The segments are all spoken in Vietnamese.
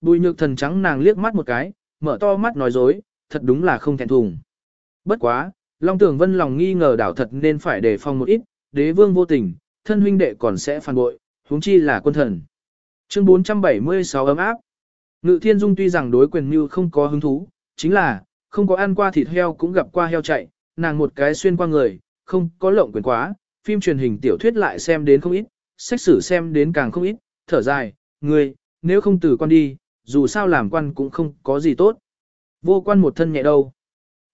Bùi nhược thần trắng nàng liếc mắt một cái, mở to mắt nói dối, thật đúng là không thẹn thùng. Bất quá, Long Tưởng Vân lòng nghi ngờ đảo thật nên phải đề phòng một ít, đế vương vô tình, thân huynh đệ còn sẽ phản bội, huống chi là quân thần. Chương 476 ấm áp. Ngự Thiên Dung tuy rằng đối quyền mưu không có hứng thú, chính là, không có ăn qua thịt heo cũng gặp qua heo chạy, nàng một cái xuyên qua người, không có lộng quyền quá, phim truyền hình tiểu thuyết lại xem đến không ít, sách sử xem đến càng không ít, thở dài, người, nếu không từ quan đi, dù sao làm quan cũng không có gì tốt. Vô quan một thân nhẹ đâu.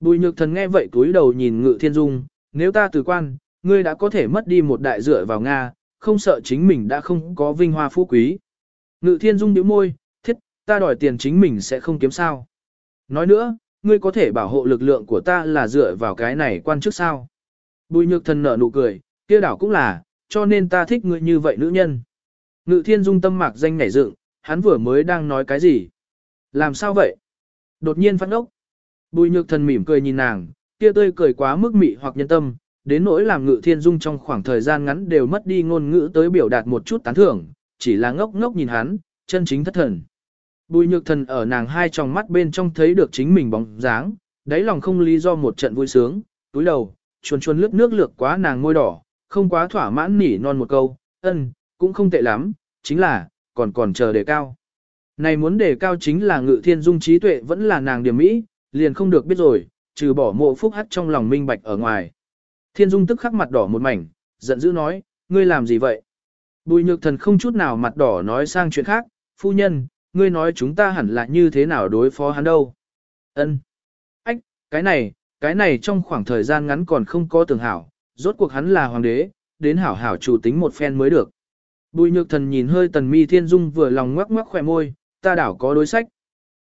Bùi nhược thần nghe vậy túi đầu nhìn ngự thiên dung, nếu ta từ quan, ngươi đã có thể mất đi một đại dựa vào Nga, không sợ chính mình đã không có vinh hoa phú quý. Ngự thiên dung nhíu môi, thiết, ta đòi tiền chính mình sẽ không kiếm sao. Nói nữa, ngươi có thể bảo hộ lực lượng của ta là dựa vào cái này quan chức sao. Bùi nhược thần nở nụ cười, kia đảo cũng là, cho nên ta thích ngươi như vậy nữ nhân. Ngự thiên dung tâm mạc danh nảy dựng, hắn vừa mới đang nói cái gì? Làm sao vậy? Đột nhiên phát ốc. Bùi nhược thần mỉm cười nhìn nàng, kia tươi cười quá mức mị hoặc nhân tâm, đến nỗi làm ngự thiên dung trong khoảng thời gian ngắn đều mất đi ngôn ngữ tới biểu đạt một chút tán thưởng, chỉ là ngốc ngốc nhìn hắn, chân chính thất thần. Bùi nhược thần ở nàng hai tròng mắt bên trong thấy được chính mình bóng dáng, đáy lòng không lý do một trận vui sướng, túi đầu, chuồn chuồn lướt nước lược quá nàng môi đỏ, không quá thỏa mãn nỉ non một câu, ân, cũng không tệ lắm, chính là, còn còn chờ đề cao. Này muốn đề cao chính là ngự thiên dung trí tuệ vẫn là nàng điểm mỹ, liền không được biết rồi, trừ bỏ mộ phúc hắt trong lòng minh bạch ở ngoài. Thiên dung tức khắc mặt đỏ một mảnh, giận dữ nói, ngươi làm gì vậy? Bùi nhược thần không chút nào mặt đỏ nói sang chuyện khác, phu nhân, ngươi nói chúng ta hẳn là như thế nào đối phó hắn đâu? Ân, Ách, cái này, cái này trong khoảng thời gian ngắn còn không có tưởng hảo, rốt cuộc hắn là hoàng đế, đến hảo hảo chủ tính một phen mới được. Bùi nhược thần nhìn hơi tần mi thiên dung vừa lòng ngoắc ngoắc khỏe môi, ta đảo có đối sách.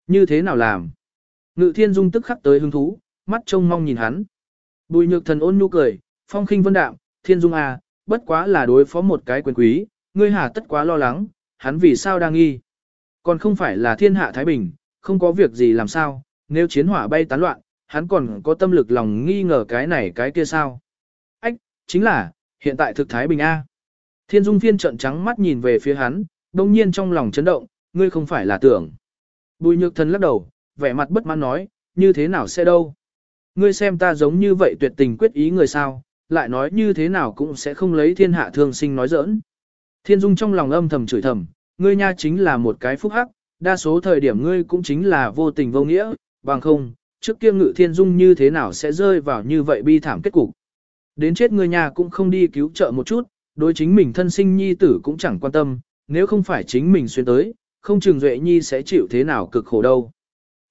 Như thế nào làm? Ngự thiên dung tức khắc tới hứng thú, mắt trông mong nhìn hắn. Bùi nhược thần ôn nhu cười, phong khinh vân đạm, thiên dung à, bất quá là đối phó một cái quyền quý, ngươi hà tất quá lo lắng, hắn vì sao đang nghi. Còn không phải là thiên hạ Thái Bình, không có việc gì làm sao, nếu chiến hỏa bay tán loạn, hắn còn có tâm lực lòng nghi ngờ cái này cái kia sao. Ách, chính là, hiện tại thực Thái Bình A. Thiên Dung Phiên trợn trắng mắt nhìn về phía hắn, đông nhiên trong lòng chấn động, ngươi không phải là tưởng. Bùi nhược thần lắc đầu, vẻ mặt bất mãn nói, như thế nào sẽ đâu. Ngươi xem ta giống như vậy tuyệt tình quyết ý người sao, lại nói như thế nào cũng sẽ không lấy thiên hạ thương sinh nói giỡn. Thiên Dung trong lòng âm thầm chửi thầm, ngươi nha chính là một cái phúc hắc, đa số thời điểm ngươi cũng chính là vô tình vô nghĩa, bằng không, trước kia ngự thiên dung như thế nào sẽ rơi vào như vậy bi thảm kết cục. Đến chết ngươi nhà cũng không đi cứu trợ một chút, đối chính mình thân sinh nhi tử cũng chẳng quan tâm, nếu không phải chính mình xuyên tới, không chừng duệ nhi sẽ chịu thế nào cực khổ đâu.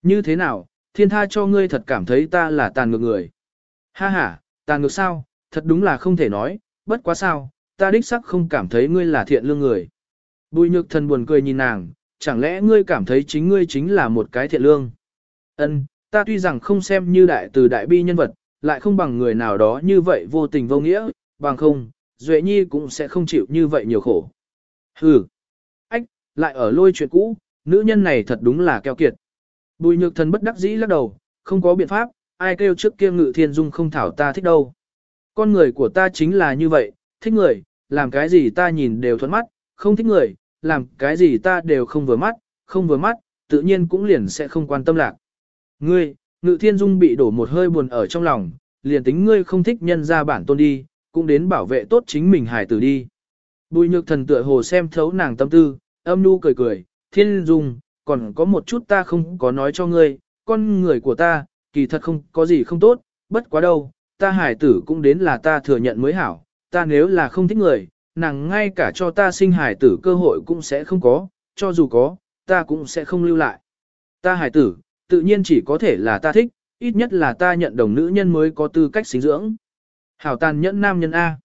Như thế nào, thiên tha cho ngươi thật cảm thấy ta là tàn ngược người. Ha ha, tàn ngược sao, thật đúng là không thể nói, bất quá sao, ta đích sắc không cảm thấy ngươi là thiện lương người. Bùi nhược thần buồn cười nhìn nàng, chẳng lẽ ngươi cảm thấy chính ngươi chính là một cái thiện lương. Ân, ta tuy rằng không xem như đại từ đại bi nhân vật, lại không bằng người nào đó như vậy vô tình vô nghĩa, bằng không, Duệ Nhi cũng sẽ không chịu như vậy nhiều khổ. Hừ, ách, lại ở lôi chuyện cũ, nữ nhân này thật đúng là keo kiệt. Bùi nhược thần bất đắc dĩ lắc đầu, không có biện pháp, ai kêu trước kia ngự thiên dung không thảo ta thích đâu. Con người của ta chính là như vậy, thích người, làm cái gì ta nhìn đều thuận mắt, không thích người, làm cái gì ta đều không vừa mắt, không vừa mắt, tự nhiên cũng liền sẽ không quan tâm lạc. Ngươi, ngự thiên dung bị đổ một hơi buồn ở trong lòng, liền tính ngươi không thích nhân ra bản tôn đi, cũng đến bảo vệ tốt chính mình hải tử đi. Bùi nhược thần tựa hồ xem thấu nàng tâm tư, âm nu cười cười, thiên dung, còn có một chút ta không có nói cho ngươi, con người của ta, kỳ thật không có gì không tốt, bất quá đâu, ta hải tử cũng đến là ta thừa nhận mới hảo, ta nếu là không thích người, nàng ngay cả cho ta sinh hải tử cơ hội cũng sẽ không có, cho dù có, ta cũng sẽ không lưu lại. Ta hải tử, tự nhiên chỉ có thể là ta thích, ít nhất là ta nhận đồng nữ nhân mới có tư cách sinh dưỡng. Hảo tàn nhẫn nam nhân A.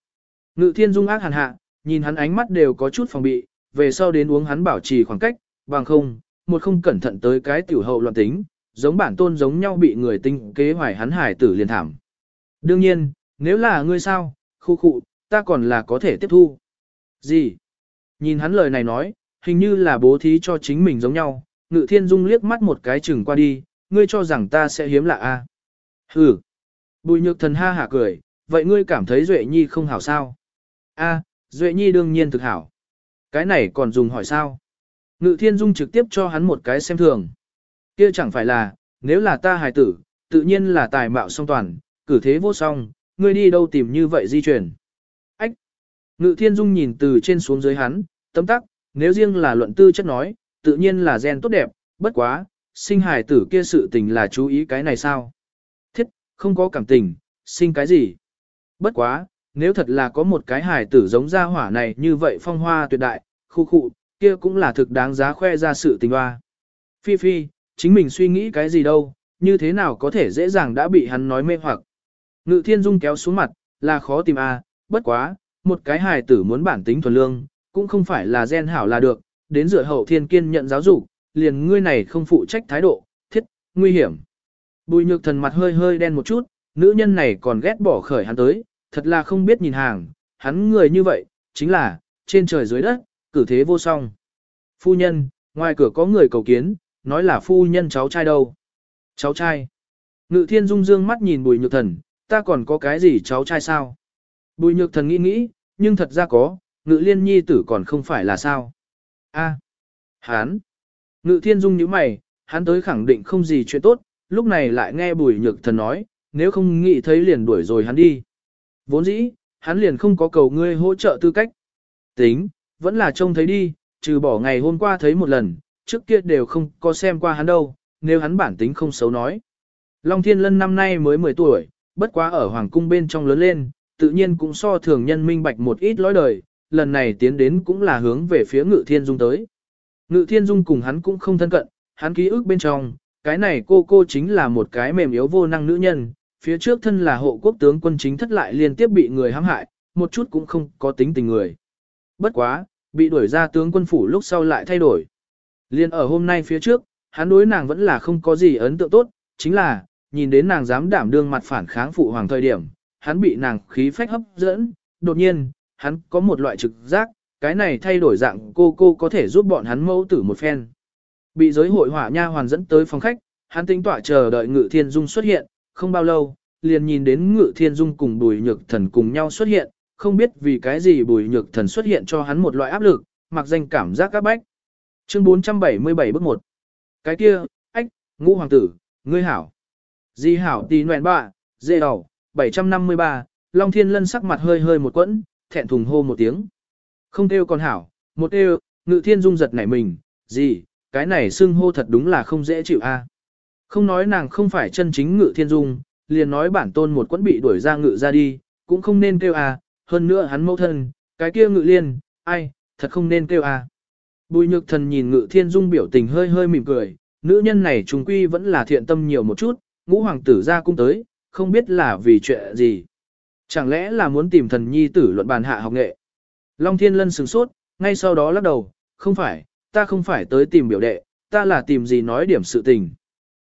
Ngự thiên dung ác hàn hạ, nhìn hắn ánh mắt đều có chút phòng bị, về sau đến uống hắn bảo trì khoảng cách, bằng không, một không cẩn thận tới cái tiểu hậu loạn tính, giống bản tôn giống nhau bị người tinh kế hoài hắn hải tử liền thảm. Đương nhiên, nếu là ngươi sao, khu khụ, ta còn là có thể tiếp thu. Gì? Nhìn hắn lời này nói, hình như là bố thí cho chính mình giống nhau, ngự thiên dung liếc mắt một cái chừng qua đi, ngươi cho rằng ta sẽ hiếm lạ a? À? Hừ. Bùi nhược thần ha hả cười, vậy ngươi cảm thấy Duệ Nhi không hảo sao? A, Duệ Nhi đương nhiên thực hảo. Cái này còn dùng hỏi sao? Ngự thiên dung trực tiếp cho hắn một cái xem thường. Kia chẳng phải là, nếu là ta hài tử, tự nhiên là tài mạo song toàn, cử thế vô song, ngươi đi đâu tìm như vậy di chuyển. Ách! Ngự thiên dung nhìn từ trên xuống dưới hắn, tấm tắc, nếu riêng là luận tư chất nói, tự nhiên là gen tốt đẹp, bất quá, sinh hài tử kia sự tình là chú ý cái này sao? Thiết, không có cảm tình, sinh cái gì? Bất quá, nếu thật là có một cái hài tử giống gia hỏa này như vậy phong hoa tuyệt đại, khu khu, kia cũng là thực đáng giá khoe ra sự tình hoa. Phi Phi, chính mình suy nghĩ cái gì đâu, như thế nào có thể dễ dàng đã bị hắn nói mê hoặc. Ngự thiên dung kéo xuống mặt, là khó tìm a, bất quá, một cái hài tử muốn bản tính thuần lương, cũng không phải là gen hảo là được, đến dựa hậu thiên kiên nhận giáo dục, liền ngươi này không phụ trách thái độ, thiết, nguy hiểm. Bùi nhược thần mặt hơi hơi đen một chút, nữ nhân này còn ghét bỏ khởi hắn tới, thật là không biết nhìn hàng, hắn người như vậy, chính là, trên trời dưới đất, cử thế vô song. Phu nhân, ngoài cửa có người cầu kiến, nói là phu nhân cháu trai đâu. Cháu trai. Ngự thiên dung dương mắt nhìn bùi nhược thần, ta còn có cái gì cháu trai sao? Bùi nhược thần nghĩ nghĩ, nhưng thật ra có, ngự liên nhi tử còn không phải là sao? A, à, hán. Ngự thiên dung nhíu mày, hắn tới khẳng định không gì chuyện tốt, lúc này lại nghe bùi nhược thần nói, nếu không nghĩ thấy liền đuổi rồi hắn đi. Vốn dĩ, hắn liền không có cầu ngươi hỗ trợ tư cách. Tính, vẫn là trông thấy đi, trừ bỏ ngày hôm qua thấy một lần, trước kia đều không có xem qua hắn đâu, nếu hắn bản tính không xấu nói. Long Thiên Lân năm nay mới 10 tuổi, bất quá ở Hoàng Cung bên trong lớn lên, tự nhiên cũng so thường nhân minh bạch một ít lối đời, lần này tiến đến cũng là hướng về phía Ngự Thiên Dung tới. Ngự Thiên Dung cùng hắn cũng không thân cận, hắn ký ức bên trong, cái này cô cô chính là một cái mềm yếu vô năng nữ nhân, phía trước thân là hộ quốc tướng quân chính thất lại liên tiếp bị người hãm hại, một chút cũng không có tính tình người. Bất quá, bị đuổi ra tướng quân phủ lúc sau lại thay đổi. Liên ở hôm nay phía trước, hắn đối nàng vẫn là không có gì ấn tượng tốt, chính là, nhìn đến nàng dám đảm đương mặt phản kháng phụ hoàng thời điểm, hắn bị nàng khí phách hấp dẫn, đột nhiên, hắn có một loại trực giác, cái này thay đổi dạng cô cô có thể giúp bọn hắn mẫu tử một phen. Bị giới hội hỏa nha hoàn dẫn tới phòng khách, hắn tính tỏa chờ đợi Ngự Thiên Dung xuất hiện, không bao lâu, liền nhìn đến Ngự Thiên Dung cùng Bùi Nhược Thần cùng nhau xuất hiện, không biết vì cái gì Bùi Nhược Thần xuất hiện cho hắn một loại áp lực, mặc danh cảm giác các bách. Chương 477 bước 1. Cái kia, ách, ngũ hoàng tử, ngươi hảo. Di hảo tì nguyện bạ, dê đầu, 753, Long Thiên Lân sắc mặt hơi hơi một quẫn, thẹn thùng hô một tiếng. Không kêu còn hảo, một kêu, ngự thiên dung giật nảy mình, gì, cái này xưng hô thật đúng là không dễ chịu a. Không nói nàng không phải chân chính ngự thiên dung, liền nói bản tôn một quẫn bị đuổi ra ngự ra đi, cũng không nên kêu a, hơn nữa hắn mẫu thân, cái kia ngự liên, ai, thật không nên kêu a. Bùi nhược thần nhìn ngự thiên dung biểu tình hơi hơi mỉm cười, nữ nhân này trùng quy vẫn là thiện tâm nhiều một chút, ngũ hoàng tử ra cung tới, không biết là vì chuyện gì. Chẳng lẽ là muốn tìm thần nhi tử luận bàn hạ học nghệ. Long thiên lân sừng sốt, ngay sau đó lắc đầu, không phải, ta không phải tới tìm biểu đệ, ta là tìm gì nói điểm sự tình.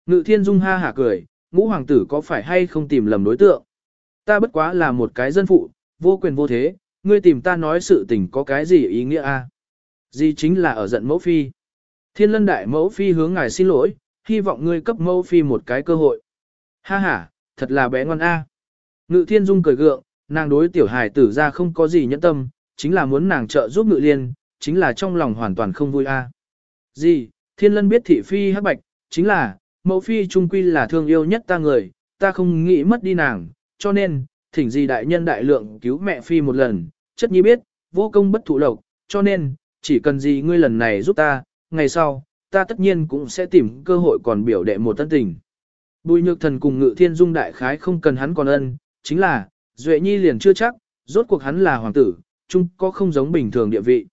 Ngự thiên dung ha hả cười, ngũ hoàng tử có phải hay không tìm lầm đối tượng. Ta bất quá là một cái dân phụ, vô quyền vô thế, ngươi tìm ta nói sự tình có cái gì ý nghĩa a? Gì chính là ở giận mẫu phi. Thiên lân đại mẫu phi hướng ngài xin lỗi, hy vọng ngươi cấp mẫu phi một cái cơ hội. Ha ha, thật là bé ngoan a. Ngự thiên dung cười gượng, nàng đối tiểu hài tử ra không có gì nhẫn tâm, chính là muốn nàng trợ giúp ngự liên, chính là trong lòng hoàn toàn không vui a. Gì, thiên lân biết thị phi hắc bạch, chính là, mẫu phi trung quy là thương yêu nhất ta người, ta không nghĩ mất đi nàng, cho nên, thỉnh gì đại nhân đại lượng cứu mẹ phi một lần, chất nhi biết, vô công bất thụ lộc, cho nên, chỉ cần gì ngươi lần này giúp ta, ngày sau, ta tất nhiên cũng sẽ tìm cơ hội còn biểu đệ một tân tình. Bùi nhược thần cùng ngự thiên dung đại khái không cần hắn còn ân, chính là, Duệ Nhi liền chưa chắc, rốt cuộc hắn là hoàng tử, chung có không giống bình thường địa vị.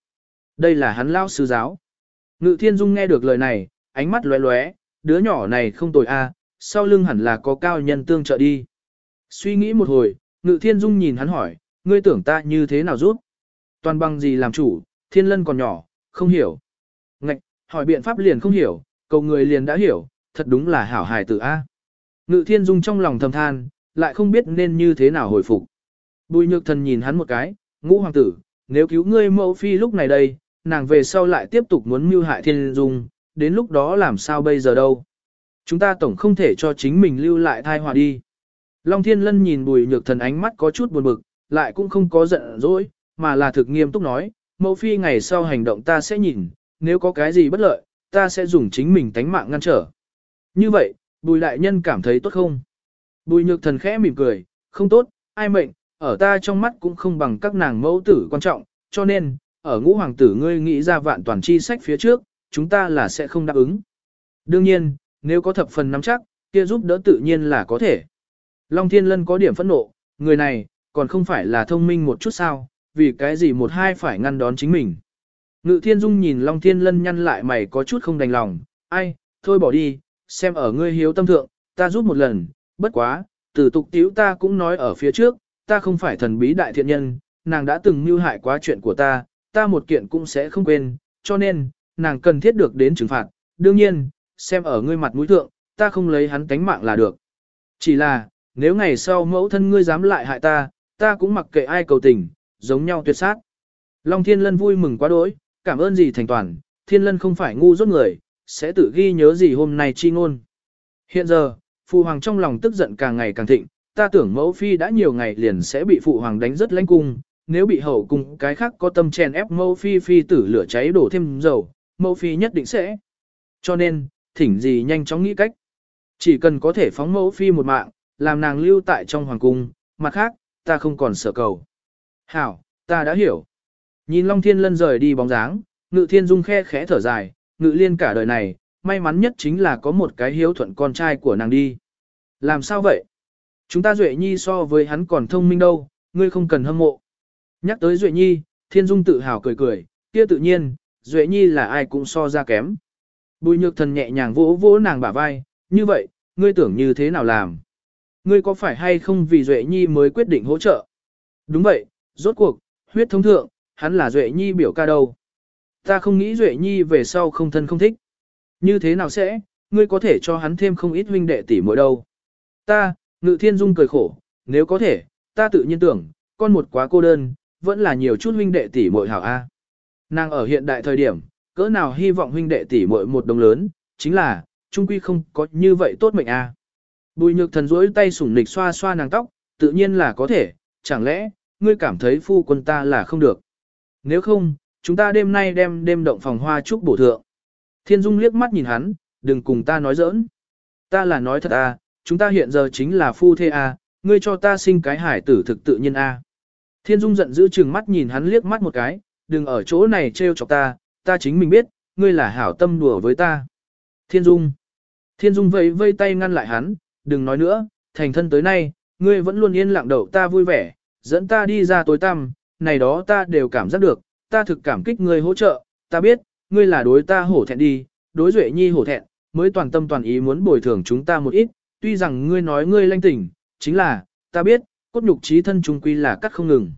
Đây là hắn lao sư giáo. Ngự thiên dung nghe được lời này, ánh mắt lóe lóe, đứa nhỏ này không tồi a, sau lưng hẳn là có cao nhân tương trợ đi. Suy nghĩ một hồi, ngự thiên dung nhìn hắn hỏi, ngươi tưởng ta như thế nào giúp? Toàn bằng gì làm chủ, thiên lân còn nhỏ, không hiểu. Ngạch, hỏi biện pháp liền không hiểu, cầu người liền đã hiểu, thật đúng là hảo hài tử A. Ngự thiên dung trong lòng thầm than, lại không biết nên như thế nào hồi phục. Bùi nhược thần nhìn hắn một cái, ngũ hoàng tử, nếu cứu ngươi mẫu phi lúc này đây, nàng về sau lại tiếp tục muốn mưu hại thiên dung, đến lúc đó làm sao bây giờ đâu. Chúng ta tổng không thể cho chính mình lưu lại thai hòa đi. Long thiên lân nhìn bùi nhược thần ánh mắt có chút buồn bực, lại cũng không có giận dỗi, mà là thực nghiêm túc nói, mẫu phi ngày sau hành động ta sẽ nhìn, nếu có cái gì bất lợi, ta sẽ dùng chính mình tánh mạng ngăn trở. Như vậy, bùi đại nhân cảm thấy tốt không? Bùi nhược thần khẽ mỉm cười, không tốt, ai mệnh, ở ta trong mắt cũng không bằng các nàng mẫu tử quan trọng, cho nên, ở ngũ hoàng tử ngươi nghĩ ra vạn toàn chi sách phía trước, chúng ta là sẽ không đáp ứng. Đương nhiên, nếu có thập phần nắm chắc, kia giúp đỡ tự nhiên là có thể. Long Thiên Lân có điểm phẫn nộ, người này, còn không phải là thông minh một chút sao, vì cái gì một hai phải ngăn đón chính mình. Ngự Thiên Dung nhìn Long Thiên Lân nhăn lại mày có chút không đành lòng, ai, thôi bỏ đi, xem ở ngươi hiếu tâm thượng, ta giúp một lần, bất quá, từ tục tiếu ta cũng nói ở phía trước, ta không phải thần bí đại thiện nhân, nàng đã từng mưu hại quá chuyện của ta, ta một kiện cũng sẽ không quên, cho nên, nàng cần thiết được đến trừng phạt, đương nhiên, xem ở ngươi mặt mũi thượng, ta không lấy hắn tánh mạng là được. Chỉ là, nếu ngày sau mẫu thân ngươi dám lại hại ta, ta cũng mặc kệ ai cầu tình, giống nhau tuyệt sát. Long Thiên Lân vui mừng quá đỗi, cảm ơn gì thành toàn, Thiên Lân không phải ngu rốt người, sẽ tự ghi nhớ gì hôm nay chi ngôn. Hiện giờ, Phụ Hoàng trong lòng tức giận càng ngày càng thịnh, ta tưởng mẫu phi đã nhiều ngày liền sẽ bị Phụ Hoàng đánh rất lãnh cung, nếu bị hậu cung cái khác có tâm chèn ép mẫu phi phi tử lửa cháy đổ thêm dầu, mẫu phi nhất định sẽ. Cho nên, thỉnh gì nhanh chóng nghĩ cách. Chỉ cần có thể phóng mẫu phi một mạng, làm nàng lưu tại trong hoàng cung, mặt khác, ta không còn sợ cầu. Hảo, ta đã hiểu. Nhìn Long Thiên Lân rời đi bóng dáng, Ngự Thiên Dung khe khẽ thở dài, Ngự Liên cả đời này, may mắn nhất chính là có một cái hiếu thuận con trai của nàng đi. Làm sao vậy? Chúng ta Duệ Nhi so với hắn còn thông minh đâu, ngươi không cần hâm mộ. Nhắc tới Duệ Nhi, Thiên Dung tự hào cười cười, kia tự nhiên, Duệ Nhi là ai cũng so ra kém. Bùi nhược thần nhẹ nhàng vỗ vỗ nàng bả vai, như vậy, ngươi tưởng như thế nào làm? Ngươi có phải hay không vì Duệ Nhi mới quyết định hỗ trợ? Đúng vậy, rốt cuộc, huyết thống thượng, hắn là Duệ Nhi biểu ca đâu. Ta không nghĩ Duệ Nhi về sau không thân không thích. Như thế nào sẽ, ngươi có thể cho hắn thêm không ít huynh đệ tỷ muội đâu. Ta, Ngự Thiên Dung cười khổ, nếu có thể, ta tự nhiên tưởng, con một quá cô đơn, vẫn là nhiều chút huynh đệ tỷ muội hảo a. Nàng ở hiện đại thời điểm, cỡ nào hy vọng huynh đệ tỷ muội một đồng lớn, chính là, trung quy không có như vậy tốt mệnh a. Bùi nhược thần rỗi tay sủng nịch xoa xoa nàng tóc, tự nhiên là có thể, chẳng lẽ, ngươi cảm thấy phu quân ta là không được. Nếu không, chúng ta đêm nay đem đêm động phòng hoa chúc bổ thượng. Thiên Dung liếc mắt nhìn hắn, đừng cùng ta nói giỡn. Ta là nói thật à, chúng ta hiện giờ chính là phu thê à, ngươi cho ta sinh cái hải tử thực tự nhiên à. Thiên Dung giận dữ chừng mắt nhìn hắn liếc mắt một cái, đừng ở chỗ này trêu chọc ta, ta chính mình biết, ngươi là hảo tâm đùa với ta. Thiên Dung. Thiên Dung vẫy vây tay ngăn lại hắn, đừng nói nữa, thành thân tới nay, ngươi vẫn luôn yên lặng đậu ta vui vẻ, dẫn ta đi ra tối tăm, này đó ta đều cảm giác được, ta thực cảm kích ngươi hỗ trợ, ta biết, ngươi là đối ta hổ thẹn đi, đối duệ nhi hổ thẹn, mới toàn tâm toàn ý muốn bồi thường chúng ta một ít, tuy rằng ngươi nói ngươi lanh tỉnh, chính là, ta biết, cốt nhục trí thân trung quy là cắt không ngừng.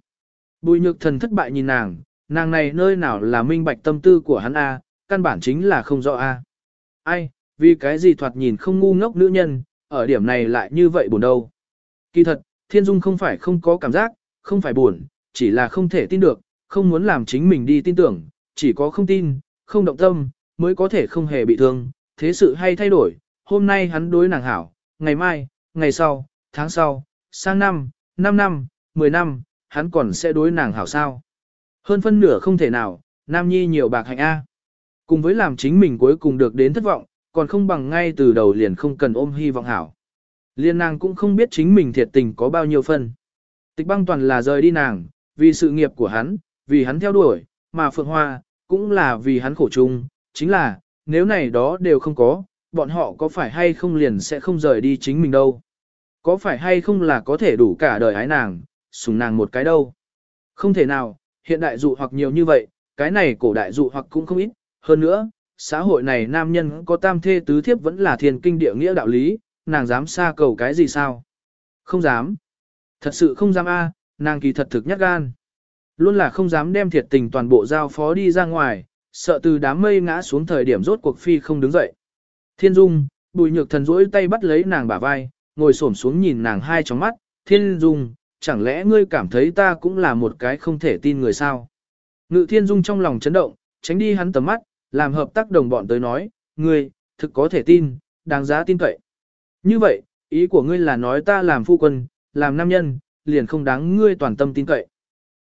Bùi nhược thần thất bại nhìn nàng, nàng này nơi nào là minh bạch tâm tư của hắn a, căn bản chính là không rõ a. Ai, vì cái gì thoạt nhìn không ngu ngốc nữ nhân, ở điểm này lại như vậy buồn đâu. Kỳ thật, Thiên Dung không phải không có cảm giác, không phải buồn, chỉ là không thể tin được, không muốn làm chính mình đi tin tưởng, chỉ có không tin, không động tâm, mới có thể không hề bị thương, thế sự hay thay đổi, hôm nay hắn đối nàng hảo, ngày mai, ngày sau, tháng sau, sang năm, 5 năm, 10 năm, hắn còn sẽ đối nàng hảo sao. Hơn phân nửa không thể nào, Nam Nhi nhiều bạc hạnh A. Cùng với làm chính mình cuối cùng được đến thất vọng, còn không bằng ngay từ đầu liền không cần ôm hy vọng hảo. Liên nàng cũng không biết chính mình thiệt tình có bao nhiêu phân. Tịch băng toàn là rời đi nàng, vì sự nghiệp của hắn, vì hắn theo đuổi, mà Phượng Hoa, cũng là vì hắn khổ chung, chính là, nếu này đó đều không có, bọn họ có phải hay không liền sẽ không rời đi chính mình đâu. Có phải hay không là có thể đủ cả đời ái nàng, sủng nàng một cái đâu. Không thể nào, hiện đại dụ hoặc nhiều như vậy, cái này cổ đại dụ hoặc cũng không ít, hơn nữa, xã hội này nam nhân có tam thê tứ thiếp vẫn là thiền kinh địa nghĩa đạo lý, nàng dám xa cầu cái gì sao? Không dám. Thật sự không dám a, nàng kỳ thật thực nhát gan. Luôn là không dám đem thiệt tình toàn bộ giao phó đi ra ngoài, sợ từ đám mây ngã xuống thời điểm rốt cuộc phi không đứng dậy. Thiên Dung, bùi nhược thần rỗi tay bắt lấy nàng bả vai, ngồi xổm xuống nhìn nàng hai trong mắt, Thiên Dung, chẳng lẽ ngươi cảm thấy ta cũng là một cái không thể tin người sao? Ngự Thiên Dung trong lòng chấn động, tránh đi hắn tầm mắt, làm hợp tác đồng bọn tới nói, ngươi, thực có thể tin, đáng giá tin cậy. Như vậy, ý của ngươi là nói ta làm phu quân, làm nam nhân, liền không đáng ngươi toàn tâm tin cậy.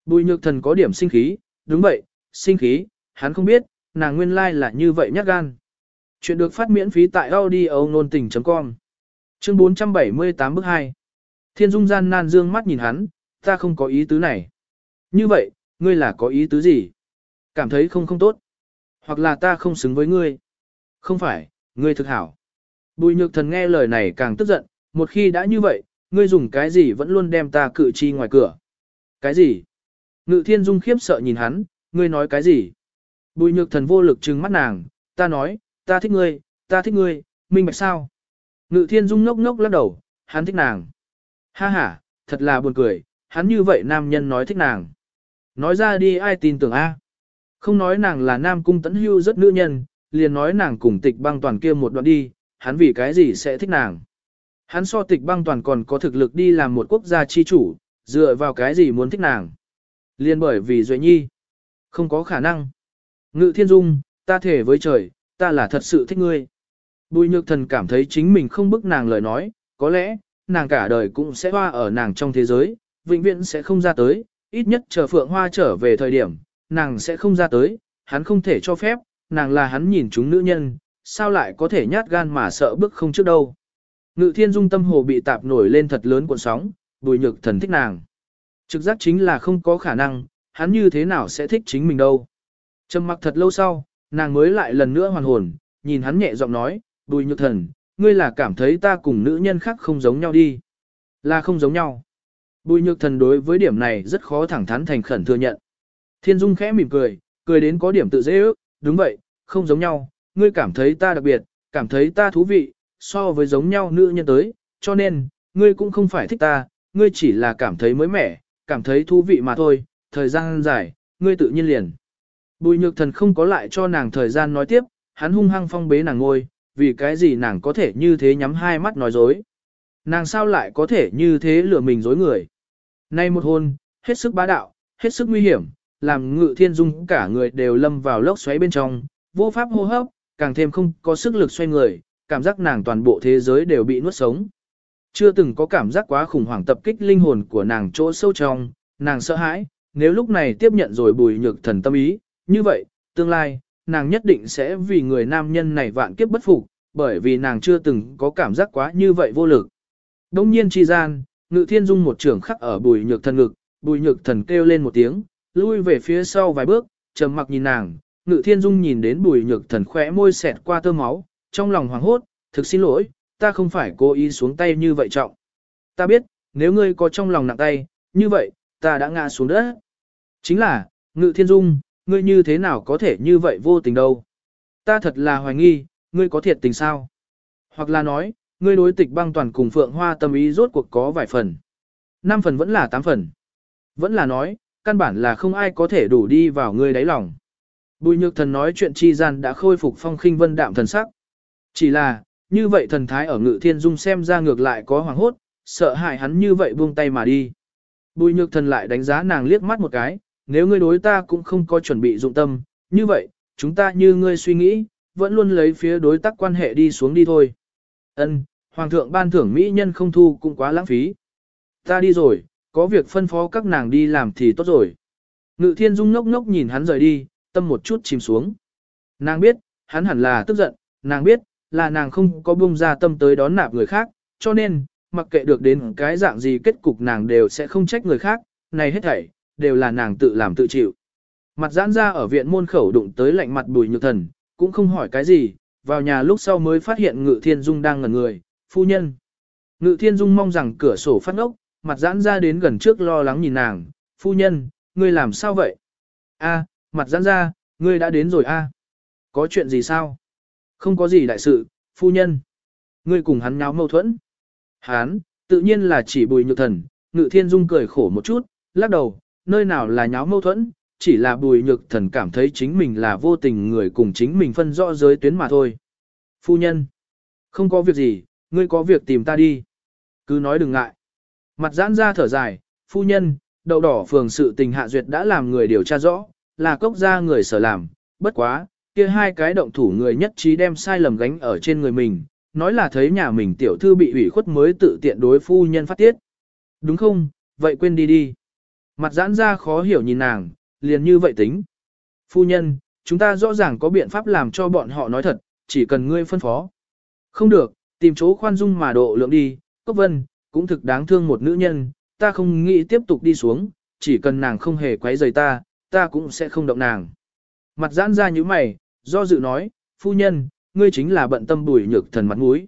Bùi nhược thần có điểm sinh khí, đúng vậy, sinh khí, hắn không biết, nàng nguyên lai like là như vậy nhát gan. Chuyện được phát miễn phí tại audio nôn tình.com Chương 478 bước 2 Thiên Dung gian nan dương mắt nhìn hắn, ta không có ý tứ này. Như vậy, ngươi là có ý tứ gì? Cảm thấy không không tốt. Hoặc là ta không xứng với ngươi. Không phải, ngươi thực hảo. Bùi nhược thần nghe lời này càng tức giận, một khi đã như vậy, ngươi dùng cái gì vẫn luôn đem ta cự chi ngoài cửa. Cái gì? Ngự thiên dung khiếp sợ nhìn hắn, ngươi nói cái gì? Bùi nhược thần vô lực trừng mắt nàng, ta nói, ta thích ngươi, ta thích ngươi, minh bạch sao? Ngự thiên dung ngốc ngốc lắc đầu, hắn thích nàng. Ha ha, thật là buồn cười, hắn như vậy nam nhân nói thích nàng. Nói ra đi ai tin tưởng a? Không nói nàng là nam cung tấn hưu rất nữ nhân, liền nói nàng cùng tịch băng toàn kia một đoạn đi, hắn vì cái gì sẽ thích nàng. Hắn so tịch băng toàn còn có thực lực đi làm một quốc gia chi chủ, dựa vào cái gì muốn thích nàng. Liên bởi vì Duệ Nhi. Không có khả năng. Ngự thiên dung, ta thể với trời, ta là thật sự thích ngươi. Bùi nhược thần cảm thấy chính mình không bức nàng lời nói, có lẽ, nàng cả đời cũng sẽ hoa ở nàng trong thế giới, vĩnh viễn sẽ không ra tới, ít nhất chờ phượng hoa trở về thời điểm, nàng sẽ không ra tới, hắn không thể cho phép, nàng là hắn nhìn chúng nữ nhân, sao lại có thể nhát gan mà sợ bước không trước đâu. Ngự thiên dung tâm hồ bị tạp nổi lên thật lớn cuộn sóng, bùi nhược thần thích nàng. Trực giác chính là không có khả năng, hắn như thế nào sẽ thích chính mình đâu. Trầm mặc thật lâu sau, nàng mới lại lần nữa hoàn hồn, nhìn hắn nhẹ giọng nói, bùi nhược thần, ngươi là cảm thấy ta cùng nữ nhân khác không giống nhau đi. Là không giống nhau. Bùi nhược thần đối với điểm này rất khó thẳng thắn thành khẩn thừa nhận. Thiên Dung khẽ mỉm cười, cười đến có điểm tự dễ ước, đúng vậy, không giống nhau, ngươi cảm thấy ta đặc biệt, cảm thấy ta thú vị, so với giống nhau nữ nhân tới, cho nên, ngươi cũng không phải thích ta, ngươi chỉ là cảm thấy mới mẻ, cảm thấy thú vị mà thôi, thời gian dài, ngươi tự nhiên liền. Bùi nhược thần không có lại cho nàng thời gian nói tiếp, hắn hung hăng phong bế nàng ngôi, vì cái gì nàng có thể như thế nhắm hai mắt nói dối. Nàng sao lại có thể như thế lừa mình dối người. Nay một hôn, hết sức bá đạo, hết sức nguy hiểm, làm ngự thiên dung cả người đều lâm vào lốc xoáy bên trong, vô pháp hô hấp, càng thêm không có sức lực xoay người, cảm giác nàng toàn bộ thế giới đều bị nuốt sống. Chưa từng có cảm giác quá khủng hoảng tập kích linh hồn của nàng chỗ sâu trong, nàng sợ hãi, nếu lúc này tiếp nhận rồi bùi nhược thần tâm ý, như vậy, tương lai, nàng nhất định sẽ vì người nam nhân này vạn kiếp bất phục, bởi vì nàng chưa từng có cảm giác quá như vậy vô lực. Đông nhiên chi gian, ngự thiên dung một trường khắc ở bùi nhược thần ngực, bùi nhược thần kêu lên một tiếng, lui về phía sau vài bước, trầm mặc nhìn nàng, ngự thiên dung nhìn đến bùi nhược thần khỏe môi xẹt qua tơ máu, trong lòng hoảng hốt, thực xin lỗi, ta không phải cố ý xuống tay như vậy trọng. Ta biết, nếu ngươi có trong lòng nặng tay, như vậy, ta đã ngã xuống đất. Chính là, ngự thiên dung, ngươi như thế nào có thể như vậy vô tình đâu. Ta thật là hoài nghi, ngươi có thiệt tình sao? Hoặc là nói, ngươi đối tịch băng toàn cùng phượng hoa tâm ý rốt cuộc có vài phần. năm phần vẫn là tám phần. Vẫn là nói, căn bản là không ai có thể đủ đi vào ngươi đáy lòng. Bùi nhược thần nói chuyện chi gian đã khôi phục phong khinh vân đạm thần sắc. Chỉ là, như vậy thần thái ở ngự thiên dung xem ra ngược lại có hoàng hốt, sợ hại hắn như vậy buông tay mà đi. Bùi nhược thần lại đánh giá nàng liếc mắt một cái, nếu ngươi đối ta cũng không có chuẩn bị dụng tâm, như vậy, chúng ta như ngươi suy nghĩ, vẫn luôn lấy phía đối tác quan hệ đi xuống đi thôi. Ân, Hoàng thượng ban thưởng mỹ nhân không thu cũng quá lãng phí. Ta đi rồi, có việc phân phó các nàng đi làm thì tốt rồi. Ngự thiên dung ngốc ngốc nhìn hắn rời đi, tâm một chút chìm xuống. Nàng biết, hắn hẳn là tức giận, nàng biết, là nàng không có buông ra tâm tới đón nạp người khác, cho nên, mặc kệ được đến cái dạng gì kết cục nàng đều sẽ không trách người khác, này hết thảy, đều là nàng tự làm tự chịu. Mặt giãn ra ở viện môn khẩu đụng tới lạnh mặt bùi nhược thần, cũng không hỏi cái gì, vào nhà lúc sau mới phát hiện Ngự Thiên Dung đang ngẩn người, phu nhân. Ngự Thiên Dung mong rằng cửa sổ phát ốc, mặt giãn ra đến gần trước lo lắng nhìn nàng, phu nhân, ngươi làm sao vậy? A, mặt giãn ra, ngươi đã đến rồi a. Có chuyện gì sao? Không có gì đại sự, phu nhân. Ngươi cùng hắn nháo mâu thuẫn. Hán, tự nhiên là chỉ bùi nhược thần, Ngự Thiên Dung cười khổ một chút, lắc đầu, nơi nào là nháo mâu thuẫn, chỉ là bùi nhược thần cảm thấy chính mình là vô tình người cùng chính mình phân rõ giới tuyến mà thôi. Phu nhân, không có việc gì, ngươi có việc tìm ta đi. Cứ nói đừng ngại. Mặt giãn ra thở dài, phu nhân, đậu đỏ phường sự tình hạ duyệt đã làm người điều tra rõ, là cốc gia người sở làm, bất quá, kia hai cái động thủ người nhất trí đem sai lầm gánh ở trên người mình, nói là thấy nhà mình tiểu thư bị ủy khuất mới tự tiện đối phu nhân phát tiết. Đúng không, vậy quên đi đi. Mặt giãn ra khó hiểu nhìn nàng, liền như vậy tính. Phu nhân, chúng ta rõ ràng có biện pháp làm cho bọn họ nói thật, chỉ cần ngươi phân phó. Không được, tìm chỗ khoan dung mà độ lượng đi, Cốc Vân, cũng thực đáng thương một nữ nhân, ta không nghĩ tiếp tục đi xuống, chỉ cần nàng không hề quấy rầy ta, ta cũng sẽ không động nàng. Mặt giãn ra như mày, do dự nói, phu nhân, ngươi chính là bận tâm bùi nhược thần mặt mũi.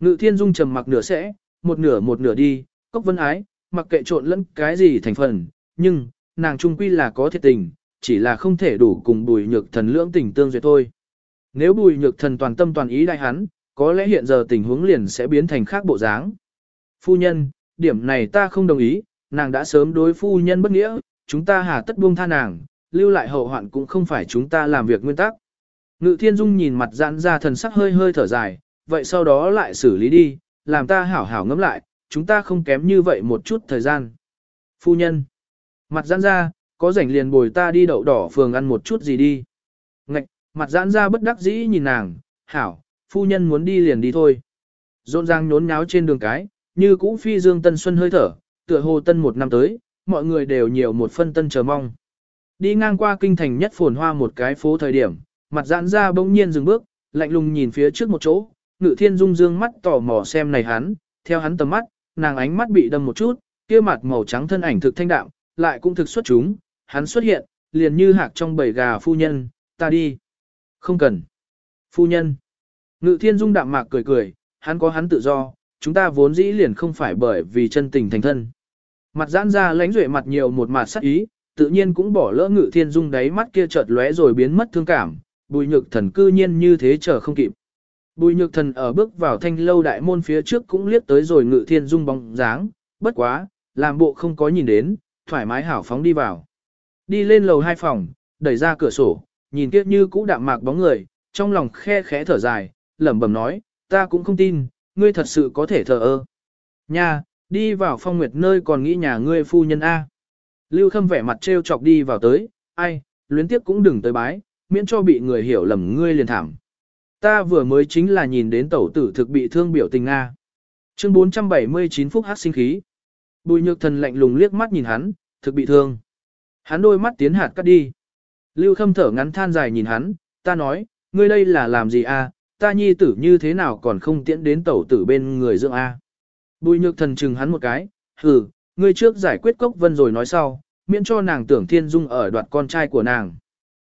Ngự thiên dung trầm mặc nửa sẽ, một nửa một nửa đi, Cốc Vân ái, mặc kệ trộn lẫn cái gì thành phần, nhưng, nàng trung quy là có thiệt tình, chỉ là không thể đủ cùng bùi nhược thần lưỡng tình tương duyệt thôi. Nếu bùi nhược thần toàn tâm toàn ý đại hắn, có lẽ hiện giờ tình huống liền sẽ biến thành khác bộ dáng. Phu nhân, điểm này ta không đồng ý, nàng đã sớm đối phu nhân bất nghĩa, chúng ta hà tất buông tha nàng, lưu lại hậu hoạn cũng không phải chúng ta làm việc nguyên tắc. Ngự thiên dung nhìn mặt giãn ra thần sắc hơi hơi thở dài, vậy sau đó lại xử lý đi, làm ta hảo hảo ngẫm lại, chúng ta không kém như vậy một chút thời gian. Phu nhân, mặt giãn ra, có rảnh liền bồi ta đi đậu đỏ phường ăn một chút gì đi. Ngạch, mặt giãn ra bất đắc dĩ nhìn nàng, hảo, phu nhân muốn đi liền đi thôi. Rộn ràng nhốn nháo trên đường cái, như cũ phi dương tân xuân hơi thở, tựa hồ tân một năm tới, mọi người đều nhiều một phân tân chờ mong. Đi ngang qua kinh thành nhất phồn hoa một cái phố thời điểm, mặt giãn ra bỗng nhiên dừng bước, lạnh lùng nhìn phía trước một chỗ, ngự thiên dung dương mắt tò mò xem này hắn, theo hắn tầm mắt, nàng ánh mắt bị đâm một chút, kia mặt màu trắng thân ảnh thực thanh đạm, lại cũng thực xuất chúng, hắn xuất hiện, liền như hạc trong bầy gà phu nhân, ta đi. Không cần. Phu nhân. Ngự thiên dung đạm mạc cười cười, hắn có hắn tự do, chúng ta vốn dĩ liền không phải bởi vì chân tình thành thân. Mặt giãn ra lánh duệ mặt nhiều một mặt sắc ý, tự nhiên cũng bỏ lỡ ngự thiên dung đáy mắt kia chợt lóe rồi biến mất thương cảm, bùi nhược thần cư nhiên như thế chờ không kịp. Bùi nhược thần ở bước vào thanh lâu đại môn phía trước cũng liếc tới rồi ngự thiên dung bóng dáng, bất quá, làm bộ không có nhìn đến, thoải mái hảo phóng đi vào. Đi lên lầu hai phòng, đẩy ra cửa sổ, nhìn kia như cũ đạm mạc bóng người, trong lòng khe khẽ thở dài, lẩm bẩm nói, ta cũng không tin, ngươi thật sự có thể thờ ơ. Nha, đi vào phong nguyệt nơi còn nghĩ nhà ngươi phu nhân A. Lưu Khâm vẻ mặt trêu chọc đi vào tới, ai, luyến tiếp cũng đừng tới bái, miễn cho bị người hiểu lầm ngươi liền thảm. Ta vừa mới chính là nhìn đến tẩu tử thực bị thương biểu tình Nga. Chương 479 phút hát sinh khí. Bùi nhược thần lạnh lùng liếc mắt nhìn hắn, thực bị thương. Hắn đôi mắt tiến hạt cắt đi. Lưu Khâm thở ngắn than dài nhìn hắn, ta nói, ngươi đây là làm gì a? ta nhi tử như thế nào còn không tiễn đến tẩu tử bên người dưỡng A. Bùi nhược thần chừng hắn một cái, hừ, ngươi trước giải quyết cốc vân rồi nói sau, miễn cho nàng tưởng thiên dung ở đoạt con trai của nàng.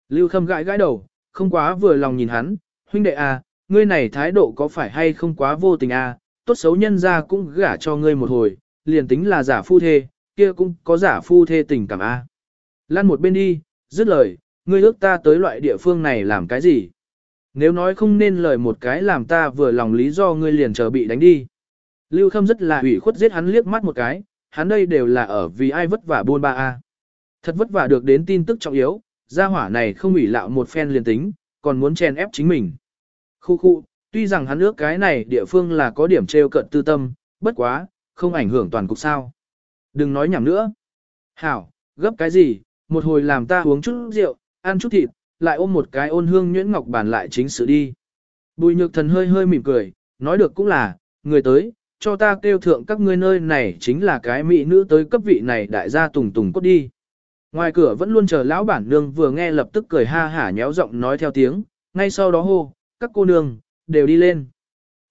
Lưu khâm gãi gãi đầu, không quá vừa lòng nhìn hắn, huynh đệ A, ngươi này thái độ có phải hay không quá vô tình A, tốt xấu nhân ra cũng gả cho ngươi một hồi, liền tính là giả phu thê, kia cũng có giả phu thê tình cảm A. Lan một bên đi, dứt lời, ngươi ước ta tới loại địa phương này làm cái gì? Nếu nói không nên lời một cái làm ta vừa lòng lý do ngươi liền chờ bị đánh đi. Lưu Khâm rất là ủy khuất giết hắn liếc mắt một cái, hắn đây đều là ở vì ai vất vả buôn ba a. Thật vất vả được đến tin tức trọng yếu, gia hỏa này không ủy lạo một phen liền tính, còn muốn chen ép chính mình. Khu khu, tuy rằng hắn ước cái này địa phương là có điểm trêu cận tư tâm, bất quá, không ảnh hưởng toàn cục sao. Đừng nói nhảm nữa. Hảo, gấp cái gì, một hồi làm ta uống chút rượu, ăn chút thịt, lại ôm một cái ôn hương nhuyễn ngọc bàn lại chính sự đi. Bùi nhược thần hơi hơi mỉm cười, nói được cũng là, người tới, cho ta kêu thượng các ngươi nơi này chính là cái mỹ nữ tới cấp vị này đại gia tùng tùng cốt đi. Ngoài cửa vẫn luôn chờ lão bản nương vừa nghe lập tức cười ha hả nhéo giọng nói theo tiếng, ngay sau đó hô, các cô nương, đều đi lên.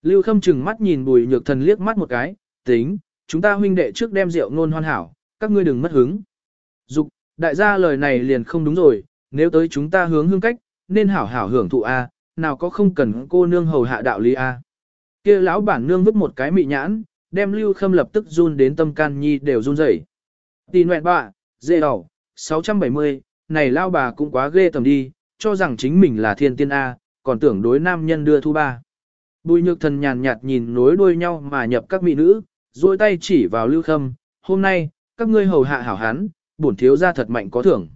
Lưu khâm chừng mắt nhìn bùi nhược thần liếc mắt một cái, tính, chúng ta huynh đệ trước đem rượu nôn hoan hảo, các ngươi đừng mất hứng. Dục, đại gia lời này liền không đúng rồi, nếu tới chúng ta hướng hương cách, nên hảo hảo hưởng thụ A, nào có không cần cô nương hầu hạ đạo lý A. kia lão bản nương vứt một cái mị nhãn, đem lưu khâm lập tức run đến tâm can nhi đều run rẩy. Tì nguyện bạ, dê đầu, 670, này lao bà cũng quá ghê tầm đi, cho rằng chính mình là thiên tiên A, còn tưởng đối nam nhân đưa thu ba. Bùi nhược thần nhàn nhạt nhìn nối đuôi nhau mà nhập các mỹ nữ, duỗi tay chỉ vào lưu khâm, hôm nay, các ngươi hầu hạ hảo hán, bổn thiếu ra thật mạnh có thưởng.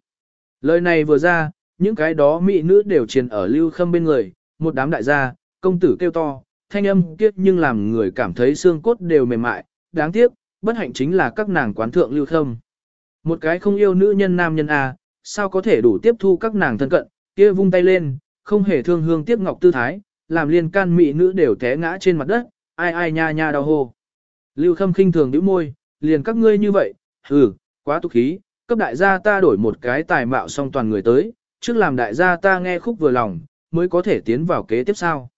Lời này vừa ra, những cái đó mỹ nữ đều triền ở lưu khâm bên người, một đám đại gia, công tử kêu to, thanh âm kiết nhưng làm người cảm thấy xương cốt đều mềm mại, đáng tiếc, bất hạnh chính là các nàng quán thượng lưu khâm. Một cái không yêu nữ nhân nam nhân à, sao có thể đủ tiếp thu các nàng thân cận, kia vung tay lên, không hề thương hương tiếc ngọc tư thái, làm liên can mỹ nữ đều té ngã trên mặt đất, ai ai nha nha đau hô. Lưu khâm khinh thường nhíu môi, liền các ngươi như vậy, hừ, quá tục khí, cấp đại gia ta đổi một cái tài mạo song toàn người tới, trước làm đại gia ta nghe khúc vừa lòng, mới có thể tiến vào kế tiếp sao.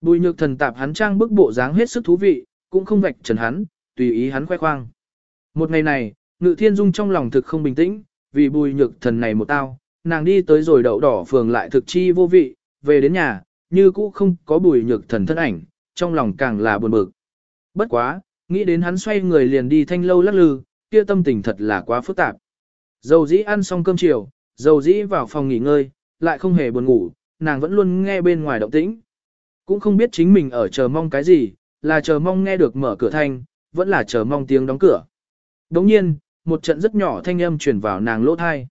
Bùi nhược thần tạp hắn trang bức bộ dáng hết sức thú vị, cũng không vạch trần hắn, tùy ý hắn khoe khoang. Một ngày này, ngự thiên dung trong lòng thực không bình tĩnh, vì bùi nhược thần này một tao, nàng đi tới rồi đậu đỏ phường lại thực chi vô vị, về đến nhà, như cũ không có bùi nhược thần thân ảnh, trong lòng càng là buồn bực. Bất quá, nghĩ đến hắn xoay người liền đi thanh lâu lắc lư, kia tâm tình thật là quá phức tạp. Dầu dĩ ăn xong cơm chiều, dầu dĩ vào phòng nghỉ ngơi, lại không hề buồn ngủ, nàng vẫn luôn nghe bên ngoài động tĩnh. Cũng không biết chính mình ở chờ mong cái gì, là chờ mong nghe được mở cửa thanh, vẫn là chờ mong tiếng đóng cửa. Đồng nhiên, một trận rất nhỏ thanh âm truyền vào nàng lỗ thai.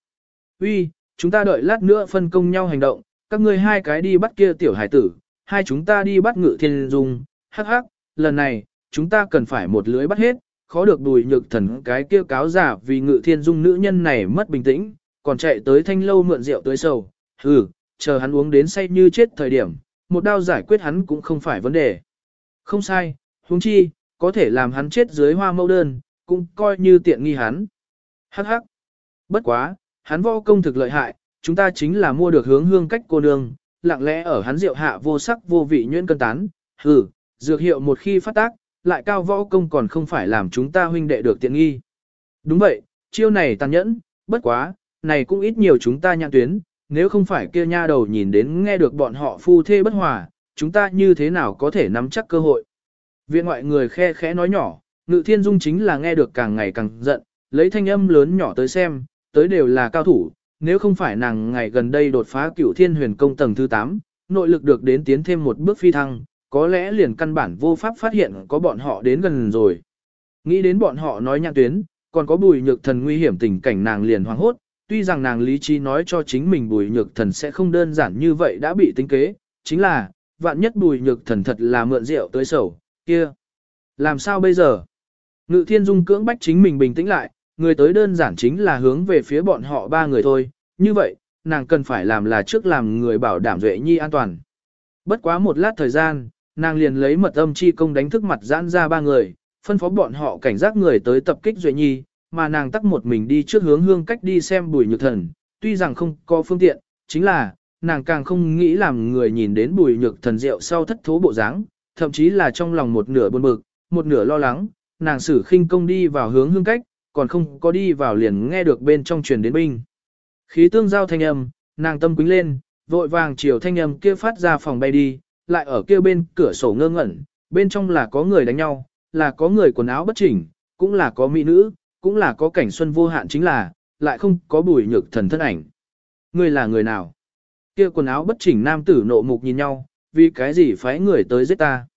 Uy, chúng ta đợi lát nữa phân công nhau hành động, các ngươi hai cái đi bắt kia tiểu hải tử, hai chúng ta đi bắt ngự thiên dung, hắc hắc, lần này, chúng ta cần phải một lưới bắt hết, khó được đùi nhược thần cái kia cáo giả vì ngự thiên dung nữ nhân này mất bình tĩnh, còn chạy tới thanh lâu mượn rượu tới sầu, hừ, chờ hắn uống đến say như chết thời điểm, một đao giải quyết hắn cũng không phải vấn đề. Không sai, huống chi, có thể làm hắn chết dưới hoa mẫu đơn, cũng coi như tiện nghi hắn. Hắc hắc. Bất quá, hắn võ công thực lợi hại, chúng ta chính là mua được hướng hương cách cô nương, lặng lẽ ở hắn rượu hạ vô sắc vô vị nhuyễn cân tán, hừ, dược hiệu một khi phát tác, lại cao võ công còn không phải làm chúng ta huynh đệ được tiện nghi. Đúng vậy, chiêu này tàn nhẫn, bất quá, này cũng ít nhiều chúng ta nhãn tuyến, nếu không phải kia nha đầu nhìn đến nghe được bọn họ phu thê bất hòa, chúng ta như thế nào có thể nắm chắc cơ hội. Viện ngoại người khe khẽ nói nhỏ, ngự thiên dung chính là nghe được càng ngày càng giận, lấy thanh âm lớn nhỏ tới xem, tới đều là cao thủ, nếu không phải nàng ngày gần đây đột phá cửu thiên huyền công tầng thứ 8, nội lực được đến tiến thêm một bước phi thăng, có lẽ liền căn bản vô pháp phát hiện có bọn họ đến gần rồi. Nghĩ đến bọn họ nói nhạc tuyến, còn có bùi nhược thần nguy hiểm tình cảnh nàng liền hoang hốt, tuy rằng nàng lý trí nói cho chính mình bùi nhược thần sẽ không đơn giản như vậy đã bị tính kế, chính là, vạn nhất bùi nhược thần thật là mượn rượu tới sầu, kia. Làm sao bây giờ? Ngự thiên dung cưỡng bách chính mình bình tĩnh lại, người tới đơn giản chính là hướng về phía bọn họ ba người thôi, như vậy, nàng cần phải làm là trước làm người bảo đảm Duệ Nhi an toàn. Bất quá một lát thời gian, nàng liền lấy mật âm chi công đánh thức mặt giãn ra ba người, phân phó bọn họ cảnh giác người tới tập kích Duệ Nhi, mà nàng tắt một mình đi trước hướng hương cách đi xem bùi nhược thần, tuy rằng không có phương tiện, chính là, nàng càng không nghĩ làm người nhìn đến bùi nhược thần rượu sau thất thố bộ dáng, thậm chí là trong lòng một nửa buồn bực, một nửa lo lắng, nàng sử khinh công đi vào hướng hương cách, còn không có đi vào liền nghe được bên trong truyền đến binh. Khí tương giao thanh âm, nàng tâm quính lên, vội vàng chiều thanh âm kia phát ra phòng bay đi, lại ở kia bên cửa sổ ngơ ngẩn, bên trong là có người đánh nhau, là có người quần áo bất chỉnh, cũng là có mỹ nữ, cũng là có cảnh xuân vô hạn chính là, lại không có bùi nhược thần thân ảnh. Người là người nào? Kia quần áo bất chỉnh nam tử nộ mục nhìn nhau, vì cái gì phái người tới giết ta?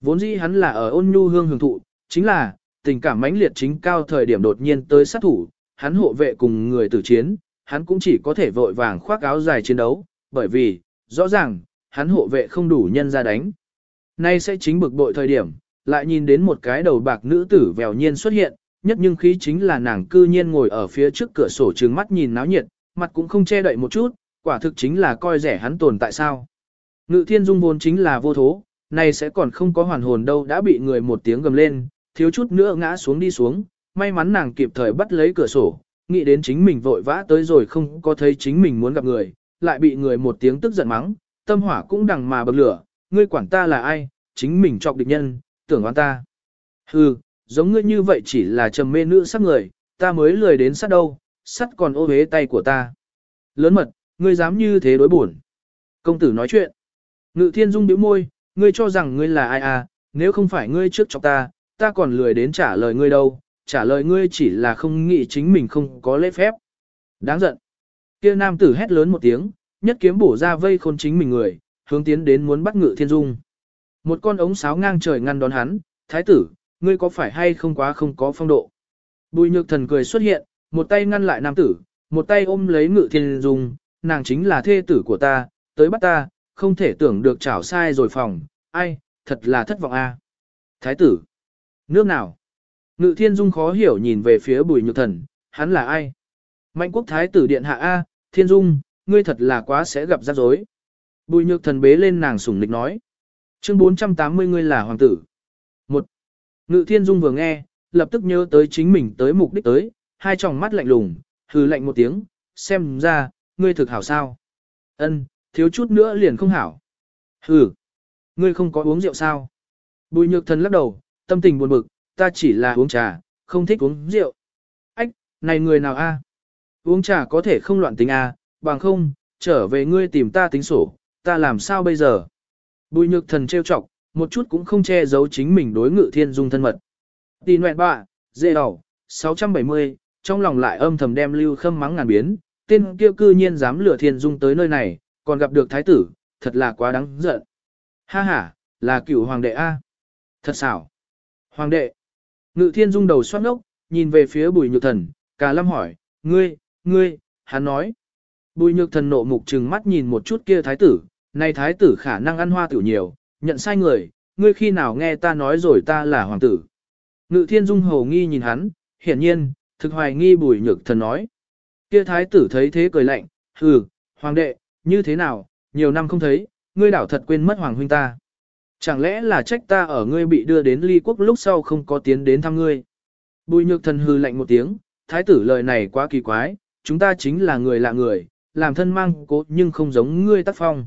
Vốn dĩ hắn là ở ôn nhu hương hưởng thụ, chính là, tình cảm mãnh liệt chính cao thời điểm đột nhiên tới sát thủ, hắn hộ vệ cùng người tử chiến, hắn cũng chỉ có thể vội vàng khoác áo dài chiến đấu, bởi vì, rõ ràng, hắn hộ vệ không đủ nhân ra đánh. Nay sẽ chính bực bội thời điểm, lại nhìn đến một cái đầu bạc nữ tử vèo nhiên xuất hiện, nhất nhưng khí chính là nàng cư nhiên ngồi ở phía trước cửa sổ trừng mắt nhìn náo nhiệt, mặt cũng không che đậy một chút, quả thực chính là coi rẻ hắn tồn tại sao. Ngự thiên dung vốn chính là vô thố, nay sẽ còn không có hoàn hồn đâu đã bị người một tiếng gầm lên, thiếu chút nữa ngã xuống đi xuống, may mắn nàng kịp thời bắt lấy cửa sổ, nghĩ đến chính mình vội vã tới rồi không có thấy chính mình muốn gặp người, lại bị người một tiếng tức giận mắng, tâm hỏa cũng đằng mà bậc lửa, ngươi quản ta là ai, chính mình chọc địch nhân, tưởng oan ta. Hừ, giống ngươi như vậy chỉ là trầm mê nữ sắc người, ta mới lười đến sát đâu, sắt còn ô hế tay của ta. Lớn mật, ngươi dám như thế đối buồn. Công tử nói chuyện. Ngự thiên dung biểu môi, ngươi cho rằng ngươi là ai à, nếu không phải ngươi trước chọc ta, ta còn lười đến trả lời ngươi đâu, trả lời ngươi chỉ là không nghĩ chính mình không có lễ phép. Đáng giận. Kia nam tử hét lớn một tiếng, nhất kiếm bổ ra vây khôn chính mình người, hướng tiến đến muốn bắt ngự thiên dung. Một con ống sáo ngang trời ngăn đón hắn, thái tử, ngươi có phải hay không quá không có phong độ. Bùi nhược thần cười xuất hiện, một tay ngăn lại nam tử, một tay ôm lấy ngự thiên dung, nàng chính là thê tử của ta, tới bắt ta, không thể tưởng được chảo sai rồi phòng, ai, thật là thất vọng a. Thái tử, nước nào? Ngự thiên dung khó hiểu nhìn về phía bùi nhược thần, hắn là ai? Mạnh quốc thái tử điện hạ A, thiên dung, ngươi thật là quá sẽ gặp rắc rối. Bùi nhược thần bế lên nàng sủng lịch nói. Chương 480 ngươi là hoàng tử. Một. Ngự thiên dung vừa nghe, lập tức nhớ tới chính mình tới mục đích tới, hai tròng mắt lạnh lùng, hừ lạnh một tiếng, xem ra, ngươi thực hảo sao? Ân, thiếu chút nữa liền không hảo. Hừ, ngươi không có uống rượu sao? Bùi nhược thần lắc đầu, tâm tình buồn bực, ta chỉ là uống trà, không thích uống rượu. Ách, này người nào a? Uống trà có thể không loạn tính a, bằng không, trở về ngươi tìm ta tính sổ, ta làm sao bây giờ? Bùi nhược thần trêu chọc, một chút cũng không che giấu chính mình đối ngự thiên dung thân mật. Tì nguyện bạ, dê đầu, 670, trong lòng lại âm thầm đem lưu khâm mắng ngàn biến, tên kia cư nhiên dám lừa thiên dung tới nơi này, còn gặp được thái tử, thật là quá đáng giận. Ha ha, là cựu hoàng đệ A. Thật xảo. Hoàng đệ. Ngự thiên dung đầu xoát ngốc, nhìn về phía bùi nhược thần, cả lâm hỏi, ngươi, ngươi, hắn nói. Bùi nhược thần nộ mục trừng mắt nhìn một chút kia thái tử, này thái tử khả năng ăn hoa tiểu nhiều, nhận sai người, ngươi khi nào nghe ta nói rồi ta là hoàng tử. Ngự thiên dung hầu nghi nhìn hắn, hiển nhiên, thực hoài nghi bùi nhược thần nói. Kia thái tử thấy thế cười lạnh, hừ, hoàng đệ, như thế nào, nhiều năm không thấy, ngươi đảo thật quên mất hoàng huynh ta. Chẳng lẽ là trách ta ở ngươi bị đưa đến ly quốc lúc sau không có tiến đến thăm ngươi. Bùi nhược thần hừ lạnh một tiếng, thái tử lời này quá kỳ quái, chúng ta chính là người lạ người, làm thân mang cố nhưng không giống ngươi tác phong.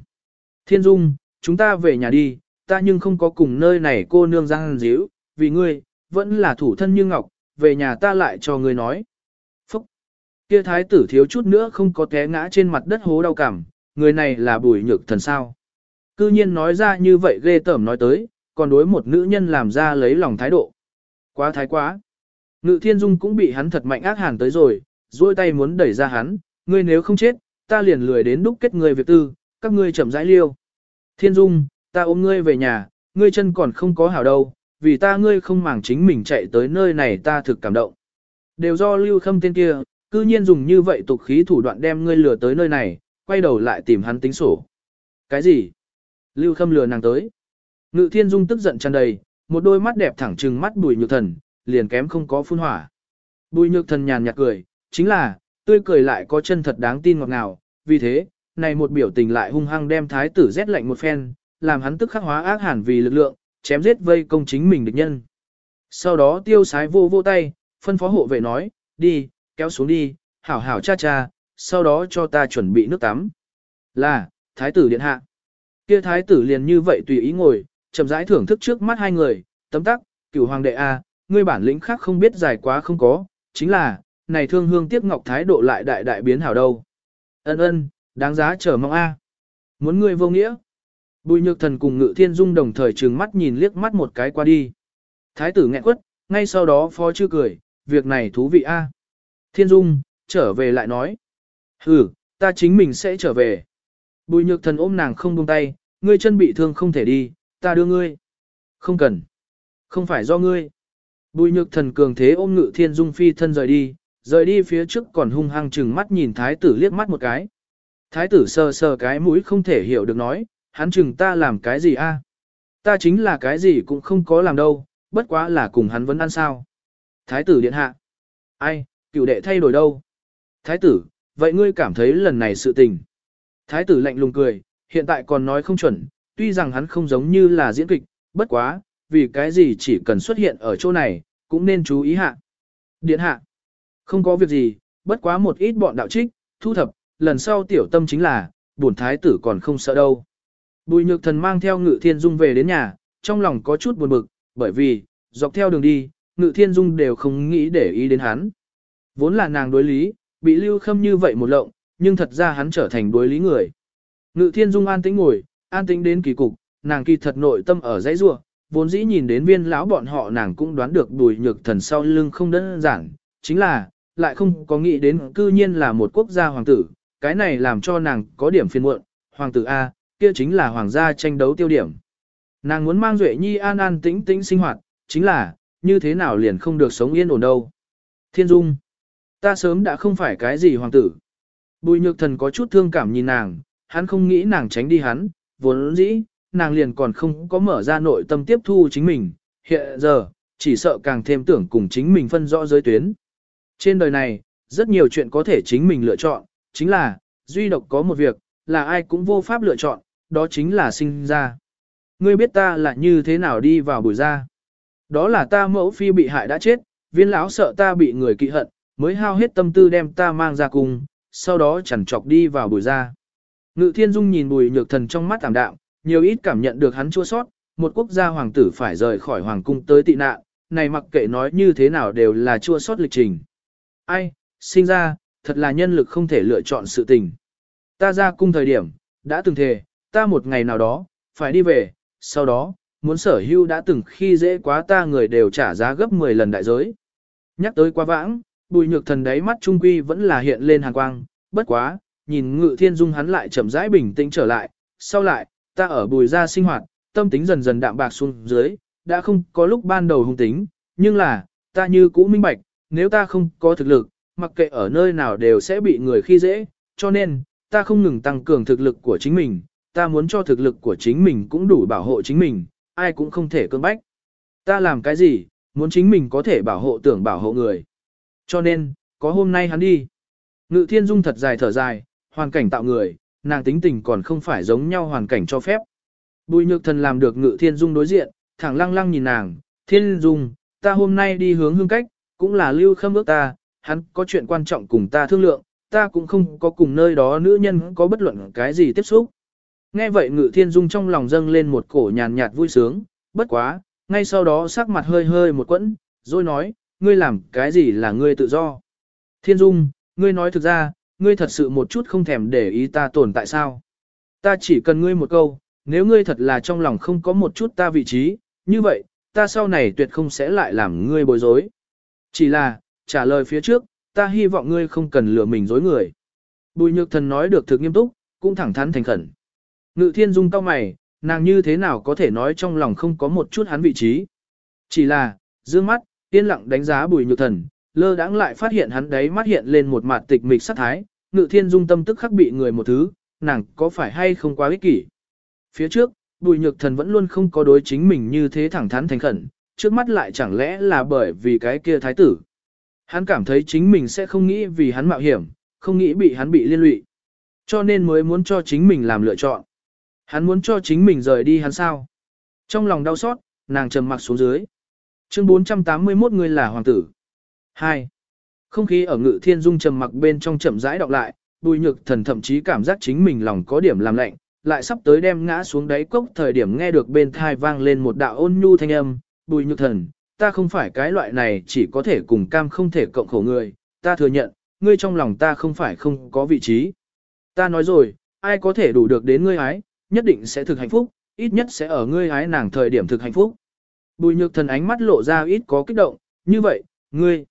Thiên Dung, chúng ta về nhà đi, ta nhưng không có cùng nơi này cô nương giang díu, vì ngươi, vẫn là thủ thân như ngọc, về nhà ta lại cho ngươi nói. Phúc! Kia thái tử thiếu chút nữa không có té ngã trên mặt đất hố đau cảm, người này là bùi nhược thần sao. Cư nhiên nói ra như vậy ghê tởm nói tới, còn đối một nữ nhân làm ra lấy lòng thái độ. Quá thái quá. Ngự thiên dung cũng bị hắn thật mạnh ác hàn tới rồi, duỗi tay muốn đẩy ra hắn, ngươi nếu không chết, ta liền lười đến đúc kết người việc tư, các ngươi chậm rãi liêu. Thiên dung, ta ôm ngươi về nhà, ngươi chân còn không có hảo đâu, vì ta ngươi không màng chính mình chạy tới nơi này ta thực cảm động. Đều do lưu khâm tên kia, cư nhiên dùng như vậy tục khí thủ đoạn đem ngươi lừa tới nơi này, quay đầu lại tìm hắn tính sổ. Cái gì? Lưu khâm lừa nàng tới. Ngự thiên dung tức giận tràn đầy, một đôi mắt đẹp thẳng trừng mắt bùi nhược thần, liền kém không có phun hỏa. Bùi nhược thần nhàn nhạt cười, chính là, tươi cười lại có chân thật đáng tin ngọt ngào, vì thế, này một biểu tình lại hung hăng đem thái tử rét lạnh một phen, làm hắn tức khắc hóa ác hẳn vì lực lượng, chém giết vây công chính mình địch nhân. Sau đó tiêu sái vô vô tay, phân phó hộ vệ nói, đi, kéo xuống đi, hảo hảo cha cha, sau đó cho ta chuẩn bị nước tắm. Là, thái tử điện hạ. Kia thái tử liền như vậy tùy ý ngồi, chậm rãi thưởng thức trước mắt hai người, tấm tắc, cửu hoàng đệ A, ngươi bản lĩnh khác không biết dài quá không có, chính là, này thương hương tiếc ngọc thái độ lại đại đại biến hảo đâu. Ân ân, đáng giá chờ mong A. Muốn ngươi vô nghĩa. Bùi nhược thần cùng ngự thiên dung đồng thời trừng mắt nhìn liếc mắt một cái qua đi. Thái tử nghẹn quất, ngay sau đó phó chưa cười, việc này thú vị a. Thiên dung, trở về lại nói. Ừ, ta chính mình sẽ trở về. Bùi nhược thần ôm nàng không buông tay, ngươi chân bị thương không thể đi, ta đưa ngươi. Không cần. Không phải do ngươi. Bùi nhược thần cường thế ôm ngự thiên dung phi thân rời đi, rời đi phía trước còn hung hăng chừng mắt nhìn thái tử liếc mắt một cái. Thái tử sờ sờ cái mũi không thể hiểu được nói, hắn chừng ta làm cái gì a? Ta chính là cái gì cũng không có làm đâu, bất quá là cùng hắn vẫn ăn sao. Thái tử điện hạ. Ai, cựu đệ thay đổi đâu? Thái tử, vậy ngươi cảm thấy lần này sự tình. Thái tử lạnh lùng cười, hiện tại còn nói không chuẩn, tuy rằng hắn không giống như là diễn kịch, bất quá, vì cái gì chỉ cần xuất hiện ở chỗ này, cũng nên chú ý hạ. Điện hạ. Không có việc gì, bất quá một ít bọn đạo trích, thu thập, lần sau tiểu tâm chính là, bổn thái tử còn không sợ đâu. Bùi nhược thần mang theo ngự thiên dung về đến nhà, trong lòng có chút buồn bực, bởi vì, dọc theo đường đi, ngự thiên dung đều không nghĩ để ý đến hắn. Vốn là nàng đối lý, bị lưu khâm như vậy một lộng, nhưng thật ra hắn trở thành đối lý người. Ngự thiên dung an tĩnh ngồi, an tĩnh đến kỳ cục, nàng kỳ thật nội tâm ở dãy rua, vốn dĩ nhìn đến viên lão bọn họ nàng cũng đoán được bùi nhược thần sau lưng không đơn giản, chính là, lại không có nghĩ đến cư nhiên là một quốc gia hoàng tử, cái này làm cho nàng có điểm phiền muộn, hoàng tử A, kia chính là hoàng gia tranh đấu tiêu điểm. Nàng muốn mang Duệ Nhi an an tĩnh tĩnh sinh hoạt, chính là, như thế nào liền không được sống yên ổn đâu. Thiên Dung, ta sớm đã không phải cái gì hoàng tử. Bùi nhược thần có chút thương cảm nhìn nàng, hắn không nghĩ nàng tránh đi hắn, vốn dĩ, nàng liền còn không có mở ra nội tâm tiếp thu chính mình, hiện giờ, chỉ sợ càng thêm tưởng cùng chính mình phân rõ giới tuyến. Trên đời này, rất nhiều chuyện có thể chính mình lựa chọn, chính là, duy độc có một việc, là ai cũng vô pháp lựa chọn, đó chính là sinh ra. Ngươi biết ta là như thế nào đi vào buổi ra. Đó là ta mẫu phi bị hại đã chết, viên lão sợ ta bị người kỵ hận, mới hao hết tâm tư đem ta mang ra cùng, sau đó chẳng chọc đi vào buổi ra. Ngự thiên dung nhìn bùi nhược thần trong mắt tạm đạm, nhiều ít cảm nhận được hắn chua sót, một quốc gia hoàng tử phải rời khỏi hoàng cung tới tị nạn, này mặc kệ nói như thế nào đều là chua sót lịch trình. Ai, sinh ra, thật là nhân lực không thể lựa chọn sự tình. Ta ra cung thời điểm, đã từng thề, ta một ngày nào đó, phải đi về, sau đó, muốn sở hưu đã từng khi dễ quá ta người đều trả giá gấp 10 lần đại giới. Nhắc tới quá vãng, bùi nhược thần đáy mắt trung quy vẫn là hiện lên hàng quang, bất quá, nhìn ngự thiên dung hắn lại chậm rãi bình tĩnh trở lại, sau lại, ta ở bùi ra sinh hoạt, tâm tính dần dần đạm bạc xuống dưới, đã không có lúc ban đầu hung tính, nhưng là, ta như cũ minh bạch, nếu ta không có thực lực, mặc kệ ở nơi nào đều sẽ bị người khi dễ, cho nên, ta không ngừng tăng cường thực lực của chính mình, ta muốn cho thực lực của chính mình cũng đủ bảo hộ chính mình, ai cũng không thể cưỡng bách. Ta làm cái gì, muốn chính mình có thể bảo hộ tưởng bảo hộ người. Cho nên, có hôm nay hắn đi. Ngự thiên dung thật dài thở dài, hoàn cảnh tạo người, nàng tính tình còn không phải giống nhau hoàn cảnh cho phép. Bùi nhược thần làm được ngự thiên dung đối diện, thẳng lăng lăng nhìn nàng, thiên dung, ta hôm nay đi hướng hương cách, cũng là lưu khâm ước ta, hắn có chuyện quan trọng cùng ta thương lượng, ta cũng không có cùng nơi đó nữ nhân có bất luận cái gì tiếp xúc. Nghe vậy ngự thiên dung trong lòng dâng lên một cổ nhàn nhạt vui sướng, bất quá, ngay sau đó sắc mặt hơi hơi một quẫn, rồi nói, ngươi làm cái gì là ngươi tự do. Thiên dung, ngươi nói thực ra, ngươi thật sự một chút không thèm để ý ta tồn tại sao. Ta chỉ cần ngươi một câu, nếu ngươi thật là trong lòng không có một chút ta vị trí, như vậy, ta sau này tuyệt không sẽ lại làm ngươi bối rối. Chỉ là, trả lời phía trước, ta hy vọng ngươi không cần lừa mình dối người. Bùi nhược thần nói được thực nghiêm túc, cũng thẳng thắn thành khẩn. Ngự thiên dung cao mày, nàng như thế nào có thể nói trong lòng không có một chút hắn vị trí. Chỉ là, dương mắt, yên lặng đánh giá bùi nhược thần, lơ đãng lại phát hiện hắn đấy mắt hiện lên một mặt tịch mịch sát thái, ngự thiên dung tâm tức khắc bị người một thứ, nàng có phải hay không quá ích kỷ. Phía trước, bùi nhược thần vẫn luôn không có đối chính mình như thế thẳng thắn thành khẩn, trước mắt lại chẳng lẽ là bởi vì cái kia thái tử. Hắn cảm thấy chính mình sẽ không nghĩ vì hắn mạo hiểm, không nghĩ bị hắn bị liên lụy. Cho nên mới muốn cho chính mình làm lựa chọn. Hắn muốn cho chính mình rời đi hắn sao. Trong lòng đau xót, nàng trầm mặc xuống dưới. Chương 481 người là hoàng tử. 2. Không khí ở ngự thiên dung trầm mặc bên trong chậm rãi đọc lại, bùi nhược thần thậm chí cảm giác chính mình lòng có điểm làm lạnh, lại sắp tới đem ngã xuống đáy cốc thời điểm nghe được bên thai vang lên một đạo ôn nhu thanh âm, bùi nhược thần, ta không phải cái loại này chỉ có thể cùng cam không thể cộng khổ người, ta thừa nhận, ngươi trong lòng ta không phải không có vị trí. Ta nói rồi, ai có thể đủ được đến ngươi ái, nhất định sẽ thực hạnh phúc, ít nhất sẽ ở ngươi ái nàng thời điểm thực hạnh phúc. Bùi nhược thần ánh mắt lộ ra ít có kích động, như vậy, ngươi,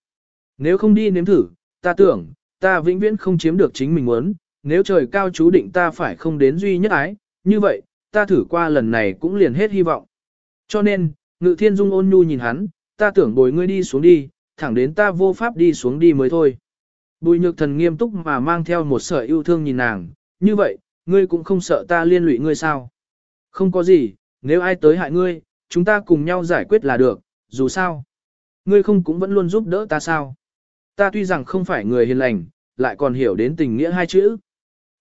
nếu không đi nếm thử, ta tưởng, ta vĩnh viễn không chiếm được chính mình muốn, nếu trời cao chú định ta phải không đến duy nhất ái, như vậy, ta thử qua lần này cũng liền hết hy vọng. Cho nên, ngự thiên dung ôn nhu nhìn hắn, ta tưởng bồi ngươi đi xuống đi, thẳng đến ta vô pháp đi xuống đi mới thôi. Bùi nhược thần nghiêm túc mà mang theo một sợi yêu thương nhìn nàng, như vậy, ngươi cũng không sợ ta liên lụy ngươi sao? Không có gì, nếu ai tới hại ngươi, chúng ta cùng nhau giải quyết là được, dù sao. Ngươi không cũng vẫn luôn giúp đỡ ta sao? Ta tuy rằng không phải người hiền lành, lại còn hiểu đến tình nghĩa hai chữ.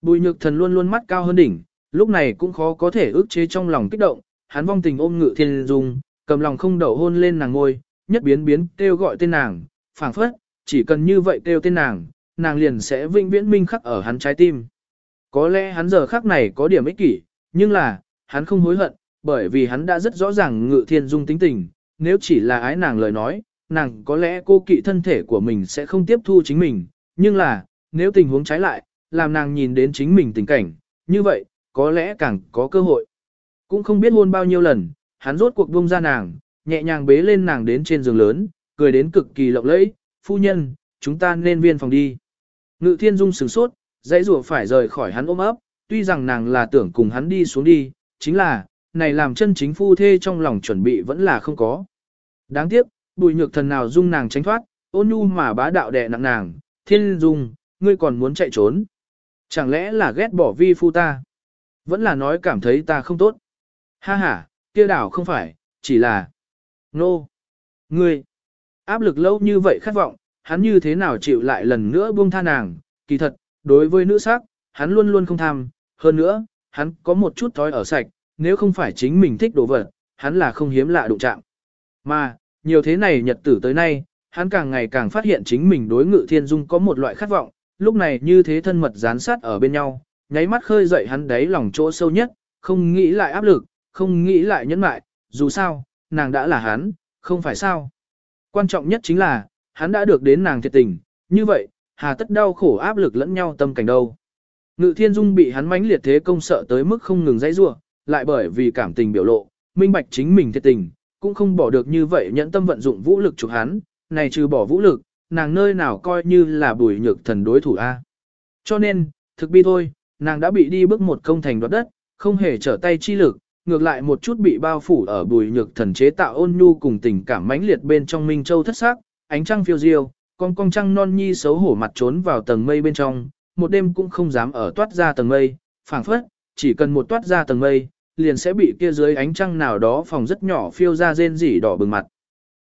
Bùi nhược thần luôn luôn mắt cao hơn đỉnh, lúc này cũng khó có thể ức chế trong lòng kích động, hắn vong tình ôm ngự thiên dung, cầm lòng không đậu hôn lên nàng ngôi, nhất biến biến kêu gọi tên nàng, phảng phất, chỉ cần như vậy kêu tên nàng, nàng liền sẽ vĩnh viễn minh khắc ở hắn trái tim. Có lẽ hắn giờ khắc này có điểm ích kỷ, nhưng là, hắn không hối hận, bởi vì hắn đã rất rõ ràng ngự thiên dung tính tình, nếu chỉ là ái nàng lời nói, nàng có lẽ cô kỵ thân thể của mình sẽ không tiếp thu chính mình, nhưng là, nếu tình huống trái lại, làm nàng nhìn đến chính mình tình cảnh, như vậy, có lẽ càng có cơ hội. Cũng không biết hôn bao nhiêu lần, hắn rốt cuộc buông ra nàng, nhẹ nhàng bế lên nàng đến trên giường lớn, cười đến cực kỳ lộng lẫy, phu nhân, chúng ta nên viên phòng đi. Ngự thiên dung sửng sốt, dãy rùa phải rời khỏi hắn ôm ấp, tuy rằng nàng là tưởng cùng hắn đi xuống đi, chính là, này làm chân chính phu thê trong lòng chuẩn bị vẫn là không có. Đáng tiếc, bùi nhược thần nào dung nàng tránh thoát, ôn nhu mà bá đạo đè nặng nàng, thiên dung, ngươi còn muốn chạy trốn. Chẳng lẽ là ghét bỏ vi phu ta? Vẫn là nói cảm thấy ta không tốt. Ha ha, kia đảo không phải, chỉ là... Nô! No. Ngươi! Áp lực lâu như vậy khát vọng, hắn như thế nào chịu lại lần nữa buông tha nàng, kỳ thật, đối với nữ sắc, hắn luôn luôn không tham, hơn nữa, hắn có một chút thói ở sạch, nếu không phải chính mình thích đồ vật, hắn là không hiếm lạ đụng chạm. Mà, nhiều thế này nhật tử tới nay, hắn càng ngày càng phát hiện chính mình đối ngự thiên dung có một loại khát vọng, lúc này như thế thân mật dán sát ở bên nhau, nháy mắt khơi dậy hắn đáy lòng chỗ sâu nhất, không nghĩ lại áp lực, không nghĩ lại nhẫn mại, dù sao, nàng đã là hắn, không phải sao. Quan trọng nhất chính là, hắn đã được đến nàng thiệt tình, như vậy, hà tất đau khổ áp lực lẫn nhau tâm cảnh đâu. Ngự thiên dung bị hắn mãnh liệt thế công sợ tới mức không ngừng dãy rua, lại bởi vì cảm tình biểu lộ, minh bạch chính mình thiệt tình, cũng không bỏ được như vậy nhẫn tâm vận dụng vũ lực chụp hắn, này trừ bỏ vũ lực, nàng nơi nào coi như là bùi nhược thần đối thủ A. Cho nên, thực bi thôi, nàng đã bị đi bước một công thành đoạt đất, không hề trở tay chi lực, ngược lại một chút bị bao phủ ở bùi nhược thần chế tạo ôn nhu cùng tình cảm mãnh liệt bên trong Minh Châu thất sắc, ánh trăng phiêu diêu, con con trăng non nhi xấu hổ mặt trốn vào tầng mây bên trong, một đêm cũng không dám ở toát ra tầng mây, phảng phất, chỉ cần một toát ra tầng mây, liền sẽ bị kia dưới ánh trăng nào đó phòng rất nhỏ phiêu ra rên rỉ đỏ bừng mặt.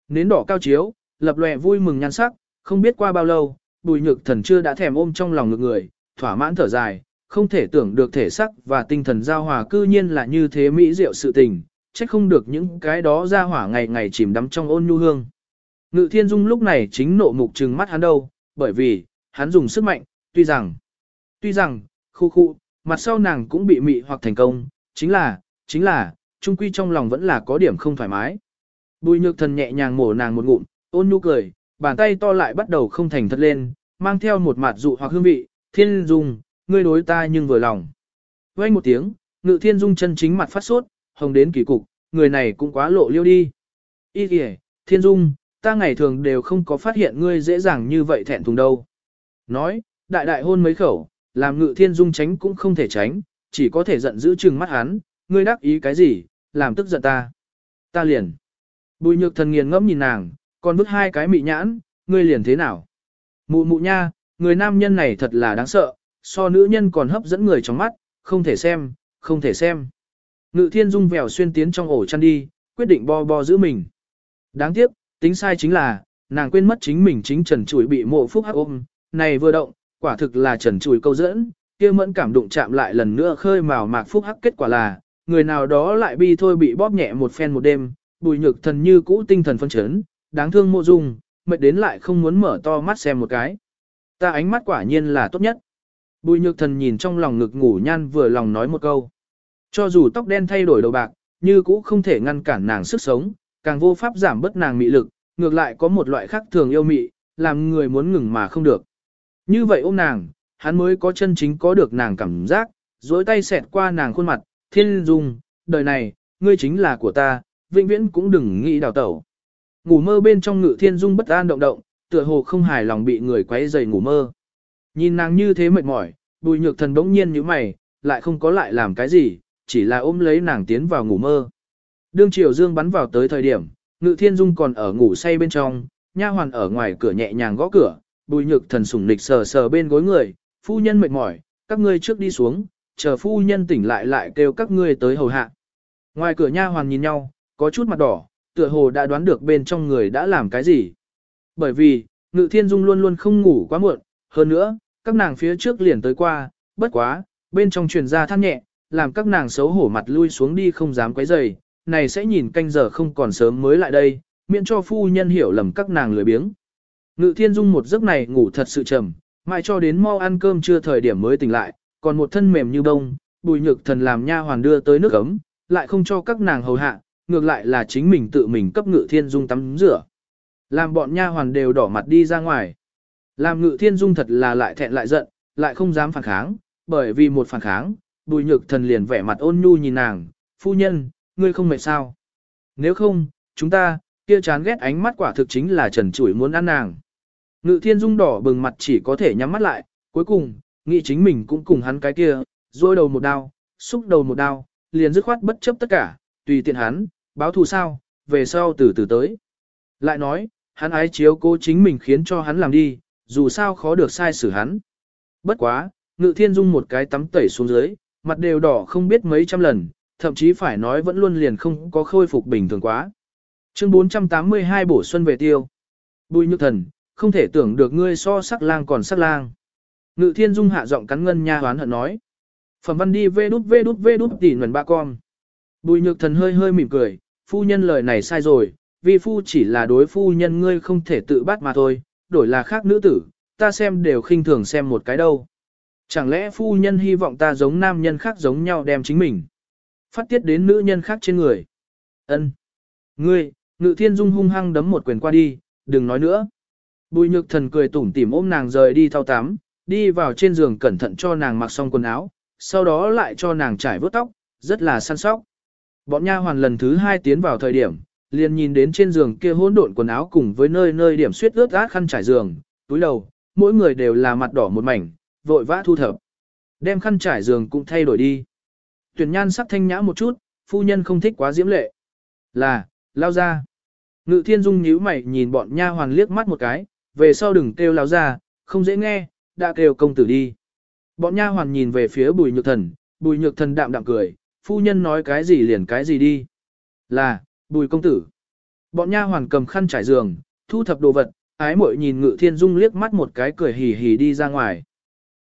Nến đỏ cao chiếu, lập lòe vui mừng nhan sắc, không biết qua bao lâu, bùi nhược thần chưa đã thèm ôm trong lòng ngực người, thỏa mãn thở dài, không thể tưởng được thể sắc và tinh thần giao hòa cư nhiên là như thế mỹ diệu sự tình, trách không được những cái đó ra hỏa ngày ngày chìm đắm trong ôn nhu hương. Ngự thiên dung lúc này chính nộ mục trừng mắt hắn đâu, bởi vì, hắn dùng sức mạnh, tuy rằng, tuy rằng, khu khu, mặt sau nàng cũng bị mị hoặc thành công, chính là, chính là, trung quy trong lòng vẫn là có điểm không thoải mái. Bùi nhược thần nhẹ nhàng mổ nàng một ngụm, ôn nhu cười, bàn tay to lại bắt đầu không thành thật lên, mang theo một mặt dụ hoặc hương vị, thiên dung, ngươi đối ta nhưng vừa lòng. Quay một tiếng, ngự thiên dung chân chính mặt phát sốt, hồng đến kỳ cục, người này cũng quá lộ liêu đi. Ý kìa, thiên dung, ta ngày thường đều không có phát hiện ngươi dễ dàng như vậy thẹn thùng đâu. Nói, đại đại hôn mấy khẩu, làm ngự thiên dung tránh cũng không thể tránh, chỉ có thể giận giữ chừng mắt hắn, ngươi đắc ý cái gì, làm tức giận ta. Ta liền. Bùi nhược thần nghiền ngẫm nhìn nàng, còn vứt hai cái mị nhãn, ngươi liền thế nào? Mụ mụ nha, người nam nhân này thật là đáng sợ, so nữ nhân còn hấp dẫn người trong mắt, không thể xem, không thể xem. Ngự thiên dung vèo xuyên tiến trong ổ chăn đi, quyết định bo bo giữ mình. Đáng tiếc, tính sai chính là, nàng quên mất chính mình chính trần chuỗi bị mộ phúc hắc ôm, này vừa động, quả thực là trần chuỗi câu dẫn, kia mẫn cảm đụng chạm lại lần nữa khơi mào mạc phúc hắc kết quả là, người nào đó lại bi thôi bị bóp nhẹ một phen một đêm, bùi nhược thần như cũ tinh thần phân chấn, đáng thương mộ dung, mệt đến lại không muốn mở to mắt xem một cái. Ta ánh mắt quả nhiên là tốt nhất. Bùi nhược thần nhìn trong lòng ngực ngủ nhan vừa lòng nói một câu. Cho dù tóc đen thay đổi đầu bạc, như cũ không thể ngăn cản nàng sức sống, càng vô pháp giảm bớt nàng mị lực, ngược lại có một loại khác thường yêu mị, làm người muốn ngừng mà không được. Như vậy ôm nàng, hắn mới có chân chính có được nàng cảm giác, dối tay xẹt qua nàng khuôn mặt, thiên dung, đời này, ngươi chính là của ta, vĩnh viễn cũng đừng nghĩ đào tẩu. Ngủ mơ bên trong ngự thiên dung bất an động động, tựa hồ không hài lòng bị người quấy rầy ngủ mơ. Nhìn nàng như thế mệt mỏi, bùi nhược thần bỗng nhiên như mày, lại không có lại làm cái gì, chỉ là ôm lấy nàng tiến vào ngủ mơ. Đương triều dương bắn vào tới thời điểm, ngự thiên dung còn ở ngủ say bên trong, nha hoàn ở ngoài cửa nhẹ nhàng gõ cửa, bùi nhược thần sủng nịch sờ sờ bên gối người, phu nhân mệt mỏi, các ngươi trước đi xuống, chờ phu nhân tỉnh lại lại kêu các ngươi tới hầu hạ. Ngoài cửa nha hoàn nhìn nhau, có chút mặt đỏ, tựa hồ đã đoán được bên trong người đã làm cái gì. Bởi vì, ngự thiên dung luôn luôn không ngủ quá muộn, hơn nữa, các nàng phía trước liền tới qua, bất quá, bên trong truyền ra than nhẹ, làm các nàng xấu hổ mặt lui xuống đi không dám quấy rầy, này sẽ nhìn canh giờ không còn sớm mới lại đây, miễn cho phu nhân hiểu lầm các nàng lười biếng. Ngự thiên dung một giấc này ngủ thật sự trầm, mãi cho đến mau ăn cơm chưa thời điểm mới tỉnh lại, còn một thân mềm như bông, bùi nhược thần làm nha hoàn đưa tới nước ấm, lại không cho các nàng hầu hạ, ngược lại là chính mình tự mình cấp ngự thiên dung tắm rửa. Làm bọn nha hoàn đều đỏ mặt đi ra ngoài. Làm ngự thiên dung thật là lại thẹn lại giận, lại không dám phản kháng, bởi vì một phản kháng, bùi nhược thần liền vẻ mặt ôn nhu nhìn nàng, phu nhân, ngươi không mệt sao. Nếu không, chúng ta, kia chán ghét ánh mắt quả thực chính là trần chủi muốn ăn nàng. Ngự thiên dung đỏ bừng mặt chỉ có thể nhắm mắt lại, cuối cùng, nghĩ chính mình cũng cùng hắn cái kia, rôi đầu một đao, xúc đầu một đao, liền dứt khoát bất chấp tất cả, tùy tiện hắn, báo thù sao, về sau từ từ tới. Lại nói, hắn ái chiếu cố chính mình khiến cho hắn làm đi, dù sao khó được sai xử hắn. Bất quá, ngự thiên dung một cái tắm tẩy xuống dưới, mặt đều đỏ không biết mấy trăm lần, thậm chí phải nói vẫn luôn liền không có khôi phục bình thường quá. Chương 482 bổ xuân về tiêu. Bùi nhược thần, không thể tưởng được ngươi so sắc lang còn sắc lang. Ngự thiên dung hạ giọng cắn ngân nha hoán hận nói. Phẩm văn đi vê đút vê đút vê đút tỉ nguồn ba con. Bùi nhược thần hơi hơi mỉm cười, phu nhân lời này sai rồi, vì phu chỉ là đối phu nhân ngươi không thể tự bắt mà thôi, đổi là khác nữ tử, ta xem đều khinh thường xem một cái đâu. Chẳng lẽ phu nhân hy vọng ta giống nam nhân khác giống nhau đem chính mình. Phát tiết đến nữ nhân khác trên người. ân Ngươi, ngự thiên dung hung hăng đấm một quyền qua đi, đừng nói nữa. Bùi nhược thần cười tủm tỉm ôm nàng rời đi thao tắm, đi vào trên giường cẩn thận cho nàng mặc xong quần áo, sau đó lại cho nàng trải vớt tóc, rất là săn sóc. Bọn nha hoàn lần thứ hai tiến vào thời điểm, liền nhìn đến trên giường kia hỗn độn quần áo cùng với nơi nơi điểm suýt ướt át khăn trải giường, túi đầu, mỗi người đều là mặt đỏ một mảnh, vội vã thu thập. Đem khăn trải giường cũng thay đổi đi. Tuyển nhan sắc thanh nhã một chút, phu nhân không thích quá diễm lệ. Là, lao ra. Ngự thiên dung nhíu mày nhìn bọn nha hoàn liếc mắt một cái, về sau đừng kêu lao ra, không dễ nghe, đã kêu công tử đi. Bọn nha hoàn nhìn về phía bùi nhược thần, bùi nhược thần đạm đạm cười, phu nhân nói cái gì liền cái gì đi. Là, bùi công tử. Bọn nha hoàn cầm khăn trải giường, thu thập đồ vật, ái muội nhìn ngự thiên dung liếc mắt một cái cười hì hì đi ra ngoài.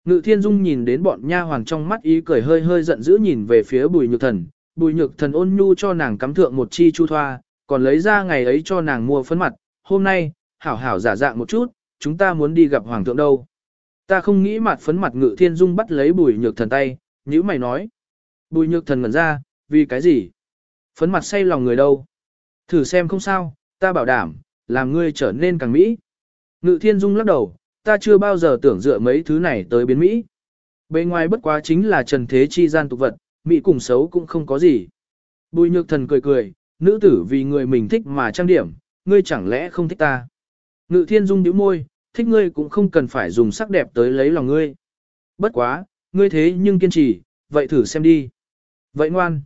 Ngự thiên dung nhìn đến bọn nha hoàn trong mắt ý cười hơi hơi giận dữ nhìn về phía bùi nhược thần, bùi nhược thần ôn nhu cho nàng cắm thượng một chi chu thoa, còn lấy ra ngày ấy cho nàng mua phấn mặt, hôm nay, hảo hảo giả dạng một chút, chúng ta muốn đi gặp hoàng thượng đâu. Ta không nghĩ mặt phấn mặt ngự thiên dung bắt lấy bùi nhược thần tay, nhữ mày nói. Bùi nhược thần ngẩn ra, vì cái gì? Phấn mặt say lòng người đâu? Thử xem không sao, ta bảo đảm, làm ngươi trở nên càng mỹ. Ngự thiên dung lắc đầu, ta chưa bao giờ tưởng dựa mấy thứ này tới biến mỹ. Bề ngoài bất quá chính là trần thế chi gian tục vật, mỹ cùng xấu cũng không có gì. Bùi nhược thần cười cười, nữ tử vì người mình thích mà trang điểm, ngươi chẳng lẽ không thích ta. Ngự thiên dung nhíu môi, thích ngươi cũng không cần phải dùng sắc đẹp tới lấy lòng ngươi. Bất quá, ngươi thế nhưng kiên trì, vậy thử xem đi. Vậy ngoan.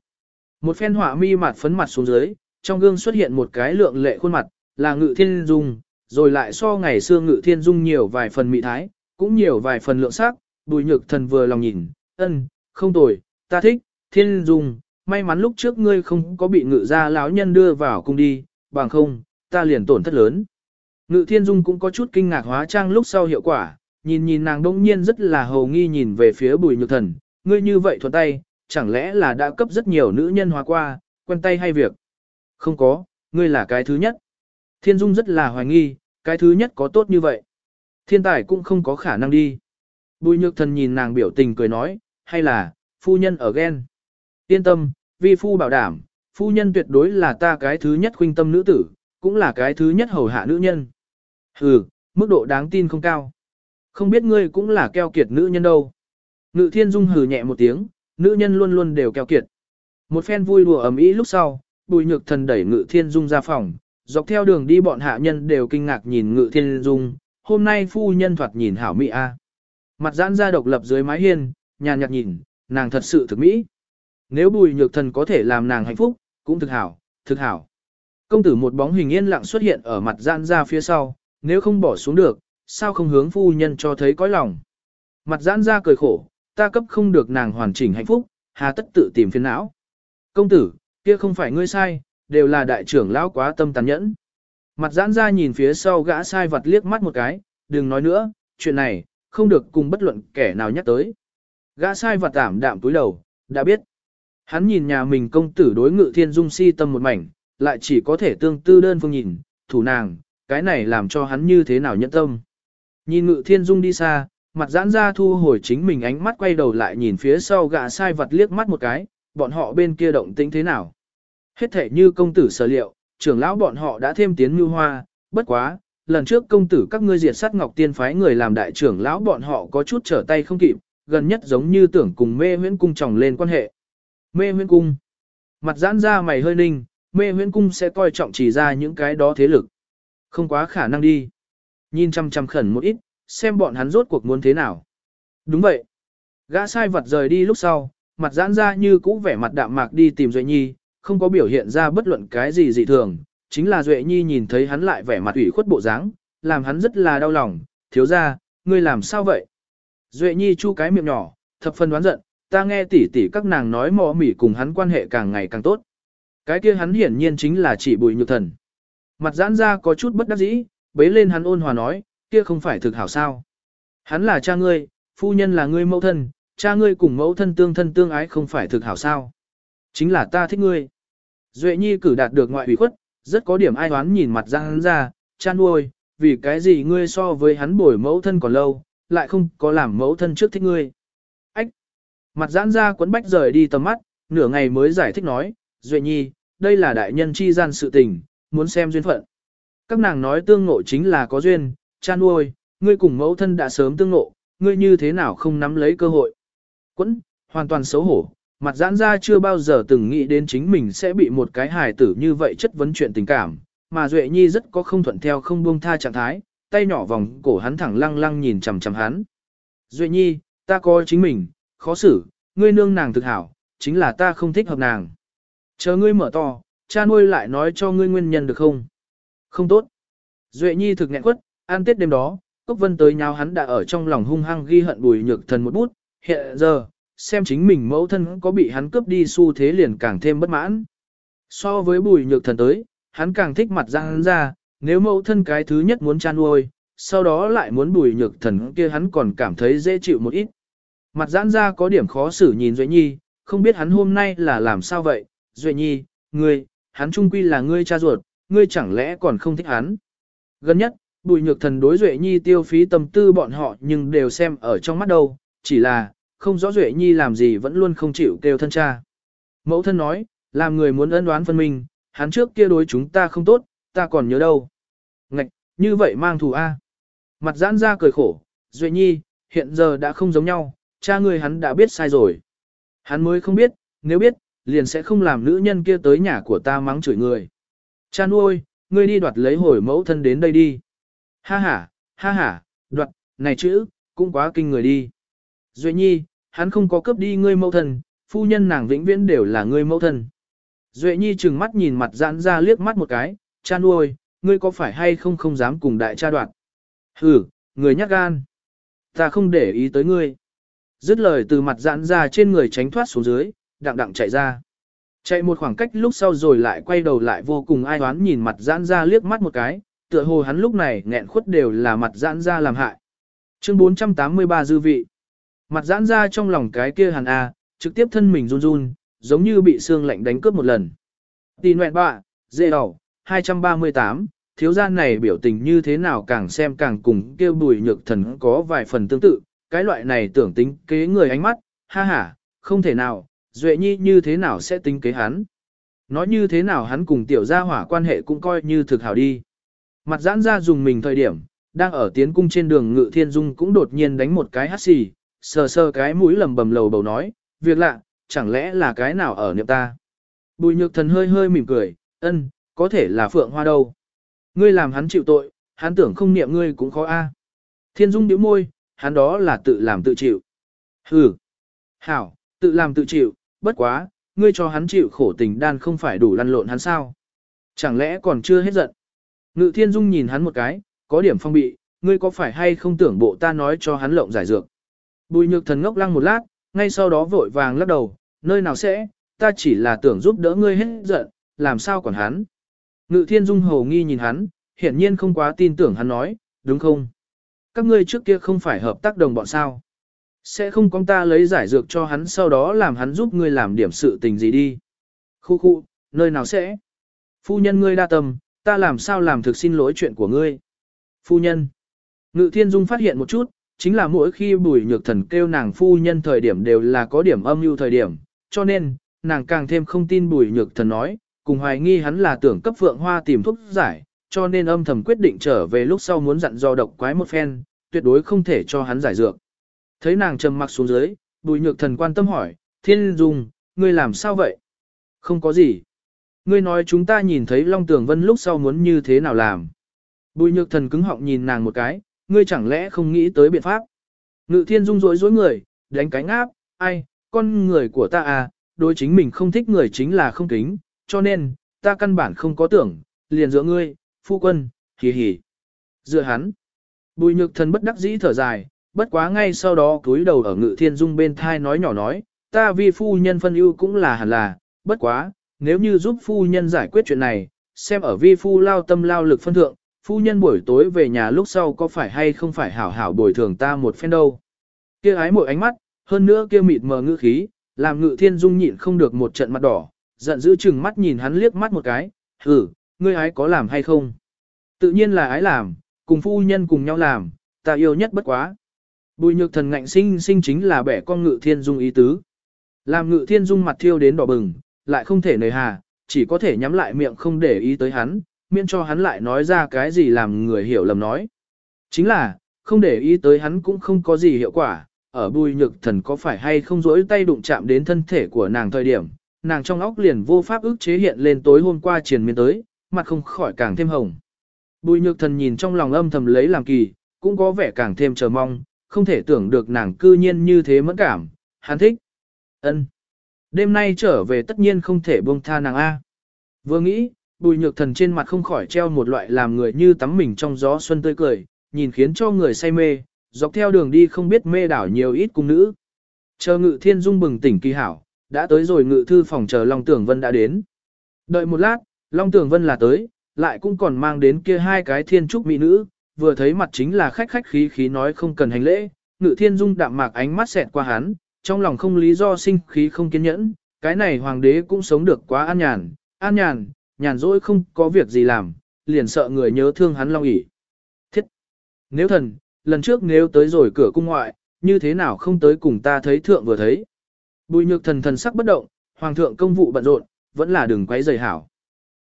Một phen họa mi mặt phấn mặt xuống dưới, trong gương xuất hiện một cái lượng lệ khuôn mặt, là ngự thiên dung, rồi lại so ngày xưa ngự thiên dung nhiều vài phần mị thái, cũng nhiều vài phần lượng sắc, bùi nhược thần vừa lòng nhìn, ân, không tồi, ta thích, thiên dung, may mắn lúc trước ngươi không có bị ngự gia lão nhân đưa vào cung đi, bằng không, ta liền tổn thất lớn. Ngự thiên dung cũng có chút kinh ngạc hóa trang lúc sau hiệu quả, nhìn nhìn nàng đông nhiên rất là hầu nghi nhìn về phía bùi nhược thần, ngươi như vậy thuận tay, chẳng lẽ là đã cấp rất nhiều nữ nhân hóa qua, quen tay hay việc? Không có, ngươi là cái thứ nhất. Thiên dung rất là hoài nghi, cái thứ nhất có tốt như vậy. Thiên tài cũng không có khả năng đi. Bùi nhược thần nhìn nàng biểu tình cười nói, hay là, phu nhân ở ghen. Yên tâm, vi phu bảo đảm, phu nhân tuyệt đối là ta cái thứ nhất khuynh tâm nữ tử, cũng là cái thứ nhất hầu hạ nữ nhân. Hừ, mức độ đáng tin không cao. Không biết ngươi cũng là keo kiệt nữ nhân đâu. Ngự thiên dung hừ nhẹ một tiếng, nữ nhân luôn luôn đều keo kiệt. Một phen vui đùa ầm ĩ lúc sau, bùi nhược thần đẩy ngự thiên dung ra phòng, dọc theo đường đi bọn hạ nhân đều kinh ngạc nhìn ngự thiên dung, hôm nay phu nhân thoạt nhìn hảo mỹ a. Mặt giãn ra độc lập dưới mái hiên, nhàn nhạt nhìn, nàng thật sự thực mỹ. Nếu bùi nhược thần có thể làm nàng hạnh phúc, cũng thực hảo, thực hảo. Công tử một bóng hình yên lặng xuất hiện ở mặt giãn ra phía sau, nếu không bỏ xuống được, sao không hướng phu nhân cho thấy cõi lòng. Mặt giãn ra cười khổ, ta cấp không được nàng hoàn chỉnh hạnh phúc, hà tất tự tìm phiền não. Công tử, kia không phải ngươi sai, đều là đại trưởng lão quá tâm tàn nhẫn. Mặt giãn ra nhìn phía sau gã sai vật liếc mắt một cái, đừng nói nữa, chuyện này, không được cùng bất luận kẻ nào nhắc tới. Gã sai vật tảm đạm túi đầu, đã biết. Hắn nhìn nhà mình công tử đối ngự thiên dung si tâm một mảnh, lại chỉ có thể tương tư đơn phương nhìn, thủ nàng, cái này làm cho hắn như thế nào nhẫn tâm. Nhìn ngự thiên dung đi xa, mặt giãn ra thu hồi chính mình ánh mắt quay đầu lại nhìn phía sau gã sai vật liếc mắt một cái, bọn họ bên kia động tĩnh thế nào. Hết thể như công tử sở liệu, trưởng lão bọn họ đã thêm tiến mưu hoa, bất quá, lần trước công tử các ngươi diệt sát ngọc tiên phái người làm đại trưởng lão bọn họ có chút trở tay không kịp, gần nhất giống như tưởng cùng mê huyễn cung chồng lên quan hệ. Mê huyễn cung. Mặt giãn ra mày hơi ninh, mê huyễn cung sẽ coi trọng chỉ ra những cái đó thế lực. Không quá khả năng đi. Nhìn chăm chăm khẩn một ít, xem bọn hắn rốt cuộc muốn thế nào. Đúng vậy. Gã sai vật rời đi lúc sau, mặt giãn ra như cũ vẻ mặt đạm mạc đi tìm Duệ Nhi, không có biểu hiện ra bất luận cái gì dị thường. Chính là Duệ Nhi nhìn thấy hắn lại vẻ mặt ủy khuất bộ dáng, làm hắn rất là đau lòng, thiếu ra, ngươi làm sao vậy? Duệ Nhi chu cái miệng nhỏ, thập phân đoán giận, ta nghe tỉ tỉ các nàng nói mò mỉ cùng hắn quan hệ càng ngày càng tốt. Cái kia hắn hiển nhiên chính là chỉ bùi nhược thần. Mặt giãn ra có chút bất đắc dĩ, bế lên hắn ôn hòa nói, kia không phải thực hảo sao. Hắn là cha ngươi, phu nhân là ngươi mẫu thân, cha ngươi cùng mẫu thân tương thân tương ái không phải thực hảo sao. Chính là ta thích ngươi. Duệ nhi cử đạt được ngoại ủy khuất, rất có điểm ai oán nhìn mặt giãn ra, cha nuôi, vì cái gì ngươi so với hắn bồi mẫu thân còn lâu, lại không có làm mẫu thân trước thích ngươi. Ách! Mặt giãn ra quấn bách rời đi tầm mắt, nửa ngày mới giải thích nói, Duệ Nhi, đây là đại nhân chi gian sự tình, muốn xem duyên phận. Các nàng nói tương ngộ chính là có duyên, cha nuôi, ngươi cùng mẫu thân đã sớm tương ngộ, ngươi như thế nào không nắm lấy cơ hội. Quẫn, hoàn toàn xấu hổ, mặt giãn ra chưa bao giờ từng nghĩ đến chính mình sẽ bị một cái hài tử như vậy chất vấn chuyện tình cảm, mà Duệ Nhi rất có không thuận theo không buông tha trạng thái, tay nhỏ vòng cổ hắn thẳng lăng lăng nhìn chằm chằm hắn. Duệ Nhi, ta có chính mình, khó xử, ngươi nương nàng thực hảo, chính là ta không thích hợp nàng. Chờ ngươi mở to, cha nuôi lại nói cho ngươi nguyên nhân được không? Không tốt. Duệ Nhi thực nghẹn quất, an tết đêm đó, Cốc Vân tới nhau hắn đã ở trong lòng hung hăng ghi hận bùi nhược thần một bút, hiện giờ, xem chính mình mẫu thân có bị hắn cướp đi xu thế liền càng thêm bất mãn. So với bùi nhược thần tới, hắn càng thích mặt ra hắn ra, nếu mẫu thân cái thứ nhất muốn chan nuôi, sau đó lại muốn bùi nhược thần kia hắn còn cảm thấy dễ chịu một ít. Mặt giãn ra có điểm khó xử nhìn Duệ Nhi, không biết hắn hôm nay là làm sao vậy, Duệ Nhi, ngươi, hắn trung quy là ngươi cha ruột, ngươi chẳng lẽ còn không thích hắn. Gần nhất, bùi nhược thần đối Duệ Nhi tiêu phí tâm tư bọn họ nhưng đều xem ở trong mắt đâu, chỉ là, không rõ Duệ Nhi làm gì vẫn luôn không chịu kêu thân cha. Mẫu thân nói, làm người muốn ân đoán phân minh, hắn trước kia đối chúng ta không tốt, ta còn nhớ đâu. Ngạch, như vậy mang thù A. Mặt giãn ra cười khổ, Duệ Nhi, hiện giờ đã không giống nhau, cha người hắn đã biết sai rồi. Hắn mới không biết, nếu biết, liền sẽ không làm nữ nhân kia tới nhà của ta mắng chửi người. Cha nuôi, ngươi đi đoạt lấy hồi mẫu thân đến đây đi. Ha ha, ha ha, đoạt, này chữ, cũng quá kinh người đi. Duệ Nhi, hắn không có cướp đi ngươi mẫu thân, phu nhân nàng vĩnh viễn đều là ngươi mẫu thân. Duệ Nhi trừng mắt nhìn mặt giãn ra liếc mắt một cái, cha nuôi, ngươi có phải hay không không dám cùng đại cha đoạt. Hử, người nhát gan. Ta không để ý tới ngươi. Dứt lời từ mặt giãn ra trên người tránh thoát xuống dưới, đặng đặng chạy ra. Chạy một khoảng cách lúc sau rồi lại quay đầu lại vô cùng ai oán nhìn mặt giãn ra liếc mắt một cái, tựa hồ hắn lúc này nghẹn khuất đều là mặt giãn ra làm hại. Chương 483 dư vị. Mặt giãn ra trong lòng cái kia hàn A, trực tiếp thân mình run run, giống như bị xương lạnh đánh cướp một lần. Tì nguyện bạ, dễ đỏ, 238, thiếu gia này biểu tình như thế nào càng xem càng cùng kêu bùi nhược thần có vài phần tương tự, cái loại này tưởng tính kế người ánh mắt, ha ha, không thể nào, Duệ Nhi như thế nào sẽ tính kế hắn. Nói như thế nào hắn cùng tiểu gia hỏa quan hệ cũng coi như thực hảo đi. Mặt giãn ra dùng mình thời điểm, đang ở tiến cung trên đường ngự thiên dung cũng đột nhiên đánh một cái hắt xì, sờ sờ cái mũi lầm bầm lầu bầu nói, việc lạ, chẳng lẽ là cái nào ở niệm ta. Bùi nhược thần hơi hơi mỉm cười, ân, có thể là phượng hoa đâu. Ngươi làm hắn chịu tội, hắn tưởng không niệm ngươi cũng khó a. Thiên dung điếu môi, hắn đó là tự làm tự chịu. Hừ. Hảo, tự làm tự chịu, bất quá, ngươi cho hắn chịu khổ tình đan không phải đủ lăn lộn hắn sao. Chẳng lẽ còn chưa hết giận. Ngự thiên dung nhìn hắn một cái, có điểm phong bị, ngươi có phải hay không tưởng bộ ta nói cho hắn lộng giải dược. Bùi nhược thần ngốc lăng một lát, ngay sau đó vội vàng lắc đầu, nơi nào sẽ, ta chỉ là tưởng giúp đỡ ngươi hết giận, làm sao còn hắn. Ngự thiên dung hầu nghi nhìn hắn, hiển nhiên không quá tin tưởng hắn nói, đúng không? Các ngươi trước kia không phải hợp tác đồng bọn sao? Sẽ không con ta lấy giải dược cho hắn sau đó làm hắn giúp ngươi làm điểm sự tình gì đi. Khu khu, nơi nào sẽ? Phu nhân ngươi đa tâm, ta làm sao làm thực xin lỗi chuyện của ngươi? Phu nhân. Ngự thiên dung phát hiện một chút, chính là mỗi khi bùi nhược thần kêu nàng phu nhân thời điểm đều là có điểm âm mưu thời điểm, cho nên, nàng càng thêm không tin bùi nhược thần nói, cùng hoài nghi hắn là tưởng cấp phượng hoa tìm thuốc giải, cho nên âm thầm quyết định trở về lúc sau muốn dặn do độc quái một phen, tuyệt đối không thể cho hắn giải dược. Thấy nàng trầm mặc xuống dưới, bùi nhược thần quan tâm hỏi, thiên dung, ngươi làm sao vậy? Không có gì. Ngươi nói chúng ta nhìn thấy Long Tường Vân lúc sau muốn như thế nào làm? Bùi nhược thần cứng họng nhìn nàng một cái, ngươi chẳng lẽ không nghĩ tới biện pháp? Ngự thiên dung rối rối người, đánh cánh áp, ai, con người của ta à, đối chính mình không thích người chính là không kính, cho nên, ta căn bản không có tưởng, liền giữa ngươi, phu quân, hì hì. Dựa hắn. Bùi nhược thần bất đắc dĩ thở dài, bất quá ngay sau đó cúi đầu ở ngự thiên dung bên thai nói nhỏ nói, ta vì phu nhân phân ưu cũng là hẳn là, bất quá, nếu như giúp phu nhân giải quyết chuyện này, xem ở vi phu lao tâm lao lực phân thượng, phu nhân buổi tối về nhà lúc sau có phải hay không phải hảo hảo bồi thường ta một phen đâu. Kia ái mội ánh mắt, hơn nữa kia mịt mờ ngữ khí, làm ngự thiên dung nhịn không được một trận mặt đỏ, giận dữ chừng mắt nhìn hắn liếc mắt một cái, hử, ngươi ái có làm hay không? Tự nhiên là ái làm, Cùng phu nhân cùng nhau làm, ta yêu nhất bất quá. Bùi nhược thần ngạnh sinh sinh chính là bẻ con ngự thiên dung ý tứ. Làm ngự thiên dung mặt thiêu đến đỏ bừng, lại không thể nời hà, chỉ có thể nhắm lại miệng không để ý tới hắn, miễn cho hắn lại nói ra cái gì làm người hiểu lầm nói. Chính là, không để ý tới hắn cũng không có gì hiệu quả, ở bùi nhược thần có phải hay không rỗi tay đụng chạm đến thân thể của nàng thời điểm, nàng trong óc liền vô pháp ức chế hiện lên tối hôm qua triền miên tới, mặt không khỏi càng thêm hồng. Bùi nhược thần nhìn trong lòng âm thầm lấy làm kỳ, cũng có vẻ càng thêm chờ mong, không thể tưởng được nàng cư nhiên như thế mẫn cảm, hắn thích. ân Đêm nay trở về tất nhiên không thể buông tha nàng A. Vừa nghĩ, bùi nhược thần trên mặt không khỏi treo một loại làm người như tắm mình trong gió xuân tươi cười, nhìn khiến cho người say mê, dọc theo đường đi không biết mê đảo nhiều ít cung nữ. Chờ ngự thiên dung bừng tỉnh kỳ hảo, đã tới rồi ngự thư phòng chờ Long Tưởng Vân đã đến. Đợi một lát, Long Tưởng Vân là tới, lại cũng còn mang đến kia hai cái thiên trúc mỹ nữ, vừa thấy mặt chính là khách khách khí khí nói không cần hành lễ, ngự thiên dung đạm mạc ánh mắt xẹt qua hắn, trong lòng không lý do sinh khí không kiên nhẫn, cái này hoàng đế cũng sống được quá an nhàn, an nhàn, nhàn rỗi không có việc gì làm, liền sợ người nhớ thương hắn long ỉ. Thiết! Nếu thần, lần trước nếu tới rồi cửa cung ngoại, như thế nào không tới cùng ta thấy thượng vừa thấy. Bùi nhược thần thần sắc bất động, hoàng thượng công vụ bận rộn, vẫn là đừng quấy rầy hảo.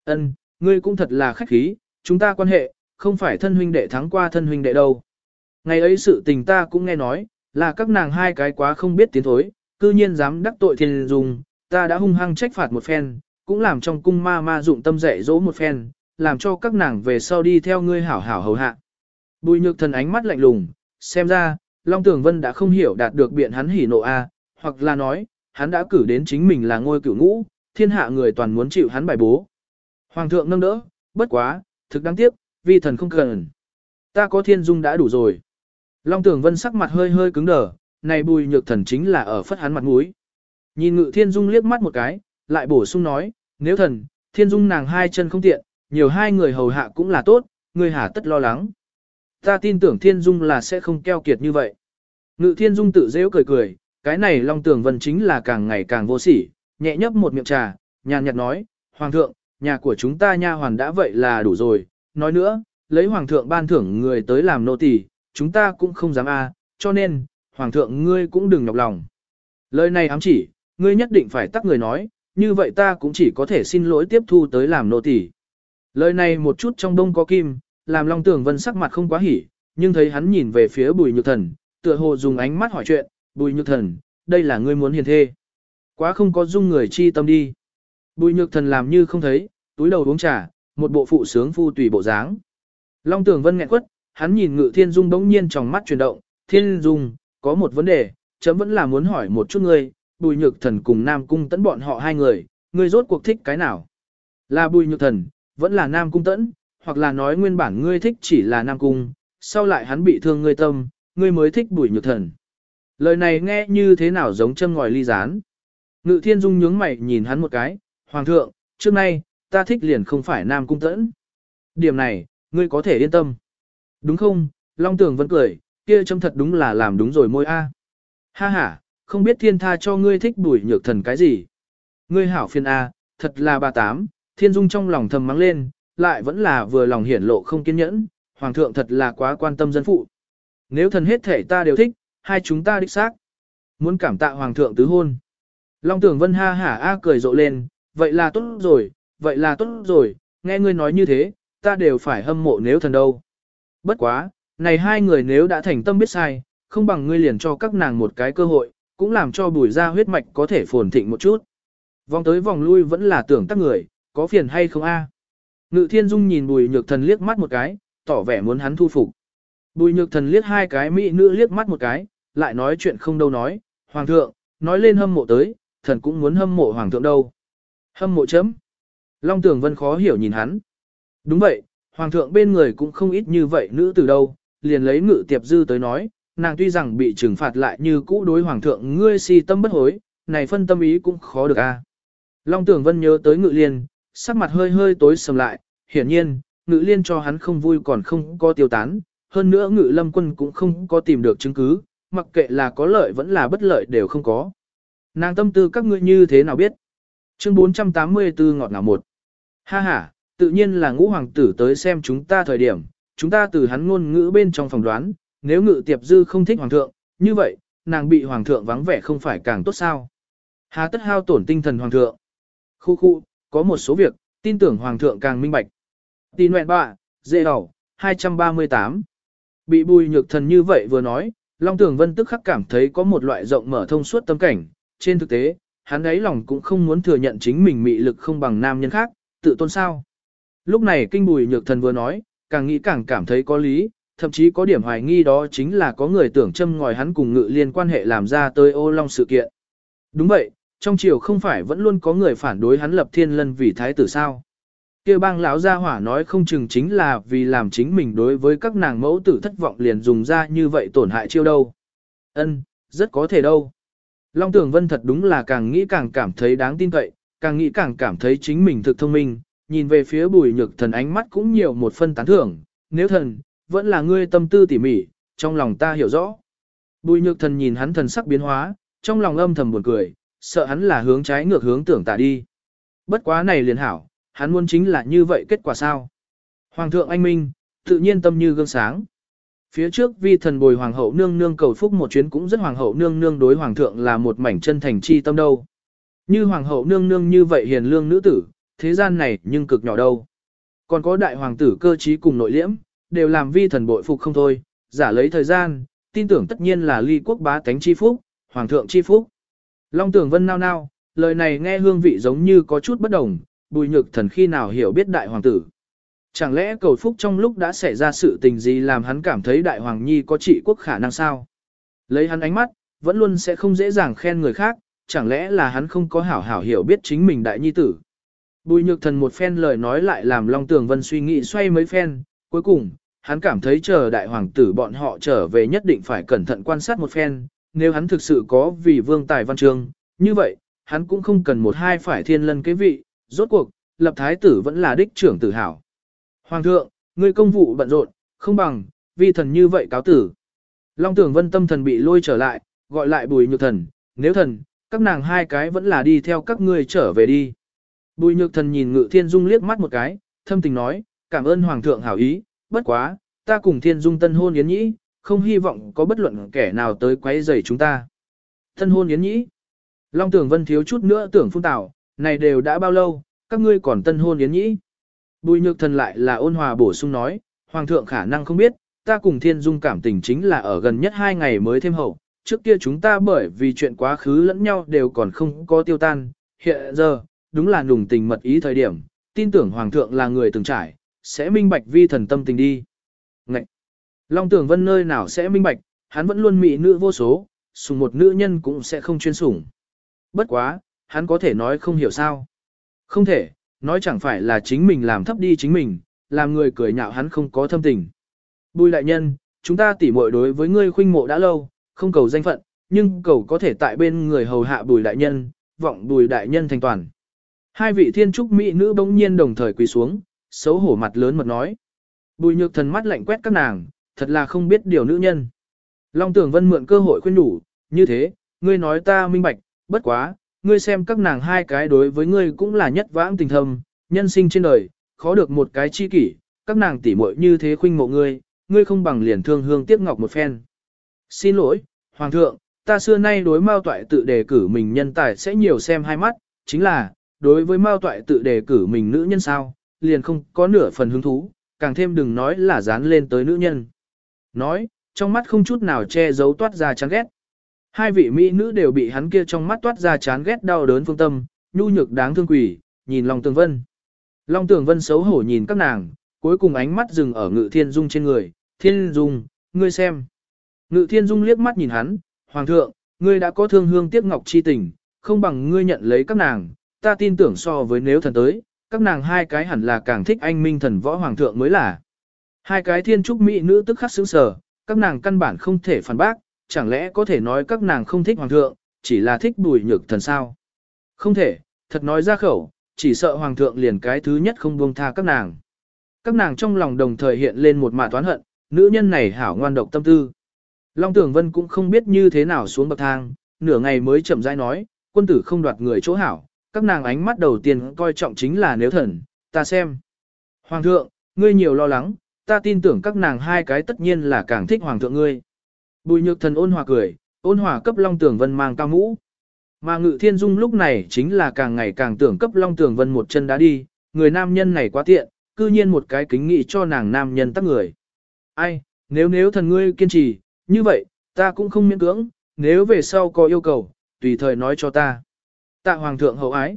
Ân, ngươi cũng thật là khách khí, chúng ta quan hệ, không phải thân huynh đệ thắng qua thân huynh đệ đâu. Ngày ấy sự tình ta cũng nghe nói, là các nàng hai cái quá không biết tiến thối, cư nhiên dám đắc tội thiên dùng ta đã hung hăng trách phạt một phen, cũng làm trong cung ma ma dụng tâm dạy dỗ một phen, làm cho các nàng về sau đi theo ngươi hảo hảo hầu hạ. Bùi nhược thần ánh mắt lạnh lùng, xem ra, Long Tường Vân đã không hiểu đạt được biện hắn hỉ nộ a, hoặc là nói, hắn đã cử đến chính mình là ngôi cửu ngũ, thiên hạ người toàn muốn chịu hắn bài bố. Hoàng thượng nâng đỡ, bất quá, thực đáng tiếc, vi thần không cần. Ta có thiên dung đã đủ rồi. Long Tường Vân sắc mặt hơi hơi cứng đờ, này bùi nhược thần chính là ở phất hắn mặt mũi. Nhìn ngự thiên dung liếc mắt một cái, lại bổ sung nói, nếu thần, thiên dung nàng hai chân không tiện, nhiều hai người hầu hạ cũng là tốt, người hả tất lo lắng. Ta tin tưởng thiên dung là sẽ không keo kiệt như vậy. Ngự thiên dung tự dễ cười cười, cái này Long tưởng Vân chính là càng ngày càng vô sỉ, nhẹ nhấp một miệng trà, nhàn nhạt nói, Hoàng thượng, nhà của chúng ta nha hoàn đã vậy là đủ rồi, nói nữa, lấy Hoàng thượng ban thưởng người tới làm nô tỳ, chúng ta cũng không dám a, cho nên, Hoàng thượng ngươi cũng đừng nhọc lòng. Lời này ám chỉ, ngươi nhất định phải tắt người nói, như vậy ta cũng chỉ có thể xin lỗi tiếp thu tới làm nô tỳ. Lời này một chút trong đông có kim, làm Long Tường Vân sắc mặt không quá hỉ, nhưng thấy hắn nhìn về phía Bùi Nhược Thần, tựa hồ dùng ánh mắt hỏi chuyện, Bùi Nhược Thần, đây là ngươi muốn hiền thê. Quá không có dung người chi tâm đi. Bùi Nhược Thần làm như không thấy, túi đầu uống trà, một bộ phụ sướng phu tùy bộ dáng. Long Tường Vân nghẹn quất, hắn nhìn Ngự Thiên Dung bỗng nhiên trong mắt chuyển động, Thiên Dung, có một vấn đề, chấm vẫn là muốn hỏi một chút ngươi, Bùi Nhược Thần cùng Nam Cung Tẫn bọn họ hai người, ngươi rốt cuộc thích cái nào? Là Bùi Nhược Thần, vẫn là Nam Cung Tẫn, hoặc là nói nguyên bản ngươi thích chỉ là Nam Cung, sau lại hắn bị thương ngươi tâm, ngươi mới thích Bùi Nhược Thần. Lời này nghe như thế nào giống châm ngòi ly rán. Ngự Thiên Dung nhướng mày nhìn hắn một cái, Hoàng thượng, trước nay, ta thích liền không phải Nam Cung Tẫn. Điểm này, ngươi có thể yên tâm. Đúng không, Long Tường vẫn cười, kia châm thật đúng là làm đúng rồi môi a. Ha ha, không biết thiên tha cho ngươi thích bùi nhược thần cái gì. Ngươi hảo phiên A, à, thật là bà tám, thiên dung trong lòng thầm mắng lên, lại vẫn là vừa lòng hiển lộ không kiên nhẫn, hoàng thượng thật là quá quan tâm dân phụ. Nếu thần hết thể ta đều thích, hai chúng ta đích xác. Muốn cảm tạ hoàng thượng tứ hôn. Long tưởng vân ha hả a cười rộ lên, vậy là tốt rồi, vậy là tốt rồi, nghe ngươi nói như thế, ta đều phải hâm mộ nếu thần đâu. Bất quá, này hai người nếu đã thành tâm biết sai, không bằng ngươi liền cho các nàng một cái cơ hội, cũng làm cho bùi ra huyết mạch có thể phồn thịnh một chút. Vòng tới vòng lui vẫn là tưởng tắc người, có phiền hay không a? Ngự thiên dung nhìn bùi nhược thần liếc mắt một cái, tỏ vẻ muốn hắn thu phục. Bùi nhược thần liếc hai cái mỹ nữ liếc mắt một cái, lại nói chuyện không đâu nói, hoàng thượng, nói lên hâm mộ tới, thần cũng muốn hâm mộ hoàng thượng đâu. Hâm mộ chấm. Long tường vân khó hiểu nhìn hắn. Đúng vậy, hoàng thượng bên người cũng không ít như vậy nữ từ đâu, liền lấy ngự tiệp dư tới nói, nàng tuy rằng bị trừng phạt lại như cũ đối hoàng thượng ngươi si tâm bất hối, này phân tâm ý cũng khó được a. Long Tưởng Vân nhớ tới Ngự Liên, sắc mặt hơi hơi tối sầm lại, hiển nhiên, Ngự Liên cho hắn không vui còn không có tiêu tán, hơn nữa Ngự Lâm Quân cũng không có tìm được chứng cứ, mặc kệ là có lợi vẫn là bất lợi đều không có. Nàng tâm tư các ngươi như thế nào biết? Chương 484 ngọt ngào một. Ha ha, tự nhiên là ngũ hoàng tử tới xem chúng ta thời điểm, chúng ta từ hắn ngôn ngữ bên trong phòng đoán, nếu ngự tiệp dư không thích hoàng thượng, như vậy, nàng bị hoàng thượng vắng vẻ không phải càng tốt sao. Hà tất hao tổn tinh thần hoàng thượng. Khu khu, có một số việc, tin tưởng hoàng thượng càng minh bạch. Tì nguyện bạ, dễ đầu, 238. Bị bùi nhược thần như vậy vừa nói, Long Tường Vân tức khắc cảm thấy có một loại rộng mở thông suốt tâm cảnh. Trên thực tế, hắn ấy lòng cũng không muốn thừa nhận chính mình mị lực không bằng nam nhân khác, tự tôn sao. Lúc này kinh bùi nhược thần vừa nói, càng nghĩ càng cảm thấy có lý, thậm chí có điểm hoài nghi đó chính là có người tưởng châm ngòi hắn cùng ngự liên quan hệ làm ra tới ô long sự kiện. Đúng vậy, trong triều không phải vẫn luôn có người phản đối hắn lập thiên lân vì thái tử sao. kia bang lão gia hỏa nói không chừng chính là vì làm chính mình đối với các nàng mẫu tử thất vọng liền dùng ra như vậy tổn hại chiêu đâu. Ân, rất có thể đâu. Long Tưởng Vân thật đúng là càng nghĩ càng cảm thấy đáng tin cậy, càng nghĩ càng cảm thấy chính mình thực thông minh, nhìn về phía bùi nhược thần ánh mắt cũng nhiều một phân tán thưởng, nếu thần, vẫn là ngươi tâm tư tỉ mỉ, trong lòng ta hiểu rõ. Bùi nhược thần nhìn hắn thần sắc biến hóa, trong lòng âm thầm buồn cười, sợ hắn là hướng trái ngược hướng tưởng tả đi. Bất quá này liền hảo, hắn muốn chính là như vậy kết quả sao. Hoàng thượng anh minh, tự nhiên tâm như gương sáng. Phía trước vi thần bồi hoàng hậu nương nương cầu phúc một chuyến cũng rất hoàng hậu nương nương đối hoàng thượng là một mảnh chân thành chi tâm đâu. Như hoàng hậu nương nương như vậy hiền lương nữ tử, thế gian này nhưng cực nhỏ đâu. Còn có đại hoàng tử cơ trí cùng nội liễm, đều làm vi thần bội phục không thôi, giả lấy thời gian, tin tưởng tất nhiên là ly quốc bá tánh chi phúc, hoàng thượng chi phúc. Long tưởng vân nao nao, lời này nghe hương vị giống như có chút bất đồng, bùi nhược thần khi nào hiểu biết đại hoàng tử. Chẳng lẽ cầu phúc trong lúc đã xảy ra sự tình gì làm hắn cảm thấy đại hoàng nhi có trị quốc khả năng sao? Lấy hắn ánh mắt, vẫn luôn sẽ không dễ dàng khen người khác, chẳng lẽ là hắn không có hảo hảo hiểu biết chính mình đại nhi tử. Bùi nhược thần một phen lời nói lại làm Long Tường Vân suy nghĩ xoay mấy phen, cuối cùng, hắn cảm thấy chờ đại hoàng tử bọn họ trở về nhất định phải cẩn thận quan sát một phen, nếu hắn thực sự có vì vương tài văn chương, như vậy, hắn cũng không cần một hai phải thiên lân kế vị, rốt cuộc, lập thái tử vẫn là đích trưởng tử hảo. Hoàng thượng, người công vụ bận rộn, không bằng, vi thần như vậy cáo tử. Long tưởng vân tâm thần bị lôi trở lại, gọi lại bùi nhược thần, nếu thần, các nàng hai cái vẫn là đi theo các ngươi trở về đi. Bùi nhược thần nhìn ngự thiên dung liếc mắt một cái, thâm tình nói, cảm ơn hoàng thượng hảo ý, bất quá, ta cùng thiên dung tân hôn yến nhĩ, không hy vọng có bất luận kẻ nào tới quấy rầy chúng ta. Tân hôn yến nhĩ. Long tưởng vân thiếu chút nữa tưởng phun tảo, này đều đã bao lâu, các ngươi còn tân hôn yến nhĩ. Bùi nhược thần lại là ôn hòa bổ sung nói, hoàng thượng khả năng không biết, ta cùng thiên dung cảm tình chính là ở gần nhất hai ngày mới thêm hậu, trước kia chúng ta bởi vì chuyện quá khứ lẫn nhau đều còn không có tiêu tan, hiện giờ, đúng là nùng tình mật ý thời điểm, tin tưởng hoàng thượng là người từng trải, sẽ minh bạch vi thần tâm tình đi. Ngậy! Long tưởng vân nơi nào sẽ minh bạch, hắn vẫn luôn mị nữ vô số, sùng một nữ nhân cũng sẽ không chuyên sủng. Bất quá, hắn có thể nói không hiểu sao. Không thể, nói chẳng phải là chính mình làm thấp đi chính mình, làm người cười nhạo hắn không có thâm tình. Bùi đại nhân, chúng ta tỉ muội đối với ngươi khuynh mộ đã lâu, không cầu danh phận, nhưng cầu có thể tại bên người hầu hạ bùi đại nhân, vọng bùi đại nhân thành toàn. Hai vị thiên trúc mỹ nữ bỗng nhiên đồng thời quỳ xuống, xấu hổ mặt lớn mật nói. Bùi nhược thần mắt lạnh quét các nàng, thật là không biết điều nữ nhân. Long tưởng vân mượn cơ hội khuyên đủ, như thế, ngươi nói ta minh bạch, bất quá, ngươi xem các nàng hai cái đối với ngươi cũng là nhất vãng tình thâm, nhân sinh trên đời, khó được một cái chi kỷ, các nàng tỉ muội như thế khuynh mộ ngươi, ngươi không bằng liền thương hương tiếc ngọc một phen. Xin lỗi, Hoàng thượng, ta xưa nay đối mao toại tự đề cử mình nhân tài sẽ nhiều xem hai mắt, chính là, đối với mao toại tự đề cử mình nữ nhân sao, liền không có nửa phần hứng thú, càng thêm đừng nói là dán lên tới nữ nhân. Nói, trong mắt không chút nào che giấu toát ra chán ghét. Hai vị mỹ nữ đều bị hắn kia trong mắt toát ra chán ghét đau đớn phương tâm, nhu nhược đáng thương quỷ, nhìn Long Tường Vân. Long Tường Vân xấu hổ nhìn các nàng, cuối cùng ánh mắt dừng ở Ngự Thiên Dung trên người, "Thiên Dung, ngươi xem." Ngự Thiên Dung liếc mắt nhìn hắn, "Hoàng thượng, ngươi đã có thương hương tiếc ngọc chi tình, không bằng ngươi nhận lấy các nàng, ta tin tưởng so với nếu thần tới, các nàng hai cái hẳn là càng thích anh minh thần võ hoàng thượng mới là." Hai cái thiên trúc mỹ nữ tức khắc sững sờ, các nàng căn bản không thể phản bác, chẳng lẽ có thể nói các nàng không thích hoàng thượng, chỉ là thích bùi nhược thần sao? Không thể, thật nói ra khẩu, chỉ sợ hoàng thượng liền cái thứ nhất không buông tha các nàng. Các nàng trong lòng đồng thời hiện lên một mạ toán hận, nữ nhân này hảo ngoan độc tâm tư. Long Tưởng Vân cũng không biết như thế nào xuống bậc thang, nửa ngày mới chậm rãi nói, quân tử không đoạt người chỗ hảo, các nàng ánh mắt đầu tiên coi trọng chính là nếu thần, ta xem. Hoàng thượng, ngươi nhiều lo lắng, ta tin tưởng các nàng hai cái tất nhiên là càng thích hoàng thượng ngươi. Bùi nhược thần ôn hòa cười, ôn hòa cấp Long tưởng Vân mang cao mũ. Mà Ngự Thiên Dung lúc này chính là càng ngày càng tưởng cấp Long tưởng Vân một chân đá đi, người nam nhân này quá tiện, cư nhiên một cái kính nghị cho nàng nam nhân tắc người. Ai, nếu nếu thần ngươi kiên trì, như vậy, ta cũng không miễn cưỡng, nếu về sau có yêu cầu, tùy thời nói cho ta. Tạ Hoàng thượng hậu ái.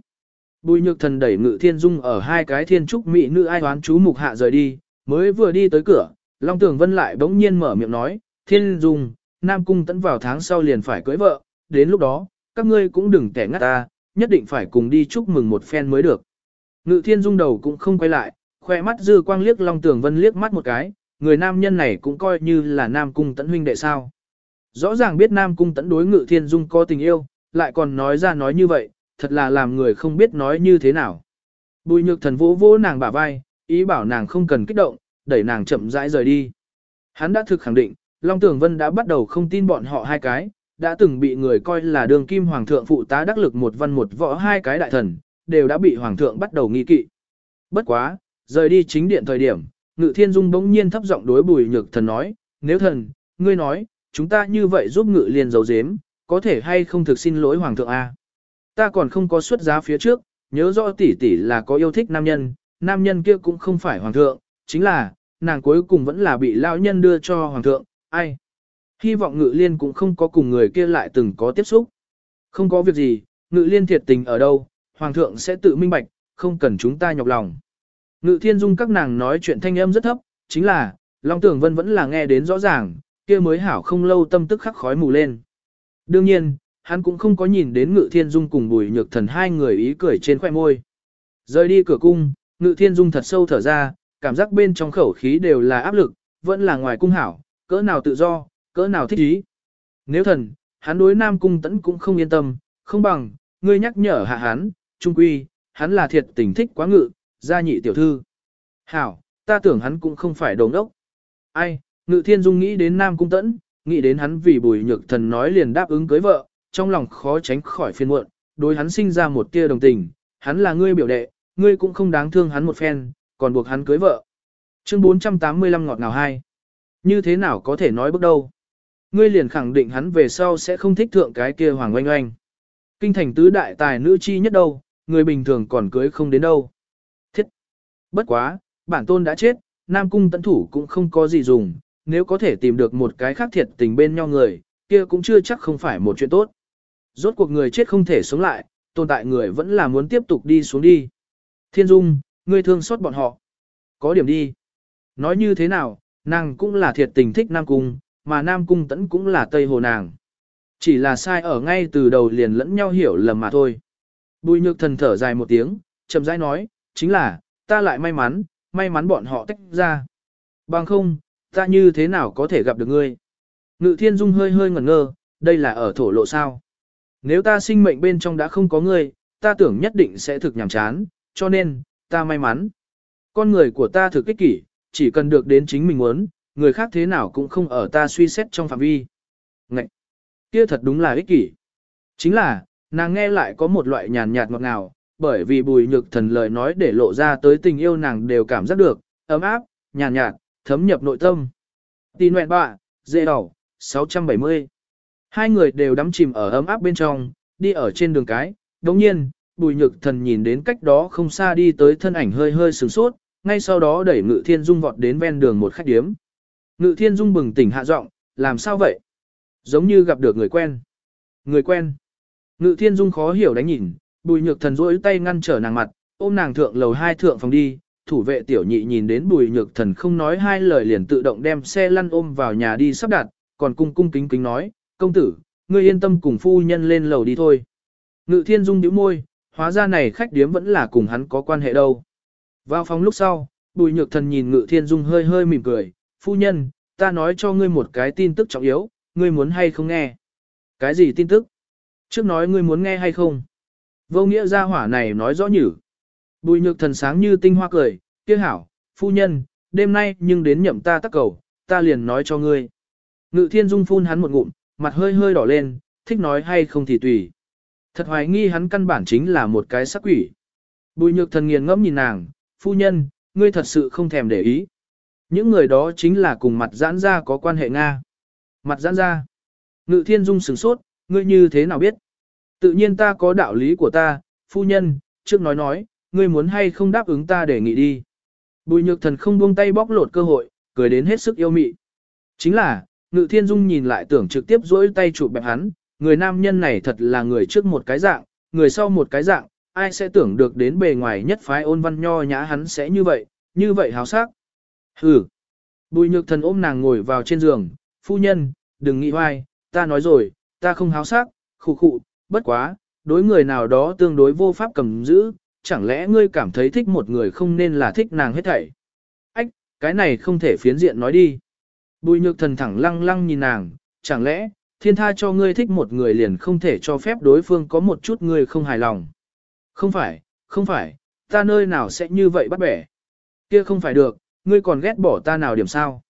Bùi nhược thần đẩy Ngự Thiên Dung ở hai cái thiên trúc mỹ nữ ai đoán chú mục hạ rời đi, mới vừa đi tới cửa, Long Tường Vân lại bỗng nhiên mở miệng nói, Thiên Dung, Nam Cung tẫn vào tháng sau liền phải cưới vợ, đến lúc đó, các ngươi cũng đừng kẻ ngắt ta, nhất định phải cùng đi chúc mừng một phen mới được. Ngự thiên dung đầu cũng không quay lại, khoe mắt dư quang liếc Long Tường Vân liếc mắt một cái, người nam nhân này cũng coi như là Nam Cung tẫn huynh đệ sao. Rõ ràng biết Nam Cung tẫn đối ngự thiên dung có tình yêu, lại còn nói ra nói như vậy, thật là làm người không biết nói như thế nào. Bùi nhược thần vỗ vỗ nàng bả vai, ý bảo nàng không cần kích động, đẩy nàng chậm rãi rời đi. Hắn đã thực khẳng định, Long Tường Vân đã bắt đầu không tin bọn họ hai cái, đã từng bị người coi là đường kim hoàng thượng phụ tá đắc lực một văn một võ hai cái đại thần, đều đã bị hoàng thượng bắt đầu nghi kỵ. Bất quá, rời đi chính điện thời điểm, Ngự Thiên Dung bỗng nhiên thấp giọng đối Bùi Nhược Thần nói, nếu thần, ngươi nói, chúng ta như vậy giúp Ngự Liên giấu giếm, có thể hay không thực xin lỗi hoàng thượng a? Ta còn không có xuất giá phía trước, nhớ rõ tỷ tỷ là có yêu thích nam nhân, nam nhân kia cũng không phải hoàng thượng, chính là, nàng cuối cùng vẫn là bị lão nhân đưa cho hoàng thượng, ai? Hy vọng ngự liên cũng không có cùng người kia lại từng có tiếp xúc. Không có việc gì, ngự liên thiệt tình ở đâu, hoàng thượng sẽ tự minh bạch, không cần chúng ta nhọc lòng. Ngự thiên dung các nàng nói chuyện thanh âm rất thấp, chính là, Long Tưởng Vân vẫn là nghe đến rõ ràng, kia mới hảo không lâu tâm tức khắc khói mù lên. Đương nhiên, hắn cũng không có nhìn đến Ngự Thiên Dung cùng Bùi Nhược Thần hai người ý cười trên khoe môi. Rời đi cửa cung, Ngự Thiên Dung thật sâu thở ra, cảm giác bên trong khẩu khí đều là áp lực, vẫn là ngoài cung hảo, cỡ nào tự do, cỡ nào thích ý. Nếu thần, hắn đối Nam Cung Tẫn cũng không yên tâm, không bằng, ngươi nhắc nhở hạ hắn, trung quy, hắn là thiệt tình thích quá ngự, gia nhị tiểu thư. Hảo, ta tưởng hắn cũng không phải đồng đốc. Ai, ngự thiên dung nghĩ đến Nam Cung Tẫn, nghĩ đến hắn vì bùi nhược thần nói liền đáp ứng cưới vợ, trong lòng khó tránh khỏi phiền muộn, đối hắn sinh ra một tia đồng tình, hắn là ngươi biểu đệ, ngươi cũng không đáng thương hắn một phen, còn buộc hắn cưới vợ. Chương 485 ngọt ngào hai. Như thế nào có thể nói bước đâu? Ngươi liền khẳng định hắn về sau sẽ không thích thượng cái kia hoàng oanh oanh. Kinh thành tứ đại tài nữ chi nhất đâu, người bình thường còn cưới không đến đâu. Thiết! Bất quá, bản tôn đã chết, Nam Cung tận thủ cũng không có gì dùng, nếu có thể tìm được một cái khác thiệt tình bên nhau người, kia cũng chưa chắc không phải một chuyện tốt. Rốt cuộc người chết không thể sống lại, tồn tại người vẫn là muốn tiếp tục đi xuống đi. Thiên Dung, ngươi thương xót bọn họ. Có điểm đi. Nói như thế nào, nàng cũng là thiệt tình thích Nam Cung, mà Nam Cung Tẫn cũng là Tây Hồ nàng. Chỉ là sai ở ngay từ đầu liền lẫn nhau hiểu lầm mà thôi. Bùi nhược thần thở dài một tiếng, chậm rãi nói, chính là, ta lại may mắn, may mắn bọn họ tách ra. Bằng không, ta như thế nào có thể gặp được ngươi? Ngự thiên dung hơi hơi ngẩn ngơ, đây là ở thổ lộ sao? Nếu ta sinh mệnh bên trong đã không có ngươi, ta tưởng nhất định sẽ thực nhàm chán, cho nên, ta may mắn. Con người của ta thực kích kỷ, chỉ cần được đến chính mình muốn, người khác thế nào cũng không ở ta suy xét trong phạm vi. Ngậy! Kia thật đúng là ích kỷ. Chính là, nàng nghe lại có một loại nhàn nhạt ngọt ngào, bởi vì bùi nhược thần lời nói để lộ ra tới tình yêu nàng đều cảm giác được, ấm áp, nhàn nhạt, thấm nhập nội tâm. Tì nguyện bạ, dễ đầu, 670. Hai người đều đắm chìm ở ấm áp bên trong, đi ở trên đường cái, đồng nhiên, bùi nhược thần nhìn đến cách đó không xa đi tới thân ảnh hơi hơi sửng sốt, ngay sau đó đẩy ngự thiên dung vọt đến ven đường một khách điếm. Ngự thiên dung bừng tỉnh hạ giọng, làm sao vậy? Giống như gặp được người quen. Người quen. Ngự thiên dung khó hiểu đánh nhìn, bùi nhược thần rỗi tay ngăn trở nàng mặt, ôm nàng thượng lầu hai thượng phòng đi. Thủ vệ tiểu nhị nhìn đến bùi nhược thần không nói hai lời liền tự động đem xe lăn ôm vào nhà đi sắp đặt, còn cung cung kính kính nói, công tử, ngươi yên tâm cùng phu nhân lên lầu đi thôi. Ngự thiên dung nhíu môi, hóa ra này khách điếm vẫn là cùng hắn có quan hệ đâu. Vào phòng lúc sau, bùi nhược thần nhìn ngự thiên dung hơi hơi mỉm cười, phu nhân, ta nói cho ngươi một cái tin tức trọng yếu, ngươi muốn hay không nghe? Cái gì tin tức? Trước nói ngươi muốn nghe hay không? Vô nghĩa gia hỏa này nói rõ nhử. Bùi nhược thần sáng như tinh hoa cười, kia hảo, phu nhân, đêm nay nhưng đến nhậm ta tắc cầu, ta liền nói cho ngươi. Ngự thiên dung phun hắn một ngụm, mặt hơi hơi đỏ lên, thích nói hay không thì tùy. Thật hoài nghi hắn căn bản chính là một cái sắc quỷ. Bùi nhược thần nghiền ngẫm nhìn nàng, phu nhân, ngươi thật sự không thèm để ý. Những người đó chính là cùng mặt giãn ra có quan hệ Nga. Mặt giãn ra. Ngự thiên dung sửng sốt, ngươi như thế nào biết? Tự nhiên ta có đạo lý của ta, phu nhân, trước nói nói, ngươi muốn hay không đáp ứng ta để nghị đi. Bùi nhược thần không buông tay bóc lột cơ hội, cười đến hết sức yêu mị. Chính là, ngự thiên dung nhìn lại tưởng trực tiếp dỗi tay chụp bẹp hắn, người nam nhân này thật là người trước một cái dạng, người sau một cái dạng, ai sẽ tưởng được đến bề ngoài nhất phái ôn văn nho nhã hắn sẽ như vậy, như vậy háo sắc. Hừ. Bùi nhược thần ôm nàng ngồi vào trên giường, phu nhân, đừng nghĩ hoài, ta nói rồi, ta không háo sắc, khụ khụ, bất quá, đối người nào đó tương đối vô pháp cầm giữ, chẳng lẽ ngươi cảm thấy thích một người không nên là thích nàng hết thảy. Ách, cái này không thể phiến diện nói đi. Bùi nhược thần thẳng lăng lăng nhìn nàng, chẳng lẽ, thiên tha cho ngươi thích một người liền không thể cho phép đối phương có một chút ngươi không hài lòng. Không phải, không phải, ta nơi nào sẽ như vậy bắt bẻ. Kia không phải được, ngươi còn ghét bỏ ta nào điểm sao.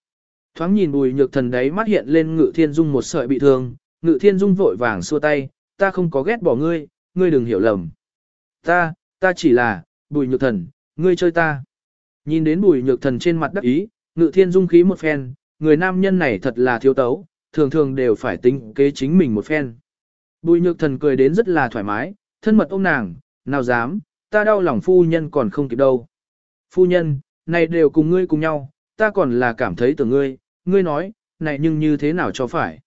Thoáng nhìn bùi nhược thần đấy mắt hiện lên ngự thiên dung một sợi bị thương, ngự thiên dung vội vàng xua tay, ta không có ghét bỏ ngươi, ngươi đừng hiểu lầm. Ta, ta chỉ là, bùi nhược thần, ngươi chơi ta. Nhìn đến bùi nhược thần trên mặt đắc ý, ngự thiên dung khí một phen, người nam nhân này thật là thiếu tấu, thường thường đều phải tính kế chính mình một phen. Bùi nhược thần cười đến rất là thoải mái, thân mật ôm nàng, nào dám, ta đau lòng phu nhân còn không kịp đâu. Phu nhân, này đều cùng ngươi cùng nhau, ta còn là cảm thấy từ ngươi, ngươi nói, này nhưng như thế nào cho phải.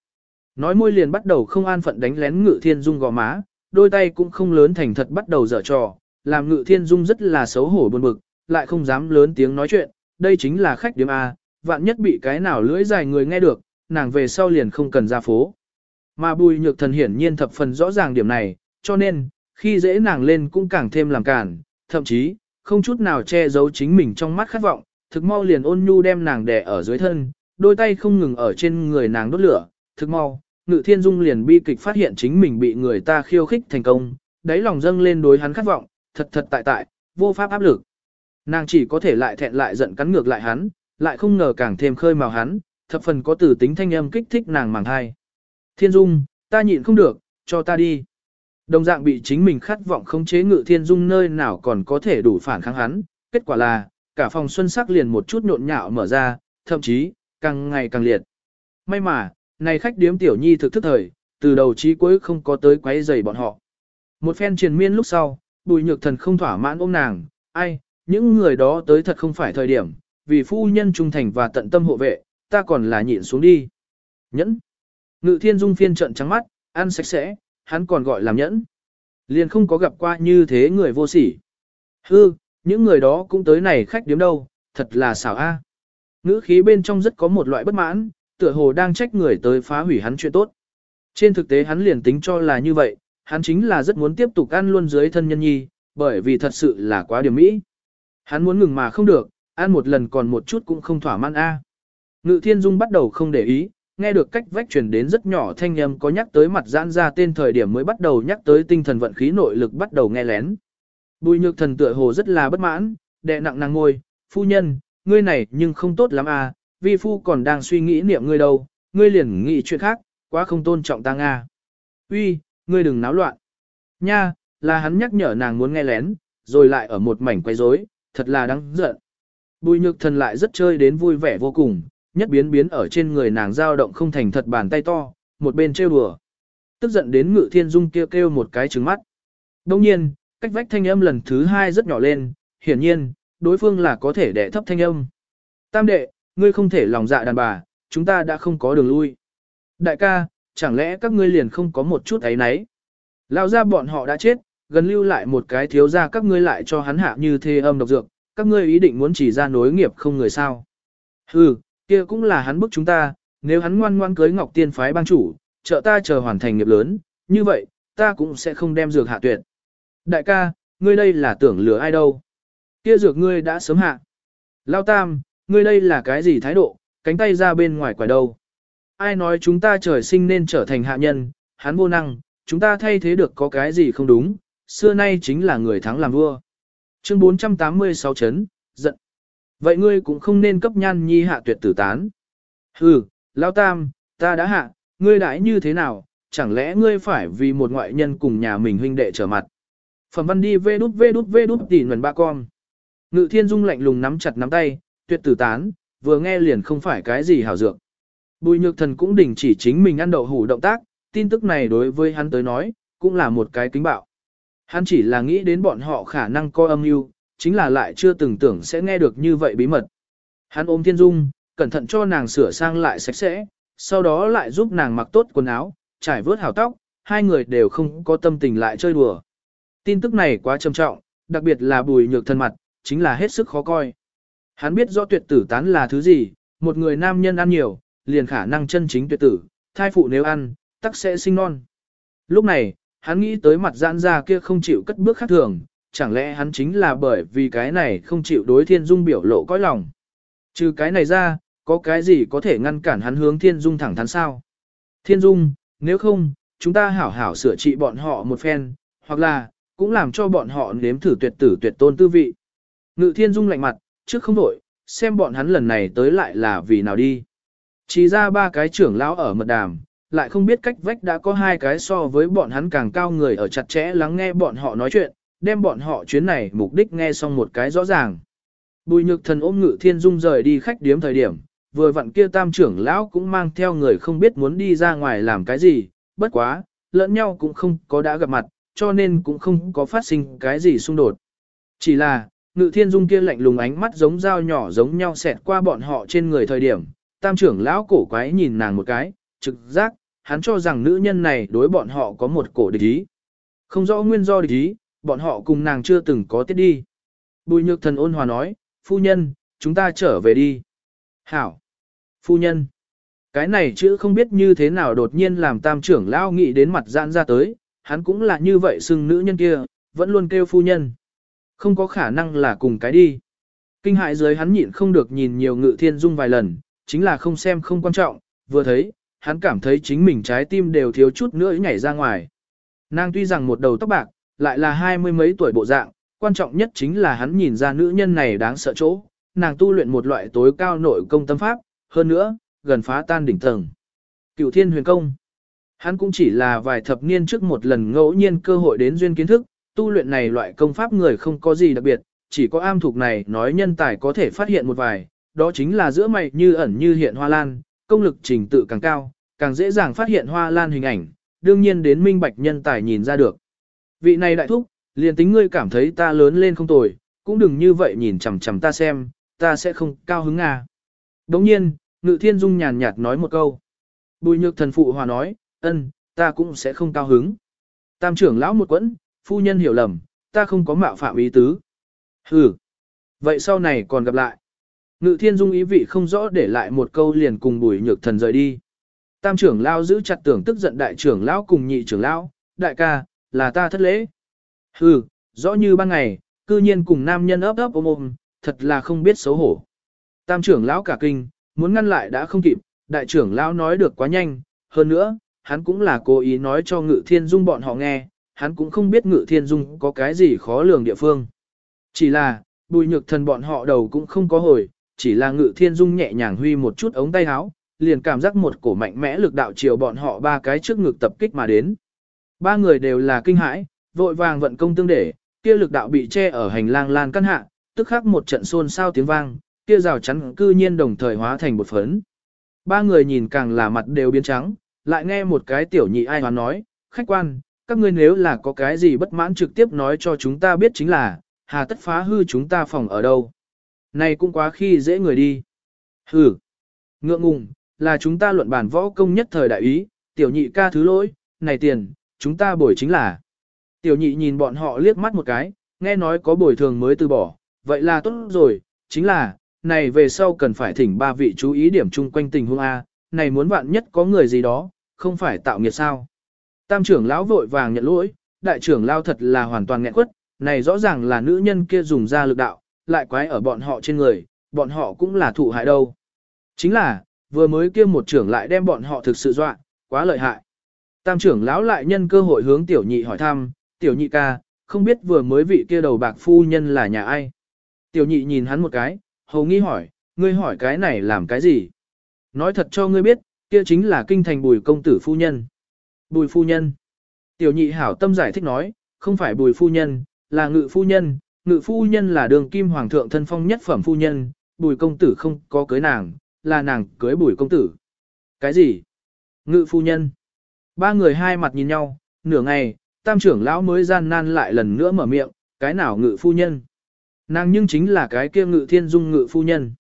Nói môi liền bắt đầu không an phận đánh lén ngự thiên dung gò má, đôi tay cũng không lớn thành thật bắt đầu dở trò, làm ngự thiên dung rất là xấu hổ buồn bực, lại không dám lớn tiếng nói chuyện, đây chính là khách điểm A, vạn nhất bị cái nào lưỡi dài người nghe được, nàng về sau liền không cần ra phố. Mà bùi nhược thần hiển nhiên thập phần rõ ràng điểm này, cho nên, khi dễ nàng lên cũng càng thêm làm cản, thậm chí, không chút nào che giấu chính mình trong mắt khát vọng, thực mau liền ôn nhu đem nàng đè ở dưới thân, đôi tay không ngừng ở trên người nàng đốt lửa, thực mau, ngự thiên dung liền bi kịch phát hiện chính mình bị người ta khiêu khích thành công, đáy lòng dâng lên đối hắn khát vọng, thật thật tại tại, vô pháp áp lực. Nàng chỉ có thể lại thẹn lại giận cắn ngược lại hắn, lại không ngờ càng thêm khơi mào hắn, thập phần có tử tính thanh âm kích thích nàng màng thai. Thiên dung, ta nhịn không được, cho ta đi. Đồng dạng bị chính mình khát vọng không chế ngự thiên dung nơi nào còn có thể đủ phản kháng hắn, kết quả là, cả phòng xuân sắc liền một chút nhộn nhạo mở ra, thậm chí, càng ngày càng liệt. May mà, này khách điếm tiểu nhi thực thức thời, từ đầu chí cuối không có tới quấy rầy bọn họ. Một phen triền miên lúc sau, bùi nhược thần không thỏa mãn ôm nàng, ai, những người đó tới thật không phải thời điểm, vì phu nhân trung thành và tận tâm hộ vệ, ta còn là nhịn xuống đi. Nhẫn. Ngự thiên dung phiên trận trắng mắt, ăn sạch sẽ, hắn còn gọi làm nhẫn. Liền không có gặp qua như thế người vô sỉ. Hư, những người đó cũng tới này khách điếm đâu, thật là xảo a. Ngữ khí bên trong rất có một loại bất mãn, tựa hồ đang trách người tới phá hủy hắn chuyện tốt. Trên thực tế hắn liền tính cho là như vậy, hắn chính là rất muốn tiếp tục ăn luôn dưới thân nhân nhi, bởi vì thật sự là quá điểm mỹ. Hắn muốn ngừng mà không được, ăn một lần còn một chút cũng không thỏa mãn a. Ngự thiên dung bắt đầu không để ý, nghe được cách vách truyền đến rất nhỏ thanh âm có nhắc tới mặt giãn ra tên thời điểm mới bắt đầu nhắc tới tinh thần vận khí nội lực bắt đầu nghe lén. Bùi nhược thần tựa hồ rất là bất mãn, đệ nặng nàng ngôi, phu nhân, ngươi này nhưng không tốt lắm à, vi phu còn đang suy nghĩ niệm ngươi đâu, ngươi liền nghĩ chuyện khác, quá không tôn trọng ta Nga. Uy, ngươi đừng náo loạn. Nha, là hắn nhắc nhở nàng muốn nghe lén, rồi lại ở một mảnh quay rối, thật là đáng giận. Bùi nhược thần lại rất chơi đến vui vẻ vô cùng, nhất biến biến ở trên người nàng dao động không thành thật bàn tay to, một bên trêu đùa. Tức giận đến ngự thiên dung kêu kêu một cái trứng mắt. Đồng nhiên, cách vách thanh âm lần thứ hai rất nhỏ lên, hiển nhiên, đối phương là có thể đẻ thấp thanh âm. Tam đệ, ngươi không thể lòng dạ đàn bà, chúng ta đã không có đường lui. Đại ca, chẳng lẽ các ngươi liền không có một chút ấy nấy? Lao ra bọn họ đã chết, gần lưu lại một cái thiếu ra các ngươi lại cho hắn hạ như thê âm độc dược, các ngươi ý định muốn chỉ ra nối nghiệp không người sao. Hừ, kia cũng là hắn bức chúng ta, nếu hắn ngoan ngoan cưới Ngọc Tiên phái bang chủ, trợ ta chờ hoàn thành nghiệp lớn, như vậy, ta cũng sẽ không đem dược hạ tuyệt. Đại ca, ngươi đây là tưởng lừa ai đâu? Kia dược ngươi đã sớm hạ. Lao Tam, ngươi đây là cái gì thái độ, cánh tay ra bên ngoài quả đâu? Ai nói chúng ta trời sinh nên trở thành hạ nhân, hắn vô năng, chúng ta thay thế được có cái gì không đúng, xưa nay chính là người thắng làm vua. Chương 486 chấn, giận. Vậy ngươi cũng không nên cấp nhan nhi hạ tuyệt tử tán. Hừ, Lao Tam, ta đã hạ, ngươi đãi như thế nào, chẳng lẽ ngươi phải vì một ngoại nhân cùng nhà mình huynh đệ trở mặt. Phẩm văn đi vê đút vê đút vê đút tỉ nguồn ba con. Ngự thiên dung lạnh lùng nắm chặt nắm tay, tuyệt tử tán, vừa nghe liền không phải cái gì hảo dược. Bùi nhược thần cũng đình chỉ chính mình ăn đậu hủ động tác, tin tức này đối với hắn tới nói, cũng là một cái kính bạo. Hắn chỉ là nghĩ đến bọn họ khả năng coi âm mưu, chính là lại chưa từng tưởng sẽ nghe được như vậy bí mật. Hắn ôm Thiên Dung, cẩn thận cho nàng sửa sang lại sạch sẽ, sau đó lại giúp nàng mặc tốt quần áo, trải vớt hào tóc, hai người đều không có tâm tình lại chơi đùa. Tin tức này quá trầm trọng, đặc biệt là bùi nhược thân mặt, chính là hết sức khó coi. Hắn biết rõ tuyệt tử tán là thứ gì, một người nam nhân ăn nhiều, liền khả năng chân chính tuyệt tử, thai phụ nếu ăn, tắc sẽ sinh non. Lúc này, hắn nghĩ tới mặt giãn ra kia không chịu cất bước khác thường, chẳng lẽ hắn chính là bởi vì cái này không chịu đối thiên dung biểu lộ cõi lòng. Trừ cái này ra, có cái gì có thể ngăn cản hắn hướng thiên dung thẳng thắn sao? Thiên dung, nếu không, chúng ta hảo hảo sửa trị bọn họ một phen, hoặc là, cũng làm cho bọn họ nếm thử tuyệt tử tuyệt tôn tư vị. Ngự thiên dung lạnh mặt, trước không đổi, xem bọn hắn lần này tới lại là vì nào đi. Chỉ ra ba cái trưởng lão ở mật đàm, lại không biết cách vách đã có hai cái so với bọn hắn càng cao người ở chặt chẽ lắng nghe bọn họ nói chuyện, đem bọn họ chuyến này mục đích nghe xong một cái rõ ràng. Bùi nhược thần ôm ngự thiên dung rời đi khách điếm thời điểm, vừa vặn kia tam trưởng lão cũng mang theo người không biết muốn đi ra ngoài làm cái gì, bất quá, lẫn nhau cũng không có đã gặp mặt, cho nên cũng không có phát sinh cái gì xung đột. Chỉ là, ngự thiên dung kia lạnh lùng ánh mắt giống dao nhỏ giống nhau xẹt qua bọn họ trên người thời điểm, tam trưởng lão cổ quái nhìn nàng một cái, trực giác, hắn cho rằng nữ nhân này đối bọn họ có một cổ địch ý. Không rõ nguyên do địch ý, bọn họ cùng nàng chưa từng có tiết đi. Bùi nhược thần ôn hòa nói, phu nhân, chúng ta trở về đi. Hảo. Phu nhân. Cái này chữ không biết như thế nào đột nhiên làm tam trưởng lao nghĩ đến mặt giãn ra tới, hắn cũng là như vậy xưng nữ nhân kia, vẫn luôn kêu phu nhân. Không có khả năng là cùng cái đi. Kinh hại dưới hắn nhịn không được nhìn nhiều ngự thiên dung vài lần, chính là không xem không quan trọng, vừa thấy, hắn cảm thấy chính mình trái tim đều thiếu chút nữa nhảy ra ngoài. Nàng tuy rằng một đầu tóc bạc, lại là hai mươi mấy tuổi bộ dạng, quan trọng nhất chính là hắn nhìn ra nữ nhân này đáng sợ chỗ, nàng tu luyện một loại tối cao nội công tâm pháp, hơn nữa, gần phá tan đỉnh tầng. Cựu thiên huyền công. Hắn cũng chỉ là vài thập niên trước một lần ngẫu nhiên cơ hội đến duyên kiến thức, tu luyện này loại công pháp người không có gì đặc biệt, chỉ có am thuộc này nói nhân tài có thể phát hiện một vài, đó chính là giữa mày như ẩn như hiện hoa lan, công lực trình tự càng cao, càng dễ dàng phát hiện hoa lan hình ảnh, đương nhiên đến minh bạch nhân tài nhìn ra được. Vị này đại thúc, liền tính ngươi cảm thấy ta lớn lên không tồi, cũng đừng như vậy nhìn chằm chằm ta xem, ta sẽ không cao hứng à. Đồng nhiên, Ngự Thiên Dung nhàn nhạt nói một câu. Bùi nhược thần phụ hòa nói, ân, ta cũng sẽ không cao hứng. Tam trưởng lão một quẫn, phu nhân hiểu lầm, ta không có mạo phạm ý tứ. Hừ, vậy sau này còn gặp lại. Ngự Thiên Dung ý vị không rõ để lại một câu liền cùng bùi nhược thần rời đi. Tam trưởng lão giữ chặt tưởng tức giận đại trưởng lão cùng nhị trưởng lão, đại ca, là ta thất lễ. Hừ, rõ như ban ngày, cư nhiên cùng nam nhân ấp ấp ôm ôm, thật là không biết xấu hổ. Tam trưởng lão cả kinh, muốn ngăn lại đã không kịp, đại trưởng lão nói được quá nhanh, hơn nữa, hắn cũng là cố ý nói cho ngự thiên dung bọn họ nghe, hắn cũng không biết ngự thiên dung có cái gì khó lường địa phương. Chỉ là, bùi nhược thần bọn họ đầu cũng không có hồi, chỉ là ngự thiên dung nhẹ nhàng huy một chút ống tay áo, liền cảm giác một cổ mạnh mẽ lực đạo chiều bọn họ ba cái trước ngực tập kích mà đến. Ba người đều là kinh hãi, vội vàng vận công tương để, kia lực đạo bị che ở hành lang lan căn hạ, tức khắc một trận xôn xao tiếng vang, kia rào chắn cư nhiên đồng thời hóa thành một phấn. Ba người nhìn càng là mặt đều biến trắng, lại nghe một cái tiểu nhị ai hoán nói, khách quan, các ngươi nếu là có cái gì bất mãn trực tiếp nói cho chúng ta biết chính là, hà tất phá hư chúng ta phòng ở đâu. Này cũng quá khi dễ người đi. Hừ, ngượng ngùng, là chúng ta luận bản võ công nhất thời đại ý, tiểu nhị ca thứ lỗi, này tiền, chúng ta bồi chính là. Tiểu nhị nhìn bọn họ liếc mắt một cái, nghe nói có bồi thường mới từ bỏ, vậy là tốt rồi, chính là, này về sau cần phải thỉnh ba vị chú ý điểm chung quanh tình huống A, này muốn vạn nhất có người gì đó, không phải tạo nghiệt sao. Tam trưởng lão vội vàng nhận lỗi, đại trưởng lao thật là hoàn toàn nghẹn quất, này rõ ràng là nữ nhân kia dùng ra lực đạo, lại quái ở bọn họ trên người, bọn họ cũng là thụ hại đâu. Chính là, vừa mới kia một trưởng lại đem bọn họ thực sự dọa, quá lợi hại. Tam trưởng lão lại nhân cơ hội hướng tiểu nhị hỏi thăm, tiểu nhị ca, không biết vừa mới vị kia đầu bạc phu nhân là nhà ai. Tiểu nhị nhìn hắn một cái, hầu nghi hỏi, ngươi hỏi cái này làm cái gì? Nói thật cho ngươi biết, kia chính là kinh thành bùi công tử phu nhân. Bùi phu nhân. Tiểu nhị hảo tâm giải thích nói, không phải bùi phu nhân, là ngự phu nhân, ngự phu nhân là đường kim hoàng thượng thân phong nhất phẩm phu nhân, bùi công tử không có cưới nàng, là nàng cưới bùi công tử. Cái gì? Ngự phu nhân. Ba người hai mặt nhìn nhau, nửa ngày, tam trưởng lão mới gian nan lại lần nữa mở miệng, cái nào ngự phu nhân? Nàng nhưng chính là cái kia ngự thiên dung ngự phu nhân.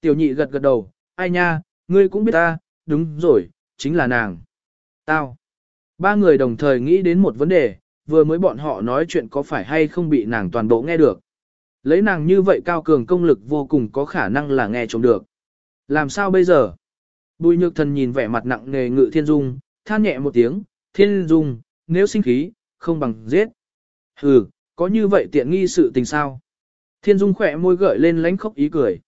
Tiểu nhị gật gật đầu, ai nha, ngươi cũng biết ta, đúng rồi, chính là nàng. Tao. Ba người đồng thời nghĩ đến một vấn đề, vừa mới bọn họ nói chuyện có phải hay không bị nàng toàn bộ nghe được. Lấy nàng như vậy cao cường công lực vô cùng có khả năng là nghe trộm được. Làm sao bây giờ? Bùi nhược thần nhìn vẻ mặt nặng nề ngự thiên dung, than nhẹ một tiếng, thiên dung, nếu sinh khí, không bằng giết. Hừ, có như vậy tiện nghi sự tình sao? Thiên dung khỏe môi gợi lên lánh khóc ý cười.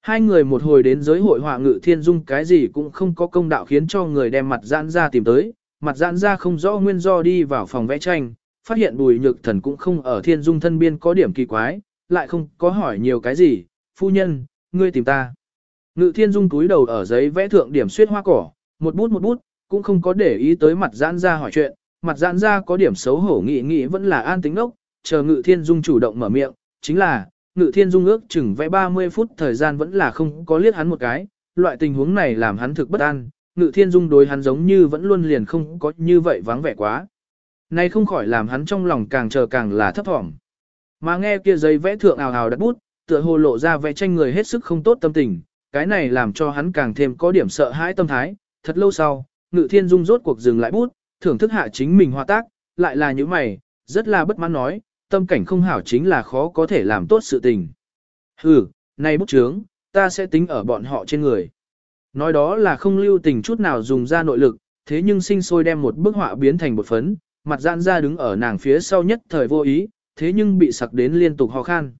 Hai người một hồi đến giới hội họa ngự thiên dung cái gì cũng không có công đạo khiến cho người đem mặt giãn ra tìm tới, mặt giãn ra không rõ nguyên do đi vào phòng vẽ tranh, phát hiện bùi nhược thần cũng không ở thiên dung thân biên có điểm kỳ quái, lại không có hỏi nhiều cái gì, phu nhân, ngươi tìm ta. Ngự thiên dung túi đầu ở giấy vẽ thượng điểm xuyết hoa cỏ, một bút một bút, cũng không có để ý tới mặt giãn ra hỏi chuyện, mặt giãn ra có điểm xấu hổ nghĩ nghĩ vẫn là an tính ốc, chờ ngự thiên dung chủ động mở miệng, chính là, ngự thiên dung ước chừng vẽ 30 phút thời gian vẫn là không có liếc hắn một cái, loại tình huống này làm hắn thực bất an, ngự thiên dung đối hắn giống như vẫn luôn liền không có như vậy vắng vẻ quá. Nay không khỏi làm hắn trong lòng càng chờ càng là thấp thỏm. Mà nghe kia giấy vẽ thượng ào ào đặt bút, tựa hồ lộ ra vẽ tranh người hết sức không tốt tâm tình, cái này làm cho hắn càng thêm có điểm sợ hãi tâm thái. Thật lâu sau, ngự thiên dung rốt cuộc dừng lại bút, thưởng thức hạ chính mình hòa tác, lại là những mày, rất là bất mãn nói, tâm cảnh không hảo chính là khó có thể làm tốt sự tình. Hừ, nay bút chướng, ta sẽ tính ở bọn họ trên người. Nói đó là không lưu tình chút nào dùng ra nội lực, thế nhưng sinh sôi đem một bức họa biến thành một phấn, mặt giãn ra đứng ở nàng phía sau nhất thời vô ý, thế nhưng bị sặc đến liên tục ho khan.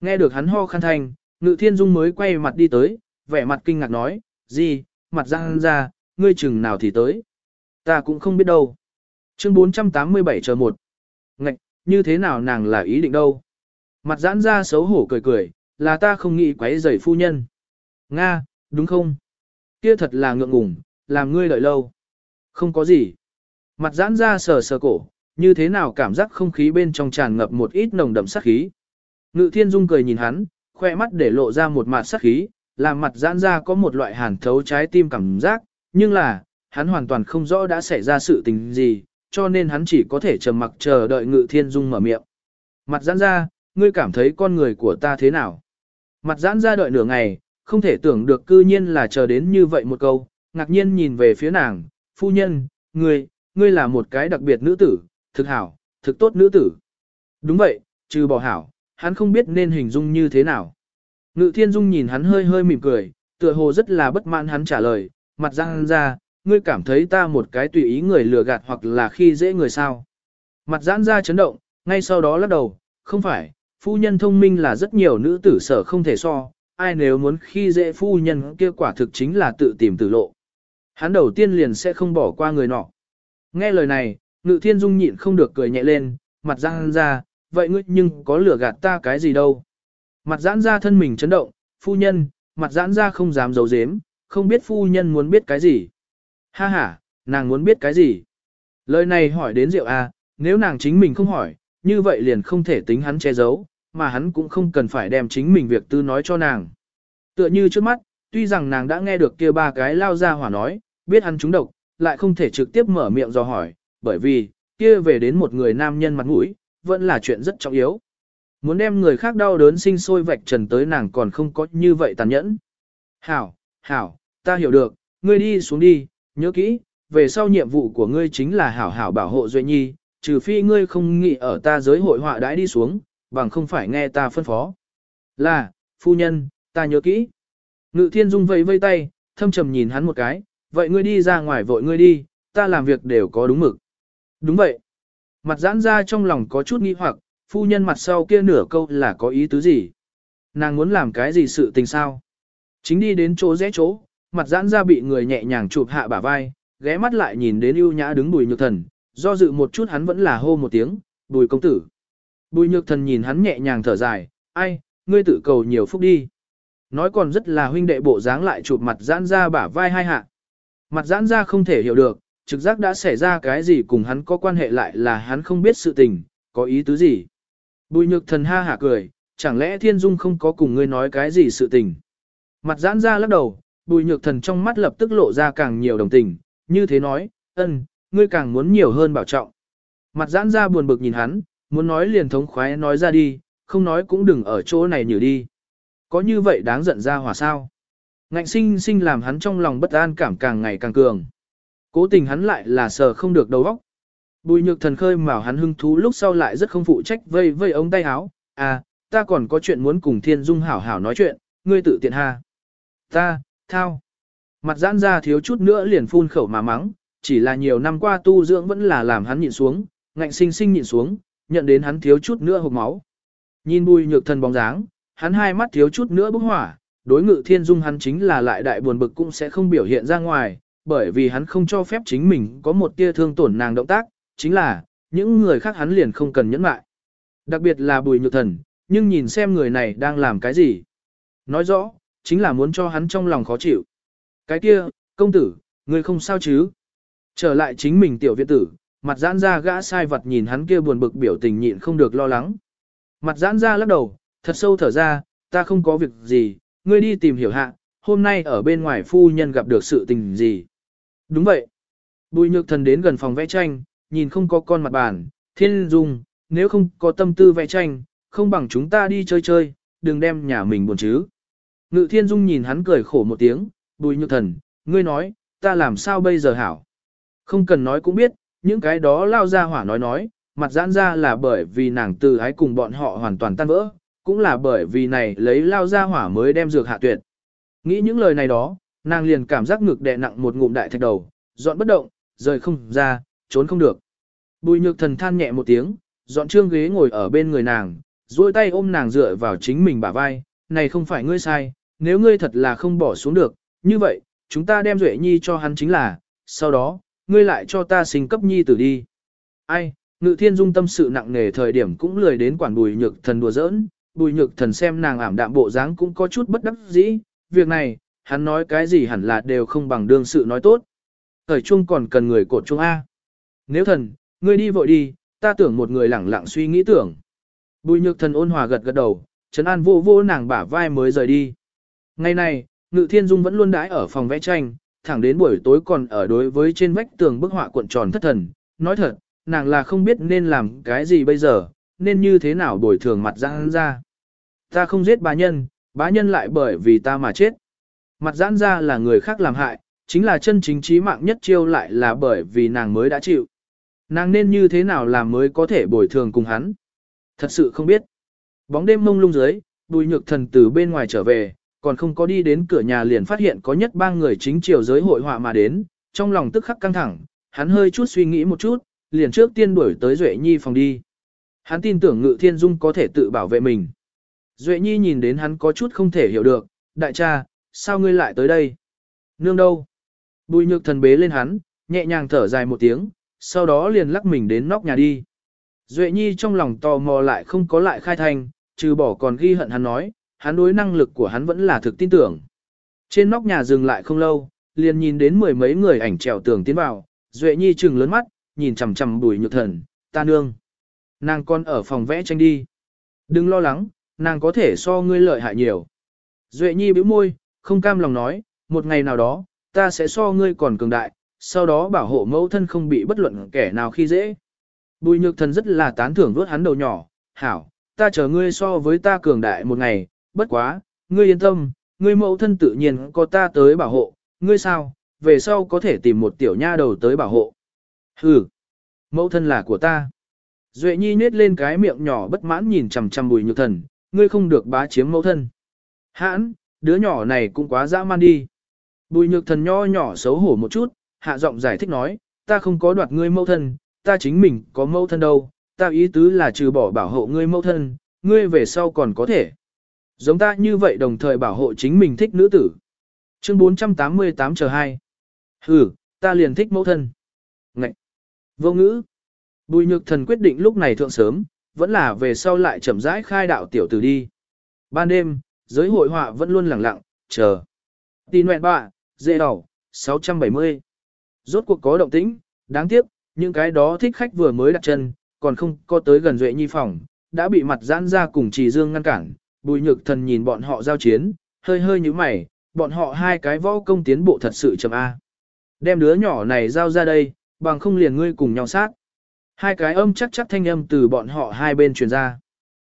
Nghe được hắn ho khan thành ngự thiên dung mới quay mặt đi tới, vẻ mặt kinh ngạc nói, gì, mặt giãn ra, ngươi chừng nào thì tới. Ta cũng không biết đâu. Chương 487 chờ một. Ngạch, như thế nào nàng là ý định đâu? Mặt giãn ra xấu hổ cười cười, là ta không nghĩ quấy rầy phu nhân. Nga, đúng không? Kia thật là ngượng ngùng, làm ngươi đợi lâu. Không có gì. Mặt giãn ra sờ sờ cổ, như thế nào cảm giác không khí bên trong tràn ngập một ít nồng đậm sát khí. Ngự thiên dung cười nhìn hắn, khoe mắt để lộ ra một mặt sát khí, làm mặt giãn ra có một loại hàn thấu trái tim cảm giác, nhưng là, hắn hoàn toàn không rõ đã xảy ra sự tình gì, cho nên hắn chỉ có thể trầm mặc chờ đợi ngự thiên dung mở miệng. Mặt giãn ra, ngươi cảm thấy con người của ta thế nào? Mặt giãn ra đợi nửa ngày, không thể tưởng được cư nhiên là chờ đến như vậy một câu, ngạc nhiên nhìn về phía nàng, phu nhân, ngươi, ngươi là một cái đặc biệt nữ tử, thực hảo, thực tốt nữ tử. Đúng vậy, trừ bỏ hảo, hắn không biết nên hình dung như thế nào. Ngự thiên dung nhìn hắn hơi hơi mỉm cười, tựa hồ rất là bất mãn hắn trả lời, mặt răng ra, ngươi cảm thấy ta một cái tùy ý người lừa gạt hoặc là khi dễ người sao. Mặt giãn ra chấn động, ngay sau đó lắc đầu, không phải, phu nhân thông minh là rất nhiều nữ tử sở không thể so, ai nếu muốn khi dễ phu nhân kia quả thực chính là tự tìm tử lộ. Hắn đầu tiên liền sẽ không bỏ qua người nọ. Nghe lời này, ngự thiên dung nhịn không được cười nhẹ lên, mặt giãn ra, vậy ngươi nhưng có lừa gạt ta cái gì đâu. Mặt giãn ra thân mình chấn động, phu nhân, mặt giãn ra không dám giấu giếm, không biết phu nhân muốn biết cái gì. Ha ha, nàng muốn biết cái gì? Lời này hỏi đến rượu A, nếu nàng chính mình không hỏi, như vậy liền không thể tính hắn che giấu, mà hắn cũng không cần phải đem chính mình việc tư nói cho nàng. Tựa như trước mắt, tuy rằng nàng đã nghe được kia ba cái lao ra hỏa nói, biết hắn trúng độc, lại không thể trực tiếp mở miệng do hỏi, bởi vì, kia về đến một người nam nhân mặt mũi, vẫn là chuyện rất trọng yếu. Muốn đem người khác đau đớn sinh sôi vạch trần tới nàng còn không có như vậy tàn nhẫn. Hảo, hảo, ta hiểu được, ngươi đi xuống đi, nhớ kỹ, về sau nhiệm vụ của ngươi chính là hảo hảo bảo hộ Duệ Nhi, trừ phi ngươi không nghĩ ở ta giới hội họa đãi đi xuống, bằng không phải nghe ta phân phó. Là, phu nhân, ta nhớ kỹ. Ngự thiên dung vẫy vây tay, thâm trầm nhìn hắn một cái, vậy ngươi đi ra ngoài vội ngươi đi, ta làm việc đều có đúng mực. Đúng vậy. Mặt giãn ra trong lòng có chút nghi hoặc, phu nhân mặt sau kia nửa câu là có ý tứ gì? Nàng muốn làm cái gì sự tình sao? Chính đi đến chỗ rẽ chỗ, mặt giãn ra bị người nhẹ nhàng chụp hạ bả vai, ghé mắt lại nhìn đến ưu nhã đứng bùi nhược thần, do dự một chút hắn vẫn là hô một tiếng, bùi công tử. Bùi nhược thần nhìn hắn nhẹ nhàng thở dài, ai, ngươi tự cầu nhiều phúc đi. Nói còn rất là huynh đệ bộ dáng lại chụp mặt giãn ra bả vai hai hạ. Mặt giãn ra không thể hiểu được, trực giác đã xảy ra cái gì cùng hắn có quan hệ lại là hắn không biết sự tình, có ý tứ gì. Bùi nhược thần ha hả cười, chẳng lẽ thiên dung không có cùng ngươi nói cái gì sự tình. Mặt giãn ra lắc đầu, bùi nhược thần trong mắt lập tức lộ ra càng nhiều đồng tình, như thế nói, ân, ngươi càng muốn nhiều hơn bảo trọng. Mặt giãn ra buồn bực nhìn hắn, muốn nói liền thống khoái nói ra đi, không nói cũng đừng ở chỗ này nhử đi. Có như vậy đáng giận ra hỏa sao? Ngạnh sinh sinh làm hắn trong lòng bất an cảm càng ngày càng cường. Cố tình hắn lại là sờ không được đầu óc. Bùi nhược thần khơi mào hắn hưng thú lúc sau lại rất không phụ trách vây vây ống tay áo. À, ta còn có chuyện muốn cùng thiên dung hảo hảo nói chuyện, ngươi tự tiện ha. Ta, thao. Mặt giãn ra thiếu chút nữa liền phun khẩu mà mắng, chỉ là nhiều năm qua tu dưỡng vẫn là làm hắn nhịn xuống, ngạnh sinh sinh nhịn xuống, nhận đến hắn thiếu chút nữa hộc máu. Nhìn bùi nhược thần bóng dáng, hắn hai mắt thiếu chút nữa bốc hỏa, đối ngự thiên dung hắn chính là lại đại buồn bực cũng sẽ không biểu hiện ra ngoài, bởi vì hắn không cho phép chính mình có một tia thương tổn nàng động tác, chính là, những người khác hắn liền không cần nhẫn mại. Đặc biệt là bùi nhược thần, nhưng nhìn xem người này đang làm cái gì. Nói rõ, chính là muốn cho hắn trong lòng khó chịu. Cái kia, công tử, người không sao chứ? Trở lại chính mình tiểu viện tử, mặt giãn ra gã sai vật nhìn hắn kia buồn bực biểu tình nhịn không được lo lắng. Mặt giãn ra lắc đầu, thật sâu thở ra, ta không có việc gì, ngươi đi tìm hiểu hạ, hôm nay ở bên ngoài phu nhân gặp được sự tình gì. Đúng vậy. Bùi nhược thần đến gần phòng vẽ tranh, nhìn không có con mặt bàn, thiên dung, nếu không có tâm tư vẽ tranh, không bằng chúng ta đi chơi chơi, đừng đem nhà mình buồn chứ. Ngự thiên dung nhìn hắn cười khổ một tiếng, bùi nhược thần, ngươi nói, ta làm sao bây giờ hảo. Không cần nói cũng biết, những cái đó lao ra hỏa nói nói, mặt giãn ra là bởi vì nàng từ ái cùng bọn họ hoàn toàn tan vỡ, cũng là bởi vì này lấy lao ra hỏa mới đem dược hạ tuyệt. Nghĩ những lời này đó, nàng liền cảm giác ngực đè nặng một ngụm đại thạch đầu, dọn bất động, rời không ra, trốn không được. Bùi nhược thần than nhẹ một tiếng, dọn trương ghế ngồi ở bên người nàng, duỗi tay ôm nàng dựa vào chính mình bả vai, này không phải ngươi sai, nếu ngươi thật là không bỏ xuống được, như vậy, chúng ta đem Duệ Nhi cho hắn chính là, sau đó, ngươi lại cho ta sinh cấp Nhi tử đi. Ai, ngự thiên dung tâm sự nặng nề thời điểm cũng lười đến quản bùi nhược thần đùa giỡn, bùi nhược thần xem nàng ảm đạm bộ dáng cũng có chút bất đắc dĩ, việc này, hắn nói cái gì hẳn là đều không bằng đương sự nói tốt. Thời chung còn cần người cột chung A. Nếu thần, ngươi đi vội đi, ta tưởng một người lẳng lặng suy nghĩ tưởng. Bùi nhược thần ôn hòa gật gật đầu, trấn an vô vô nàng bả vai mới rời đi. Ngày này, Ngự Thiên Dung vẫn luôn đãi ở phòng vẽ tranh, thẳng đến buổi tối còn ở đối với trên vách tường bức họa cuộn tròn thất thần. Nói thật, nàng là không biết nên làm cái gì bây giờ, nên như thế nào bồi thường mặt giãn ra. Ta không giết bá nhân, bá nhân lại bởi vì ta mà chết. Mặt giãn ra là người khác làm hại, chính là chân chính trí mạng nhất chiêu lại là bởi vì nàng mới đã chịu. Nàng nên như thế nào làm mới có thể bồi thường cùng hắn. Thật sự không biết. Bóng đêm mông lung dưới, bùi nhược thần từ bên ngoài trở về, còn không có đi đến cửa nhà liền phát hiện có nhất ba người chính chiều giới hội họa mà đến, trong lòng tức khắc căng thẳng, hắn hơi chút suy nghĩ một chút, liền trước tiên đuổi tới Duệ Nhi phòng đi. Hắn tin tưởng Ngự Thiên Dung có thể tự bảo vệ mình. Duệ Nhi nhìn đến hắn có chút không thể hiểu được, đại cha, sao ngươi lại tới đây? Nương đâu? Bùi nhược thần bế lên hắn, nhẹ nhàng thở dài một tiếng, sau đó liền lắc mình đến nóc nhà đi. Duệ Nhi trong lòng tò mò lại không có lại khai thành, trừ bỏ còn ghi hận hắn nói, hắn đối năng lực của hắn vẫn là thực tin tưởng. Trên nóc nhà dừng lại không lâu, liền nhìn đến mười mấy người ảnh trèo tường tiến vào, Duệ Nhi trừng lớn mắt, nhìn chằm chằm bùi nhược thần, ta nương. Nàng con ở phòng vẽ tranh đi. Đừng lo lắng, nàng có thể so ngươi lợi hại nhiều. Duệ Nhi bĩu môi, không cam lòng nói, một ngày nào đó, ta sẽ so ngươi còn cường đại, sau đó bảo hộ mẫu thân không bị bất luận kẻ nào khi dễ. Bùi nhược thần rất là tán thưởng vuốt hắn đầu nhỏ, hảo, ta chờ ngươi so với ta cường đại một ngày, bất quá, ngươi yên tâm, ngươi mẫu thân tự nhiên có ta tới bảo hộ, ngươi sao, về sau có thể tìm một tiểu nha đầu tới bảo hộ. Hừ, mẫu thân là của ta. Duệ nhi nết lên cái miệng nhỏ bất mãn nhìn chằm chằm bùi nhược thần, ngươi không được bá chiếm mẫu thân. Hãn, đứa nhỏ này cũng quá dã man đi. Bùi nhược thần nho nhỏ xấu hổ một chút, hạ giọng giải thích nói, ta không có đoạt ngươi mẫu thân, ta chính mình có mẫu thân đâu, ta ý tứ là trừ bỏ bảo hộ ngươi mẫu thân, ngươi về sau còn có thể. Giống ta như vậy đồng thời bảo hộ chính mình thích nữ tử. Chương 488 chờ 2. Ừ, ta liền thích mẫu thân. Ngậy. Vô ngữ. Bùi nhược thần quyết định lúc này thượng sớm, vẫn là về sau lại chậm rãi khai đạo tiểu tử đi. Ban đêm, giới hội họa vẫn luôn lặng lặng, chờ. Tin nguyện bạ, dễ đỏ, 670. Rốt cuộc có động tĩnh, đáng tiếc, những cái đó thích khách vừa mới đặt chân, còn không có tới gần Duệ Nhi phòng, đã bị mặt giãn ra cùng trì dương ngăn cản, bùi nhược thần nhìn bọn họ giao chiến, hơi hơi như mày, bọn họ hai cái võ công tiến bộ thật sự chậm A. Đem đứa nhỏ này giao ra đây, bằng không liền ngươi cùng nhau sát. Hai cái âm chắc chắc thanh âm từ bọn họ hai bên truyền ra.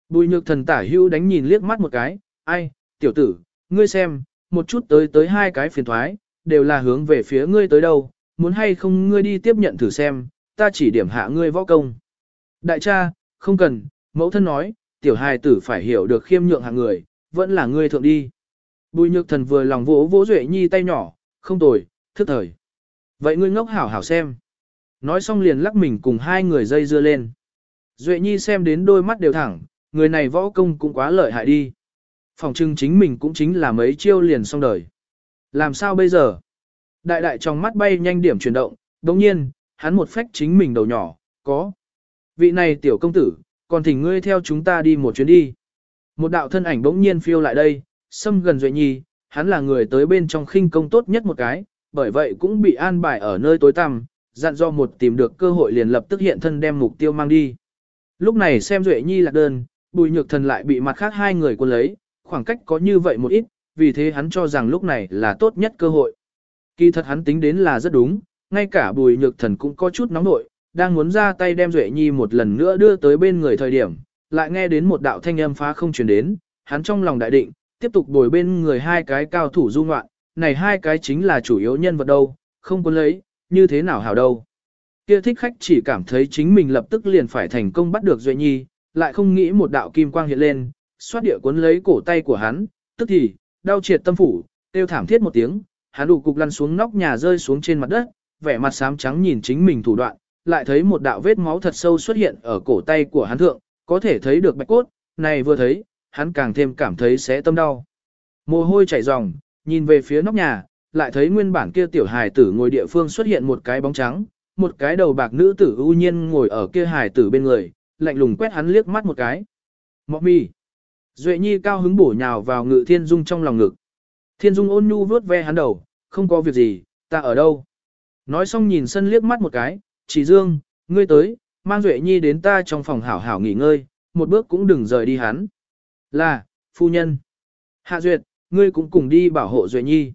Bùi nhược thần tả hưu đánh nhìn liếc mắt một cái, ai, tiểu tử, ngươi xem, một chút tới tới hai cái phiền thoái, đều là hướng về phía ngươi tới đâu, muốn hay không ngươi đi tiếp nhận thử xem, ta chỉ điểm hạ ngươi võ công. Đại cha, không cần, mẫu thân nói, tiểu hài tử phải hiểu được khiêm nhượng hạng người, vẫn là ngươi thượng đi. Bùi nhược thần vừa lòng vỗ vỗ Duệ Nhi tay nhỏ, không tồi, thức thời. Vậy ngươi ngốc hảo hảo xem. Nói xong liền lắc mình cùng hai người dây dưa lên. Duệ Nhi xem đến đôi mắt đều thẳng, người này võ công cũng quá lợi hại đi. Phòng trưng chính mình cũng chính là mấy chiêu liền xong đời. Làm sao bây giờ? Đại đại trong mắt bay nhanh điểm chuyển động, đồng nhiên, hắn một phách chính mình đầu nhỏ, có. Vị này tiểu công tử, còn thỉnh ngươi theo chúng ta đi một chuyến đi. Một đạo thân ảnh bỗng nhiên phiêu lại đây, xâm gần Duệ Nhi, hắn là người tới bên trong khinh công tốt nhất một cái, bởi vậy cũng bị an bài ở nơi tối tăm, dặn do một tìm được cơ hội liền lập tức hiện thân đem mục tiêu mang đi. Lúc này xem Duệ Nhi lạc đơn, bùi nhược thần lại bị mặt khác hai người quân lấy, khoảng cách có như vậy một ít, vì thế hắn cho rằng lúc này là tốt nhất cơ hội. Kỳ thật hắn tính đến là rất đúng, ngay cả bùi nhược thần cũng có chút nóng nội, đang muốn ra tay đem Duệ Nhi một lần nữa đưa tới bên người thời điểm, lại nghe đến một đạo thanh âm phá không truyền đến, hắn trong lòng đại định, tiếp tục bồi bên người hai cái cao thủ du ngoạn, này hai cái chính là chủ yếu nhân vật đâu, không có lấy, như thế nào hảo đâu. Kia thích khách chỉ cảm thấy chính mình lập tức liền phải thành công bắt được Duệ Nhi, lại không nghĩ một đạo kim quang hiện lên, xoát địa cuốn lấy cổ tay của hắn, tức thì, đau triệt tâm phủ, tiêu thảm thiết một tiếng, hắn đủ cục lăn xuống nóc nhà rơi xuống trên mặt đất, vẻ mặt xám trắng nhìn chính mình thủ đoạn, lại thấy một đạo vết máu thật sâu xuất hiện ở cổ tay của hắn thượng, có thể thấy được bạch cốt, này vừa thấy, hắn càng thêm cảm thấy sẽ tâm đau. Mồ hôi chảy ròng, nhìn về phía nóc nhà, lại thấy nguyên bản kia tiểu hài tử ngồi địa phương xuất hiện một cái bóng trắng, một cái đầu bạc nữ tử ưu nhiên ngồi ở kia hài tử bên người, lạnh lùng quét hắn liếc mắt một cái. Mọ mi. Duệ nhi cao hứng bổ nhào vào ngự thiên dung trong lòng ngực. Thiên dung ôn nhu vuốt ve hắn đầu, không có việc gì, ta ở đâu. Nói xong nhìn sân liếc mắt một cái, chỉ dương, ngươi tới, mang Duệ nhi đến ta trong phòng hảo hảo nghỉ ngơi, một bước cũng đừng rời đi hắn. Là, phu nhân. Hạ Duyệt, ngươi cũng cùng đi bảo hộ Duệ nhi.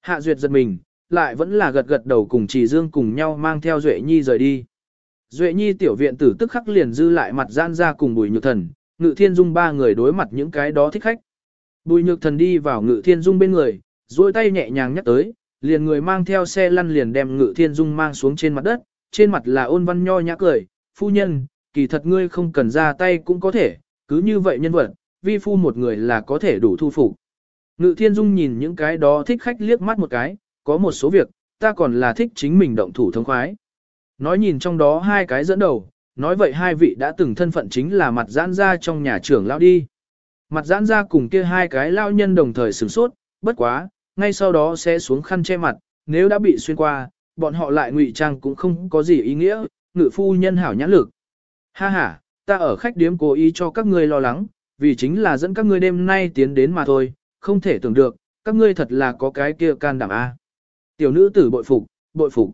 Hạ Duyệt giật mình, lại vẫn là gật gật đầu cùng chỉ dương cùng nhau mang theo Duệ nhi rời đi. Duệ nhi tiểu viện tử tức khắc liền dư lại mặt gian ra cùng bùi nhược thần, ngự thiên dung ba người đối mặt những cái đó thích khách. Bùi nhược thần đi vào ngự thiên dung bên người, duỗi tay nhẹ nhàng nhắc tới, liền người mang theo xe lăn liền đem ngự thiên dung mang xuống trên mặt đất, trên mặt là ôn văn nho nhã cười, phu nhân, kỳ thật ngươi không cần ra tay cũng có thể, cứ như vậy nhân vật, vi phu một người là có thể đủ thu phục. Ngự thiên dung nhìn những cái đó thích khách liếc mắt một cái, có một số việc, ta còn là thích chính mình động thủ thông khoái. Nói nhìn trong đó hai cái dẫn đầu, nói vậy hai vị đã từng thân phận chính là mặt giãn ra trong nhà trưởng lao đi. Mặt giãn ra cùng kia hai cái lao nhân đồng thời sửng sốt, bất quá, ngay sau đó sẽ xuống khăn che mặt, nếu đã bị xuyên qua, bọn họ lại ngụy trang cũng không có gì ý nghĩa, ngự phu nhân hảo nhãn lực. Ha ha, ta ở khách điếm cố ý cho các ngươi lo lắng, vì chính là dẫn các ngươi đêm nay tiến đến mà thôi, không thể tưởng được, các ngươi thật là có cái kia can đảm a. À. Tiểu nữ tử bội phục, bội phục.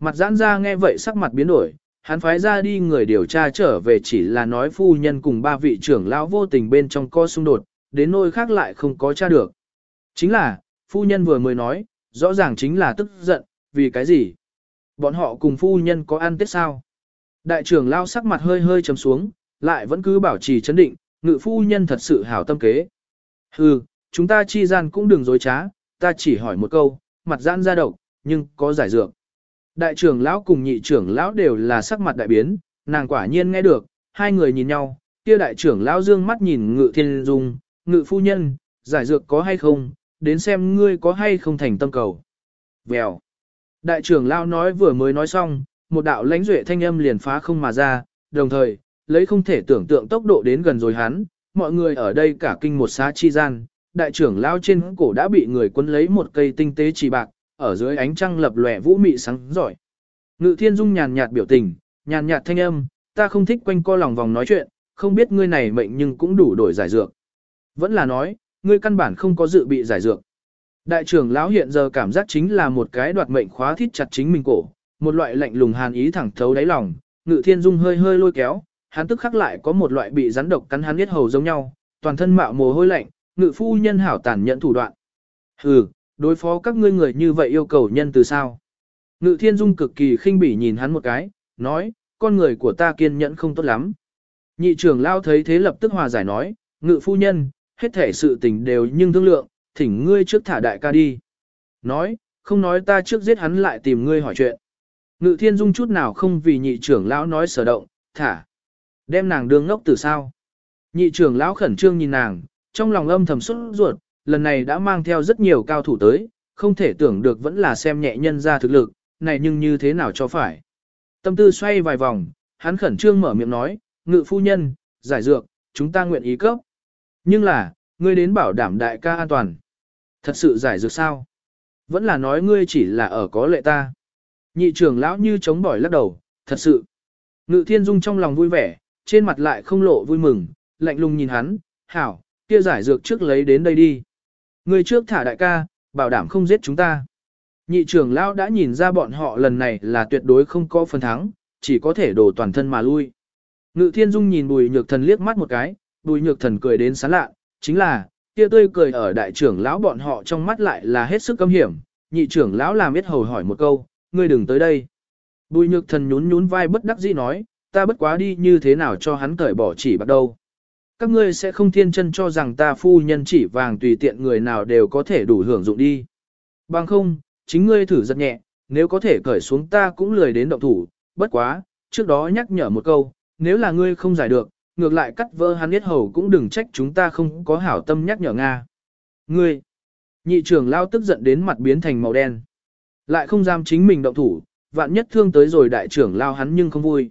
Mặt giãn ra nghe vậy sắc mặt biến đổi, hắn phái ra đi người điều tra trở về chỉ là nói phu nhân cùng ba vị trưởng lão vô tình bên trong co xung đột, đến nơi khác lại không có tra được. Chính là, phu nhân vừa mới nói, rõ ràng chính là tức giận, vì cái gì? Bọn họ cùng phu nhân có ăn tết sao? Đại trưởng lao sắc mặt hơi hơi trầm xuống, lại vẫn cứ bảo trì chấn định, ngự phu nhân thật sự hảo tâm kế. Hừ, chúng ta chi gian cũng đừng dối trá, ta chỉ hỏi một câu, mặt giãn ra độc, nhưng có giải dược. Đại trưởng lão cùng nhị trưởng lão đều là sắc mặt đại biến, nàng quả nhiên nghe được, hai người nhìn nhau, kia đại trưởng lão dương mắt nhìn ngự thiên dung, ngự phu nhân, giải dược có hay không, đến xem ngươi có hay không thành tâm cầu. Vèo. Đại trưởng lao nói vừa mới nói xong, một đạo lãnh duệ thanh âm liền phá không mà ra, đồng thời, lấy không thể tưởng tượng tốc độ đến gần rồi hắn, mọi người ở đây cả kinh một xá chi gian, đại trưởng lao trên cổ đã bị người quân lấy một cây tinh tế chỉ bạc, ở dưới ánh trăng lập lòe vũ mị sáng giỏi. Ngự thiên dung nhàn nhạt biểu tình, nhàn nhạt thanh âm, ta không thích quanh co lòng vòng nói chuyện, không biết ngươi này mệnh nhưng cũng đủ đổi giải dược. Vẫn là nói, ngươi căn bản không có dự bị giải dược. Đại trưởng lão hiện giờ cảm giác chính là một cái đoạt mệnh khóa thít chặt chính mình cổ, một loại lạnh lùng hàn ý thẳng thấu đáy lòng, ngự thiên dung hơi hơi lôi kéo, hắn tức khắc lại có một loại bị rắn độc cắn hắn biết hầu giống nhau, toàn thân mạo mồ hôi lạnh, ngự phu nhân hảo tàn nhận thủ đoạn. Hừ, đối phó các ngươi người như vậy yêu cầu nhân từ sao? Ngự thiên dung cực kỳ khinh bỉ nhìn hắn một cái, nói, con người của ta kiên nhẫn không tốt lắm. Nhị trưởng lao thấy thế lập tức hòa giải nói, ngự phu nhân, hết thể sự tình đều nhưng thương lượng, thỉnh ngươi trước thả đại ca đi. Nói, không nói ta trước giết hắn lại tìm ngươi hỏi chuyện. Ngự thiên dung chút nào không vì nhị trưởng lão nói sở động, thả. Đem nàng đương ngốc từ sao. Nhị trưởng lão khẩn trương nhìn nàng, trong lòng âm thầm xuất ruột, lần này đã mang theo rất nhiều cao thủ tới, không thể tưởng được vẫn là xem nhẹ nhân ra thực lực, này nhưng như thế nào cho phải. Tâm tư xoay vài vòng, hắn khẩn trương mở miệng nói, ngự phu nhân, giải dược, chúng ta nguyện ý cấp. Nhưng là, ngươi đến bảo đảm đại ca an toàn. Thật sự giải dược sao? Vẫn là nói ngươi chỉ là ở có lệ ta. Nhị trưởng lão như chống bỏi lắc đầu, thật sự. Ngự thiên dung trong lòng vui vẻ, trên mặt lại không lộ vui mừng, lạnh lùng nhìn hắn, hảo, kia giải dược trước lấy đến đây đi. Ngươi trước thả đại ca, bảo đảm không giết chúng ta. Nhị trưởng lão đã nhìn ra bọn họ lần này là tuyệt đối không có phần thắng, chỉ có thể đổ toàn thân mà lui. Ngự thiên dung nhìn bùi nhược thần liếc mắt một cái, bùi nhược thần cười đến sán lạ, chính là, kia tươi cười ở đại trưởng lão bọn họ trong mắt lại là hết sức cấm hiểm, nhị trưởng lão làm biết hầu hỏi một câu, ngươi đừng tới đây. Bùi nhược thần nhún nhún vai bất đắc dĩ nói, ta bất quá đi như thế nào cho hắn cởi bỏ chỉ bắt đầu. Các ngươi sẽ không thiên chân cho rằng ta phu nhân chỉ vàng tùy tiện người nào đều có thể đủ hưởng dụng đi. Bằng không, chính ngươi thử rất nhẹ, nếu có thể cởi xuống ta cũng lười đến động thủ, bất quá, trước đó nhắc nhở một câu, nếu là ngươi không giải được, ngược lại cắt vỡ hắn biết hầu cũng đừng trách chúng ta không có hảo tâm nhắc nhở Nga. Ngươi, nhị trưởng lao tức giận đến mặt biến thành màu đen. Lại không dám chính mình động thủ, vạn nhất thương tới rồi đại trưởng lao hắn nhưng không vui.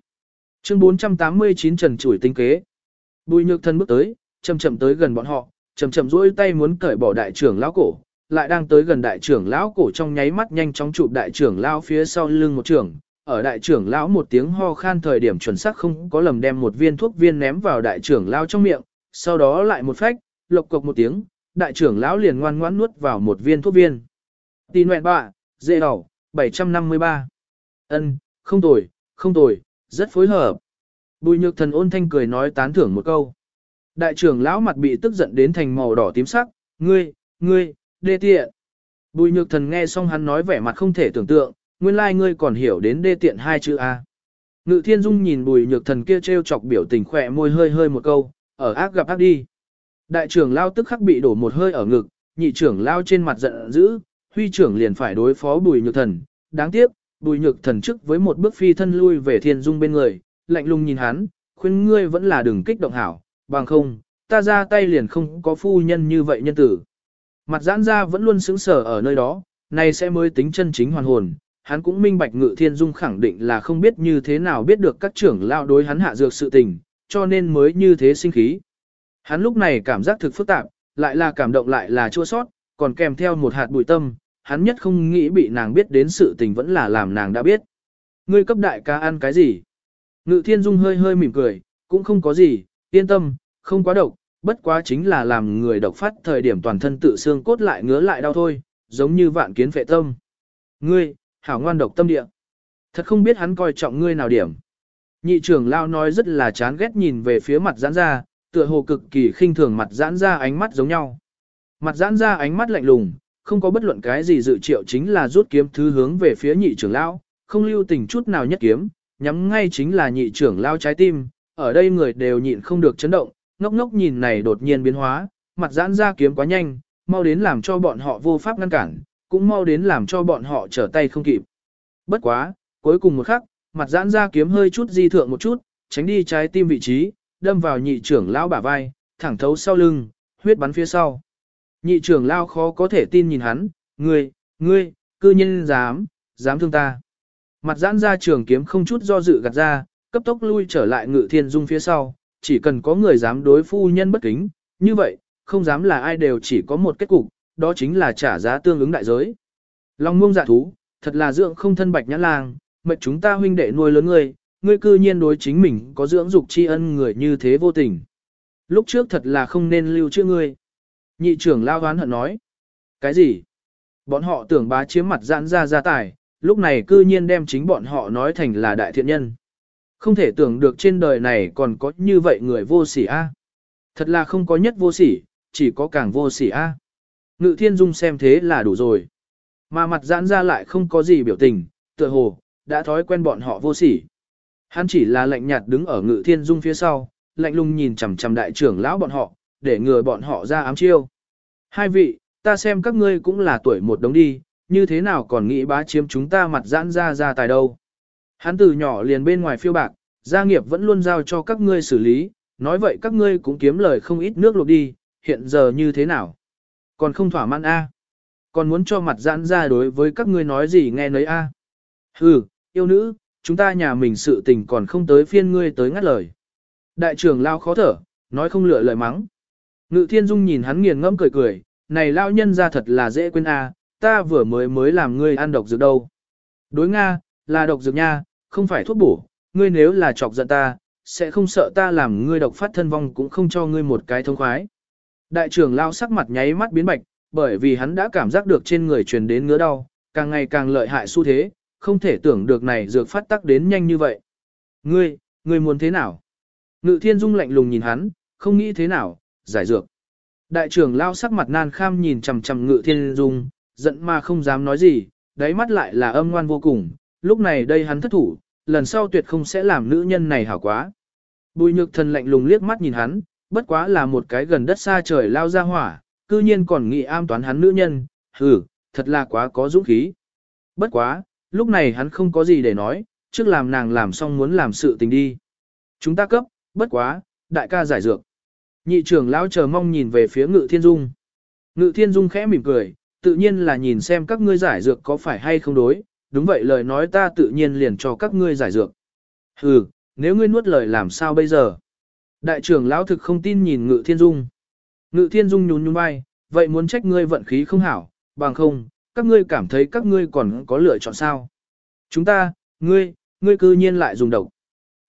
Chương 489 trần chủi tinh kế. Bùi nhược thân bước tới, chậm chậm tới gần bọn họ, chậm chậm duỗi tay muốn cởi bỏ đại trưởng lão cổ, lại đang tới gần đại trưởng lão cổ trong nháy mắt nhanh chóng chụp đại trưởng lão phía sau lưng một trưởng, ở đại trưởng lão một tiếng ho khan thời điểm chuẩn xác không có lầm đem một viên thuốc viên ném vào đại trưởng lão trong miệng, sau đó lại một phách, lộc cộc một tiếng, đại trưởng lão liền ngoan ngoãn nuốt vào một viên thuốc viên. Tì nguyện bạ, dễ đỏ, 753. ân không tồi, không tồi, rất phối hợp. Bùi nhược thần ôn thanh cười nói tán thưởng một câu. Đại trưởng lão mặt bị tức giận đến thành màu đỏ tím sắc, ngươi, ngươi, đê tiện. Bùi nhược thần nghe xong hắn nói vẻ mặt không thể tưởng tượng, nguyên lai like ngươi còn hiểu đến đê tiện hai chữ A. Ngự thiên dung nhìn bùi nhược thần kia treo chọc biểu tình khỏe môi hơi hơi một câu, ở ác gặp ác đi. Đại trưởng lao tức khắc bị đổ một hơi ở ngực, nhị trưởng lao trên mặt giận dữ, huy trưởng liền phải đối phó bùi nhược thần. Đáng tiếc, bùi nhược thần trước với một bước phi thân lui về thiên dung bên người, lạnh lùng nhìn hắn, khuyên ngươi vẫn là đừng kích động hảo, bằng không, ta ra tay liền không có phu nhân như vậy nhân tử. Mặt giãn ra vẫn luôn sững sờ ở nơi đó, này sẽ mới tính chân chính hoàn hồn, hắn cũng minh bạch ngự thiên dung khẳng định là không biết như thế nào biết được các trưởng lao đối hắn hạ dược sự tình, cho nên mới như thế sinh khí. Hắn lúc này cảm giác thực phức tạp, lại là cảm động lại là chua sót, còn kèm theo một hạt bụi tâm, hắn nhất không nghĩ bị nàng biết đến sự tình vẫn là làm nàng đã biết. Ngươi cấp đại ca ăn cái gì? Ngự thiên dung hơi hơi mỉm cười, cũng không có gì, yên tâm, không quá độc, bất quá chính là làm người độc phát thời điểm toàn thân tự xương cốt lại ngứa lại đau thôi, giống như vạn kiến phệ tâm. Ngươi, hảo ngoan độc tâm địa. Thật không biết hắn coi trọng ngươi nào điểm. Nhị trưởng lao nói rất là chán ghét nhìn về phía mặt giãn ra, tựa hồ cực kỳ khinh thường mặt giãn ra ánh mắt giống nhau. Mặt giãn ra ánh mắt lạnh lùng, không có bất luận cái gì dự triệu chính là rút kiếm thứ hướng về phía nhị trưởng lao, không lưu tình chút nào nhất kiếm, nhắm ngay chính là nhị trưởng lao trái tim, ở đây người đều nhịn không được chấn động, ngốc ngốc nhìn này đột nhiên biến hóa, mặt giãn ra kiếm quá nhanh, mau đến làm cho bọn họ vô pháp ngăn cản, cũng mau đến làm cho bọn họ trở tay không kịp. Bất quá, cuối cùng một khắc, mặt giãn ra kiếm hơi chút di thượng một chút, tránh đi trái tim vị trí, đâm vào nhị trưởng lao bả vai, thẳng thấu sau lưng, huyết bắn phía sau. Nhị trưởng lao khó có thể tin nhìn hắn, ngươi, ngươi, cư nhiên dám, dám thương ta. Mặt giãn ra trường kiếm không chút do dự gạt ra, cấp tốc lui trở lại ngự thiên dung phía sau, chỉ cần có người dám đối phu nhân bất kính, như vậy, không dám là ai đều chỉ có một kết cục, đó chính là trả giá tương ứng đại giới. Long muông dạ thú, thật là dưỡng không thân bạch nhãn lang, mệt chúng ta huynh đệ nuôi lớn ngươi, ngươi cư nhiên đối chính mình có dưỡng dục tri ân người như thế vô tình. Lúc trước thật là không nên lưu trữ ngươi. Nhị trưởng lao hoán hận nói. Cái gì? Bọn họ tưởng bá chiếm mặt giãn ra gia tài, lúc này cư nhiên đem chính bọn họ nói thành là đại thiện nhân. Không thể tưởng được trên đời này còn có như vậy người vô sỉ a. Thật là không có nhất vô sỉ, chỉ có càng vô sỉ a. Ngự thiên dung xem thế là đủ rồi. Mà mặt giãn ra lại không có gì biểu tình, tựa hồ, đã thói quen bọn họ vô sỉ. Hắn chỉ là lạnh nhạt đứng ở ngự thiên dung phía sau, lạnh lùng nhìn chằm chằm đại trưởng lão bọn họ, để ngừa bọn họ ra ám chiêu. Hai vị, ta xem các ngươi cũng là tuổi một đống đi, như thế nào còn nghĩ bá chiếm chúng ta mặt giãn ra ra tài đâu. Hắn từ nhỏ liền bên ngoài phiêu bạc, gia nghiệp vẫn luôn giao cho các ngươi xử lý, nói vậy các ngươi cũng kiếm lời không ít nước luộc đi, hiện giờ như thế nào? Còn không thỏa mãn a? Còn muốn cho mặt giãn ra đối với các ngươi nói gì nghe nấy a? À? Hừ, yêu nữ, chúng ta nhà mình sự tình còn không tới phiên ngươi tới ngắt lời. Đại trưởng lao khó thở, nói không lựa lời mắng. Ngự thiên dung nhìn hắn nghiền ngẫm cười cười, này lao nhân ra thật là dễ quên a, ta vừa mới mới làm ngươi ăn độc dược đâu. Đối Nga, là độc dược nha, không phải thuốc bổ, ngươi nếu là chọc giận ta, sẽ không sợ ta làm ngươi độc phát thân vong cũng không cho ngươi một cái thông khoái. Đại trưởng lao sắc mặt nháy mắt biến bạch, bởi vì hắn đã cảm giác được trên người truyền đến ngứa đau, càng ngày càng lợi hại xu thế, không thể tưởng được này dược phát tắc đến nhanh như vậy. Ngươi, ngươi muốn thế nào? Ngự thiên dung lạnh lùng nhìn hắn, không nghĩ thế nào, giải dược. Đại trưởng lao sắc mặt nan kham nhìn chằm chằm ngự thiên dung, giận mà không dám nói gì, đáy mắt lại là âm ngoan vô cùng, lúc này đây hắn thất thủ, lần sau tuyệt không sẽ làm nữ nhân này hảo quá. Bùi nhược thần lạnh lùng liếc mắt nhìn hắn, bất quá là một cái gần đất xa trời lao ra hỏa, cư nhiên còn nghĩ am toán hắn nữ nhân, hừ, thật là quá có dũng khí. Bất quá, lúc này hắn không có gì để nói, trước làm nàng làm xong muốn làm sự tình đi. Chúng ta cấp, bất quá, đại ca giải dược. Nhị trưởng lão chờ mong nhìn về phía ngự thiên dung. Ngự thiên dung khẽ mỉm cười, tự nhiên là nhìn xem các ngươi giải dược có phải hay không đối, đúng vậy lời nói ta tự nhiên liền cho các ngươi giải dược. Hừ, nếu ngươi nuốt lời làm sao bây giờ? Đại trưởng lão thực không tin nhìn Ngự Thiên Dung. Ngự Thiên Dung nhún nhún vai, vậy muốn trách ngươi vận khí không hảo, bằng không, các ngươi cảm thấy các ngươi còn có lựa chọn sao? Chúng ta, ngươi, ngươi cư nhiên lại dùng độc.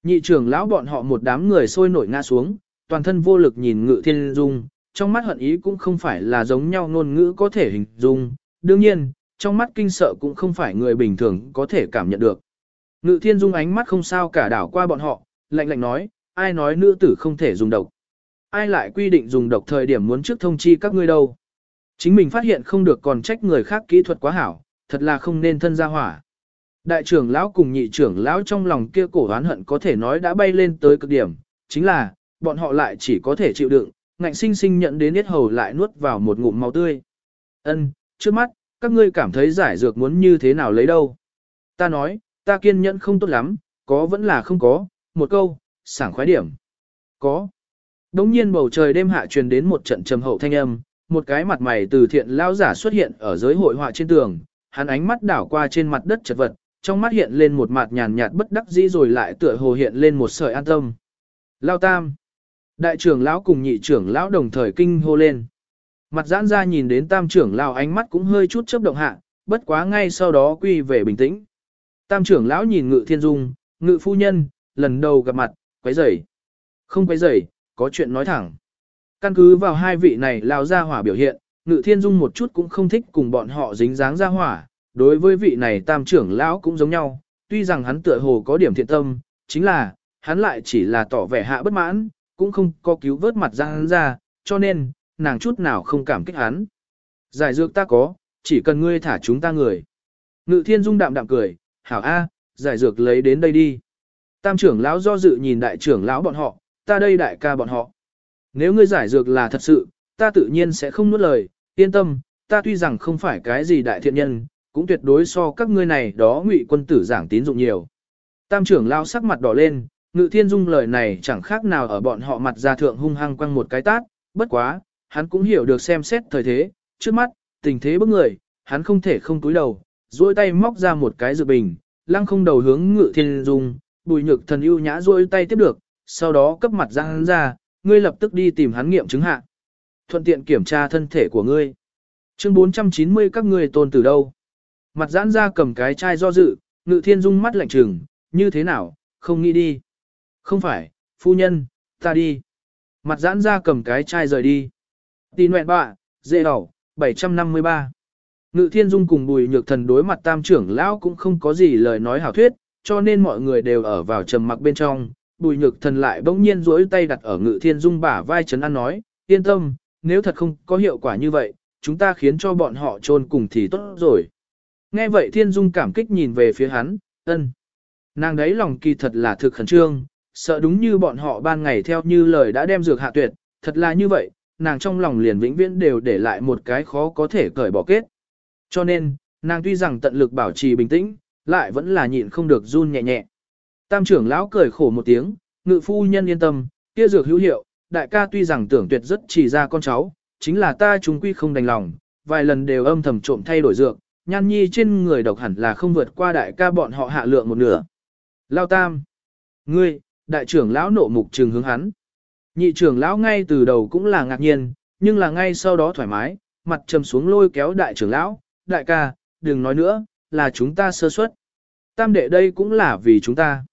Nhị trưởng lão bọn họ một đám người sôi nổi ngã xuống, toàn thân vô lực nhìn Ngự Thiên Dung, trong mắt hận ý cũng không phải là giống nhau ngôn ngữ có thể hình dung, đương nhiên, trong mắt kinh sợ cũng không phải người bình thường có thể cảm nhận được. Ngự thiên dung ánh mắt không sao cả đảo qua bọn họ, lạnh lạnh nói, ai nói nữ tử không thể dùng độc. Ai lại quy định dùng độc thời điểm muốn trước thông chi các ngươi đâu. Chính mình phát hiện không được còn trách người khác kỹ thuật quá hảo, thật là không nên thân ra hỏa. Đại trưởng lão cùng nhị trưởng lão trong lòng kia cổ oán hận có thể nói đã bay lên tới cực điểm, chính là, bọn họ lại chỉ có thể chịu đựng, ngạnh sinh sinh nhận đến yết hầu lại nuốt vào một ngụm máu tươi. Ân, trước mắt, các ngươi cảm thấy giải dược muốn như thế nào lấy đâu. Ta nói, ta kiên nhẫn không tốt lắm, có vẫn là không có, một câu, sảng khoái điểm. Có. Đống nhiên bầu trời đêm hạ truyền đến một trận trầm hậu thanh âm, một cái mặt mày từ thiện lao giả xuất hiện ở giới hội họa trên tường, hắn ánh mắt đảo qua trên mặt đất chật vật, trong mắt hiện lên một mặt nhàn nhạt bất đắc dĩ rồi lại tựa hồ hiện lên một sợi an tâm. Lao tam. Đại trưởng lão cùng nhị trưởng lão đồng thời kinh hô lên. Mặt giãn ra nhìn đến tam trưởng lão ánh mắt cũng hơi chút chớp động hạ, bất quá ngay sau đó quy về bình tĩnh. Tam trưởng lão nhìn ngự thiên dung, ngự phu nhân, lần đầu gặp mặt, quấy rầy. Không quấy rầy, có chuyện nói thẳng. Căn cứ vào hai vị này lao ra hỏa biểu hiện, ngự thiên dung một chút cũng không thích cùng bọn họ dính dáng ra hỏa. Đối với vị này tam trưởng lão cũng giống nhau, tuy rằng hắn tựa hồ có điểm thiện tâm, chính là, hắn lại chỉ là tỏ vẻ hạ bất mãn, cũng không có cứu vớt mặt ra hắn ra, cho nên, nàng chút nào không cảm kích hắn. Giải dược ta có, chỉ cần ngươi thả chúng ta người. Ngự thiên dung đạm đạm cười, hảo A, giải dược lấy đến đây đi. Tam trưởng lão do dự nhìn đại trưởng lão bọn họ, ta đây đại ca bọn họ. Nếu ngươi giải dược là thật sự, ta tự nhiên sẽ không nuốt lời, yên tâm, ta tuy rằng không phải cái gì đại thiện nhân, cũng tuyệt đối so các ngươi này đó ngụy quân tử giảng tín dụng nhiều. Tam trưởng lão sắc mặt đỏ lên, ngự thiên dung lời này chẳng khác nào ở bọn họ mặt ra thượng hung hăng quăng một cái tát, bất quá, hắn cũng hiểu được xem xét thời thế, trước mắt, tình thế bức người, hắn không thể không túi đầu, duỗi tay móc ra một cái dược bình, lăng không đầu hướng ngự thiên dung, bùi nhược thần ưu nhã duỗi tay tiếp được, sau đó cấp mặt ra hắn ra, ngươi lập tức đi tìm hắn nghiệm chứng hạ. Thuận tiện kiểm tra thân thể của ngươi. Chương 490 các ngươi tôn từ đâu? Mặt giãn ra cầm cái chai do dự, ngự thiên dung mắt lạnh trừng, như thế nào, không nghĩ đi. Không phải, phu nhân, ta đi. Mặt giãn ra cầm cái chai rời đi. Tì nguyện bạ, dễ đỏ, 753. Ngự thiên dung cùng bùi nhược thần đối mặt tam trưởng lão cũng không có gì lời nói hảo thuyết, cho nên mọi người đều ở vào trầm mặc bên trong. Bùi nhược thần lại bỗng nhiên duỗi tay đặt ở ngự thiên dung bả vai chấn an nói, yên tâm, nếu thật không có hiệu quả như vậy, chúng ta khiến cho bọn họ trôn cùng thì tốt rồi. Nghe vậy thiên dung cảm kích nhìn về phía hắn, ân. Nàng đấy lòng kỳ thật là thực khẩn trương, sợ đúng như bọn họ ban ngày theo như lời đã đem dược hạ tuyệt, thật là như vậy, nàng trong lòng liền vĩnh viễn đều để lại một cái khó có thể cởi bỏ kết. Cho nên, nàng tuy rằng tận lực bảo trì bình tĩnh, lại vẫn là nhịn không được run nhẹ nhẹ. Tam trưởng lão cười khổ một tiếng, ngự phu nhân yên tâm, kia dược hữu hiệu, đại ca tuy rằng tưởng tuyệt rất chỉ ra con cháu, chính là ta chúng quy không đành lòng, vài lần đều âm thầm trộm thay đổi dược, nhan nhi trên người độc hẳn là không vượt qua đại ca bọn họ hạ lượng một nửa. Lao tam, ngươi, đại trưởng lão nộ mục trừng hướng hắn. Nhị trưởng lão ngay từ đầu cũng là ngạc nhiên, nhưng là ngay sau đó thoải mái, mặt trầm xuống lôi kéo đại trưởng lão, đại ca, đừng nói nữa, là chúng ta sơ suất. Tam đệ đây cũng là vì chúng ta.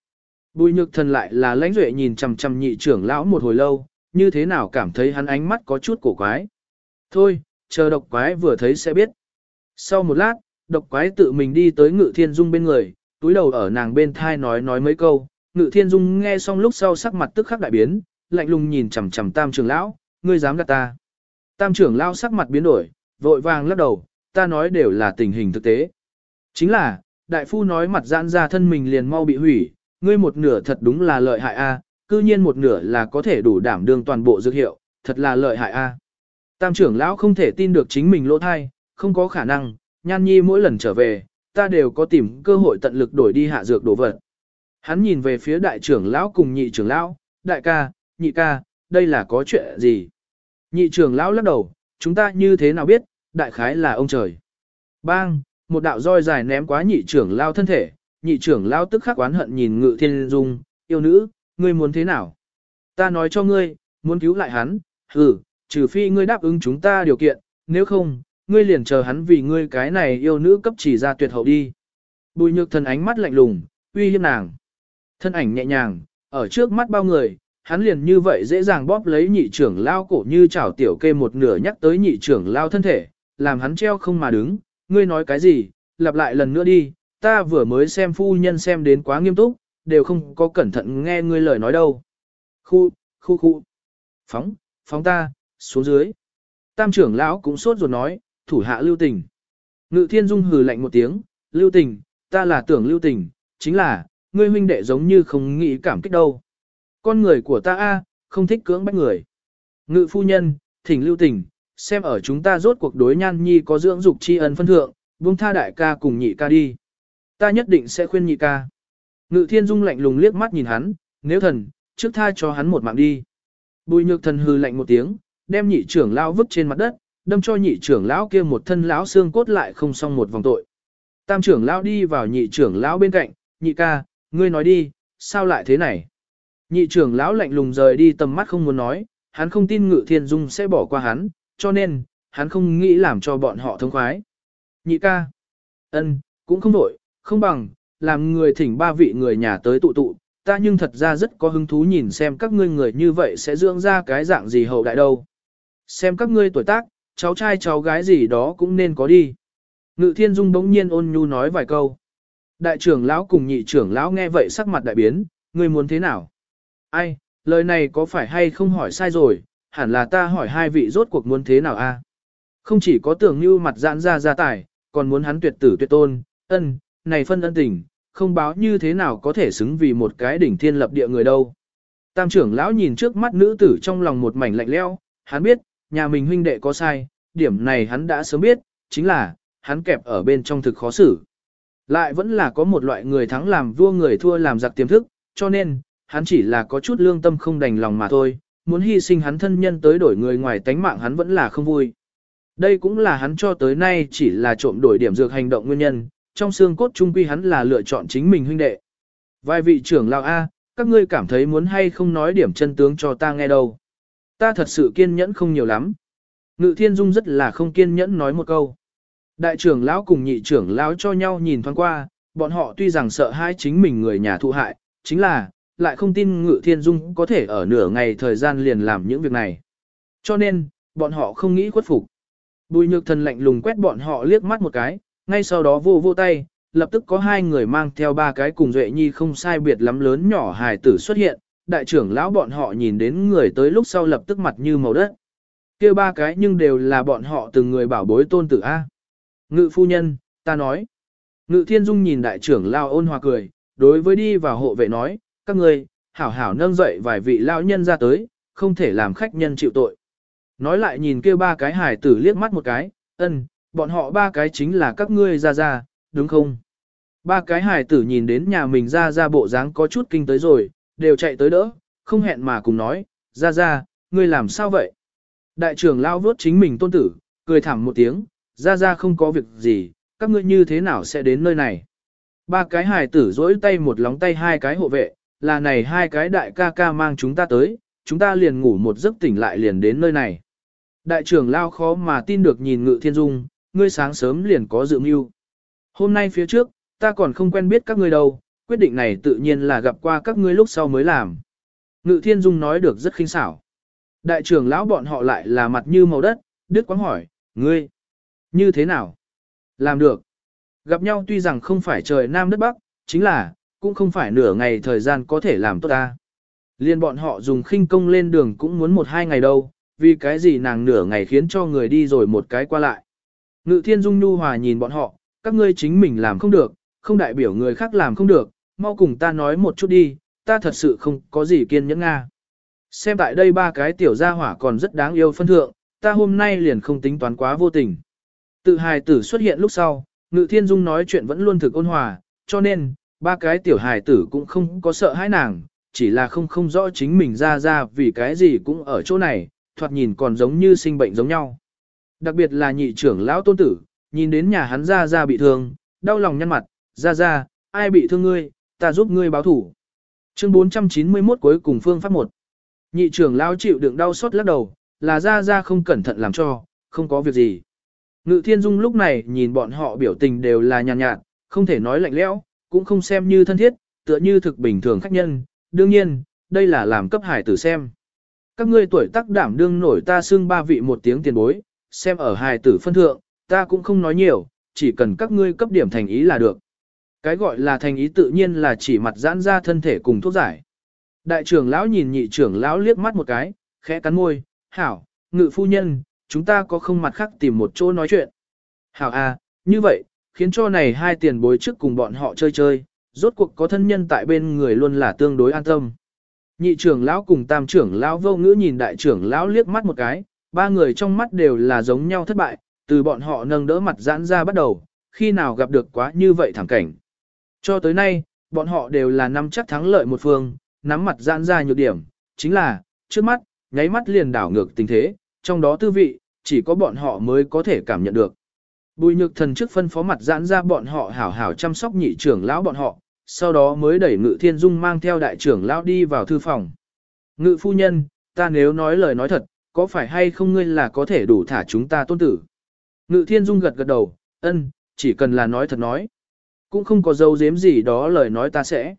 Bùi nhược thần lại là lãnh duệ nhìn chằm chằm nhị trưởng lão một hồi lâu, như thế nào cảm thấy hắn ánh mắt có chút cổ quái. Thôi, chờ độc quái vừa thấy sẽ biết. Sau một lát, độc quái tự mình đi tới ngự thiên dung bên người, túi đầu ở nàng bên thai nói nói mấy câu, ngự thiên dung nghe xong lúc sau sắc mặt tức khắc đại biến, lạnh lùng nhìn chằm chằm tam trưởng lão, ngươi dám gạt ta. Tam trưởng lão sắc mặt biến đổi, vội vàng lắc đầu, ta nói đều là tình hình thực tế. Chính là, đại phu nói mặt giãn ra thân mình liền mau bị hủy, ngươi một nửa thật đúng là lợi hại a, cư nhiên một nửa là có thể đủ đảm đương toàn bộ dược hiệu, thật là lợi hại a. Tam trưởng lão không thể tin được chính mình lỗ thai, không có khả năng, nhan nhi mỗi lần trở về, ta đều có tìm cơ hội tận lực đổi đi hạ dược đổ vật. Hắn nhìn về phía đại trưởng lão cùng nhị trưởng lão, đại ca, nhị ca, đây là có chuyện gì? Nhị trưởng lão lắc đầu, chúng ta như thế nào biết, đại khái là ông trời. Bang, một đạo roi dài ném quá nhị trưởng lao thân thể, nhị trưởng lao tức khắc oán hận nhìn ngự thiên dung, yêu nữ, ngươi muốn thế nào? Ta nói cho ngươi, muốn cứu lại hắn, ừ, trừ phi ngươi đáp ứng chúng ta điều kiện, nếu không, ngươi liền chờ hắn vì ngươi cái này yêu nữ cấp chỉ ra tuyệt hậu đi. Bùi nhược thần ánh mắt lạnh lùng, uy hiếp nàng. Thân ảnh nhẹ nhàng, ở trước mắt bao người, hắn liền như vậy dễ dàng bóp lấy nhị trưởng lao cổ như chảo tiểu kê một nửa nhắc tới nhị trưởng lao thân thể, làm hắn treo không mà đứng, ngươi nói cái gì, lặp lại lần nữa đi, ta vừa mới xem phu nhân xem đến quá nghiêm túc, đều không có cẩn thận nghe ngươi lời nói đâu. Khu, khu khu, phóng, phóng ta, xuống dưới. Tam trưởng lão cũng sốt ruột nói, thủ hạ lưu tình. Ngự thiên dung hừ lạnh một tiếng, lưu tình, ta là tưởng lưu tình, chính là, ngươi huynh đệ giống như không nghĩ cảm kích đâu. Con người của ta a, không thích cưỡng bách người. Ngự phu nhân, thỉnh lưu tình, xem ở chúng ta rốt cuộc đối nhan nhi có dưỡng dục tri ân phân thượng, buông tha đại ca cùng nhị ca đi. Ta nhất định sẽ khuyên nhị ca. Ngự thiên dung lạnh lùng liếc mắt nhìn hắn, nếu thần, trước tha cho hắn một mạng đi. Bùi nhược thần hừ lạnh một tiếng, đem nhị trưởng lão vứt trên mặt đất, đâm cho nhị trưởng lão kia một thân lão xương cốt lại không xong một vòng tội. Tam trưởng lão đi vào nhị trưởng lão bên cạnh, nhị ca, ngươi nói đi, sao lại thế này? Nhị trưởng lão lạnh lùng rời đi tầm mắt không muốn nói, hắn không tin ngự thiên dung sẽ bỏ qua hắn, cho nên, hắn không nghĩ làm cho bọn họ thông khoái. Nhị ca, ân, cũng không đổi, không bằng, làm người thỉnh ba vị người nhà tới tụ tụ, ta nhưng thật ra rất có hứng thú nhìn xem các ngươi người như vậy sẽ dưỡng ra cái dạng gì hậu đại đâu. Xem các ngươi tuổi tác, cháu trai cháu gái gì đó cũng nên có đi. Ngự thiên dung bỗng nhiên ôn nhu nói vài câu. Đại trưởng lão cùng nhị trưởng lão nghe vậy sắc mặt đại biến, ngươi muốn thế nào? Ai, lời này có phải hay không hỏi sai rồi, hẳn là ta hỏi hai vị rốt cuộc muốn thế nào a? Không chỉ có tưởng như mặt giãn ra gia tài, còn muốn hắn tuyệt tử tuyệt tôn, ân, này phân ân tình, không báo như thế nào có thể xứng vì một cái đỉnh thiên lập địa người đâu. Tam trưởng lão nhìn trước mắt nữ tử trong lòng một mảnh lạnh leo, hắn biết, nhà mình huynh đệ có sai, điểm này hắn đã sớm biết, chính là, hắn kẹp ở bên trong thực khó xử. Lại vẫn là có một loại người thắng làm vua người thua làm giặc tiềm thức, cho nên, hắn chỉ là có chút lương tâm không đành lòng mà thôi, muốn hy sinh hắn thân nhân tới đổi người ngoài tánh mạng hắn vẫn là không vui. Đây cũng là hắn cho tới nay chỉ là trộm đổi điểm dược hành động nguyên nhân, trong xương cốt trung quy hắn là lựa chọn chính mình huynh đệ. Vài vị trưởng lão A, các ngươi cảm thấy muốn hay không nói điểm chân tướng cho ta nghe đâu. Ta thật sự kiên nhẫn không nhiều lắm. Ngự thiên dung rất là không kiên nhẫn nói một câu. Đại trưởng lão cùng nhị trưởng lão cho nhau nhìn thoáng qua, bọn họ tuy rằng sợ hai chính mình người nhà thụ hại, chính là, lại không tin ngự thiên dung có thể ở nửa ngày thời gian liền làm những việc này. Cho nên, bọn họ không nghĩ khuất phục. Bùi nhược thần lạnh lùng quét bọn họ liếc mắt một cái, ngay sau đó vô vô tay, lập tức có hai người mang theo ba cái cùng Duệ Nhi không sai biệt lắm lớn nhỏ hài tử xuất hiện, đại trưởng lão bọn họ nhìn đến người tới lúc sau lập tức mặt như màu đất. kia ba cái nhưng đều là bọn họ từng người bảo bối tôn tử A. Ngự phu nhân, ta nói. Ngự thiên dung nhìn đại trưởng lao ôn hòa cười, đối với đi vào hộ vệ nói, các người, hảo hảo nâng dậy vài vị lao nhân ra tới, không thể làm khách nhân chịu tội. Nói lại nhìn kia ba cái hài tử liếc mắt một cái, ân, bọn họ ba cái chính là các ngươi ra ra, đúng không? Ba cái hài tử nhìn đến nhà mình ra ra bộ dáng có chút kinh tới rồi, đều chạy tới đỡ, không hẹn mà cùng nói, ra ra, ngươi làm sao vậy? Đại trưởng lao vớt chính mình tôn tử, cười thảm một tiếng, ra ra không có việc gì, các ngươi như thế nào sẽ đến nơi này? Ba cái hài tử dỗi tay một lóng tay hai cái hộ vệ, là này hai cái đại ca ca mang chúng ta tới, chúng ta liền ngủ một giấc tỉnh lại liền đến nơi này. Đại trưởng lao khó mà tin được nhìn ngự thiên dung, ngươi sáng sớm liền có dự mưu. Hôm nay phía trước, ta còn không quen biết các ngươi đâu, quyết định này tự nhiên là gặp qua các ngươi lúc sau mới làm. Ngự thiên dung nói được rất khinh xảo. Đại trưởng lão bọn họ lại là mặt như màu đất, đứt quáng hỏi, ngươi, như thế nào? Làm được. Gặp nhau tuy rằng không phải trời Nam đất Bắc, chính là, cũng không phải nửa ngày thời gian có thể làm tốt ta. Liên bọn họ dùng khinh công lên đường cũng muốn một hai ngày đâu, vì cái gì nàng nửa ngày khiến cho người đi rồi một cái qua lại. Ngự thiên dung nhu hòa nhìn bọn họ, các ngươi chính mình làm không được, không đại biểu người khác làm không được, mau cùng ta nói một chút đi, ta thật sự không có gì kiên nhẫn Nga. Xem tại đây ba cái tiểu gia hỏa còn rất đáng yêu phân thượng, ta hôm nay liền không tính toán quá vô tình. Tự hài tử xuất hiện lúc sau, Ngự Thiên Dung nói chuyện vẫn luôn thực ôn hòa, cho nên, ba cái tiểu hài tử cũng không có sợ hãi nàng, chỉ là không không rõ chính mình ra ra vì cái gì cũng ở chỗ này, thoạt nhìn còn giống như sinh bệnh giống nhau. Đặc biệt là nhị trưởng lão tôn tử, nhìn đến nhà hắn ra ra bị thương, đau lòng nhăn mặt, ra ra, ai bị thương ngươi, ta giúp ngươi báo thủ. Chương 491 cuối cùng phương pháp 1. Nhị trưởng lão chịu đựng đau xót lắc đầu, là ra ra không cẩn thận làm cho, không có việc gì. Ngự thiên dung lúc này nhìn bọn họ biểu tình đều là nhàn nhạt, nhạt, không thể nói lạnh lẽo, cũng không xem như thân thiết, tựa như thực bình thường khách nhân, đương nhiên, đây là làm cấp hải tử xem. Các ngươi tuổi tác đảm đương nổi ta xưng ba vị một tiếng tiền bối, xem ở hài tử phân thượng, ta cũng không nói nhiều, chỉ cần các ngươi cấp điểm thành ý là được. Cái gọi là thành ý tự nhiên là chỉ mặt giãn ra thân thể cùng thuốc giải. Đại trưởng lão nhìn nhị trưởng lão liếc mắt một cái, khẽ cắn môi, hảo, ngự phu nhân, chúng ta có không mặt khác tìm một chỗ nói chuyện. Hảo à, như vậy, khiến cho này hai tiền bối trước cùng bọn họ chơi chơi, rốt cuộc có thân nhân tại bên người luôn là tương đối an tâm. Nhị trưởng lão cùng tam trưởng lão vô ngữ nhìn đại trưởng lão liếc mắt một cái, ba người trong mắt đều là giống nhau thất bại, từ bọn họ nâng đỡ mặt giãn ra bắt đầu, khi nào gặp được quá như vậy thẳng cảnh. Cho tới nay, bọn họ đều là nắm chắc thắng lợi một phương, nắm mặt giãn ra nhược điểm, chính là, trước mắt, nháy mắt liền đảo ngược tình thế, trong đó tư vị, chỉ có bọn họ mới có thể cảm nhận được. Bùi nhược thần trước phân phó mặt giãn ra bọn họ hảo hảo chăm sóc nhị trưởng lão bọn họ, sau đó mới đẩy ngự thiên dung mang theo đại trưởng lão đi vào thư phòng. Ngự phu nhân, ta nếu nói lời nói thật, có phải hay không ngươi là có thể đủ thả chúng ta tôn tử? Ngự thiên dung gật gật đầu, ân, chỉ cần là nói thật nói. Cũng không có dấu giếm gì đó lời nói ta sẽ.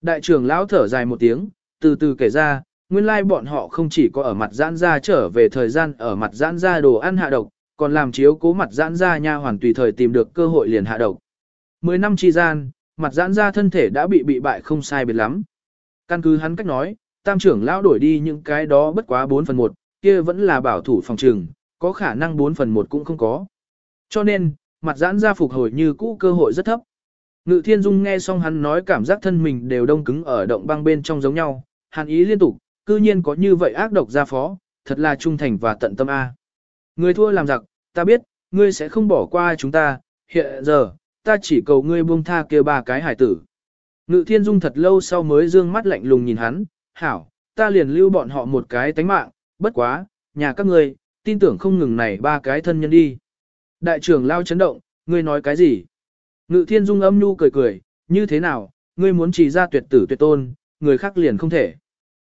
Đại trưởng lão thở dài một tiếng, từ từ kể ra, nguyên lai bọn họ không chỉ có ở mặt giãn ra trở về thời gian ở mặt giãn ra đồ ăn hạ độc, còn làm chiếu cố mặt giãn ra nha hoàn tùy thời tìm được cơ hội liền hạ độc. Mười năm chi gian, mặt giãn ra thân thể đã bị bị bại không sai biệt lắm. Căn cứ hắn cách nói, tam trưởng lão đổi đi những cái đó bất quá 4 phần 1, kia vẫn là bảo thủ phòng trừng, có khả năng 4 phần 1 cũng không có. Cho nên, mặt giãn ra phục hồi như cũ cơ hội rất thấp. Ngự thiên dung nghe xong hắn nói cảm giác thân mình đều đông cứng ở động băng bên trong giống nhau, hàn ý liên tục, cư nhiên có như vậy ác độc ra phó, thật là trung thành và tận tâm A. Ngươi thua làm giặc, ta biết, ngươi sẽ không bỏ qua chúng ta, hiện giờ, ta chỉ cầu ngươi buông tha kia ba cái hải tử. Ngự thiên dung thật lâu sau mới dương mắt lạnh lùng nhìn hắn, hảo, ta liền lưu bọn họ một cái tánh mạng, bất quá, nhà các ngươi, tin tưởng không ngừng này ba cái thân nhân đi. Đại trưởng lao chấn động, ngươi nói cái gì? Ngự thiên dung âm nhu cười cười, như thế nào, ngươi muốn chỉ ra tuyệt tử tuyệt tôn, người khác liền không thể.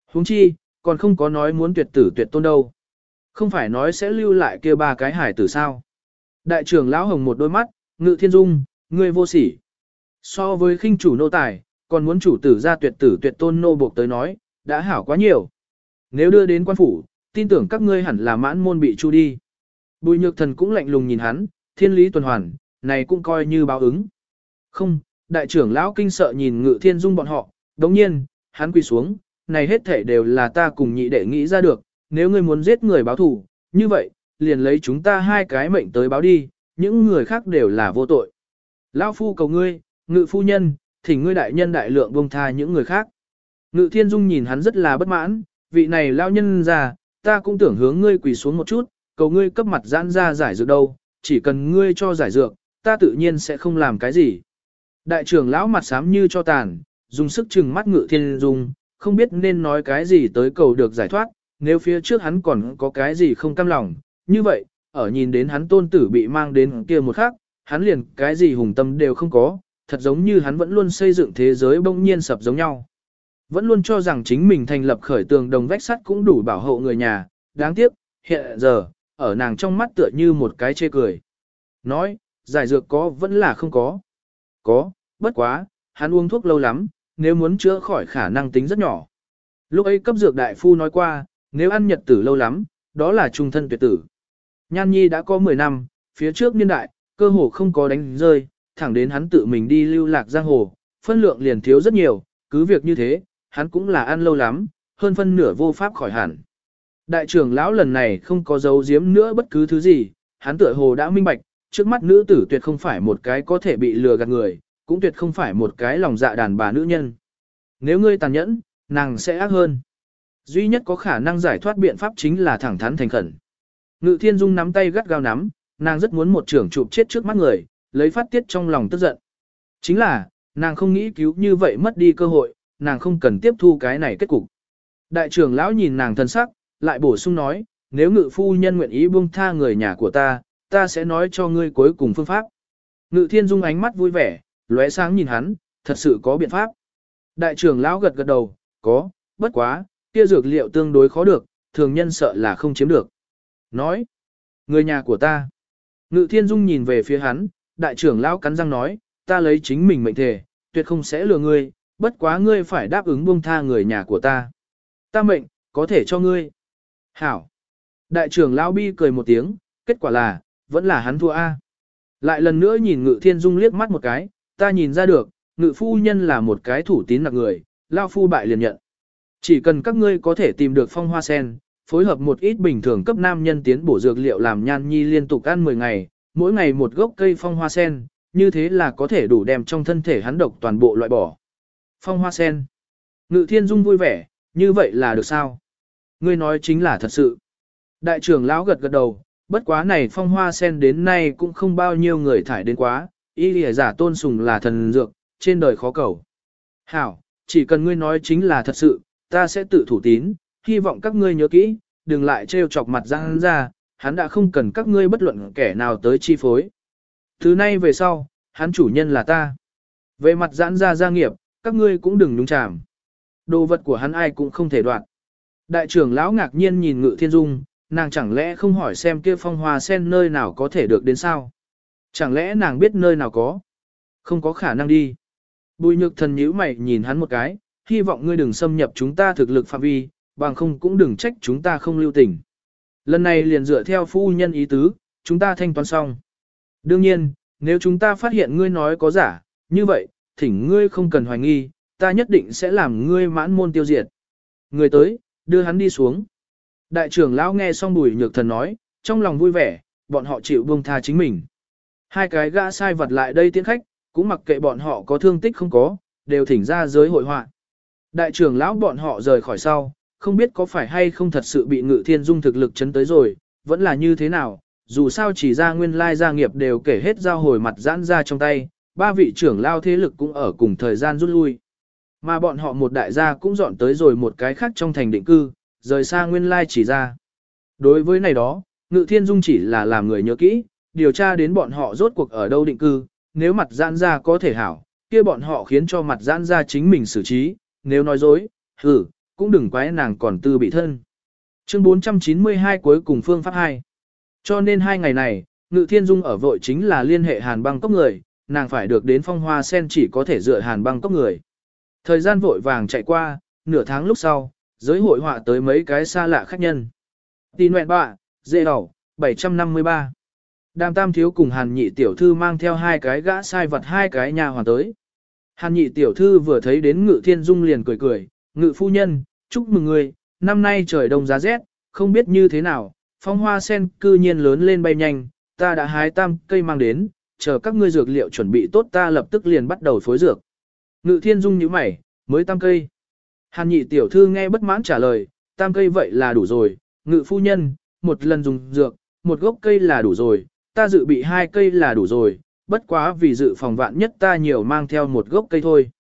huống chi, còn không có nói muốn tuyệt tử tuyệt tôn đâu. Không phải nói sẽ lưu lại kia ba cái hải tử sao. Đại trưởng lão hồng một đôi mắt, ngự thiên dung, ngươi vô sỉ. So với khinh chủ nô tài, còn muốn chủ tử ra tuyệt tử tuyệt tôn nô buộc tới nói, đã hảo quá nhiều. Nếu đưa đến quan phủ, tin tưởng các ngươi hẳn là mãn môn bị chu đi. Bùi nhược thần cũng lạnh lùng nhìn hắn, thiên lý tuần hoàn, này cũng coi như báo ứng. Không, đại trưởng lão kinh sợ nhìn ngự thiên dung bọn họ, đồng nhiên, hắn quỳ xuống, này hết thể đều là ta cùng nhị đệ nghĩ ra được, nếu ngươi muốn giết người báo thù, như vậy, liền lấy chúng ta hai cái mệnh tới báo đi, những người khác đều là vô tội. Lão phu cầu ngươi, ngự phu nhân, thỉnh ngươi đại nhân đại lượng buông tha những người khác. Ngự thiên dung nhìn hắn rất là bất mãn, vị này lao nhân già, ta cũng tưởng hướng ngươi quỳ xuống một chút, cầu ngươi cấp mặt giãn ra giải dược đâu, chỉ cần ngươi cho giải dược, ta tự nhiên sẽ không làm cái gì. Đại trưởng lão mặt xám như cho tàn, dùng sức chừng mắt ngự thiên dung, không biết nên nói cái gì tới cầu được giải thoát, nếu phía trước hắn còn có cái gì không cam lòng, như vậy, ở nhìn đến hắn tôn tử bị mang đến kia một khắc, hắn liền cái gì hùng tâm đều không có, thật giống như hắn vẫn luôn xây dựng thế giới bỗng nhiên sập giống nhau. Vẫn luôn cho rằng chính mình thành lập khởi tường đồng vách sắt cũng đủ bảo hộ người nhà, đáng tiếc, hiện giờ, ở nàng trong mắt tựa như một cái chê cười. Nói, giải dược có vẫn là không có. Có, bất quá, hắn uống thuốc lâu lắm, nếu muốn chữa khỏi khả năng tính rất nhỏ. Lúc ấy cấp dược đại phu nói qua, nếu ăn nhật tử lâu lắm, đó là trung thân tuyệt tử. Nhan Nhi đã có 10 năm, phía trước niên đại, cơ hồ không có đánh rơi, thẳng đến hắn tự mình đi lưu lạc giang hồ, phân lượng liền thiếu rất nhiều, cứ việc như thế, hắn cũng là ăn lâu lắm, hơn phân nửa vô pháp khỏi hẳn. Đại trưởng lão lần này không có dấu giếm nữa bất cứ thứ gì, hắn tựa hồ đã minh bạch, trước mắt nữ tử tuyệt không phải một cái có thể bị lừa gạt người, cũng tuyệt không phải một cái lòng dạ đàn bà nữ nhân. Nếu ngươi tàn nhẫn, nàng sẽ ác hơn. Duy nhất có khả năng giải thoát biện pháp chính là thẳng thắn thành khẩn. Ngự thiên dung nắm tay gắt gao nắm, nàng rất muốn một trưởng chụp chết trước mắt người, lấy phát tiết trong lòng tức giận. Chính là, nàng không nghĩ cứu như vậy mất đi cơ hội, nàng không cần tiếp thu cái này kết cục. Đại trưởng lão nhìn nàng thân sắc, lại bổ sung nói, nếu ngự phu nhân nguyện ý buông tha người nhà của ta, ta sẽ nói cho ngươi cuối cùng phương pháp. Ngự thiên dung ánh mắt vui vẻ, lóe sáng nhìn hắn, thật sự có biện pháp. Đại trưởng lão gật gật đầu, có, bất quá, kia dược liệu tương đối khó được, thường nhân sợ là không chiếm được. Nói, người nhà của ta. Ngự thiên dung nhìn về phía hắn, đại trưởng lão cắn răng nói, ta lấy chính mình mệnh thể, tuyệt không sẽ lừa ngươi, bất quá ngươi phải đáp ứng buông tha người nhà của ta. Ta mệnh, có thể cho ngươi. Hảo. Đại trưởng lão bi cười một tiếng, kết quả là, vẫn là hắn thua A. Lại lần nữa nhìn ngự thiên dung liếc mắt một cái, ta nhìn ra được, ngự phu nhân là một cái thủ tín nặc người, lao phu bại liền nhận. Chỉ cần các ngươi có thể tìm được phong hoa sen, phối hợp một ít bình thường cấp nam nhân tiến bổ dược liệu làm nhan nhi liên tục ăn 10 ngày, mỗi ngày một gốc cây phong hoa sen, như thế là có thể đủ đem trong thân thể hắn độc toàn bộ loại bỏ. Phong hoa sen. Ngự thiên dung vui vẻ, như vậy là được sao? Ngươi nói chính là thật sự. Đại trưởng lão gật gật đầu, bất quá này phong hoa sen đến nay cũng không bao nhiêu người thải đến quá, y lìa giả tôn sùng là thần dược, trên đời khó cầu. Hảo, chỉ cần ngươi nói chính là thật sự, ta sẽ tự thủ tín, hy vọng các ngươi nhớ kỹ, đừng lại trêu chọc mặt ra hắn ra, hắn đã không cần các ngươi bất luận kẻ nào tới chi phối. Thứ nay về sau, hắn chủ nhân là ta. Về mặt giãn ra gia nghiệp, các ngươi cũng đừng nhúng chàm. Đồ vật của hắn ai cũng không thể đoạn. Đại trưởng lão ngạc nhiên nhìn ngự thiên dung, nàng chẳng lẽ không hỏi xem kia phong hoa sen nơi nào có thể được đến sao? Chẳng lẽ nàng biết nơi nào có? Không có khả năng đi. Bùi nhược thần nhíu mày nhìn hắn một cái, hy vọng ngươi đừng xâm nhập chúng ta thực lực phạm vi, bằng không cũng đừng trách chúng ta không lưu tình. Lần này liền dựa theo phu nhân ý tứ, chúng ta thanh toán xong. Đương nhiên, nếu chúng ta phát hiện ngươi nói có giả, như vậy, thỉnh ngươi không cần hoài nghi, ta nhất định sẽ làm ngươi mãn môn tiêu diệt. Người tới, đưa hắn đi xuống. Đại trưởng lão nghe xong bùi nhược thần nói, trong lòng vui vẻ, bọn họ chịu buông tha chính mình. Hai cái gã sai vật lại đây tiễn khách, cũng mặc kệ bọn họ có thương tích không có, đều thỉnh ra giới hội họa. Đại trưởng lão bọn họ rời khỏi sau, không biết có phải hay không thật sự bị ngự thiên dung thực lực chấn tới rồi, vẫn là như thế nào, dù sao chỉ ra nguyên lai gia nghiệp đều kể hết giao hồi mặt giãn ra trong tay, ba vị trưởng lao thế lực cũng ở cùng thời gian rút lui. Mà bọn họ một đại gia cũng dọn tới rồi một cái khác trong thành định cư, rời xa nguyên lai chỉ ra. Đối với này đó, ngự thiên dung chỉ là làm người nhớ kỹ, điều tra đến bọn họ rốt cuộc ở đâu định cư, nếu mặt giãn ra có thể hảo, kia bọn họ khiến cho mặt giãn ra chính mình xử trí, nếu nói dối, hử, cũng đừng quái nàng còn tư bị thân. Chương 492 cuối cùng phương pháp 2. Cho nên hai ngày này, Ngự Thiên Dung ở vội chính là liên hệ Hàn băng cốc người, nàng phải được đến phong hoa sen chỉ có thể dựa Hàn băng cốc người. Thời gian vội vàng chạy qua, nửa tháng lúc sau, giới hội họa tới mấy cái xa lạ khách nhân. Tì nguyện bạ, dễ đầu, 753. Đàm tam thiếu cùng hàn nhị tiểu thư mang theo hai cái gã sai vật hai cái nhà hoàn tới. Hàn nhị tiểu thư vừa thấy đến ngự thiên dung liền cười cười, ngự phu nhân, chúc mừng người, năm nay trời đông giá rét, không biết như thế nào, phong hoa sen cư nhiên lớn lên bay nhanh, ta đã hái tam cây mang đến, chờ các ngươi dược liệu chuẩn bị tốt ta lập tức liền bắt đầu phối dược. Ngự thiên dung như mày, mới tam cây. Hàn nhị tiểu thư nghe bất mãn trả lời, tam cây vậy là đủ rồi, ngự phu nhân, một lần dùng dược, một gốc cây là đủ rồi, ta dự bị hai cây là đủ rồi, bất quá vì dự phòng vạn nhất ta nhiều mang theo một gốc cây thôi.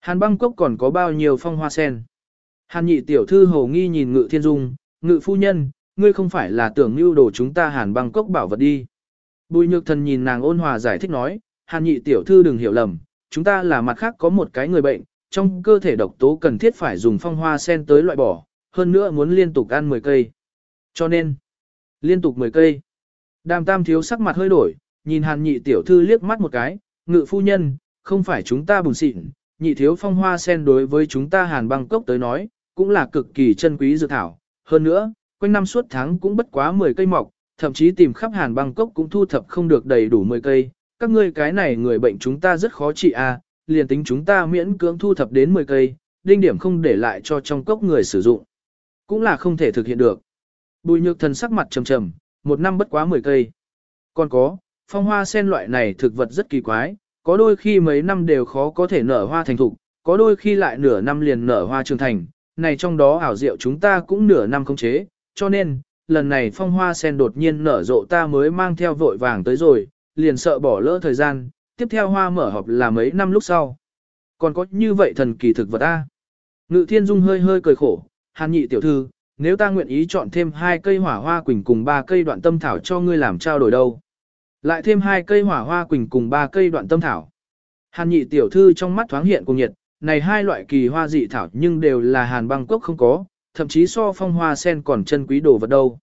Hàn băng cốc còn có bao nhiêu phong hoa sen. Hàn nhị tiểu thư hồ nghi nhìn ngự thiên dung, ngự phu nhân, ngươi không phải là tưởng mưu đồ chúng ta hàn băng cốc bảo vật đi. Bùi nhược thần nhìn nàng ôn hòa giải thích nói, hàn nhị tiểu thư đừng hiểu lầm, chúng ta là mặt khác có một cái người bệnh, trong cơ thể độc tố cần thiết phải dùng phong hoa sen tới loại bỏ, hơn nữa muốn liên tục ăn 10 cây. Cho nên, liên tục 10 cây. Đàm tam thiếu sắc mặt hơi đổi, nhìn hàn nhị tiểu thư liếc mắt một cái, ngự phu nhân, không phải chúng ta bùn xịn, nhị thiếu phong hoa sen đối với chúng ta hàn băng cốc tới nói, cũng là cực kỳ chân quý dược thảo. Hơn nữa, quanh năm suốt tháng cũng bất quá 10 cây mọc, thậm chí tìm khắp hàn băng cốc cũng thu thập không được đầy đủ 10 cây. Các ngươi cái này người bệnh chúng ta rất khó trị à, liền tính chúng ta miễn cưỡng thu thập đến 10 cây, đinh điểm không để lại cho trong cốc người sử dụng. Cũng là không thể thực hiện được. Bùi nhược thần sắc mặt trầm trầm, một năm bất quá 10 cây. Còn có, phong hoa sen loại này thực vật rất kỳ quái, có đôi khi mấy năm đều khó có thể nở hoa thành thục, có đôi khi lại nửa năm liền nở hoa trưởng thành, này trong đó ảo diệu chúng ta cũng nửa năm không chế, cho nên, lần này phong hoa sen đột nhiên nở rộ ta mới mang theo vội vàng tới rồi, liền sợ bỏ lỡ thời gian, tiếp theo hoa mở họp là mấy năm lúc sau. Còn có như vậy thần kỳ thực vật ta. Ngự thiên dung hơi hơi cười khổ, hàn nhị tiểu thư, nếu ta nguyện ý chọn thêm hai cây hỏa hoa quỳnh cùng ba cây đoạn tâm thảo cho ngươi làm trao đổi đâu. Lại thêm hai cây hỏa hoa quỳnh cùng ba cây đoạn tâm thảo. Hàn nhị tiểu thư trong mắt thoáng hiện cùng nhiệt, này hai loại kỳ hoa dị thảo nhưng đều là hàn băng cốc không có, thậm chí so phong hoa sen còn chân quý đồ vật đâu.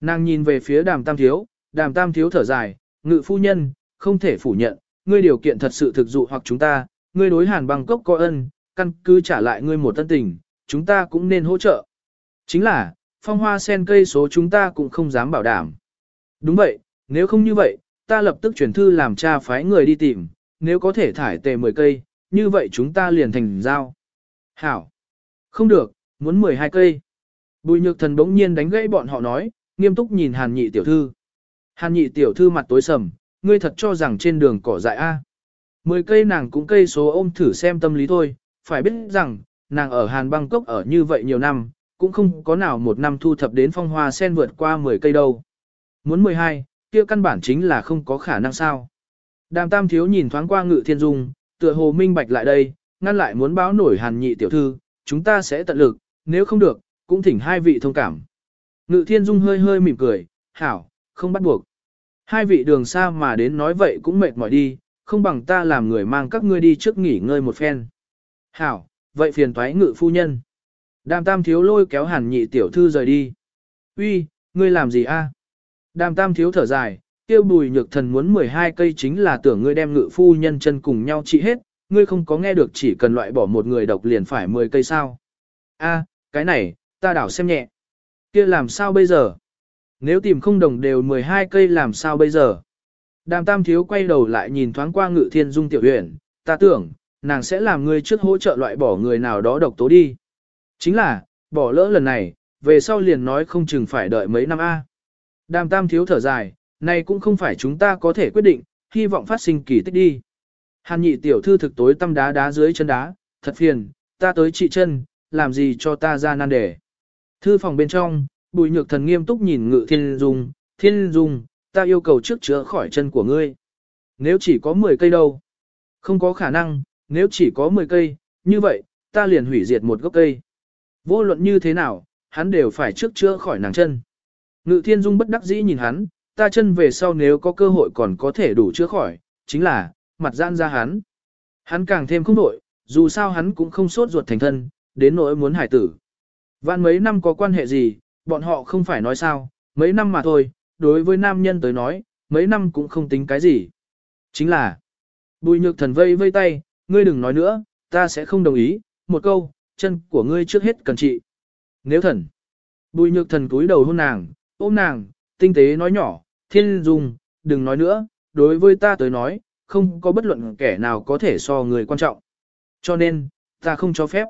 Nàng nhìn về phía đàm tam thiếu, đàm tam thiếu thở dài, ngự phu nhân, không thể phủ nhận, ngươi điều kiện thật sự thực dụ hoặc chúng ta, ngươi đối hàn băng cốc có ân, căn cứ trả lại ngươi một tân tình, chúng ta cũng nên hỗ trợ. Chính là, phong hoa sen cây số chúng ta cũng không dám bảo đảm. Đúng vậy, nếu không như vậy, ta lập tức chuyển thư làm cha phái người đi tìm, nếu có thể thải tề 10 cây, như vậy chúng ta liền thành giao. Hảo! Không được, muốn 12 cây. Bùi nhược thần bỗng nhiên đánh gãy bọn họ nói, nghiêm túc nhìn hàn nhị tiểu thư. Hàn nhị tiểu thư mặt tối sầm, ngươi thật cho rằng trên đường cỏ dại A. Mười cây nàng cũng cây số ôm thử xem tâm lý thôi, phải biết rằng, nàng ở Hàn Bangkok ở như vậy nhiều năm, cũng không có nào một năm thu thập đến phong hoa sen vượt qua 10 cây đâu. Muốn 12, kia căn bản chính là không có khả năng sao. Đàm tam thiếu nhìn thoáng qua ngự thiên dung, tựa hồ minh bạch lại đây, ngăn lại muốn báo nổi hàn nhị tiểu thư, chúng ta sẽ tận lực, nếu không được, cũng thỉnh hai vị thông cảm. Ngự thiên dung hơi hơi mỉm cười, hảo, không bắt buộc. Hai vị đường xa mà đến nói vậy cũng mệt mỏi đi, không bằng ta làm người mang các ngươi đi trước nghỉ ngơi một phen. Hảo, vậy phiền thoái ngự phu nhân. Đàm tam thiếu lôi kéo hàn nhị tiểu thư rời đi. Uy, ngươi làm gì a? Đàm tam thiếu thở dài, kêu bùi nhược thần muốn 12 cây chính là tưởng ngươi đem ngự phu nhân chân cùng nhau trị hết, ngươi không có nghe được chỉ cần loại bỏ một người độc liền phải 10 cây sao. A, cái này, ta đảo xem nhẹ. kia làm sao bây giờ? Nếu tìm không đồng đều 12 cây làm sao bây giờ? Đàm tam thiếu quay đầu lại nhìn thoáng qua ngự thiên dung tiểu huyền, ta tưởng, nàng sẽ làm ngươi trước hỗ trợ loại bỏ người nào đó độc tố đi. Chính là, bỏ lỡ lần này, về sau liền nói không chừng phải đợi mấy năm A. Đàm tam thiếu thở dài, này cũng không phải chúng ta có thể quyết định, hy vọng phát sinh kỳ tích đi. Hàn nhị tiểu thư thực tối tâm đá đá dưới chân đá, thật phiền, ta tới trị chân, làm gì cho ta ra nan đề. Thư phòng bên trong, bùi nhược thần nghiêm túc nhìn ngự thiên dung, thiên dung, ta yêu cầu trước chữa khỏi chân của ngươi. Nếu chỉ có 10 cây đâu? Không có khả năng, nếu chỉ có 10 cây, như vậy, ta liền hủy diệt một gốc cây. Vô luận như thế nào, hắn đều phải trước chữa khỏi nàng chân. Ngự thiên dung bất đắc dĩ nhìn hắn, ta chân về sau nếu có cơ hội còn có thể đủ chữa khỏi, chính là, mặt gian ra hắn. Hắn càng thêm không nổi, dù sao hắn cũng không sốt ruột thành thân, đến nỗi muốn hải tử. Vạn mấy năm có quan hệ gì, bọn họ không phải nói sao, mấy năm mà thôi, đối với nam nhân tới nói, mấy năm cũng không tính cái gì. Chính là, bùi nhược thần vây vây tay, ngươi đừng nói nữa, ta sẽ không đồng ý, một câu, chân của ngươi trước hết cần trị. Nếu thần, bùi nhược thần cúi đầu hôn nàng, ôm nàng, tinh tế nói nhỏ, thiên dung, đừng nói nữa, đối với ta tới nói, không có bất luận kẻ nào có thể so người quan trọng. Cho nên, ta không cho phép.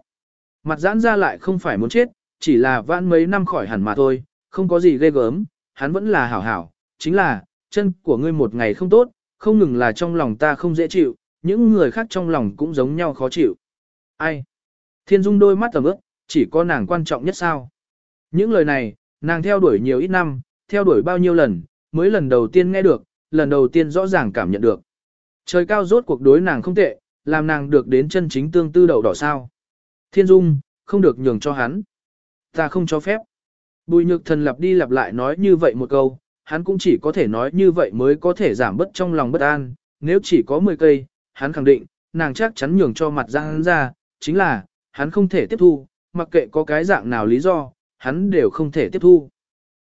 Mặt giãn ra lại không phải muốn chết, chỉ là vãn mấy năm khỏi hẳn mà thôi, không có gì ghê gớm, hắn vẫn là hảo hảo, chính là, chân của ngươi một ngày không tốt, không ngừng là trong lòng ta không dễ chịu, những người khác trong lòng cũng giống nhau khó chịu. Ai? Thiên Dung đôi mắt tầm ước, chỉ có nàng quan trọng nhất sao? Những lời này, nàng theo đuổi nhiều ít năm, theo đuổi bao nhiêu lần, mới lần đầu tiên nghe được, lần đầu tiên rõ ràng cảm nhận được. Trời cao rốt cuộc đối nàng không tệ, làm nàng được đến chân chính tương tư đầu đỏ sao. Thiên Dung, không được nhường cho hắn. Ta không cho phép. Bùi nhược thần lặp đi lặp lại nói như vậy một câu, hắn cũng chỉ có thể nói như vậy mới có thể giảm bớt trong lòng bất an, nếu chỉ có 10 cây, hắn khẳng định, nàng chắc chắn nhường cho mặt ra hắn ra, chính là, hắn không thể tiếp thu, mặc kệ có cái dạng nào lý do, hắn đều không thể tiếp thu.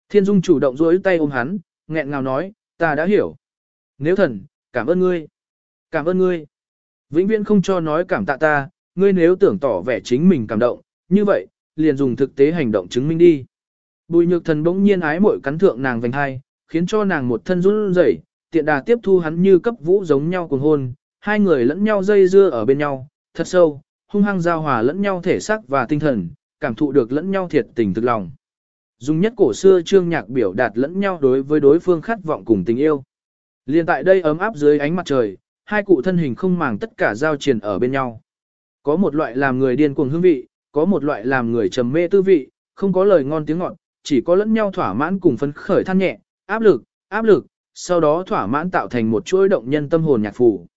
Thiên Dung chủ động duỗi tay ôm hắn, nghẹn ngào nói, ta đã hiểu. Nếu thần, cảm ơn ngươi. Cảm ơn ngươi. Vĩnh viễn không cho nói cảm tạ ta, ngươi nếu tưởng tỏ vẻ chính mình cảm động, như vậy, liền dùng thực tế hành động chứng minh đi. Bùi nhược thần bỗng nhiên ái mội cắn thượng nàng vành hai, khiến cho nàng một thân run rẩy, tiện đà tiếp thu hắn như cấp vũ giống nhau cùng hôn, hai người lẫn nhau dây dưa ở bên nhau, thật sâu, hung hăng giao hòa lẫn nhau thể xác và tinh thần, cảm thụ được lẫn nhau thiệt tình thực lòng. Dùng nhất cổ xưa trương nhạc biểu đạt lẫn nhau đối với đối phương khát vọng cùng tình yêu. Liên tại đây ấm áp dưới ánh mặt trời, hai cụ thân hình không màng tất cả giao triền ở bên nhau. Có một loại làm người điên cuồng hương vị, có một loại làm người trầm mê tư vị, không có lời ngon tiếng ngọt, chỉ có lẫn nhau thỏa mãn cùng phấn khởi than nhẹ, áp lực, áp lực, sau đó thỏa mãn tạo thành một chuỗi động nhân tâm hồn nhạc phủ.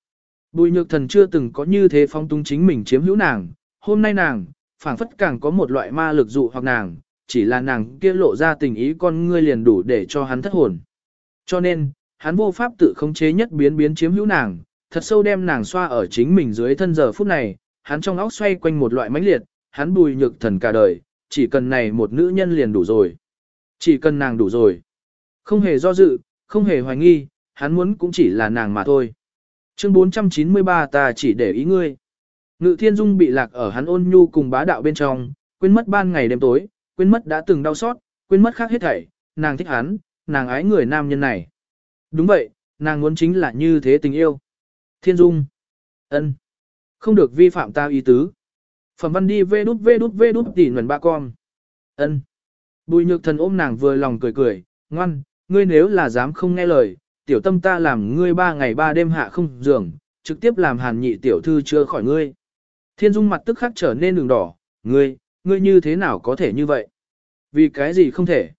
Bùi nhược thần chưa từng có như thế phong tung chính mình chiếm hữu nàng, hôm nay nàng, phảng phất càng có một loại ma lực dụ hoặc nàng, chỉ là nàng kia lộ ra tình ý con ngươi liền đủ để cho hắn thất hồn. Cho nên, hắn vô pháp tự khống chế nhất biến biến chiếm hữu nàng, thật sâu đem nàng xoa ở chính mình dưới thân giờ phút này, hắn trong óc xoay quanh một loại mãnh liệt, hắn bùi nhược thần cả đời, chỉ cần này một nữ nhân liền đủ rồi. Chỉ cần nàng đủ rồi. Không hề do dự, không hề hoài nghi, hắn muốn cũng chỉ là nàng mà thôi. Chương 493 ta chỉ để ý ngươi. Ngự thiên dung bị lạc ở hắn ôn nhu cùng bá đạo bên trong, quên mất ban ngày đêm tối, quên mất đã từng đau xót, quên mất khác hết thảy, nàng thích hắn, nàng ái người nam nhân này. Đúng vậy, nàng muốn chính là như thế tình yêu. Thiên dung. ân, Không được vi phạm ta ý tứ. Phẩm văn đi vê đút vê đút vê đút tỉ nguồn ba con. ân. Bùi nhược thần ôm nàng vừa lòng cười cười, ngoan, ngươi nếu là dám không nghe lời, tiểu tâm ta làm ngươi ba ngày ba đêm hạ không giường, trực tiếp làm hàn nhị tiểu thư chưa khỏi ngươi. Thiên dung mặt tức khắc trở nên đường đỏ, ngươi, ngươi như thế nào có thể như vậy? Vì cái gì không thể?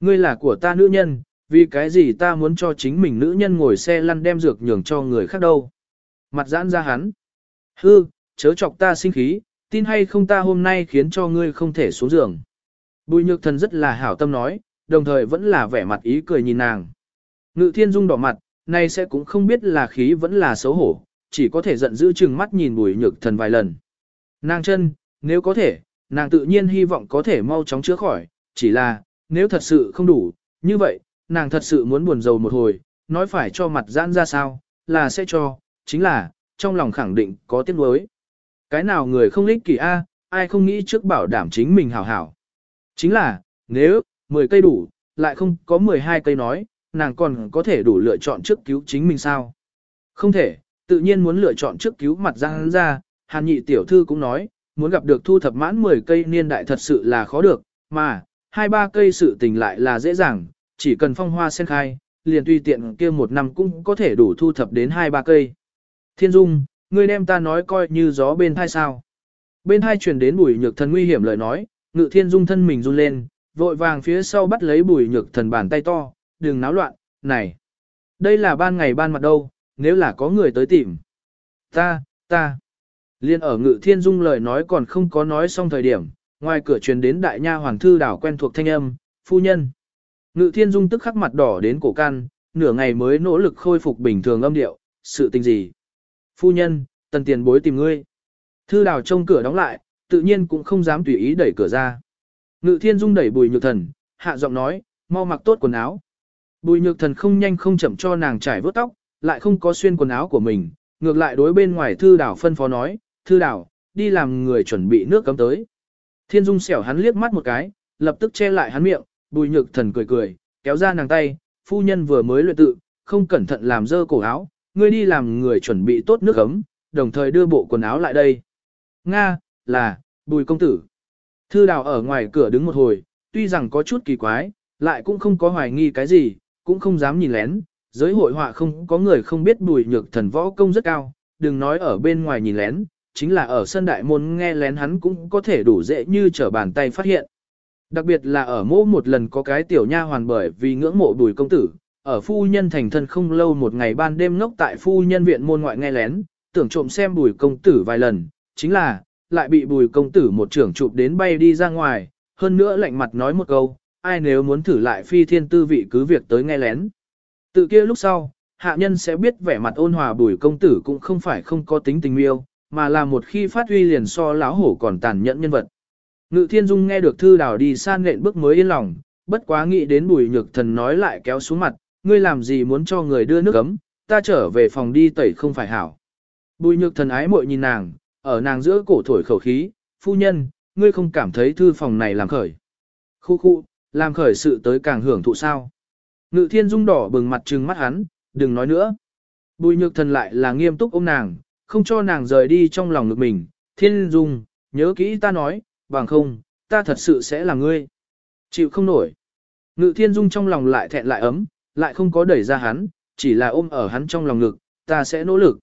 Ngươi là của ta nữ nhân, vì cái gì ta muốn cho chính mình nữ nhân ngồi xe lăn đem dược nhường cho người khác đâu? Mặt giãn ra hắn. Hư, chớ chọc ta sinh khí, tin hay không ta hôm nay khiến cho ngươi không thể xuống giường. Bùi nhược thần rất là hảo tâm nói, đồng thời vẫn là vẻ mặt ý cười nhìn nàng. Ngự thiên dung đỏ mặt, nay sẽ cũng không biết là khí vẫn là xấu hổ, chỉ có thể giận dữ chừng mắt nhìn bùi nhược thần vài lần. Nàng chân, nếu có thể, nàng tự nhiên hy vọng có thể mau chóng chữa khỏi, chỉ là, nếu thật sự không đủ, như vậy, nàng thật sự muốn buồn rầu một hồi, nói phải cho mặt giãn ra sao, là sẽ cho, chính là, trong lòng khẳng định có tiếc nuối. Cái nào người không lích kỳ A, ai không nghĩ trước bảo đảm chính mình hảo hảo. Chính là, nếu, 10 cây đủ, lại không có 12 cây nói, nàng còn có thể đủ lựa chọn trước cứu chính mình sao? Không thể, tự nhiên muốn lựa chọn trước cứu mặt Giang ra, hàn nhị tiểu thư cũng nói, muốn gặp được thu thập mãn 10 cây niên đại thật sự là khó được, mà, hai ba cây sự tình lại là dễ dàng, chỉ cần phong hoa sen khai, liền tùy tiện kia một năm cũng có thể đủ thu thập đến hai ba cây. Thiên Dung, ngươi đem ta nói coi như gió bên thai sao. Bên thai truyền đến bùi nhược thần nguy hiểm lời nói, ngự thiên dung thân mình run lên, vội vàng phía sau bắt lấy bùi nhược thần bàn tay to, đừng náo loạn, này. Đây là ban ngày ban mặt đâu, nếu là có người tới tìm. Ta, ta. Liên ở ngự thiên dung lời nói còn không có nói xong thời điểm, ngoài cửa truyền đến đại nha hoàng thư đảo quen thuộc thanh âm, phu nhân. Ngự thiên dung tức khắc mặt đỏ đến cổ can, nửa ngày mới nỗ lực khôi phục bình thường âm điệu, sự tình gì. Phu nhân, tần tiền bối tìm ngươi. Thư đảo trông cửa đóng lại, tự nhiên cũng không dám tùy ý đẩy cửa ra. Ngự thiên dung đẩy bùi nhược thần, hạ giọng nói, mau mặc tốt quần áo. Bùi nhược thần không nhanh không chậm cho nàng trải vớt tóc, lại không có xuyên quần áo của mình, ngược lại đối bên ngoài thư đảo phân phó nói, thư đảo, đi làm người chuẩn bị nước cấm tới. Thiên dung xẻo hắn liếc mắt một cái, lập tức che lại hắn miệng, bùi nhược thần cười cười, kéo ra nàng tay, phu nhân vừa mới luyện tự, không cẩn thận làm dơ cổ áo, ngươi đi làm người chuẩn bị tốt nước ấm, đồng thời đưa bộ quần áo lại đây. Nga, là, bùi công tử. Thư đào ở ngoài cửa đứng một hồi, tuy rằng có chút kỳ quái, lại cũng không có hoài nghi cái gì, cũng không dám nhìn lén. Giới hội họa không có người không biết bùi nhược thần võ công rất cao, đừng nói ở bên ngoài nhìn lén, chính là ở sân đại môn nghe lén hắn cũng có thể đủ dễ như trở bàn tay phát hiện. Đặc biệt là ở mô một lần có cái tiểu nha hoàn bởi vì ngưỡng mộ bùi công tử, ở phu nhân thành thân không lâu một ngày ban đêm ngốc tại phu nhân viện môn ngoại nghe lén, tưởng trộm xem bùi công tử vài lần, chính là, lại bị bùi công tử một trưởng chụp đến bay đi ra ngoài, hơn nữa lạnh mặt nói một câu, ai nếu muốn thử lại phi thiên tư vị cứ việc tới nghe lén. Tự kia lúc sau, hạ nhân sẽ biết vẻ mặt ôn hòa bùi công tử cũng không phải không có tính tình miêu, mà là một khi phát huy liền so láo hổ còn tàn nhẫn nhân vật. Ngự thiên dung nghe được thư đào đi san nện bước mới yên lòng, bất quá nghĩ đến bùi nhược thần nói lại kéo xuống mặt, ngươi làm gì muốn cho người đưa nước ấm, ta trở về phòng đi tẩy không phải hảo. Bùi nhược thần ái muội nhìn nàng, ở nàng giữa cổ thổi khẩu khí, phu nhân, ngươi không cảm thấy thư phòng này làm khởi. Khu khu, làm khởi sự tới càng hưởng thụ sao. Ngự thiên dung đỏ bừng mặt trừng mắt hắn, đừng nói nữa. Bùi nhược thần lại là nghiêm túc ôm nàng, không cho nàng rời đi trong lòng ngực mình. Thiên dung, nhớ kỹ ta nói, bằng không, ta thật sự sẽ là ngươi. Chịu không nổi. Ngự thiên dung trong lòng lại thẹn lại ấm, lại không có đẩy ra hắn, chỉ là ôm ở hắn trong lòng ngực, ta sẽ nỗ lực.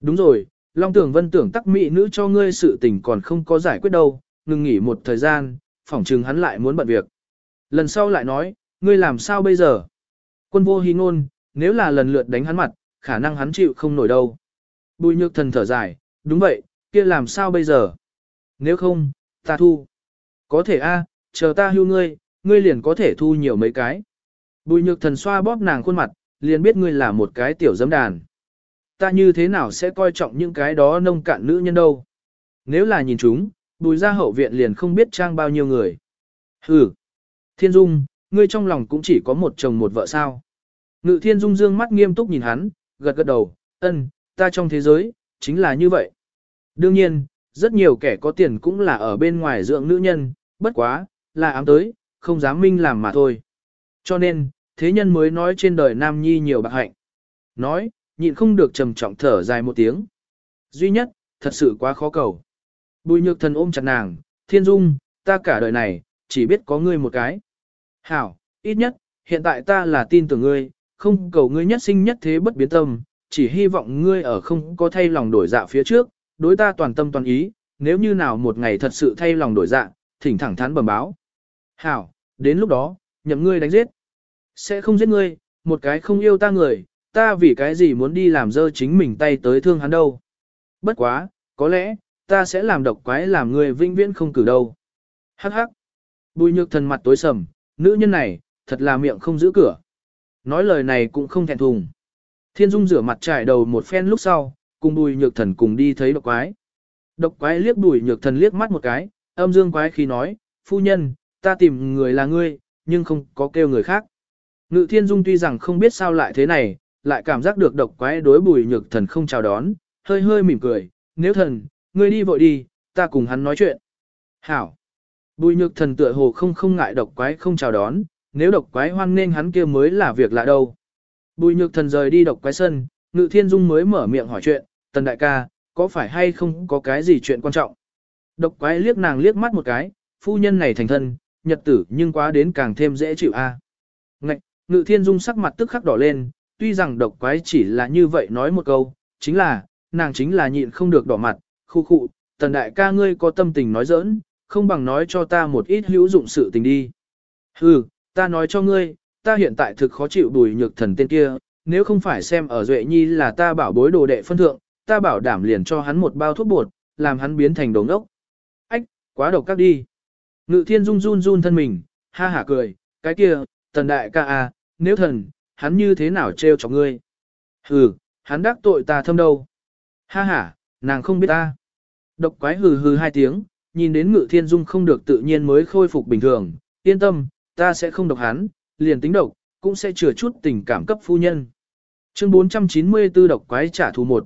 Đúng rồi, Long Tưởng Vân tưởng tắc mỹ nữ cho ngươi sự tình còn không có giải quyết đâu, ngừng nghỉ một thời gian, phỏng chừng hắn lại muốn bận việc. Lần sau lại nói, ngươi làm sao bây giờ? Quân vô hí ngôn, nếu là lần lượt đánh hắn mặt, khả năng hắn chịu không nổi đâu. Bùi nhược thần thở dài, đúng vậy, kia làm sao bây giờ? Nếu không, ta thu. Có thể a, chờ ta hưu ngươi, ngươi liền có thể thu nhiều mấy cái. Bùi nhược thần xoa bóp nàng khuôn mặt, liền biết ngươi là một cái tiểu dâm đàn. Ta như thế nào sẽ coi trọng những cái đó nông cạn nữ nhân đâu. Nếu là nhìn chúng, bùi ra hậu viện liền không biết trang bao nhiêu người. Hừ. Thiên Dung, ngươi trong lòng cũng chỉ có một chồng một vợ sao. Ngự Thiên Dung dương mắt nghiêm túc nhìn hắn, gật gật đầu, ân, ta trong thế giới, chính là như vậy. Đương nhiên, rất nhiều kẻ có tiền cũng là ở bên ngoài dưỡng nữ nhân, bất quá, là ám tới, không dám minh làm mà thôi. Cho nên, thế nhân mới nói trên đời nam nhi nhiều bạc hạnh. Nói, nhịn không được trầm trọng thở dài một tiếng. Duy nhất, thật sự quá khó cầu. Bùi nhược thần ôm chặt nàng, thiên dung, ta cả đời này, chỉ biết có ngươi một cái. Hảo, ít nhất, hiện tại ta là tin tưởng ngươi, không cầu ngươi nhất sinh nhất thế bất biến tâm, chỉ hy vọng ngươi ở không có thay lòng đổi dạ phía trước, đối ta toàn tâm toàn ý, nếu như nào một ngày thật sự thay lòng đổi dạ, thỉnh thẳng thắn bẩm báo. Hảo, đến lúc đó, nhậm ngươi đánh giết. Sẽ không giết ngươi, một cái không yêu ta người, ta vì cái gì muốn đi làm dơ chính mình tay tới thương hắn đâu. Bất quá, có lẽ, ta sẽ làm độc quái làm ngươi vinh viễn không cử đâu. Hắc hắc. Bùi nhược thần mặt tối sầm, nữ nhân này, thật là miệng không giữ cửa. Nói lời này cũng không thẹn thùng. Thiên Dung rửa mặt trải đầu một phen lúc sau, cùng bùi nhược thần cùng đi thấy độc quái. Độc quái liếc bùi nhược thần liếc mắt một cái, âm dương quái khi nói, phu nhân, ta tìm người là ngươi, nhưng không có kêu người khác. Ngự thiên dung tuy rằng không biết sao lại thế này, lại cảm giác được độc quái đối bùi nhược thần không chào đón, hơi hơi mỉm cười, nếu thần, ngươi đi vội đi, ta cùng hắn nói chuyện. Hảo. Bùi nhược thần tựa hồ không không ngại độc quái không chào đón, nếu độc quái hoan nên hắn kia mới là việc lạ đâu. Bùi nhược thần rời đi độc quái sân, ngự thiên dung mới mở miệng hỏi chuyện, tần đại ca, có phải hay không có cái gì chuyện quan trọng. Độc quái liếc nàng liếc mắt một cái, phu nhân này thành thân, nhật tử nhưng quá đến càng thêm dễ chịu a. Ngạch, ngự thiên dung sắc mặt tức khắc đỏ lên, tuy rằng độc quái chỉ là như vậy nói một câu, chính là, nàng chính là nhịn không được đỏ mặt, khu khụ, tần đại ca ngươi có tâm tình nói giỡn, không bằng nói cho ta một ít hữu dụng sự tình đi. Hừ, ta nói cho ngươi, ta hiện tại thực khó chịu đùi nhược thần tên kia, nếu không phải xem ở Duệ Nhi là ta bảo bối đồ đệ phân thượng, ta bảo đảm liền cho hắn một bao thuốc bột, làm hắn biến thành đồ ốc. Ách, quá độc các đi. Ngự thiên run run run thân mình, ha hả cười, cái kia, tần đại ca à, nếu thần, hắn như thế nào trêu cho ngươi? Hừ, hắn đắc tội ta thâm đâu? Ha ha, nàng không biết ta. Độc quái hừ hừ hai tiếng, nhìn đến ngự thiên dung không được tự nhiên mới khôi phục bình thường, yên tâm, ta sẽ không độc hắn, liền tính độc, cũng sẽ chừa chút tình cảm cấp phu nhân. Chương 494 độc quái trả thù một.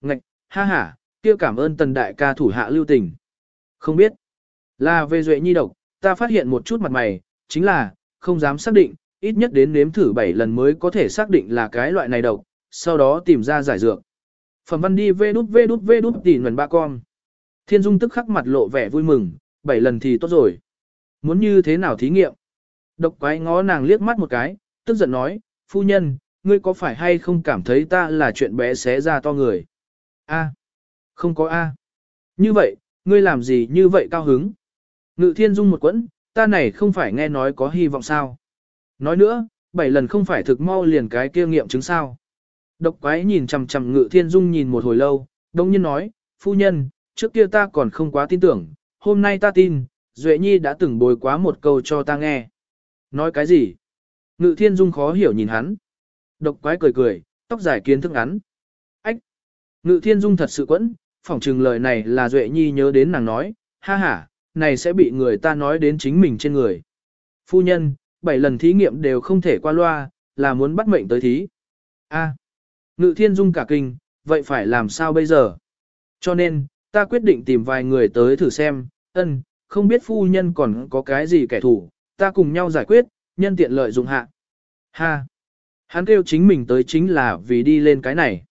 Ngạch, ha ha, kia cảm ơn tần đại ca thủ hạ lưu tình. Không biết, là về duệ nhi độc, ta phát hiện một chút mặt mày, chính là, không dám xác định, ít nhất đến nếm thử 7 lần mới có thể xác định là cái loại này độc, sau đó tìm ra giải dược. Phẩm văn đi vê đút vê đút vê đút tỉ nguồn ba con. Thiên Dung tức khắc mặt lộ vẻ vui mừng, bảy lần thì tốt rồi. Muốn như thế nào thí nghiệm? Độc quái ngó nàng liếc mắt một cái, tức giận nói, phu nhân, ngươi có phải hay không cảm thấy ta là chuyện bé xé ra to người? A, không có A. Như vậy, ngươi làm gì như vậy cao hứng? Ngự thiên dung một quẫn, ta này không phải nghe nói có hy vọng sao? Nói nữa, bảy lần không phải thực mau liền cái kia nghiệm chứng sao? Độc quái nhìn chằm chằm ngự thiên dung nhìn một hồi lâu, đông nhiên nói, phu nhân, trước kia ta còn không quá tin tưởng, hôm nay ta tin, Duệ Nhi đã từng bồi quá một câu cho ta nghe. Nói cái gì? Ngự thiên dung khó hiểu nhìn hắn. Độc quái cười cười, tóc dài kiến thức ngắn. Ách! Ngự thiên dung thật sự quẫn, phỏng chừng lời này là Duệ Nhi nhớ đến nàng nói, ha ha, này sẽ bị người ta nói đến chính mình trên người. Phu nhân, bảy lần thí nghiệm đều không thể qua loa, là muốn bắt mệnh tới thí. A. Ngự thiên dung cả kinh, vậy phải làm sao bây giờ? Cho nên, ta quyết định tìm vài người tới thử xem, ân, không biết phu nhân còn có cái gì kẻ thù, ta cùng nhau giải quyết, nhân tiện lợi dụng hạ. Ha! Hắn kêu chính mình tới chính là vì đi lên cái này.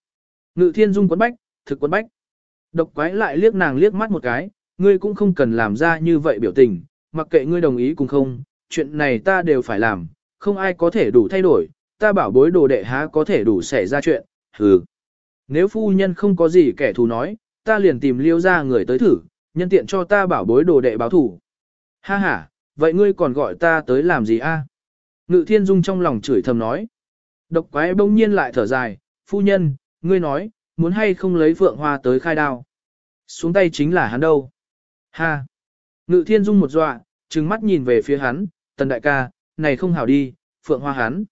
Ngự thiên dung quấn bách, thực quấn bách. Độc quái lại liếc nàng liếc mắt một cái, ngươi cũng không cần làm ra như vậy biểu tình, mặc kệ ngươi đồng ý cùng không, chuyện này ta đều phải làm, không ai có thể đủ thay đổi, ta bảo bối đồ đệ há có thể đủ xảy ra chuyện, hừ. Nếu phu nhân không có gì kẻ thù nói, ta liền tìm liêu ra người tới thử, nhân tiện cho ta bảo bối đồ đệ báo thủ. Ha ha, vậy ngươi còn gọi ta tới làm gì a? À? Ngự thiên dung trong lòng chửi thầm nói. Độc quái bỗng nhiên lại thở dài, phu nhân, ngươi nói, muốn hay không lấy phượng hoa tới khai đao. Xuống tay chính là hắn đâu. Ha! Ngự thiên dung một dọa, trừng mắt nhìn về phía hắn, tần đại ca, này không hảo đi, phượng hoa hắn.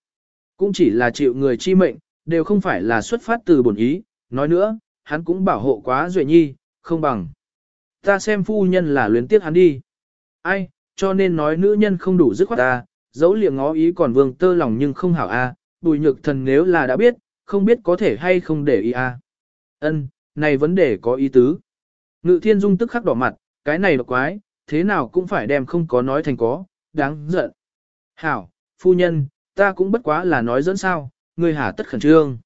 Cũng chỉ là chịu người chi mệnh, đều không phải là xuất phát từ bổn ý, nói nữa, hắn cũng bảo hộ quá duệ nhi, không bằng. Ta xem phu nhân là luyến tiếc hắn đi. Ai, cho nên nói nữ nhân không đủ dứt khoát ta, dẫu liệng ngó ý còn vương tơ lòng nhưng không hảo a. bùi nhược thần nếu là đã biết, không biết có thể hay không để ý a. Ân, này vấn đề có ý tứ. Ngự thiên dung tức khắc đỏ mặt, cái này độc quái, thế nào cũng phải đem không có nói thành có, đáng giận. Hảo, phu nhân, ta cũng bất quá là nói dẫn sao, người hà tất khẩn trương.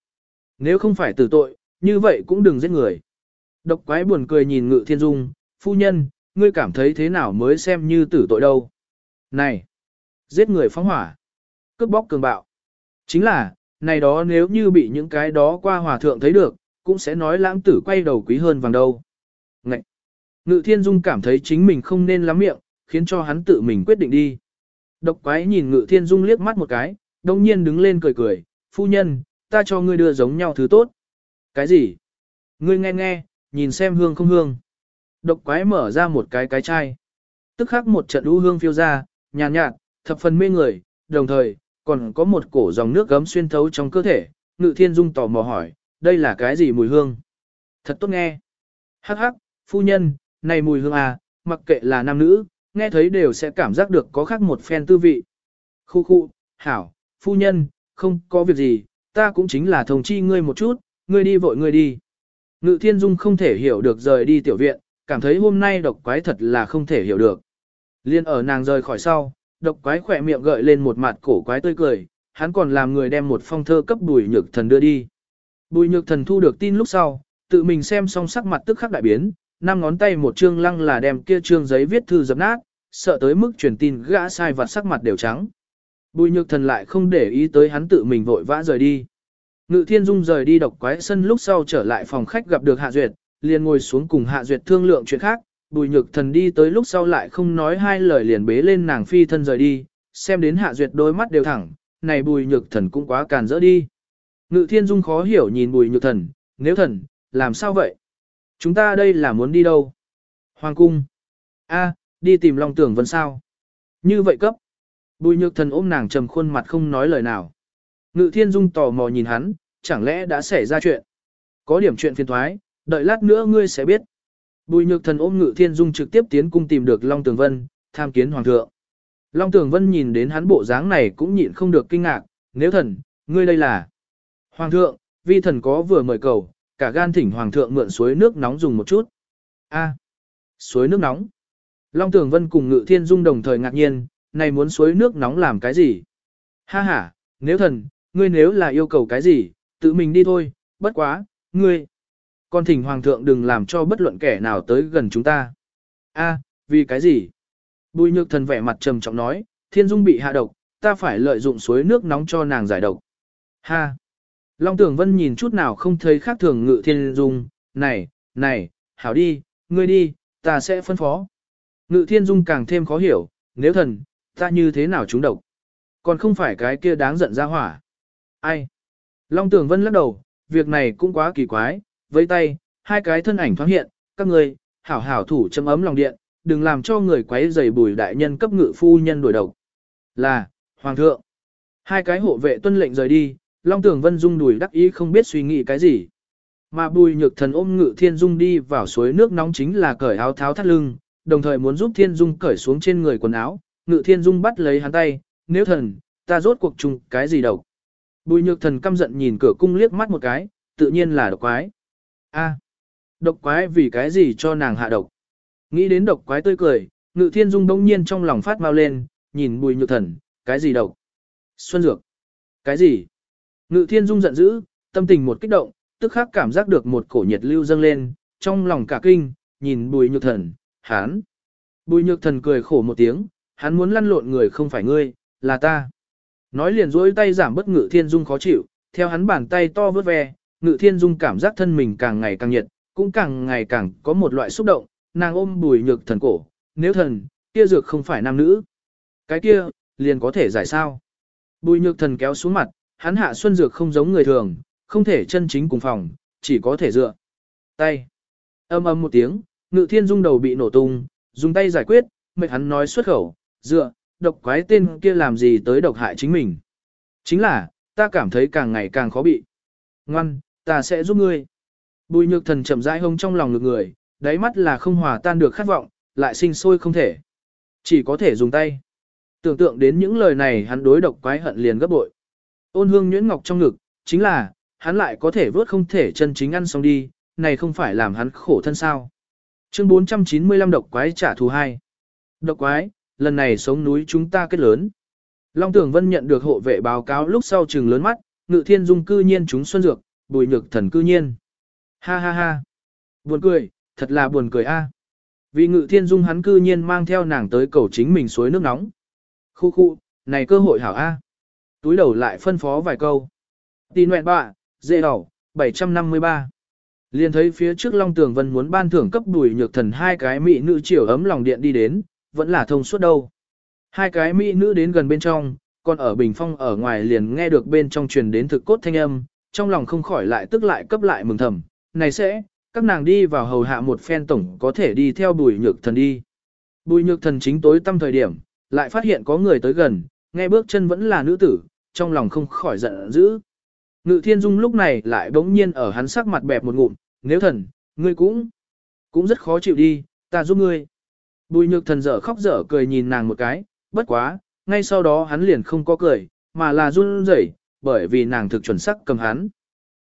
Nếu không phải tử tội, như vậy cũng đừng giết người. Độc quái buồn cười nhìn ngự thiên dung, phu nhân, ngươi cảm thấy thế nào mới xem như tử tội đâu. Này, giết người phóng hỏa, cướp bóc cường bạo. Chính là, này đó nếu như bị những cái đó qua hòa thượng thấy được, cũng sẽ nói lãng tử quay đầu quý hơn vàng đâu. Ngậy! Ngự thiên dung cảm thấy chính mình không nên lắm miệng, khiến cho hắn tự mình quyết định đi. Độc quái nhìn ngự thiên dung liếc mắt một cái, đồng nhiên đứng lên cười cười, phu nhân, ta cho ngươi đưa giống nhau thứ tốt. Cái gì? Ngươi nghe nghe, nhìn xem hương không hương. Độc quái mở ra một cái cái chai. Tức khắc một trận u hương phiêu ra, nhàn nhạt, nhạt, thập phần mê người, đồng thời, còn có một cổ dòng nước gấm xuyên thấu trong cơ thể. Ngự thiên dung tò mò hỏi, đây là cái gì mùi hương? Thật tốt nghe. Hắc hắc, phu nhân, này mùi hương à, mặc kệ là nam nữ, nghe thấy đều sẽ cảm giác được có khác một phen tư vị. Khu khu, hảo, phu nhân, không có việc gì, ta cũng chính là thông chi ngươi một chút, ngươi đi vội ngươi đi. Ngự thiên dung không thể hiểu được rời đi tiểu viện, cảm thấy hôm nay độc quái thật là không thể hiểu được. Liên ở nàng rời khỏi sau, độc quái khỏe miệng gợi lên một mặt cổ quái tươi cười, hắn còn làm người đem một phong thơ cấp bùi nhược thần đưa đi. Bùi nhược thần thu được tin lúc sau, tự mình xem xong sắc mặt tức khắc đại biến, năm ngón tay một chương lăng là đem kia chương giấy viết thư dập nát, sợ tới mức truyền tin gã sai vặt sắc mặt đều trắng. Bùi nhược thần lại không để ý tới hắn tự mình vội vã rời đi. Ngự thiên dung rời đi độc quái sân lúc sau trở lại phòng khách gặp được Hạ Duyệt, liền ngồi xuống cùng Hạ Duyệt thương lượng chuyện khác, bùi nhược thần đi tới lúc sau lại không nói hai lời liền bế lên nàng phi thân rời đi, xem đến Hạ Duyệt đôi mắt đều thẳng, này bùi nhược thần cũng quá càn rỡ đi. Ngự thiên dung khó hiểu nhìn bùi nhược thần, nếu thần, làm sao vậy? Chúng ta đây là muốn đi đâu? Hoàng cung. A, đi tìm Long Tưởng Vân sao? Như vậy cấp. Bùi nhược thần ôm nàng trầm khuôn mặt không nói lời nào. Ngự thiên dung tò mò nhìn hắn, chẳng lẽ đã xảy ra chuyện? Có điểm chuyện phiền thoái, đợi lát nữa ngươi sẽ biết. Bùi nhược thần ôm ngự thiên dung trực tiếp tiến cung tìm được Long Tường Vân, tham kiến hoàng thượng. Long Tường Vân nhìn đến hắn bộ dáng này cũng nhịn không được kinh ngạc, nếu thần, ngươi đây là. Hoàng thượng, vi thần có vừa mời cầu, cả gan thỉnh hoàng thượng mượn suối nước nóng dùng một chút. A, suối nước nóng. Long Tường Vân cùng Ngự Thiên Dung đồng thời ngạc nhiên, này muốn suối nước nóng làm cái gì? Ha ha, nếu thần, ngươi nếu là yêu cầu cái gì, tự mình đi thôi, bất quá, ngươi. Con thỉnh hoàng thượng đừng làm cho bất luận kẻ nào tới gần chúng ta. A, vì cái gì? Bùi nhược thần vẻ mặt trầm trọng nói, thiên dung bị hạ độc, ta phải lợi dụng suối nước nóng cho nàng giải độc. Ha! Long Tưởng Vân nhìn chút nào không thấy khác thường ngự thiên dung, này, này, hảo đi, ngươi đi, ta sẽ phân phó. Ngự thiên dung càng thêm khó hiểu, nếu thần, ta như thế nào trúng độc? Còn không phải cái kia đáng giận ra hỏa. Ai? Long Tưởng Vân lắc đầu, việc này cũng quá kỳ quái, với tay, hai cái thân ảnh thoáng hiện, các người hảo hảo thủ châm ấm lòng điện, đừng làm cho người quấy rầy bùi đại nhân cấp ngự phu nhân đổi độc. Là, Hoàng thượng. Hai cái hộ vệ tuân lệnh rời đi, Long Tưởng Vân Dung đùi đắc ý không biết suy nghĩ cái gì. Mà bùi nhược thần ôm ngự thiên dung đi vào suối nước nóng chính là cởi áo tháo thắt lưng, đồng thời muốn giúp thiên dung cởi xuống trên người quần áo, ngự thiên dung bắt lấy hắn tay, nếu thần, ta rốt cuộc chung cái gì độc. Bùi nhược thần căm giận nhìn cửa cung liếc mắt một cái, tự nhiên là độc quái. A, độc quái vì cái gì cho nàng hạ độc? Nghĩ đến độc quái tươi cười, ngự thiên dung đông nhiên trong lòng phát mau lên, nhìn bùi nhược thần, cái gì độc? Xuân dược. Cái gì? Ngự thiên dung giận dữ, tâm tình một kích động, tức khắc cảm giác được một cổ nhiệt lưu dâng lên, trong lòng cả kinh, nhìn bùi nhược thần, hán. Bùi nhược thần cười khổ một tiếng, hắn muốn lăn lộn người không phải ngươi, là ta. Nói liền rỗi tay giảm bất ngự thiên dung khó chịu, theo hắn bàn tay to vớt ve, ngự thiên dung cảm giác thân mình càng ngày càng nhiệt, cũng càng ngày càng có một loại xúc động, nàng ôm bùi nhược thần cổ, nếu thần, kia dược không phải nam nữ. Cái kia, liền có thể giải sao. Bùi nhược thần kéo xuống mặt, hắn hạ xuân dược không giống người thường, không thể chân chính cùng phòng, chỉ có thể dựa. Tay. Âm âm một tiếng, ngự thiên dung đầu bị nổ tung, dùng tay giải quyết, mệt hắn nói xuất khẩu, dựa, độc quái tên kia làm gì tới độc hại chính mình. Chính là, ta cảm thấy càng ngày càng khó bị. Ngoan, ta sẽ giúp ngươi. Bùi nhược thần chậm rãi hông trong lòng ngực người, đáy mắt là không hòa tan được khát vọng, lại sinh sôi không thể. Chỉ có thể dùng tay. Tưởng tượng đến những lời này hắn đối độc quái hận liền gấp bội. Ôn hương nhuyễn ngọc trong ngực, chính là, hắn lại có thể vớt không thể chân chính ăn xong đi, này không phải làm hắn khổ thân sao. Chương 495 độc quái trả thù hai. Độc quái, lần này sống núi chúng ta kết lớn. Long Tưởng Vân nhận được hộ vệ báo cáo lúc sau trừng lớn mắt, Ngự Thiên Dung cư nhiên chúng xuân dược, Bùi Nhược Thần cư nhiên. Ha ha ha. Buồn cười, thật là buồn cười a. Vì Ngự Thiên Dung hắn cư nhiên mang theo nàng tới cầu chính mình suối nước nóng. Khu khu, này cơ hội hảo A. Túi đầu lại phân phó vài câu. Tì nguyện bạ, dễ đầu, 753. Liền thấy phía trước Long Tường Vân muốn ban thưởng cấp đùi nhược thần hai cái mỹ nữ chiều ấm lòng điện đi đến, vẫn là thông suốt đâu. Hai cái mỹ nữ đến gần bên trong, còn ở bình phong ở ngoài liền nghe được bên trong truyền đến thực cốt thanh âm, trong lòng không khỏi lại tức lại cấp lại mừng thầm, này sẽ, các nàng đi vào hầu hạ một phen tổng có thể đi theo bùi nhược thần đi. Bùi nhược thần chính tối tâm thời điểm, lại phát hiện có người tới gần, nghe bước chân vẫn là nữ tử, trong lòng không khỏi giận dữ. Ngự thiên dung lúc này lại bỗng nhiên ở hắn sắc mặt bẹp một ngụm, nếu thần, ngươi cũng, cũng rất khó chịu đi, ta giúp ngươi. Bùi nhược thần dở khóc dở cười nhìn nàng một cái, bất quá, ngay sau đó hắn liền không có cười, mà là run rẩy, bởi vì nàng thực chuẩn sắc cầm hắn.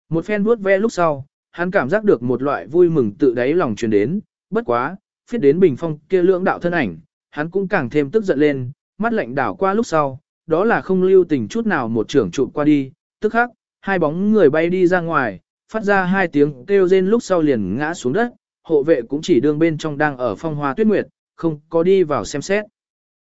Một phen vuốt ve lúc sau, hắn cảm giác được một loại vui mừng tự đáy lòng truyền đến, bất quá, phiết đến bình phong kia lưỡng đạo thân ảnh, hắn cũng càng thêm tức giận lên, mắt lạnh đảo qua lúc sau, đó là không lưu tình chút nào một trưởng trụ qua đi, tức khắc, hai bóng người bay đi ra ngoài, phát ra hai tiếng kêu rên lúc sau liền ngã xuống đất, hộ vệ cũng chỉ đương bên trong đang ở phong hoa tuyết nguyệt, không có đi vào xem xét.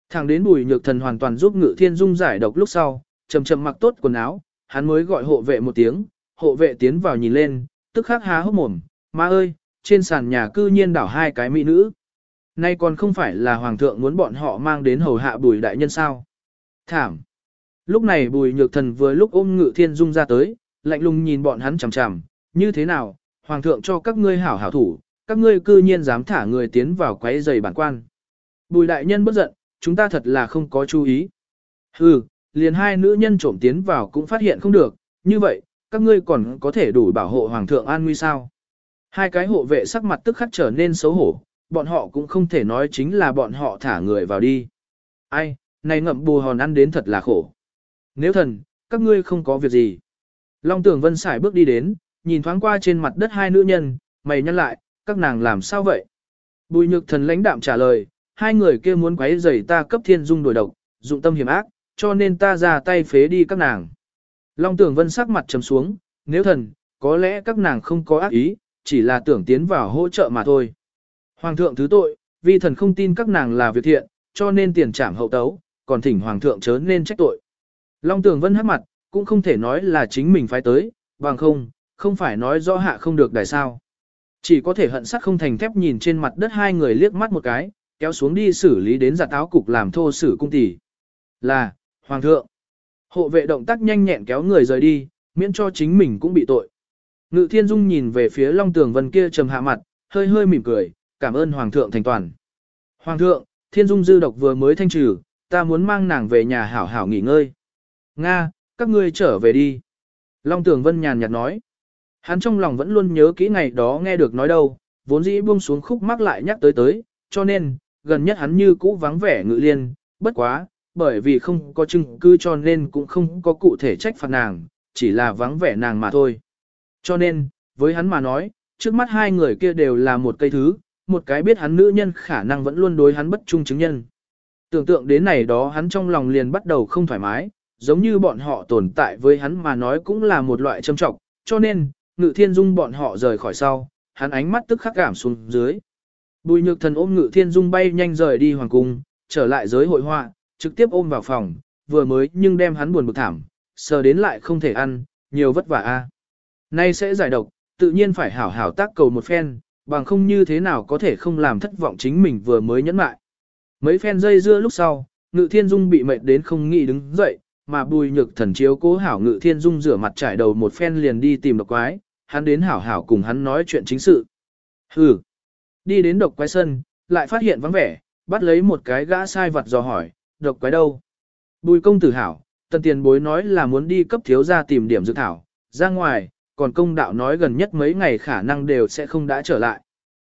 Thẳng đến bùi nhược thần hoàn toàn giúp ngự thiên dung giải độc lúc sau, chầm chậm mặc tốt quần áo, hắn mới gọi hộ vệ một tiếng, hộ vệ tiến vào nhìn lên, tức khắc há hốc mồm, ma ơi, trên sàn nhà cư nhiên đảo hai cái mỹ nữ. Nay còn không phải là hoàng thượng muốn bọn họ mang đến hầu hạ bùi đại nhân sao. Thảm. Lúc này bùi nhược thần vừa lúc ôm ngự thiên dung ra tới, lạnh lùng nhìn bọn hắn chằm chằm, như thế nào, hoàng thượng cho các ngươi hảo hảo thủ, các ngươi cư nhiên dám thả người tiến vào quấy giày bản quan. Bùi đại nhân bất giận, chúng ta thật là không có chú ý. Hừ, liền hai nữ nhân trộm tiến vào cũng phát hiện không được, như vậy, các ngươi còn có thể đủ bảo hộ hoàng thượng an nguy sao. Hai cái hộ vệ sắc mặt tức khắc trở nên xấu hổ, bọn họ cũng không thể nói chính là bọn họ thả người vào đi. Ai, này ngậm bù hòn ăn đến thật là khổ. Nếu thần, các ngươi không có việc gì. Long tưởng vân xài bước đi đến, nhìn thoáng qua trên mặt đất hai nữ nhân, mày nhăn lại, các nàng làm sao vậy? Bùi nhược thần lãnh đạm trả lời, hai người kia muốn quấy rầy ta cấp thiên dung đổi độc, dụng tâm hiểm ác, cho nên ta ra tay phế đi các nàng. Long Tưởng Vân sắc mặt trầm xuống, nếu thần, có lẽ các nàng không có ác ý, chỉ là tưởng tiến vào hỗ trợ mà thôi. Hoàng thượng thứ tội, vì thần không tin các nàng là việc thiện, cho nên tiền trảm hậu tấu, còn thỉnh hoàng thượng chớ nên trách tội. Long Tường Vân hắc mặt, cũng không thể nói là chính mình phải tới, bằng không, không phải nói rõ hạ không được đại sao. Chỉ có thể hận sắt không thành thép nhìn trên mặt đất hai người liếc mắt một cái, kéo xuống đi xử lý đến giặt áo cục làm thô sử cung tỷ. Là, Hoàng thượng. Hộ vệ động tác nhanh nhẹn kéo người rời đi, miễn cho chính mình cũng bị tội. Ngự thiên dung nhìn về phía long tường vân kia trầm hạ mặt, hơi hơi mỉm cười, cảm ơn Hoàng thượng thành toàn. Hoàng thượng, thiên dung dư độc vừa mới thanh trừ, ta muốn mang nàng về nhà hảo hảo nghỉ ngơi. Nga, các ngươi trở về đi. Long tường vân nhàn nhạt nói. Hắn trong lòng vẫn luôn nhớ kỹ ngày đó nghe được nói đâu, vốn dĩ buông xuống khúc mắc lại nhắc tới tới, cho nên, gần nhất hắn như cũ vắng vẻ ngự liên, bất quá, bởi vì không có chứng cứ cho nên cũng không có cụ thể trách phạt nàng, chỉ là vắng vẻ nàng mà thôi. Cho nên, với hắn mà nói, trước mắt hai người kia đều là một cây thứ, một cái biết hắn nữ nhân khả năng vẫn luôn đối hắn bất trung chứng nhân. Tưởng tượng đến này đó hắn trong lòng liền bắt đầu không thoải mái, giống như bọn họ tồn tại với hắn mà nói cũng là một loại châm trọng, cho nên, ngự thiên dung bọn họ rời khỏi sau, hắn ánh mắt tức khắc cảm xuống dưới. Bùi nhược thần ôm ngự thiên dung bay nhanh rời đi hoàng cung, trở lại giới hội họa, trực tiếp ôm vào phòng, vừa mới nhưng đem hắn buồn bực thảm, sờ đến lại không thể ăn, nhiều vất vả a. Nay sẽ giải độc, tự nhiên phải hảo hảo tác cầu một phen, bằng không như thế nào có thể không làm thất vọng chính mình vừa mới nhẫn mại. Mấy phen dây dưa lúc sau, ngự thiên dung bị mệt đến không nghĩ đứng dậy, mà bùi nhược thần chiếu cố hảo ngự thiên dung rửa mặt trải đầu một phen liền đi tìm độc quái, hắn đến hảo hảo cùng hắn nói chuyện chính sự. Hừ, đi đến độc quái sân, lại phát hiện vắng vẻ, bắt lấy một cái gã sai vật dò hỏi, độc quái đâu? Bùi công tử hảo, tần tiền bối nói là muốn đi cấp thiếu ra tìm điểm dự thảo, ra ngoài, còn công đạo nói gần nhất mấy ngày khả năng đều sẽ không đã trở lại.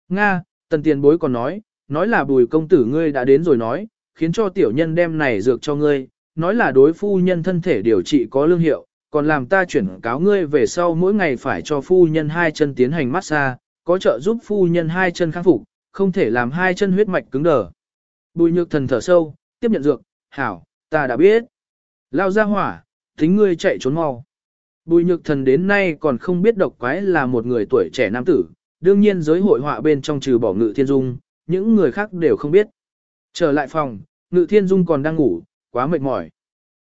Nga, tần tiền bối còn nói, nói là bùi công tử ngươi đã đến rồi nói, khiến cho tiểu nhân đem này dược cho ngươi, nói là đối phu nhân thân thể điều trị có lương hiệu, còn làm ta chuyển cáo ngươi về sau mỗi ngày phải cho phu nhân hai chân tiến hành massage, có trợ giúp phu nhân hai chân khắc phục, không thể làm hai chân huyết mạch cứng đờ. Bùi nhược thần thở sâu, tiếp nhận dược, hảo, ta đã biết. Lao ra hỏa, tính ngươi chạy trốn mau. Bùi nhược thần đến nay còn không biết độc quái là một người tuổi trẻ nam tử, đương nhiên giới hội họa bên trong trừ bỏ ngự thiên dung, những người khác đều không biết. Trở lại phòng, ngự thiên dung còn đang ngủ, quá mệt mỏi.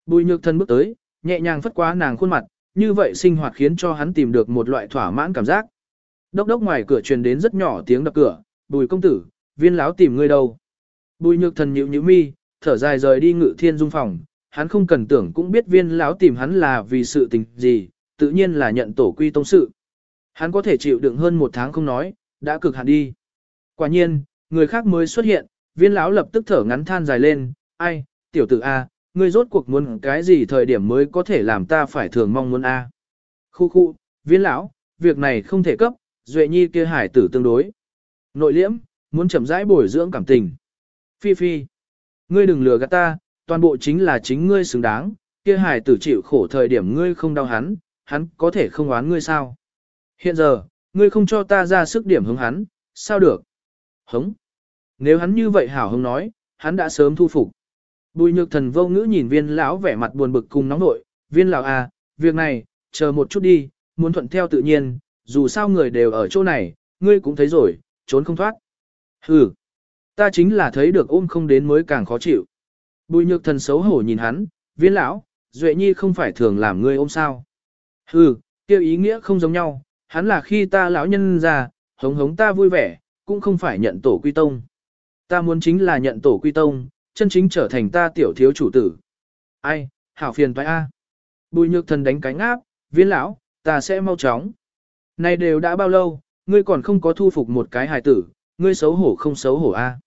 Bùi nhược thần bước tới, nhẹ nhàng phất quá nàng khuôn mặt, như vậy sinh hoạt khiến cho hắn tìm được một loại thỏa mãn cảm giác. Đốc đốc ngoài cửa truyền đến rất nhỏ tiếng đập cửa, bùi công tử, viên láo tìm ngươi đâu. Bùi nhược thần nhíu nhíu mi, thở dài rời đi ngự thiên dung phòng, hắn không cần tưởng cũng biết viên lão tìm hắn là vì sự tình gì, tự nhiên là nhận tổ quy tông sự. Hắn có thể chịu đựng hơn một tháng không nói, đã cực hạn đi. Quả nhiên, người khác mới xuất hiện, viên lão lập tức thở ngắn than dài lên, ai, tiểu tử A, ngươi rốt cuộc muốn cái gì thời điểm mới có thể làm ta phải thường mong muốn A. Khu khu, viên lão, việc này không thể cấp, duệ nhi kia hải tử tương đối. Nội liễm, muốn chậm rãi bồi dưỡng cảm tình. Phi phi. Ngươi đừng lừa gạt ta, toàn bộ chính là chính ngươi xứng đáng, kia hải tử chịu khổ thời điểm ngươi không đau hắn, hắn có thể không oán ngươi sao. Hiện giờ, ngươi không cho ta ra sức điểm hướng hắn, sao được? Hống. Nếu hắn như vậy hảo hứng nói, hắn đã sớm thu phục. Bùi nhược thần vô ngữ nhìn viên lão vẻ mặt buồn bực cùng nóng nội, viên lão à, việc này, chờ một chút đi, muốn thuận theo tự nhiên, dù sao người đều ở chỗ này, ngươi cũng thấy rồi, trốn không thoát. Hừ. Ta chính là thấy được ôm không đến mới càng khó chịu. Bùi nhược thần xấu hổ nhìn hắn, viên lão, Duệ Nhi không phải thường làm ngươi ôm sao. Hừ, kêu ý nghĩa không giống nhau, hắn là khi ta lão nhân già, hống hống ta vui vẻ, cũng không phải nhận tổ quy tông. Ta muốn chính là nhận tổ quy tông, chân chính trở thành ta tiểu thiếu chủ tử. Ai, hảo phiền toái a. Bùi nhược thần đánh cánh áp, viên lão, ta sẽ mau chóng. Này đều đã bao lâu, ngươi còn không có thu phục một cái hài tử, ngươi xấu hổ không xấu hổ a.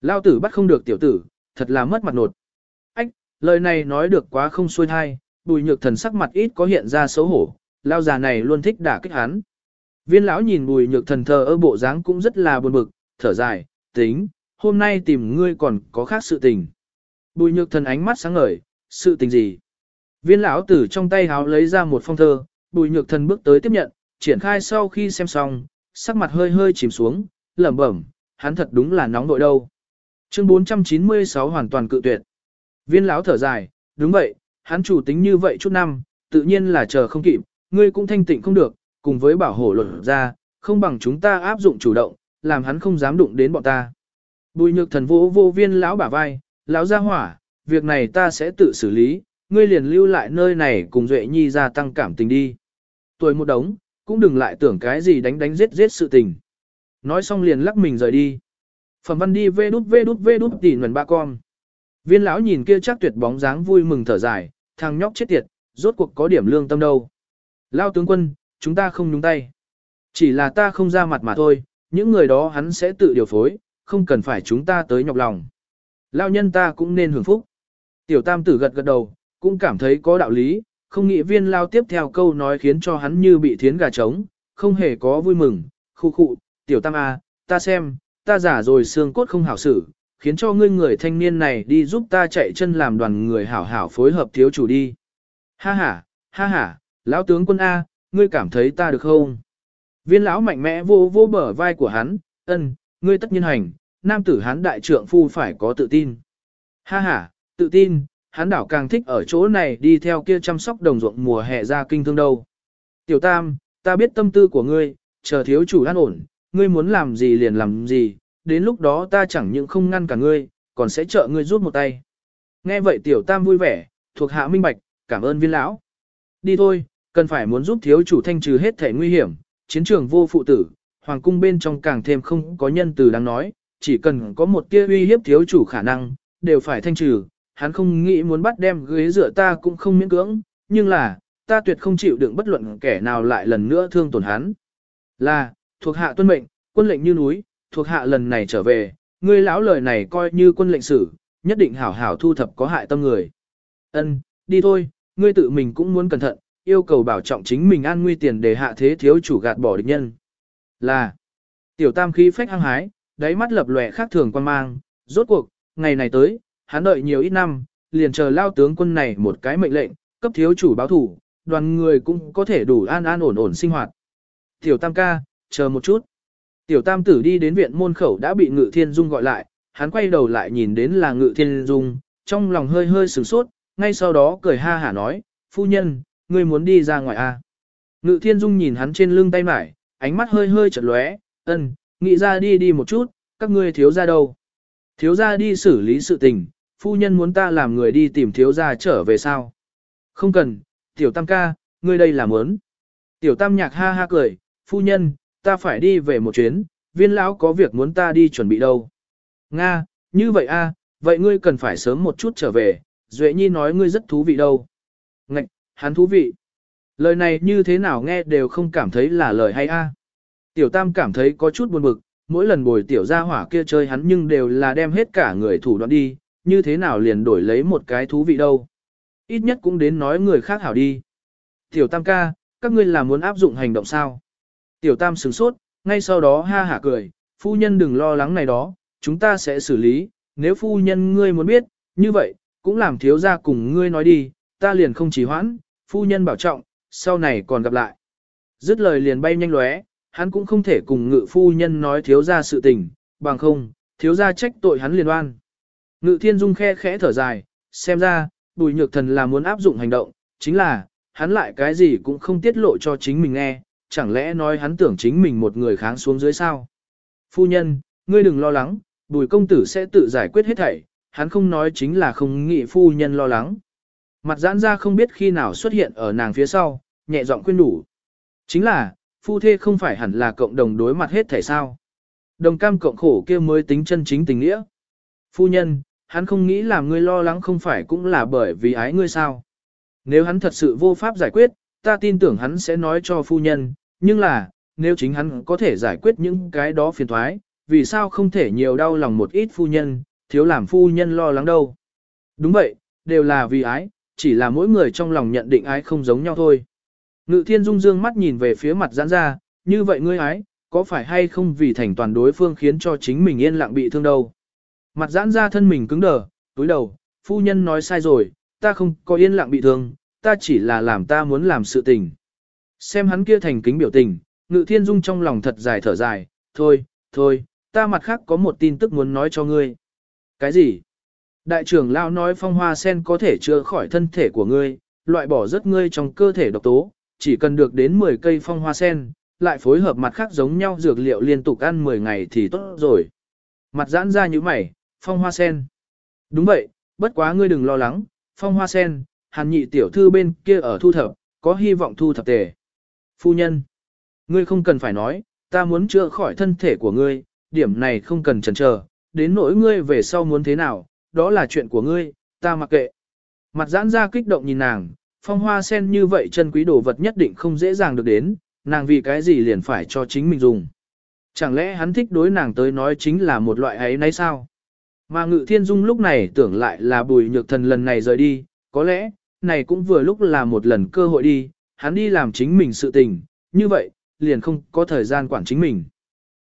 Lao tử bắt không được tiểu tử, thật là mất mặt nột. Ách, lời này nói được quá không xuôi thai, bùi nhược thần sắc mặt ít có hiện ra xấu hổ, lao già này luôn thích đả kích hắn. Viên lão nhìn bùi nhược thần thờ ơ bộ dáng cũng rất là buồn bực, thở dài, tính, hôm nay tìm ngươi còn có khác sự tình. Bùi nhược thần ánh mắt sáng ngời, sự tình gì? Viên lão tử trong tay háo lấy ra một phong thơ, bùi nhược thần bước tới tiếp nhận, triển khai sau khi xem xong, sắc mặt hơi hơi chìm xuống, lẩm bẩm, hắn thật đúng là nóng nội đâu. Chương 496 hoàn toàn cự tuyệt. Viên lão thở dài, đúng vậy, hắn chủ tính như vậy chút năm, tự nhiên là chờ không kịp, ngươi cũng thanh tịnh không được, cùng với bảo hộ luật ra, không bằng chúng ta áp dụng chủ động, làm hắn không dám đụng đến bọn ta. Bùi nhược thần vỗ vô viên lão bả vai, lão gia hỏa, việc này ta sẽ tự xử lý, ngươi liền lưu lại nơi này cùng Duệ Nhi gia tăng cảm tình đi. Tuổi một đống, cũng đừng lại tưởng cái gì đánh đánh giết giết sự tình. Nói xong liền lắc mình rời đi. Phẩm văn đi vê đút vê đút vê đút tỉ nguồn ba con. Viên lão nhìn kia chắc tuyệt bóng dáng vui mừng thở dài, thằng nhóc chết tiệt, rốt cuộc có điểm lương tâm đâu. Lao tướng quân, chúng ta không nhúng tay. Chỉ là ta không ra mặt mà thôi, những người đó hắn sẽ tự điều phối, không cần phải chúng ta tới nhọc lòng. Lao nhân ta cũng nên hưởng phúc. Tiểu tam tử gật gật đầu, cũng cảm thấy có đạo lý, không nghĩ viên lao tiếp theo câu nói khiến cho hắn như bị thiến gà trống, không hề có vui mừng, khu khụ, tiểu tam a, ta xem, ta giả rồi xương cốt không hảo xử, khiến cho ngươi người thanh niên này đi giúp ta chạy chân làm đoàn người hảo hảo phối hợp thiếu chủ đi. Ha ha, ha ha, lão tướng quân A, ngươi cảm thấy ta được không? Viên lão mạnh mẽ vô vô bờ vai của hắn, ân, ngươi tất nhiên hành, nam tử hắn đại trượng phu phải có tự tin. Ha ha, tự tin, hắn đảo càng thích ở chỗ này đi theo kia chăm sóc đồng ruộng mùa hè ra kinh thương đâu. Tiểu tam, ta biết tâm tư của ngươi, chờ thiếu chủ an ổn, ngươi muốn làm gì liền làm gì, đến lúc đó ta chẳng những không ngăn cả ngươi, còn sẽ trợ ngươi rút một tay. Nghe vậy tiểu tam vui vẻ, thuộc hạ minh bạch, cảm ơn viên lão. Đi thôi, cần phải muốn giúp thiếu chủ thanh trừ hết thể nguy hiểm, chiến trường vô phụ tử, hoàng cung bên trong càng thêm không có nhân từ đáng nói, chỉ cần có một tia uy hiếp thiếu chủ khả năng, đều phải thanh trừ. Hắn không nghĩ muốn bắt đem ghế dựa ta cũng không miễn cưỡng, nhưng là, ta tuyệt không chịu đựng bất luận kẻ nào lại lần nữa thương tổn hắn. Là, thuộc hạ tuân mệnh, quân lệnh như núi, thuộc hạ lần này trở về, ngươi lão lời này coi như quân lệnh sử, nhất định hảo hảo thu thập có hại tâm người. Ân, đi thôi, ngươi tự mình cũng muốn cẩn thận, yêu cầu bảo trọng chính mình an nguy tiền để hạ thế thiếu chủ gạt bỏ địch nhân. Là, tiểu tam khí phách hăng hái, đáy mắt lập lòe khác thường quan mang, rốt cuộc, ngày này tới, hắn đợi nhiều ít năm, liền chờ lao tướng quân này một cái mệnh lệnh, cấp thiếu chủ báo thủ, đoàn người cũng có thể đủ an an ổn ổn sinh hoạt. Tiểu tam ca, chờ một chút. Tiểu tam tử đi đến viện môn khẩu đã bị ngự thiên dung gọi lại, hắn quay đầu lại nhìn đến là ngự thiên dung, trong lòng hơi hơi sửng sốt, ngay sau đó cười ha hả nói, phu nhân, ngươi muốn đi ra ngoài à. Ngự thiên dung nhìn hắn trên lưng tay mải, ánh mắt hơi hơi chật lóe, ân, nghĩ ra đi đi một chút, các ngươi thiếu ra đâu. Thiếu ra đi xử lý sự tình, phu nhân muốn ta làm người đi tìm thiếu ra trở về sao. Không cần, tiểu tam ca, ngươi đây là muốn. Tiểu tam nhạc ha ha cười, phu nhân, ta phải đi về một chuyến, viên lão có việc muốn ta đi chuẩn bị đâu. Nga, như vậy a, vậy ngươi cần phải sớm một chút trở về, Duệ Nhi nói ngươi rất thú vị đâu. Ngạch, hắn thú vị. Lời này như thế nào nghe đều không cảm thấy là lời hay a. Tiểu Tam cảm thấy có chút buồn bực, mỗi lần bồi tiểu gia hỏa kia chơi hắn nhưng đều là đem hết cả người thủ đoạn đi, như thế nào liền đổi lấy một cái thú vị đâu. Ít nhất cũng đến nói người khác hảo đi. Tiểu Tam ca, các ngươi là muốn áp dụng hành động sao? Tiểu Tam sửng sốt, ngay sau đó ha hả cười, phu nhân đừng lo lắng này đó, chúng ta sẽ xử lý, nếu phu nhân ngươi muốn biết, như vậy, cũng làm thiếu gia cùng ngươi nói đi, ta liền không chỉ hoãn, phu nhân bảo trọng, sau này còn gặp lại. Dứt lời liền bay nhanh lóe, hắn cũng không thể cùng ngự phu nhân nói thiếu gia sự tình, bằng không, thiếu gia trách tội hắn liền oan. Ngự thiên dung khe khẽ thở dài, xem ra, bùi nhược thần là muốn áp dụng hành động, chính là, hắn lại cái gì cũng không tiết lộ cho chính mình nghe, chẳng lẽ nói hắn tưởng chính mình một người kháng xuống dưới sao? Phu nhân, ngươi đừng lo lắng, bùi công tử sẽ tự giải quyết hết thảy, hắn không nói chính là không nghĩ phu nhân lo lắng. Mặt giãn ra không biết khi nào xuất hiện ở nàng phía sau, nhẹ giọng khuyên đủ. Chính là, phu thê không phải hẳn là cộng đồng đối mặt hết thể sao. Đồng cam cộng khổ kia mới tính chân chính tình nghĩa. Phu nhân, hắn không nghĩ làm ngươi lo lắng không phải cũng là bởi vì ái ngươi sao. Nếu hắn thật sự vô pháp giải quyết, ta tin tưởng hắn sẽ nói cho phu nhân, nhưng là, nếu chính hắn có thể giải quyết những cái đó phiền thoái, vì sao không thể nhiều đau lòng một ít phu nhân, thiếu làm phu nhân lo lắng đâu. Đúng vậy, đều là vì ái, chỉ là mỗi người trong lòng nhận định ái không giống nhau thôi. Ngự thiên dung dương mắt nhìn về phía mặt giãn ra, như vậy ngươi ái, có phải hay không vì thành toàn đối phương khiến cho chính mình yên lặng bị thương đâu. Mặt giãn ra thân mình cứng đờ, túi đầu, phu nhân nói sai rồi, ta không có yên lặng bị thương, ta chỉ là làm ta muốn làm sự tình. Xem hắn kia thành kính biểu tình, ngự thiên dung trong lòng thật dài thở dài, thôi, thôi, ta mặt khác có một tin tức muốn nói cho ngươi. Cái gì? Đại trưởng lão nói phong hoa sen có thể chữa khỏi thân thể của ngươi, loại bỏ rất ngươi trong cơ thể độc tố, chỉ cần được đến 10 cây phong hoa sen, lại phối hợp mặt khác giống nhau dược liệu liên tục ăn 10 ngày thì tốt rồi. Mặt giãn ra như mày, phong hoa sen. Đúng vậy, bất quá ngươi đừng lo lắng, phong hoa sen, hàn nhị tiểu thư bên kia ở thu thập, có hy vọng thu thập tề. Phu nhân, ngươi không cần phải nói, ta muốn chữa khỏi thân thể của ngươi, điểm này không cần chần chờ, đến nỗi ngươi về sau muốn thế nào, đó là chuyện của ngươi, ta mặc kệ. Mặt giãn ra kích động nhìn nàng, phong hoa sen như vậy chân quý đồ vật nhất định không dễ dàng được đến, nàng vì cái gì liền phải cho chính mình dùng. Chẳng lẽ hắn thích đối nàng tới nói chính là một loại ấy nấy sao? Mà ngự thiên dung lúc này tưởng lại là bùi nhược thần lần này rời đi, có lẽ, này cũng vừa lúc là một lần cơ hội đi, hắn đi làm chính mình sự tình, như vậy, liền không có thời gian quản chính mình.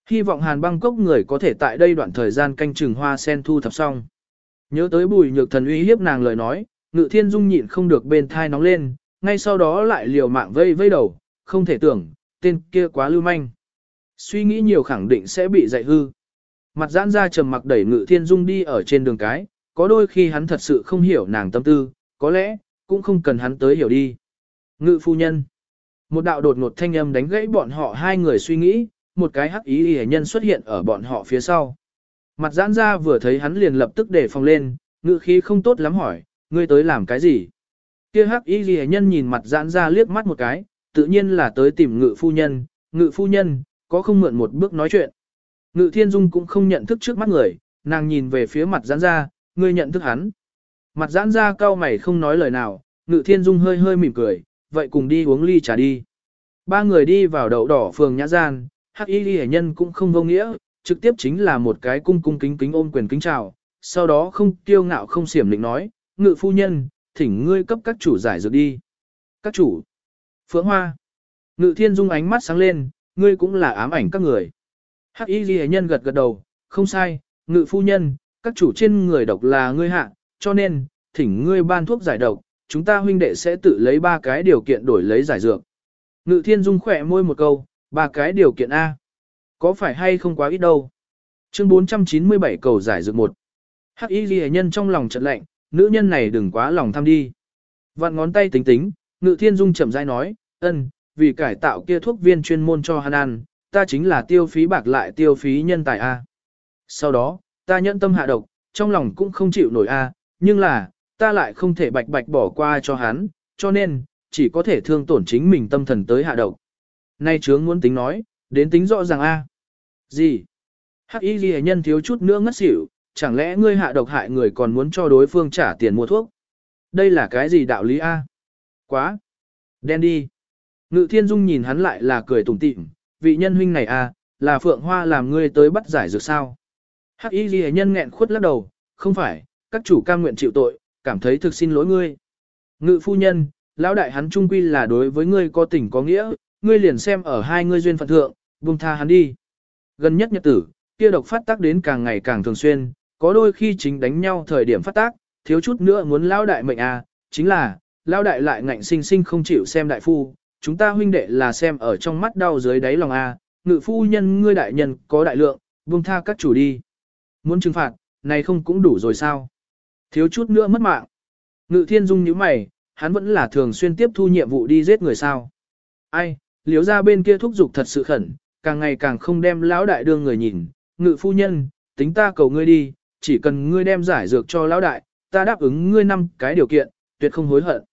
Hy vọng hàn băng cốc người có thể tại đây đoạn thời gian canh chừng hoa sen thu thập xong. Nhớ tới bùi nhược thần uy hiếp nàng lời nói, ngự thiên dung nhịn không được bên thai nóng lên, ngay sau đó lại liều mạng vây vây đầu, không thể tưởng, tên kia quá lưu manh. Suy nghĩ nhiều khẳng định sẽ bị dạy hư. Mặt giãn ra trầm mặc đẩy ngự thiên dung đi ở trên đường cái, có đôi khi hắn thật sự không hiểu nàng tâm tư, có lẽ, cũng không cần hắn tới hiểu đi. Ngự phu nhân. Một đạo đột ngột thanh âm đánh gãy bọn họ hai người suy nghĩ, một cái hắc ý hề nhân xuất hiện ở bọn họ phía sau. Mặt giãn ra vừa thấy hắn liền lập tức để phòng lên, ngự khí không tốt lắm hỏi, ngươi tới làm cái gì? Kia hắc y ghi nhân nhìn mặt giãn ra liếc mắt một cái, tự nhiên là tới tìm ngự phu nhân, ngự phu nhân, có không mượn một bước nói chuyện. Ngự thiên dung cũng không nhận thức trước mắt người, nàng nhìn về phía mặt giãn ra, ngươi nhận thức hắn. Mặt giãn ra cao mày không nói lời nào, ngự thiên dung hơi hơi mỉm cười, vậy cùng đi uống ly trà đi. Ba người đi vào đậu đỏ phường nhã gian, hắc y ghi nhân cũng không vô nghĩa, trực tiếp chính là một cái cung cung kính kính ôm quyền kính chào, sau đó không kiêu ngạo không xiểm định nói, ngự phu nhân, thỉnh ngươi cấp các chủ giải dược đi. Các chủ, phượng hoa, ngự thiên dung ánh mắt sáng lên, ngươi cũng là ám ảnh các người. Hắc y ghi nhân gật gật đầu, không sai, ngự phu nhân, các chủ trên người độc là ngươi hạ, cho nên, thỉnh ngươi ban thuốc giải độc, chúng ta huynh đệ sẽ tự lấy ba cái điều kiện đổi lấy giải dược. Ngự thiên dung khỏe môi một câu, ba cái điều kiện A. Có phải hay không quá ít đâu. Chương 497 cầu giải dược một. Hắc y ghi nhân trong lòng chợt lạnh, nữ nhân này đừng quá lòng tham đi. Vặn ngón tay tính tính, ngự thiên dung chậm rãi nói, ân, vì cải tạo kia thuốc viên chuyên môn cho hắn ăn, ta chính là tiêu phí bạc lại tiêu phí nhân tài A. Sau đó, ta nhẫn tâm hạ độc, trong lòng cũng không chịu nổi A, nhưng là, ta lại không thể bạch bạch bỏ qua cho hắn, cho nên, chỉ có thể thương tổn chính mình tâm thần tới hạ độc. Nay chướng muốn tính nói, đến tính rõ ràng A. Gì? Hắc y ghi nhân thiếu chút nữa ngất xỉu, chẳng lẽ ngươi hạ độc hại người còn muốn cho đối phương trả tiền mua thuốc? Đây là cái gì đạo lý A? Quá! Đen đi! Ngự thiên dung nhìn hắn lại là cười tủm tỉm, vị nhân huynh này A, là phượng hoa làm ngươi tới bắt giải dược sao? Hắc y ghi nhân nghẹn khuất lắc đầu, không phải, các chủ cam nguyện chịu tội, cảm thấy thực xin lỗi ngươi. Ngự phu nhân, lão đại hắn trung quy là đối với ngươi có tình có nghĩa, ngươi liền xem ở hai ngươi duyên phận thượng, buông tha hắn đi. Gần nhất nhật tử, kia độc phát tác đến càng ngày càng thường xuyên, có đôi khi chính đánh nhau thời điểm phát tác, thiếu chút nữa muốn lao đại mệnh à, chính là, lao đại lại ngạnh sinh sinh không chịu xem đại phu, chúng ta huynh đệ là xem ở trong mắt đau dưới đáy lòng à, ngự phu nhân ngươi đại nhân có đại lượng, buông tha các chủ đi. Muốn trừng phạt, này không cũng đủ rồi sao? Thiếu chút nữa mất mạng. Ngự thiên dung như mày, hắn vẫn là thường xuyên tiếp thu nhiệm vụ đi giết người sao. Ai, liếu ra bên kia thúc giục thật sự khẩn, càng ngày càng không đem lão đại đương người nhìn. Ngự phu nhân, tính ta cầu ngươi đi, chỉ cần ngươi đem giải dược cho lão đại, ta đáp ứng ngươi năm cái điều kiện, tuyệt không hối hận.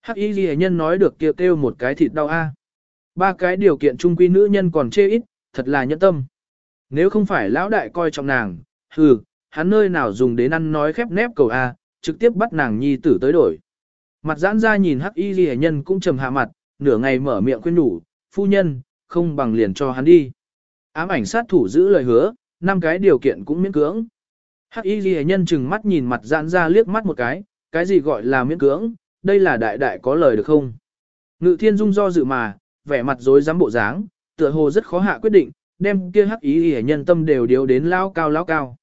Hắc y ghi nhân nói được kêu kêu một cái thịt đau a. Ba cái điều kiện trung quy nữ nhân còn chê ít, thật là nhẫn tâm. Nếu không phải lão đại coi trọng nàng, hừ, hắn nơi nào dùng đến ăn nói khép nép cầu A, trực tiếp bắt nàng nhi tử tới đổi. Mặt giãn ra nhìn hắc y ghi nhân cũng trầm hạ mặt, nửa ngày mở miệng khuyên nhủ, phu nhân, không bằng liền cho hắn đi. Ám ảnh sát thủ giữ lời hứa, năm cái điều kiện cũng miễn cưỡng. Hắc y ghi nhân chừng mắt nhìn mặt giãn ra liếc mắt một cái, cái gì gọi là miễn cưỡng, đây là đại đại có lời được không? Ngự thiên dung do dự mà, vẻ mặt rối rắm bộ dáng, tựa hồ rất khó hạ quyết định, đem kia hắc ý ghi nhân tâm đều điếu đến lao cao lao cao.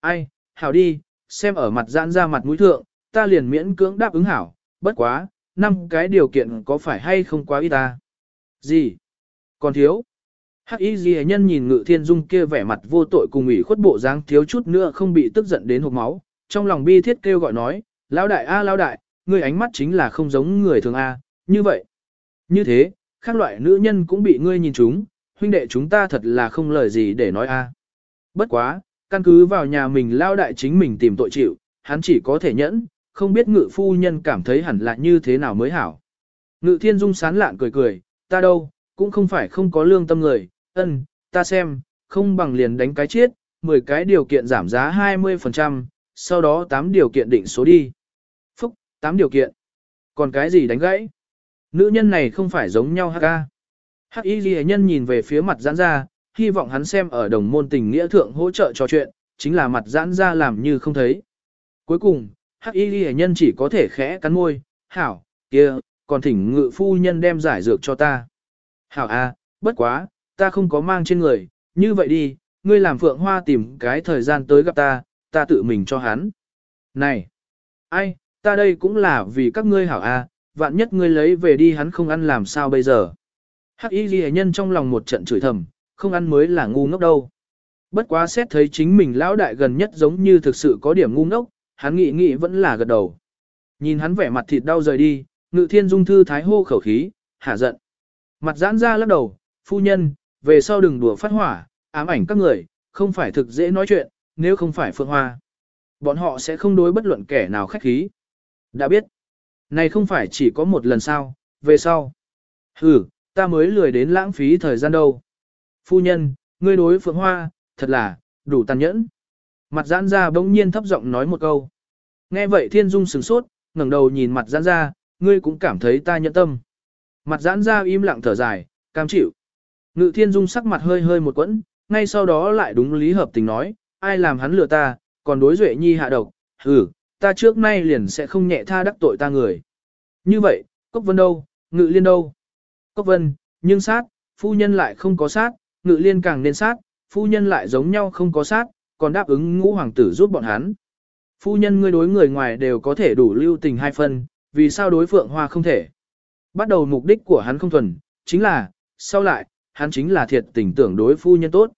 Ai, hảo đi, xem ở mặt giãn ra mặt mũi thượng, ta liền miễn cưỡng đáp ứng hảo, bất quá, năm cái điều kiện có phải hay không quá ít ta? Gì? Còn thiếu? Hắc y ghi nhân nhìn ngự thiên dung kia vẻ mặt vô tội cùng ủy khuất bộ dáng thiếu chút nữa không bị tức giận đến hộp máu, trong lòng bi thiết kêu gọi nói, lão đại a à, lão đại, ngươi ánh mắt chính là không giống người thường a, à. như vậy. Như thế, các loại nữ nhân cũng bị ngươi nhìn chúng, huynh đệ chúng ta thật là không lời gì để nói a. Bất quá, căn cứ vào nhà mình lão đại chính mình tìm tội chịu, hắn chỉ có thể nhẫn, không biết ngự phu nhân cảm thấy hẳn là như thế nào mới hảo. Ngự thiên dung sán lạn cười cười, ta đâu, cũng không phải không có lương tâm người, ân, ta xem, không bằng liền đánh cái chết, 10 cái điều kiện giảm giá 20%, sau đó 8 điều kiện định số đi. Phúc, 8 điều kiện. Còn cái gì đánh gãy? Nữ nhân này không phải giống nhau hả ca. Hắc y ghi nhân nhìn về phía mặt giãn ra, hy vọng hắn xem ở đồng môn tình nghĩa thượng hỗ trợ trò chuyện, chính là mặt giãn ra làm như không thấy. Cuối cùng, hắc y ghi nhân chỉ có thể khẽ cắn môi, hảo, kia, còn thỉnh ngự phu nhân đem giải dược cho ta. Hảo a, bất quá, ta không có mang trên người, như vậy đi, ngươi làm phượng hoa tìm cái thời gian tới gặp ta, ta tự mình cho hắn. Này, ai, ta đây cũng là vì các ngươi hảo a, vạn nhất ngươi lấy về đi hắn không ăn làm sao bây giờ. Hắc y ghi nhân trong lòng một trận chửi thầm, không ăn mới là ngu ngốc đâu. Bất quá xét thấy chính mình lão đại gần nhất giống như thực sự có điểm ngu ngốc, hắn nghĩ nghĩ vẫn là gật đầu. Nhìn hắn vẻ mặt thịt đau rời đi, ngự thiên dung thư thái hô khẩu khí, hả giận. Mặt giãn ra lắc đầu, phu nhân, về sau đừng đùa phát hỏa, ám ảnh các người, không phải thực dễ nói chuyện, nếu không phải phượng hoa. Bọn họ sẽ không đối bất luận kẻ nào khách khí. Đã biết, này không phải chỉ có một lần sao, về sau. Ừ, ta mới lười đến lãng phí thời gian đâu. Phu nhân, ngươi đối phượng hoa, thật là, đủ tàn nhẫn. Mặt giãn ra bỗng nhiên thấp giọng nói một câu. Nghe vậy thiên dung sửng sốt, ngẩng đầu nhìn mặt giãn ra, ngươi cũng cảm thấy ta nhẫn tâm. Mặt giãn ra im lặng thở dài, cam chịu. Ngự thiên dung sắc mặt hơi hơi một quẫn, ngay sau đó lại đúng lý hợp tình nói, ai làm hắn lừa ta, còn đối duệ nhi hạ độc, ừ, ta trước nay liền sẽ không nhẹ tha đắc tội ta người. Như vậy, Cốc Vân đâu, Ngự Liên đâu? Cốc Vân, nhưng sát, phu nhân lại không có sát, Ngự Liên càng nên sát, phu nhân lại giống nhau không có sát, còn đáp ứng ngũ hoàng tử giúp bọn hắn. Phu nhân ngươi đối người ngoài đều có thể đủ lưu tình hai phân, vì sao đối phượng hoa không thể? Bắt đầu mục đích của hắn không thuần, chính là, sau lại, hắn chính là thiệt tình tưởng đối phu nhân tốt.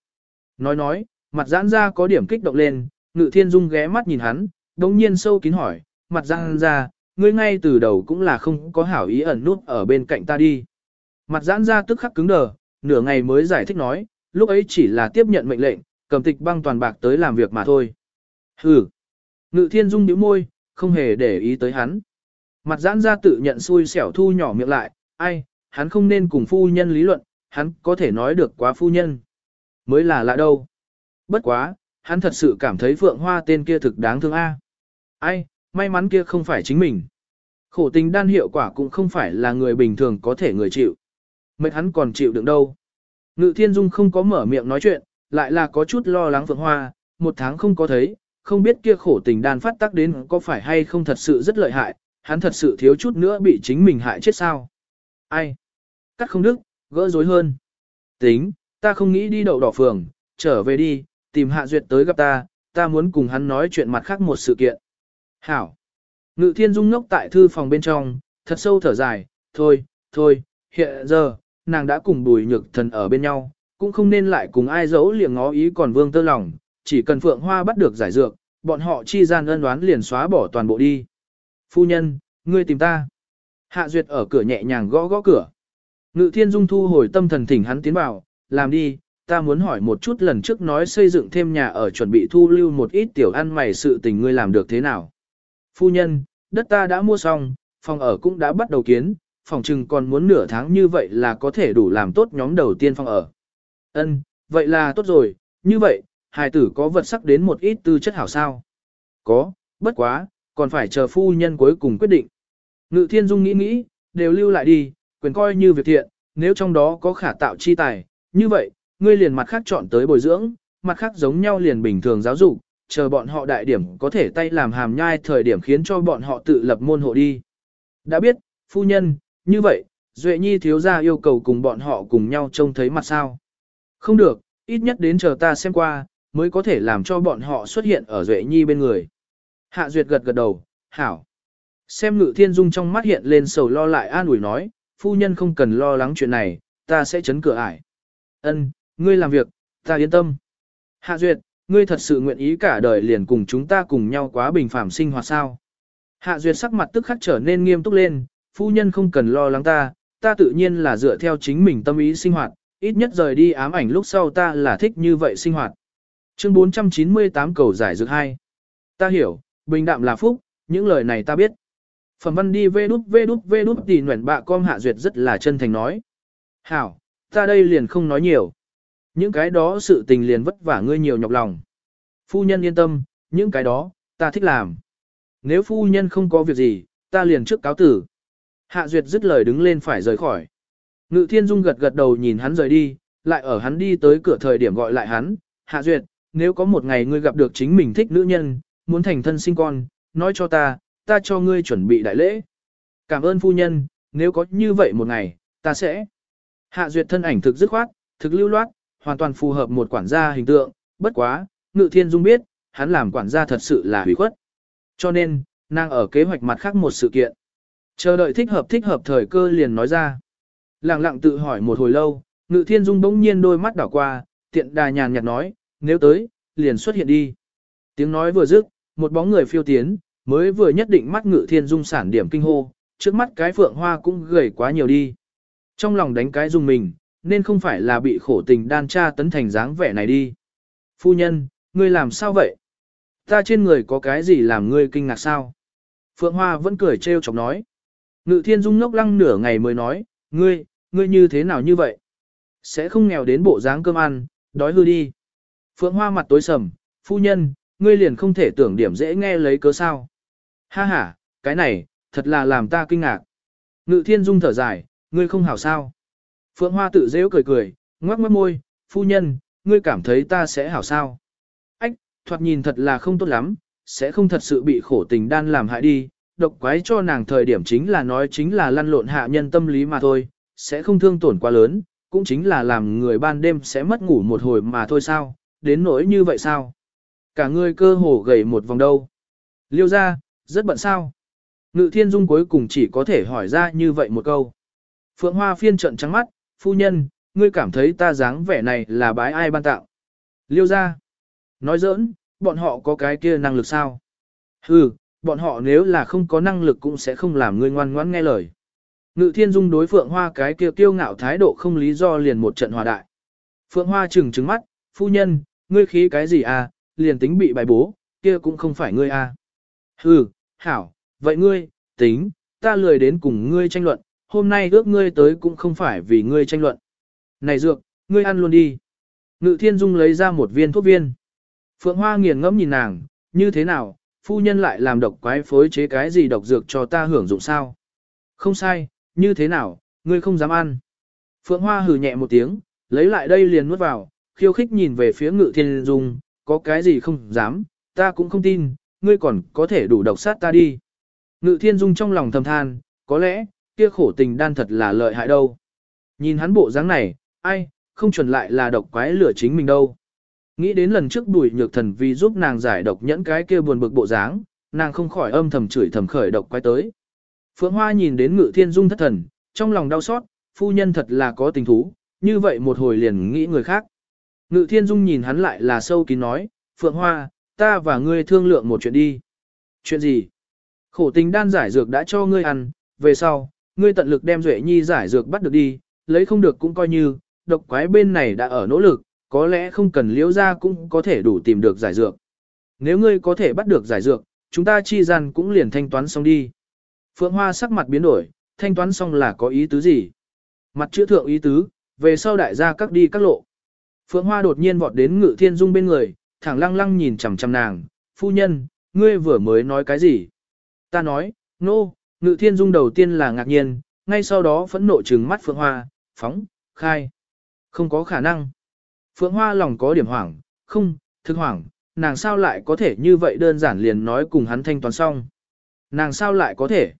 Nói nói, mặt giãn ra có điểm kích động lên, ngự thiên dung ghé mắt nhìn hắn, đồng nhiên sâu kín hỏi, mặt giãn ra, ngươi ngay từ đầu cũng là không có hảo ý ẩn nút ở bên cạnh ta đi. Mặt giãn ra tức khắc cứng đờ, nửa ngày mới giải thích nói, lúc ấy chỉ là tiếp nhận mệnh lệnh, cầm tịch băng toàn bạc tới làm việc mà thôi. Hừ. Ngự thiên dung nhíu môi, không hề để ý tới hắn. Mặt giãn ra tự nhận xui xẻo thu nhỏ miệng lại, ai, hắn không nên cùng phu nhân lý luận, hắn có thể nói được quá phu nhân. Mới là lạ đâu. Bất quá, hắn thật sự cảm thấy Phượng Hoa tên kia thực đáng thương a. Ai, may mắn kia không phải chính mình. Khổ tình đan hiệu quả cũng không phải là người bình thường có thể người chịu. Mệt hắn còn chịu đựng đâu. Ngự thiên dung không có mở miệng nói chuyện, lại là có chút lo lắng Phượng Hoa, một tháng không có thấy, không biết kia khổ tình đan phát tác đến có phải hay không thật sự rất lợi hại, hắn thật sự thiếu chút nữa bị chính mình hại chết sao. Ai? Cắt không đức, gỡ rối hơn. Tính, ta không nghĩ đi đậu đỏ phường, trở về đi, tìm hạ duyệt tới gặp ta, ta muốn cùng hắn nói chuyện mặt khác một sự kiện. Hảo. Ngự thiên dung ngốc tại thư phòng bên trong, thật sâu thở dài, thôi, thôi, hiện giờ, nàng đã cùng bùi nhược thần ở bên nhau, cũng không nên lại cùng ai giấu liền ngó ý còn vương tơ lòng, chỉ cần phượng hoa bắt được giải dược, bọn họ chi gian ân đoán liền xóa bỏ toàn bộ đi. Phu nhân, ngươi tìm ta. Hạ duyệt ở cửa nhẹ nhàng gõ gõ cửa. Ngự thiên dung thu hồi tâm thần thỉnh hắn tiến vào, làm đi, ta muốn hỏi một chút lần trước nói xây dựng thêm nhà ở chuẩn bị thu lưu một ít tiểu ăn mày sự tình ngươi làm được thế nào. Phu nhân, đất ta đã mua xong, phòng ở cũng đã bắt đầu kiến, phòng trừng còn muốn nửa tháng như vậy là có thể đủ làm tốt nhóm đầu tiên phòng ở. Ân, vậy là tốt rồi, như vậy, hài tử có vật sắc đến một ít tư chất hảo sao? Có, bất quá, còn phải chờ phu nhân cuối cùng quyết định. Ngự thiên dung nghĩ nghĩ, đều lưu lại đi, quyền coi như việc thiện, nếu trong đó có khả tạo chi tài, như vậy, ngươi liền mặt khác chọn tới bồi dưỡng, mặt khác giống nhau liền bình thường giáo dục, chờ bọn họ đại điểm có thể tay làm hàm nhai thời điểm khiến cho bọn họ tự lập môn hộ đi. Đã biết, phu nhân, như vậy, Duệ Nhi thiếu gia yêu cầu cùng bọn họ cùng nhau trông thấy mặt sao. Không được, ít nhất đến chờ ta xem qua, mới có thể làm cho bọn họ xuất hiện ở Duệ Nhi bên người. Hạ Duyệt gật gật đầu, hảo. Xem ngự thiên dung trong mắt hiện lên sầu lo lại an ủi nói, phu nhân không cần lo lắng chuyện này, ta sẽ chấn cửa ải. Ân, ngươi làm việc, ta yên tâm. Hạ Duyệt, ngươi thật sự nguyện ý cả đời liền cùng chúng ta cùng nhau quá bình phạm sinh hoạt sao. Hạ Duyệt sắc mặt tức khắc trở nên nghiêm túc lên, phu nhân không cần lo lắng ta, ta tự nhiên là dựa theo chính mình tâm ý sinh hoạt, ít nhất rời đi ám ảnh lúc sau ta là thích như vậy sinh hoạt. Chương 498 cầu giải dược 2 Ta hiểu, bình đạm là phúc, những lời này ta biết. Phẩm văn đi vê đút vê đút vê đút tỷ nguyện bạ com hạ duyệt rất là chân thành nói. Hảo, ta đây liền không nói nhiều. Những cái đó sự tình liền vất vả ngươi nhiều nhọc lòng. Phu nhân yên tâm, những cái đó, ta thích làm. Nếu phu nhân không có việc gì, ta liền trước cáo tử. Hạ duyệt dứt lời đứng lên phải rời khỏi. Ngự thiên dung gật gật đầu nhìn hắn rời đi, lại ở hắn đi tới cửa thời điểm gọi lại hắn. Hạ duyệt, nếu có một ngày ngươi gặp được chính mình thích nữ nhân, muốn thành thân sinh con, nói cho ta, ta cho ngươi chuẩn bị đại lễ. Cảm ơn phu nhân, nếu có như vậy một ngày, ta sẽ. Hạ duyệt thân ảnh thực dứt khoát, thực lưu loát, hoàn toàn phù hợp một quản gia hình tượng, bất quá, ngự thiên dung biết, hắn làm quản gia thật sự là hủy khuất. Cho nên, nàng ở kế hoạch mặt khác một sự kiện. Chờ đợi thích hợp thích hợp thời cơ liền nói ra. Lặng lặng tự hỏi một hồi lâu, ngự thiên dung bỗng nhiên đôi mắt đảo qua, tiện đà nhàn nhạt nói, nếu tới, liền xuất hiện đi. Tiếng nói vừa dứt, một bóng người phiêu tiến, mới vừa nhất định mắt ngự thiên dung sản điểm kinh hô, trước mắt cái phượng hoa cũng gầy quá nhiều đi. Trong lòng đánh cái dung mình, nên không phải là bị khổ tình đan tra tấn thành dáng vẻ này đi. Phu nhân, ngươi làm sao vậy? Ta trên người có cái gì làm ngươi kinh ngạc sao? Phượng Hoa vẫn cười trêu chọc nói. Ngự thiên dung ngốc lăng nửa ngày mới nói, ngươi, ngươi như thế nào như vậy? Sẽ không nghèo đến bộ dáng cơm ăn, đói hư đi. Phượng Hoa mặt tối sầm, phu nhân, ngươi liền không thể tưởng điểm dễ nghe lấy cớ sao. Ha ha, cái này, thật là làm ta kinh ngạc. Ngự thiên dung thở dài, ngươi không hảo sao. Phượng Hoa tự dễ cười cười, ngoắc mất môi, phu nhân, ngươi cảm thấy ta sẽ hảo sao. Ách, thoạt nhìn thật là không tốt lắm, sẽ không thật sự bị khổ tình đan làm hại đi. Độc quái cho nàng thời điểm chính là nói chính là lăn lộn hạ nhân tâm lý mà thôi, sẽ không thương tổn quá lớn, cũng chính là làm người ban đêm sẽ mất ngủ một hồi mà thôi sao, đến nỗi như vậy sao. Cả người cơ hồ gầy một vòng đâu. Liêu ra, rất bận sao. Ngự thiên dung cuối cùng chỉ có thể hỏi ra như vậy một câu. Phượng Hoa phiên trận trắng mắt, phu nhân, ngươi cảm thấy ta dáng vẻ này là bái ai ban tạo. Liêu ra. Nói giỡn, bọn họ có cái kia năng lực sao? Hừ, bọn họ nếu là không có năng lực cũng sẽ không làm ngươi ngoan ngoãn nghe lời. Ngự thiên dung đối Phượng Hoa cái kia kiêu ngạo thái độ không lý do liền một trận hòa đại. Phượng Hoa trừng trừng mắt, phu nhân, ngươi khí cái gì à, liền tính bị bài bố, kia cũng không phải ngươi à. Hừ, hảo, vậy ngươi, tính, ta lười đến cùng ngươi tranh luận, hôm nay ước ngươi tới cũng không phải vì ngươi tranh luận. Này dược, ngươi ăn luôn đi. Ngự thiên dung lấy ra một viên thuốc viên. Phượng Hoa nghiền ngẫm nhìn nàng, như thế nào, phu nhân lại làm độc quái phối chế cái gì độc dược cho ta hưởng dụng sao? Không sai, như thế nào, ngươi không dám ăn. Phượng Hoa hừ nhẹ một tiếng, lấy lại đây liền nuốt vào, khiêu khích nhìn về phía ngự thiên dung, có cái gì không dám, ta cũng không tin, ngươi còn có thể đủ độc sát ta đi. Ngự thiên dung trong lòng thầm than, có lẽ, kia khổ tình đan thật là lợi hại đâu. Nhìn hắn bộ dáng này, ai, không chuẩn lại là độc quái lửa chính mình đâu. Nghĩ đến lần trước bùi nhược thần vì giúp nàng giải độc nhẫn cái kia buồn bực bộ dáng, nàng không khỏi âm thầm chửi thầm khởi độc quái tới. Phượng Hoa nhìn đến ngự thiên dung thất thần, trong lòng đau xót, phu nhân thật là có tình thú, như vậy một hồi liền nghĩ người khác. Ngự thiên dung nhìn hắn lại là sâu kín nói, Phượng Hoa, ta và ngươi thương lượng một chuyện đi. Chuyện gì? Khổ tình đan giải dược đã cho ngươi ăn, về sau, ngươi tận lực đem Duệ Nhi giải dược bắt được đi, lấy không được cũng coi như, độc quái bên này đã ở nỗ lực, có lẽ không cần liễu ra cũng có thể đủ tìm được giải dược. Nếu ngươi có thể bắt được giải dược, chúng ta chi gian cũng liền thanh toán xong đi. Phượng Hoa sắc mặt biến đổi, thanh toán xong là có ý tứ gì? Mặt chữa thượng ý tứ, về sau đại gia các đi các lộ. Phượng Hoa đột nhiên vọt đến Ngự Thiên Dung bên người, thẳng lăng lăng nhìn chằm chằm nàng, phu nhân, ngươi vừa mới nói cái gì? Ta nói, nô, no, Ngự Thiên Dung đầu tiên là ngạc nhiên, ngay sau đó phẫn nộ trừng mắt Phượng Hoa, phóng, khai. Không có khả năng. Phượng Hoa lòng có điểm hoảng, không, thực hoảng, nàng sao lại có thể như vậy đơn giản liền nói cùng hắn thanh toán xong. Nàng sao lại có thể?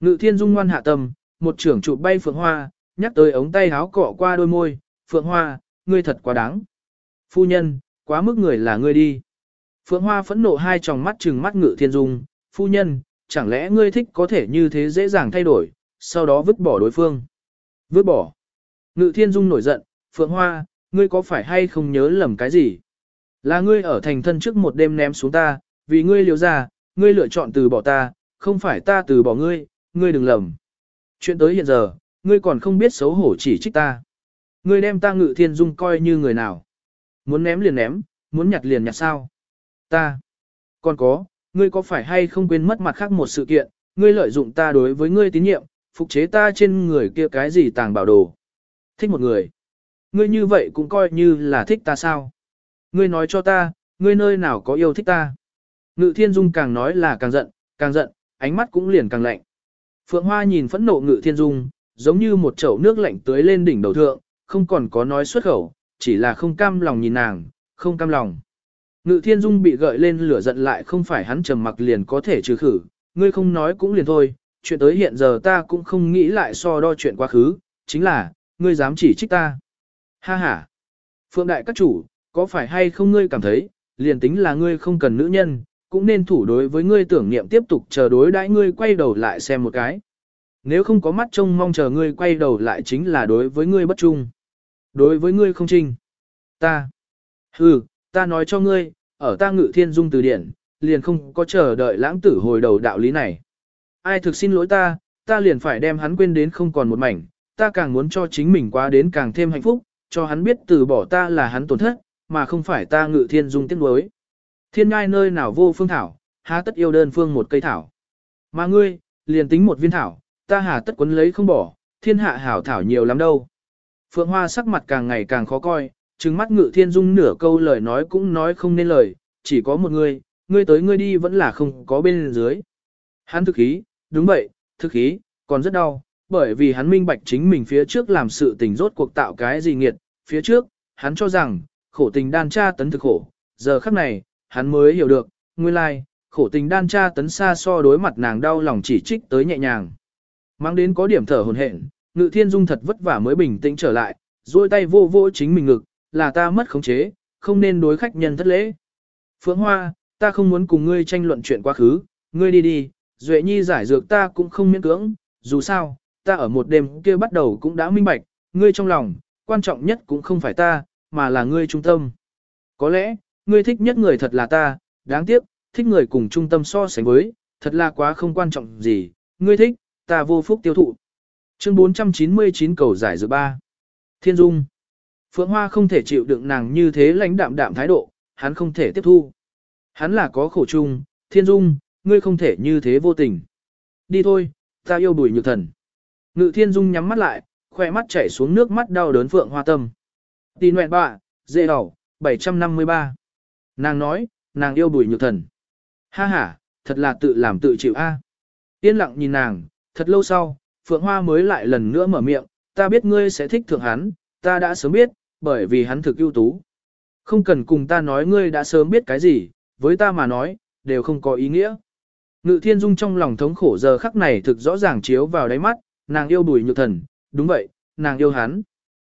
Ngự Thiên Dung ngoan hạ tâm, một trưởng trụ bay Phượng Hoa, nhắc tới ống tay háo cọ qua đôi môi, Phượng Hoa, ngươi thật quá đáng. Phu nhân, quá mức người là ngươi đi. Phượng Hoa phẫn nộ hai tròng mắt trừng mắt Ngự Thiên Dung, phu nhân, chẳng lẽ ngươi thích có thể như thế dễ dàng thay đổi, sau đó vứt bỏ đối phương. Vứt bỏ. Ngự thiên dung nổi giận, Phượng Hoa, ngươi có phải hay không nhớ lầm cái gì? Là ngươi ở thành thân trước một đêm ném xuống ta, vì ngươi liều ra, ngươi lựa chọn từ bỏ ta, không phải ta từ bỏ ngươi, ngươi đừng lầm. Chuyện tới hiện giờ, ngươi còn không biết xấu hổ chỉ trích ta. Ngươi đem ta ngự thiên dung coi như người nào. Muốn ném liền ném, muốn nhặt liền nhặt sao. Ta. Còn có, ngươi có phải hay không quên mất mặt khác một sự kiện, ngươi lợi dụng ta đối với ngươi tín nhiệm, phục chế ta trên người kia cái gì tàng bảo đồ. Thích một người. Ngươi như vậy cũng coi như là thích ta sao. Ngươi nói cho ta, ngươi nơi nào có yêu thích ta. Ngự thiên dung càng nói là càng giận, càng giận, ánh mắt cũng liền càng lạnh. Phượng Hoa nhìn phẫn nộ ngự thiên dung, giống như một chậu nước lạnh tưới lên đỉnh đầu thượng, không còn có nói xuất khẩu, chỉ là không cam lòng nhìn nàng, không cam lòng. Ngự thiên dung bị gợi lên lửa giận lại không phải hắn trầm mặc liền có thể trừ khử, ngươi không nói cũng liền thôi, chuyện tới hiện giờ ta cũng không nghĩ lại so đo chuyện quá khứ, chính là, ngươi dám chỉ trích ta. Ha ha. Phượng đại các chủ, có phải hay không ngươi cảm thấy, liền tính là ngươi không cần nữ nhân, cũng nên thủ đối với ngươi tưởng niệm tiếp tục chờ đối đãi ngươi quay đầu lại xem một cái. Nếu không có mắt trông mong chờ ngươi quay đầu lại chính là đối với ngươi bất trung. Đối với ngươi không trinh. Ta. Hừ, ta nói cho ngươi, ở ta ngự thiên dung từ điển, liền không có chờ đợi lãng tử hồi đầu đạo lý này. Ai thực xin lỗi ta, ta liền phải đem hắn quên đến không còn một mảnh, ta càng muốn cho chính mình quá đến càng thêm hạnh phúc, cho hắn biết từ bỏ ta là hắn tổn thất, mà không phải ta ngự thiên dung tiếc nuối. Thiên ngai nơi nào vô phương thảo, há tất yêu đơn phương một cây thảo. Mà ngươi, liền tính một viên thảo, ta hà tất quấn lấy không bỏ, thiên hạ hảo thảo nhiều lắm đâu. Phượng Hoa sắc mặt càng ngày càng khó coi, trừng mắt ngự thiên dung nửa câu lời nói cũng nói không nên lời, chỉ có một người, ngươi tới ngươi đi vẫn là không có bên dưới. Hắn thực khí, đúng vậy, thực khí, còn rất đau, bởi vì hắn minh bạch chính mình phía trước làm sự tình rốt cuộc tạo cái gì nghiệt, phía trước, hắn cho rằng, khổ tình đan tra tấn thực khổ, giờ khắc này, hắn mới hiểu được, nguyên lai, khổ tình đan tra tấn xa so đối mặt nàng đau lòng chỉ trích tới nhẹ nhàng. Mang đến có điểm thở hồn hển, ngự thiên dung thật vất vả mới bình tĩnh trở lại, duỗi tay vô vô chính mình ngực, là ta mất khống chế, không nên đối khách nhân thất lễ. Phượng Hoa, ta không muốn cùng ngươi tranh luận chuyện quá khứ, ngươi đi đi, Duệ Nhi giải dược ta cũng không miễn cưỡng, dù sao, ta ở một đêm kia bắt đầu cũng đã minh bạch, ngươi trong lòng, quan trọng nhất cũng không phải ta, mà là ngươi trung tâm. Có lẽ, ngươi thích nhất người thật là ta, đáng tiếc, thích người cùng trung tâm so sánh với, thật là quá không quan trọng gì, ngươi thích, ta vô phúc tiêu thụ. Chương 499 cầu giải dự ba Thiên Dung Phượng Hoa không thể chịu đựng nàng như thế lãnh đạm đạm thái độ, hắn không thể tiếp thu. Hắn là có khổ chung, Thiên Dung, ngươi không thể như thế vô tình. Đi thôi, ta yêu bùi nhược thần. Ngự Thiên Dung nhắm mắt lại, khỏe mắt chảy xuống nước mắt đau đớn Phượng Hoa tâm. Tì nguyện bạ, dễ đỏ, 753. Nàng nói, nàng yêu bùi nhược thần. Ha ha, thật là tự làm tự chịu a. Yên lặng nhìn nàng, thật lâu sau, Phượng Hoa mới lại lần nữa mở miệng, ta biết ngươi sẽ thích thượng hắn, ta đã sớm biết, bởi vì hắn thực ưu tú. Không cần cùng ta nói ngươi đã sớm biết cái gì, với ta mà nói, đều không có ý nghĩa. Ngự thiên dung trong lòng thống khổ giờ khắc này thực rõ ràng chiếu vào đáy mắt, nàng yêu bùi nhược thần, đúng vậy, nàng yêu hắn.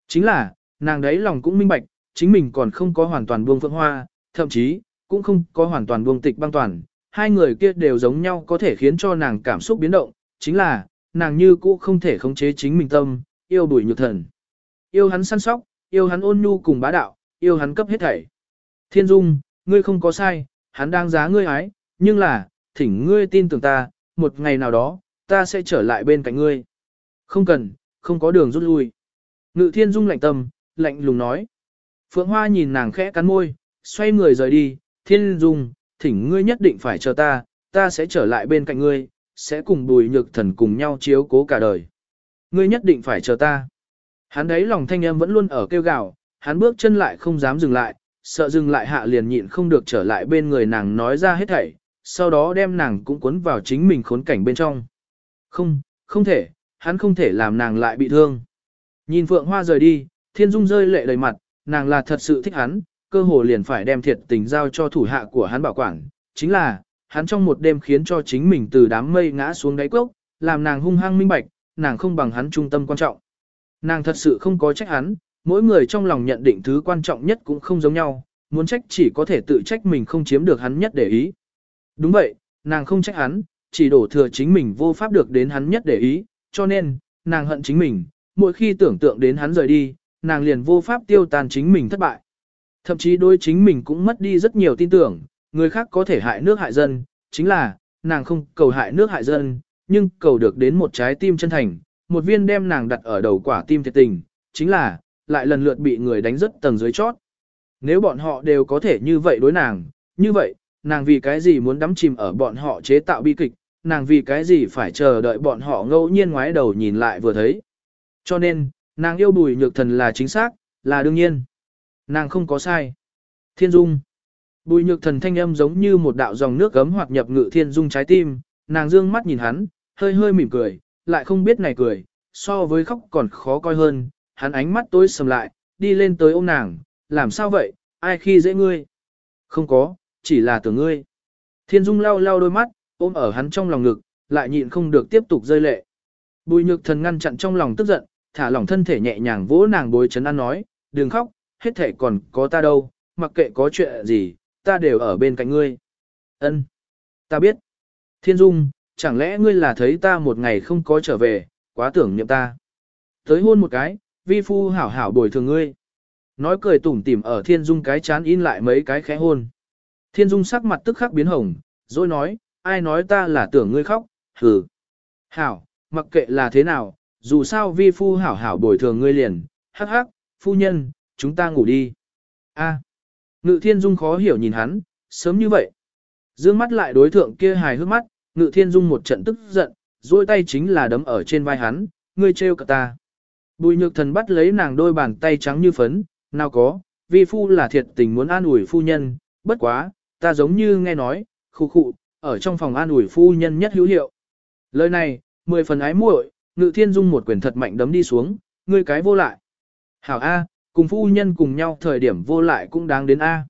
Chính là, nàng đấy lòng cũng minh bạch, chính mình còn không có hoàn toàn buông phượng hoa, thậm chí, cũng không có hoàn toàn buông tịch băng toàn. Hai người kia đều giống nhau có thể khiến cho nàng cảm xúc biến động, chính là, nàng như cũ không thể khống chế chính mình tâm, yêu bùi nhược thần. Yêu hắn săn sóc, yêu hắn ôn nhu cùng bá đạo, yêu hắn cấp hết thảy. Thiên Dung, ngươi không có sai, hắn đang giá ngươi ái, nhưng là, thỉnh ngươi tin tưởng ta, một ngày nào đó, ta sẽ trở lại bên cạnh ngươi. Không cần, không có đường rút lui. Ngự Thiên Dung lạnh tâm, lạnh lùng nói. Phượng Hoa nhìn nàng khẽ cắn môi, xoay người rời đi, Thiên Dung, thỉnh ngươi nhất định phải chờ ta, ta sẽ trở lại bên cạnh ngươi, sẽ cùng bùi nhược thần cùng nhau chiếu cố cả đời. Ngươi nhất định phải chờ ta. Hắn đấy lòng thanh em vẫn luôn ở kêu gào, hắn bước chân lại không dám dừng lại, sợ dừng lại hạ liền nhịn không được trở lại bên người nàng nói ra hết thảy, sau đó đem nàng cũng cuốn vào chính mình khốn cảnh bên trong. Không, không thể, hắn không thể làm nàng lại bị thương. Nhìn Phượng Hoa rời đi, Thiên Dung rơi lệ đầy mặt, nàng là thật sự thích hắn, cơ hồ liền phải đem thiệt tình giao cho thủ hạ của hắn bảo quản. Chính là, hắn trong một đêm khiến cho chính mình từ đám mây ngã xuống đáy cốc, làm nàng hung hăng minh bạch, nàng không bằng hắn trung tâm quan trọng. Nàng thật sự không có trách hắn, mỗi người trong lòng nhận định thứ quan trọng nhất cũng không giống nhau, muốn trách chỉ có thể tự trách mình không chiếm được hắn nhất để ý. Đúng vậy, nàng không trách hắn, chỉ đổ thừa chính mình vô pháp được đến hắn nhất để ý, cho nên, nàng hận chính mình, mỗi khi tưởng tượng đến hắn rời đi, nàng liền vô pháp tiêu tan chính mình thất bại. Thậm chí đối chính mình cũng mất đi rất nhiều tin tưởng, người khác có thể hại nước hại dân, chính là, nàng không cầu hại nước hại dân, nhưng cầu được đến một trái tim chân thành, một viên đem nàng đặt ở đầu quả tim thiệt tình, chính là, lại lần lượt bị người đánh rất tầng dưới chót. Nếu bọn họ đều có thể như vậy đối nàng, như vậy, nàng vì cái gì muốn đắm chìm ở bọn họ chế tạo bi kịch, nàng vì cái gì phải chờ đợi bọn họ ngẫu nhiên ngoái đầu nhìn lại vừa thấy. Cho nên, nàng yêu bùi nhược thần là chính xác, là đương nhiên. Nàng không có sai. Thiên Dung. Bùi nhược thần thanh âm giống như một đạo dòng nước gấm hoặc nhập ngự Thiên Dung trái tim, nàng dương mắt nhìn hắn, hơi hơi mỉm cười, lại không biết này cười, so với khóc còn khó coi hơn, hắn ánh mắt tối sầm lại, đi lên tới ôm nàng, làm sao vậy, ai khi dễ ngươi? Không có, chỉ là tưởng ngươi. Thiên Dung lau lau đôi mắt, ôm ở hắn trong lòng ngực, lại nhịn không được tiếp tục rơi lệ. Bùi nhược thần ngăn chặn trong lòng tức giận, thả lỏng thân thể nhẹ nhàng vỗ nàng bối chấn an nói, đừng khóc, hết thể còn có ta đâu, mặc kệ có chuyện gì, ta đều ở bên cạnh ngươi. Ân, Ta biết. Thiên Dung, chẳng lẽ ngươi là thấy ta một ngày không có trở về, quá tưởng niệm ta. Tới hôn một cái, vi phu hảo hảo bồi thường ngươi. Nói cười tủm tỉm ở Thiên Dung cái chán in lại mấy cái khẽ hôn. Thiên Dung sắc mặt tức khắc biến hồng, rồi nói, ai nói ta là tưởng ngươi khóc, hừ. Hảo, mặc kệ là thế nào, dù sao vi phu hảo hảo bồi thường ngươi liền, hắc hắc, phu nhân, chúng ta ngủ đi. A. Ngự thiên dung khó hiểu nhìn hắn, sớm như vậy. Dương mắt lại đối thượng kia hài hước mắt, ngự thiên dung một trận tức giận, duỗi tay chính là đấm ở trên vai hắn, ngươi trêu cả ta. Bùi nhược thần bắt lấy nàng đôi bàn tay trắng như phấn, nào có, vi phu là thiệt tình muốn an ủi phu nhân, bất quá, ta giống như nghe nói, khu khụ, ở trong phòng an ủi phu nhân nhất hữu hiệu. Lời này, mười phần ái muội, ngự thiên dung một quyền thật mạnh đấm đi xuống, ngươi cái vô lại. Hảo A, cùng phu nhân cùng nhau thời điểm vô lại cũng đáng đến A.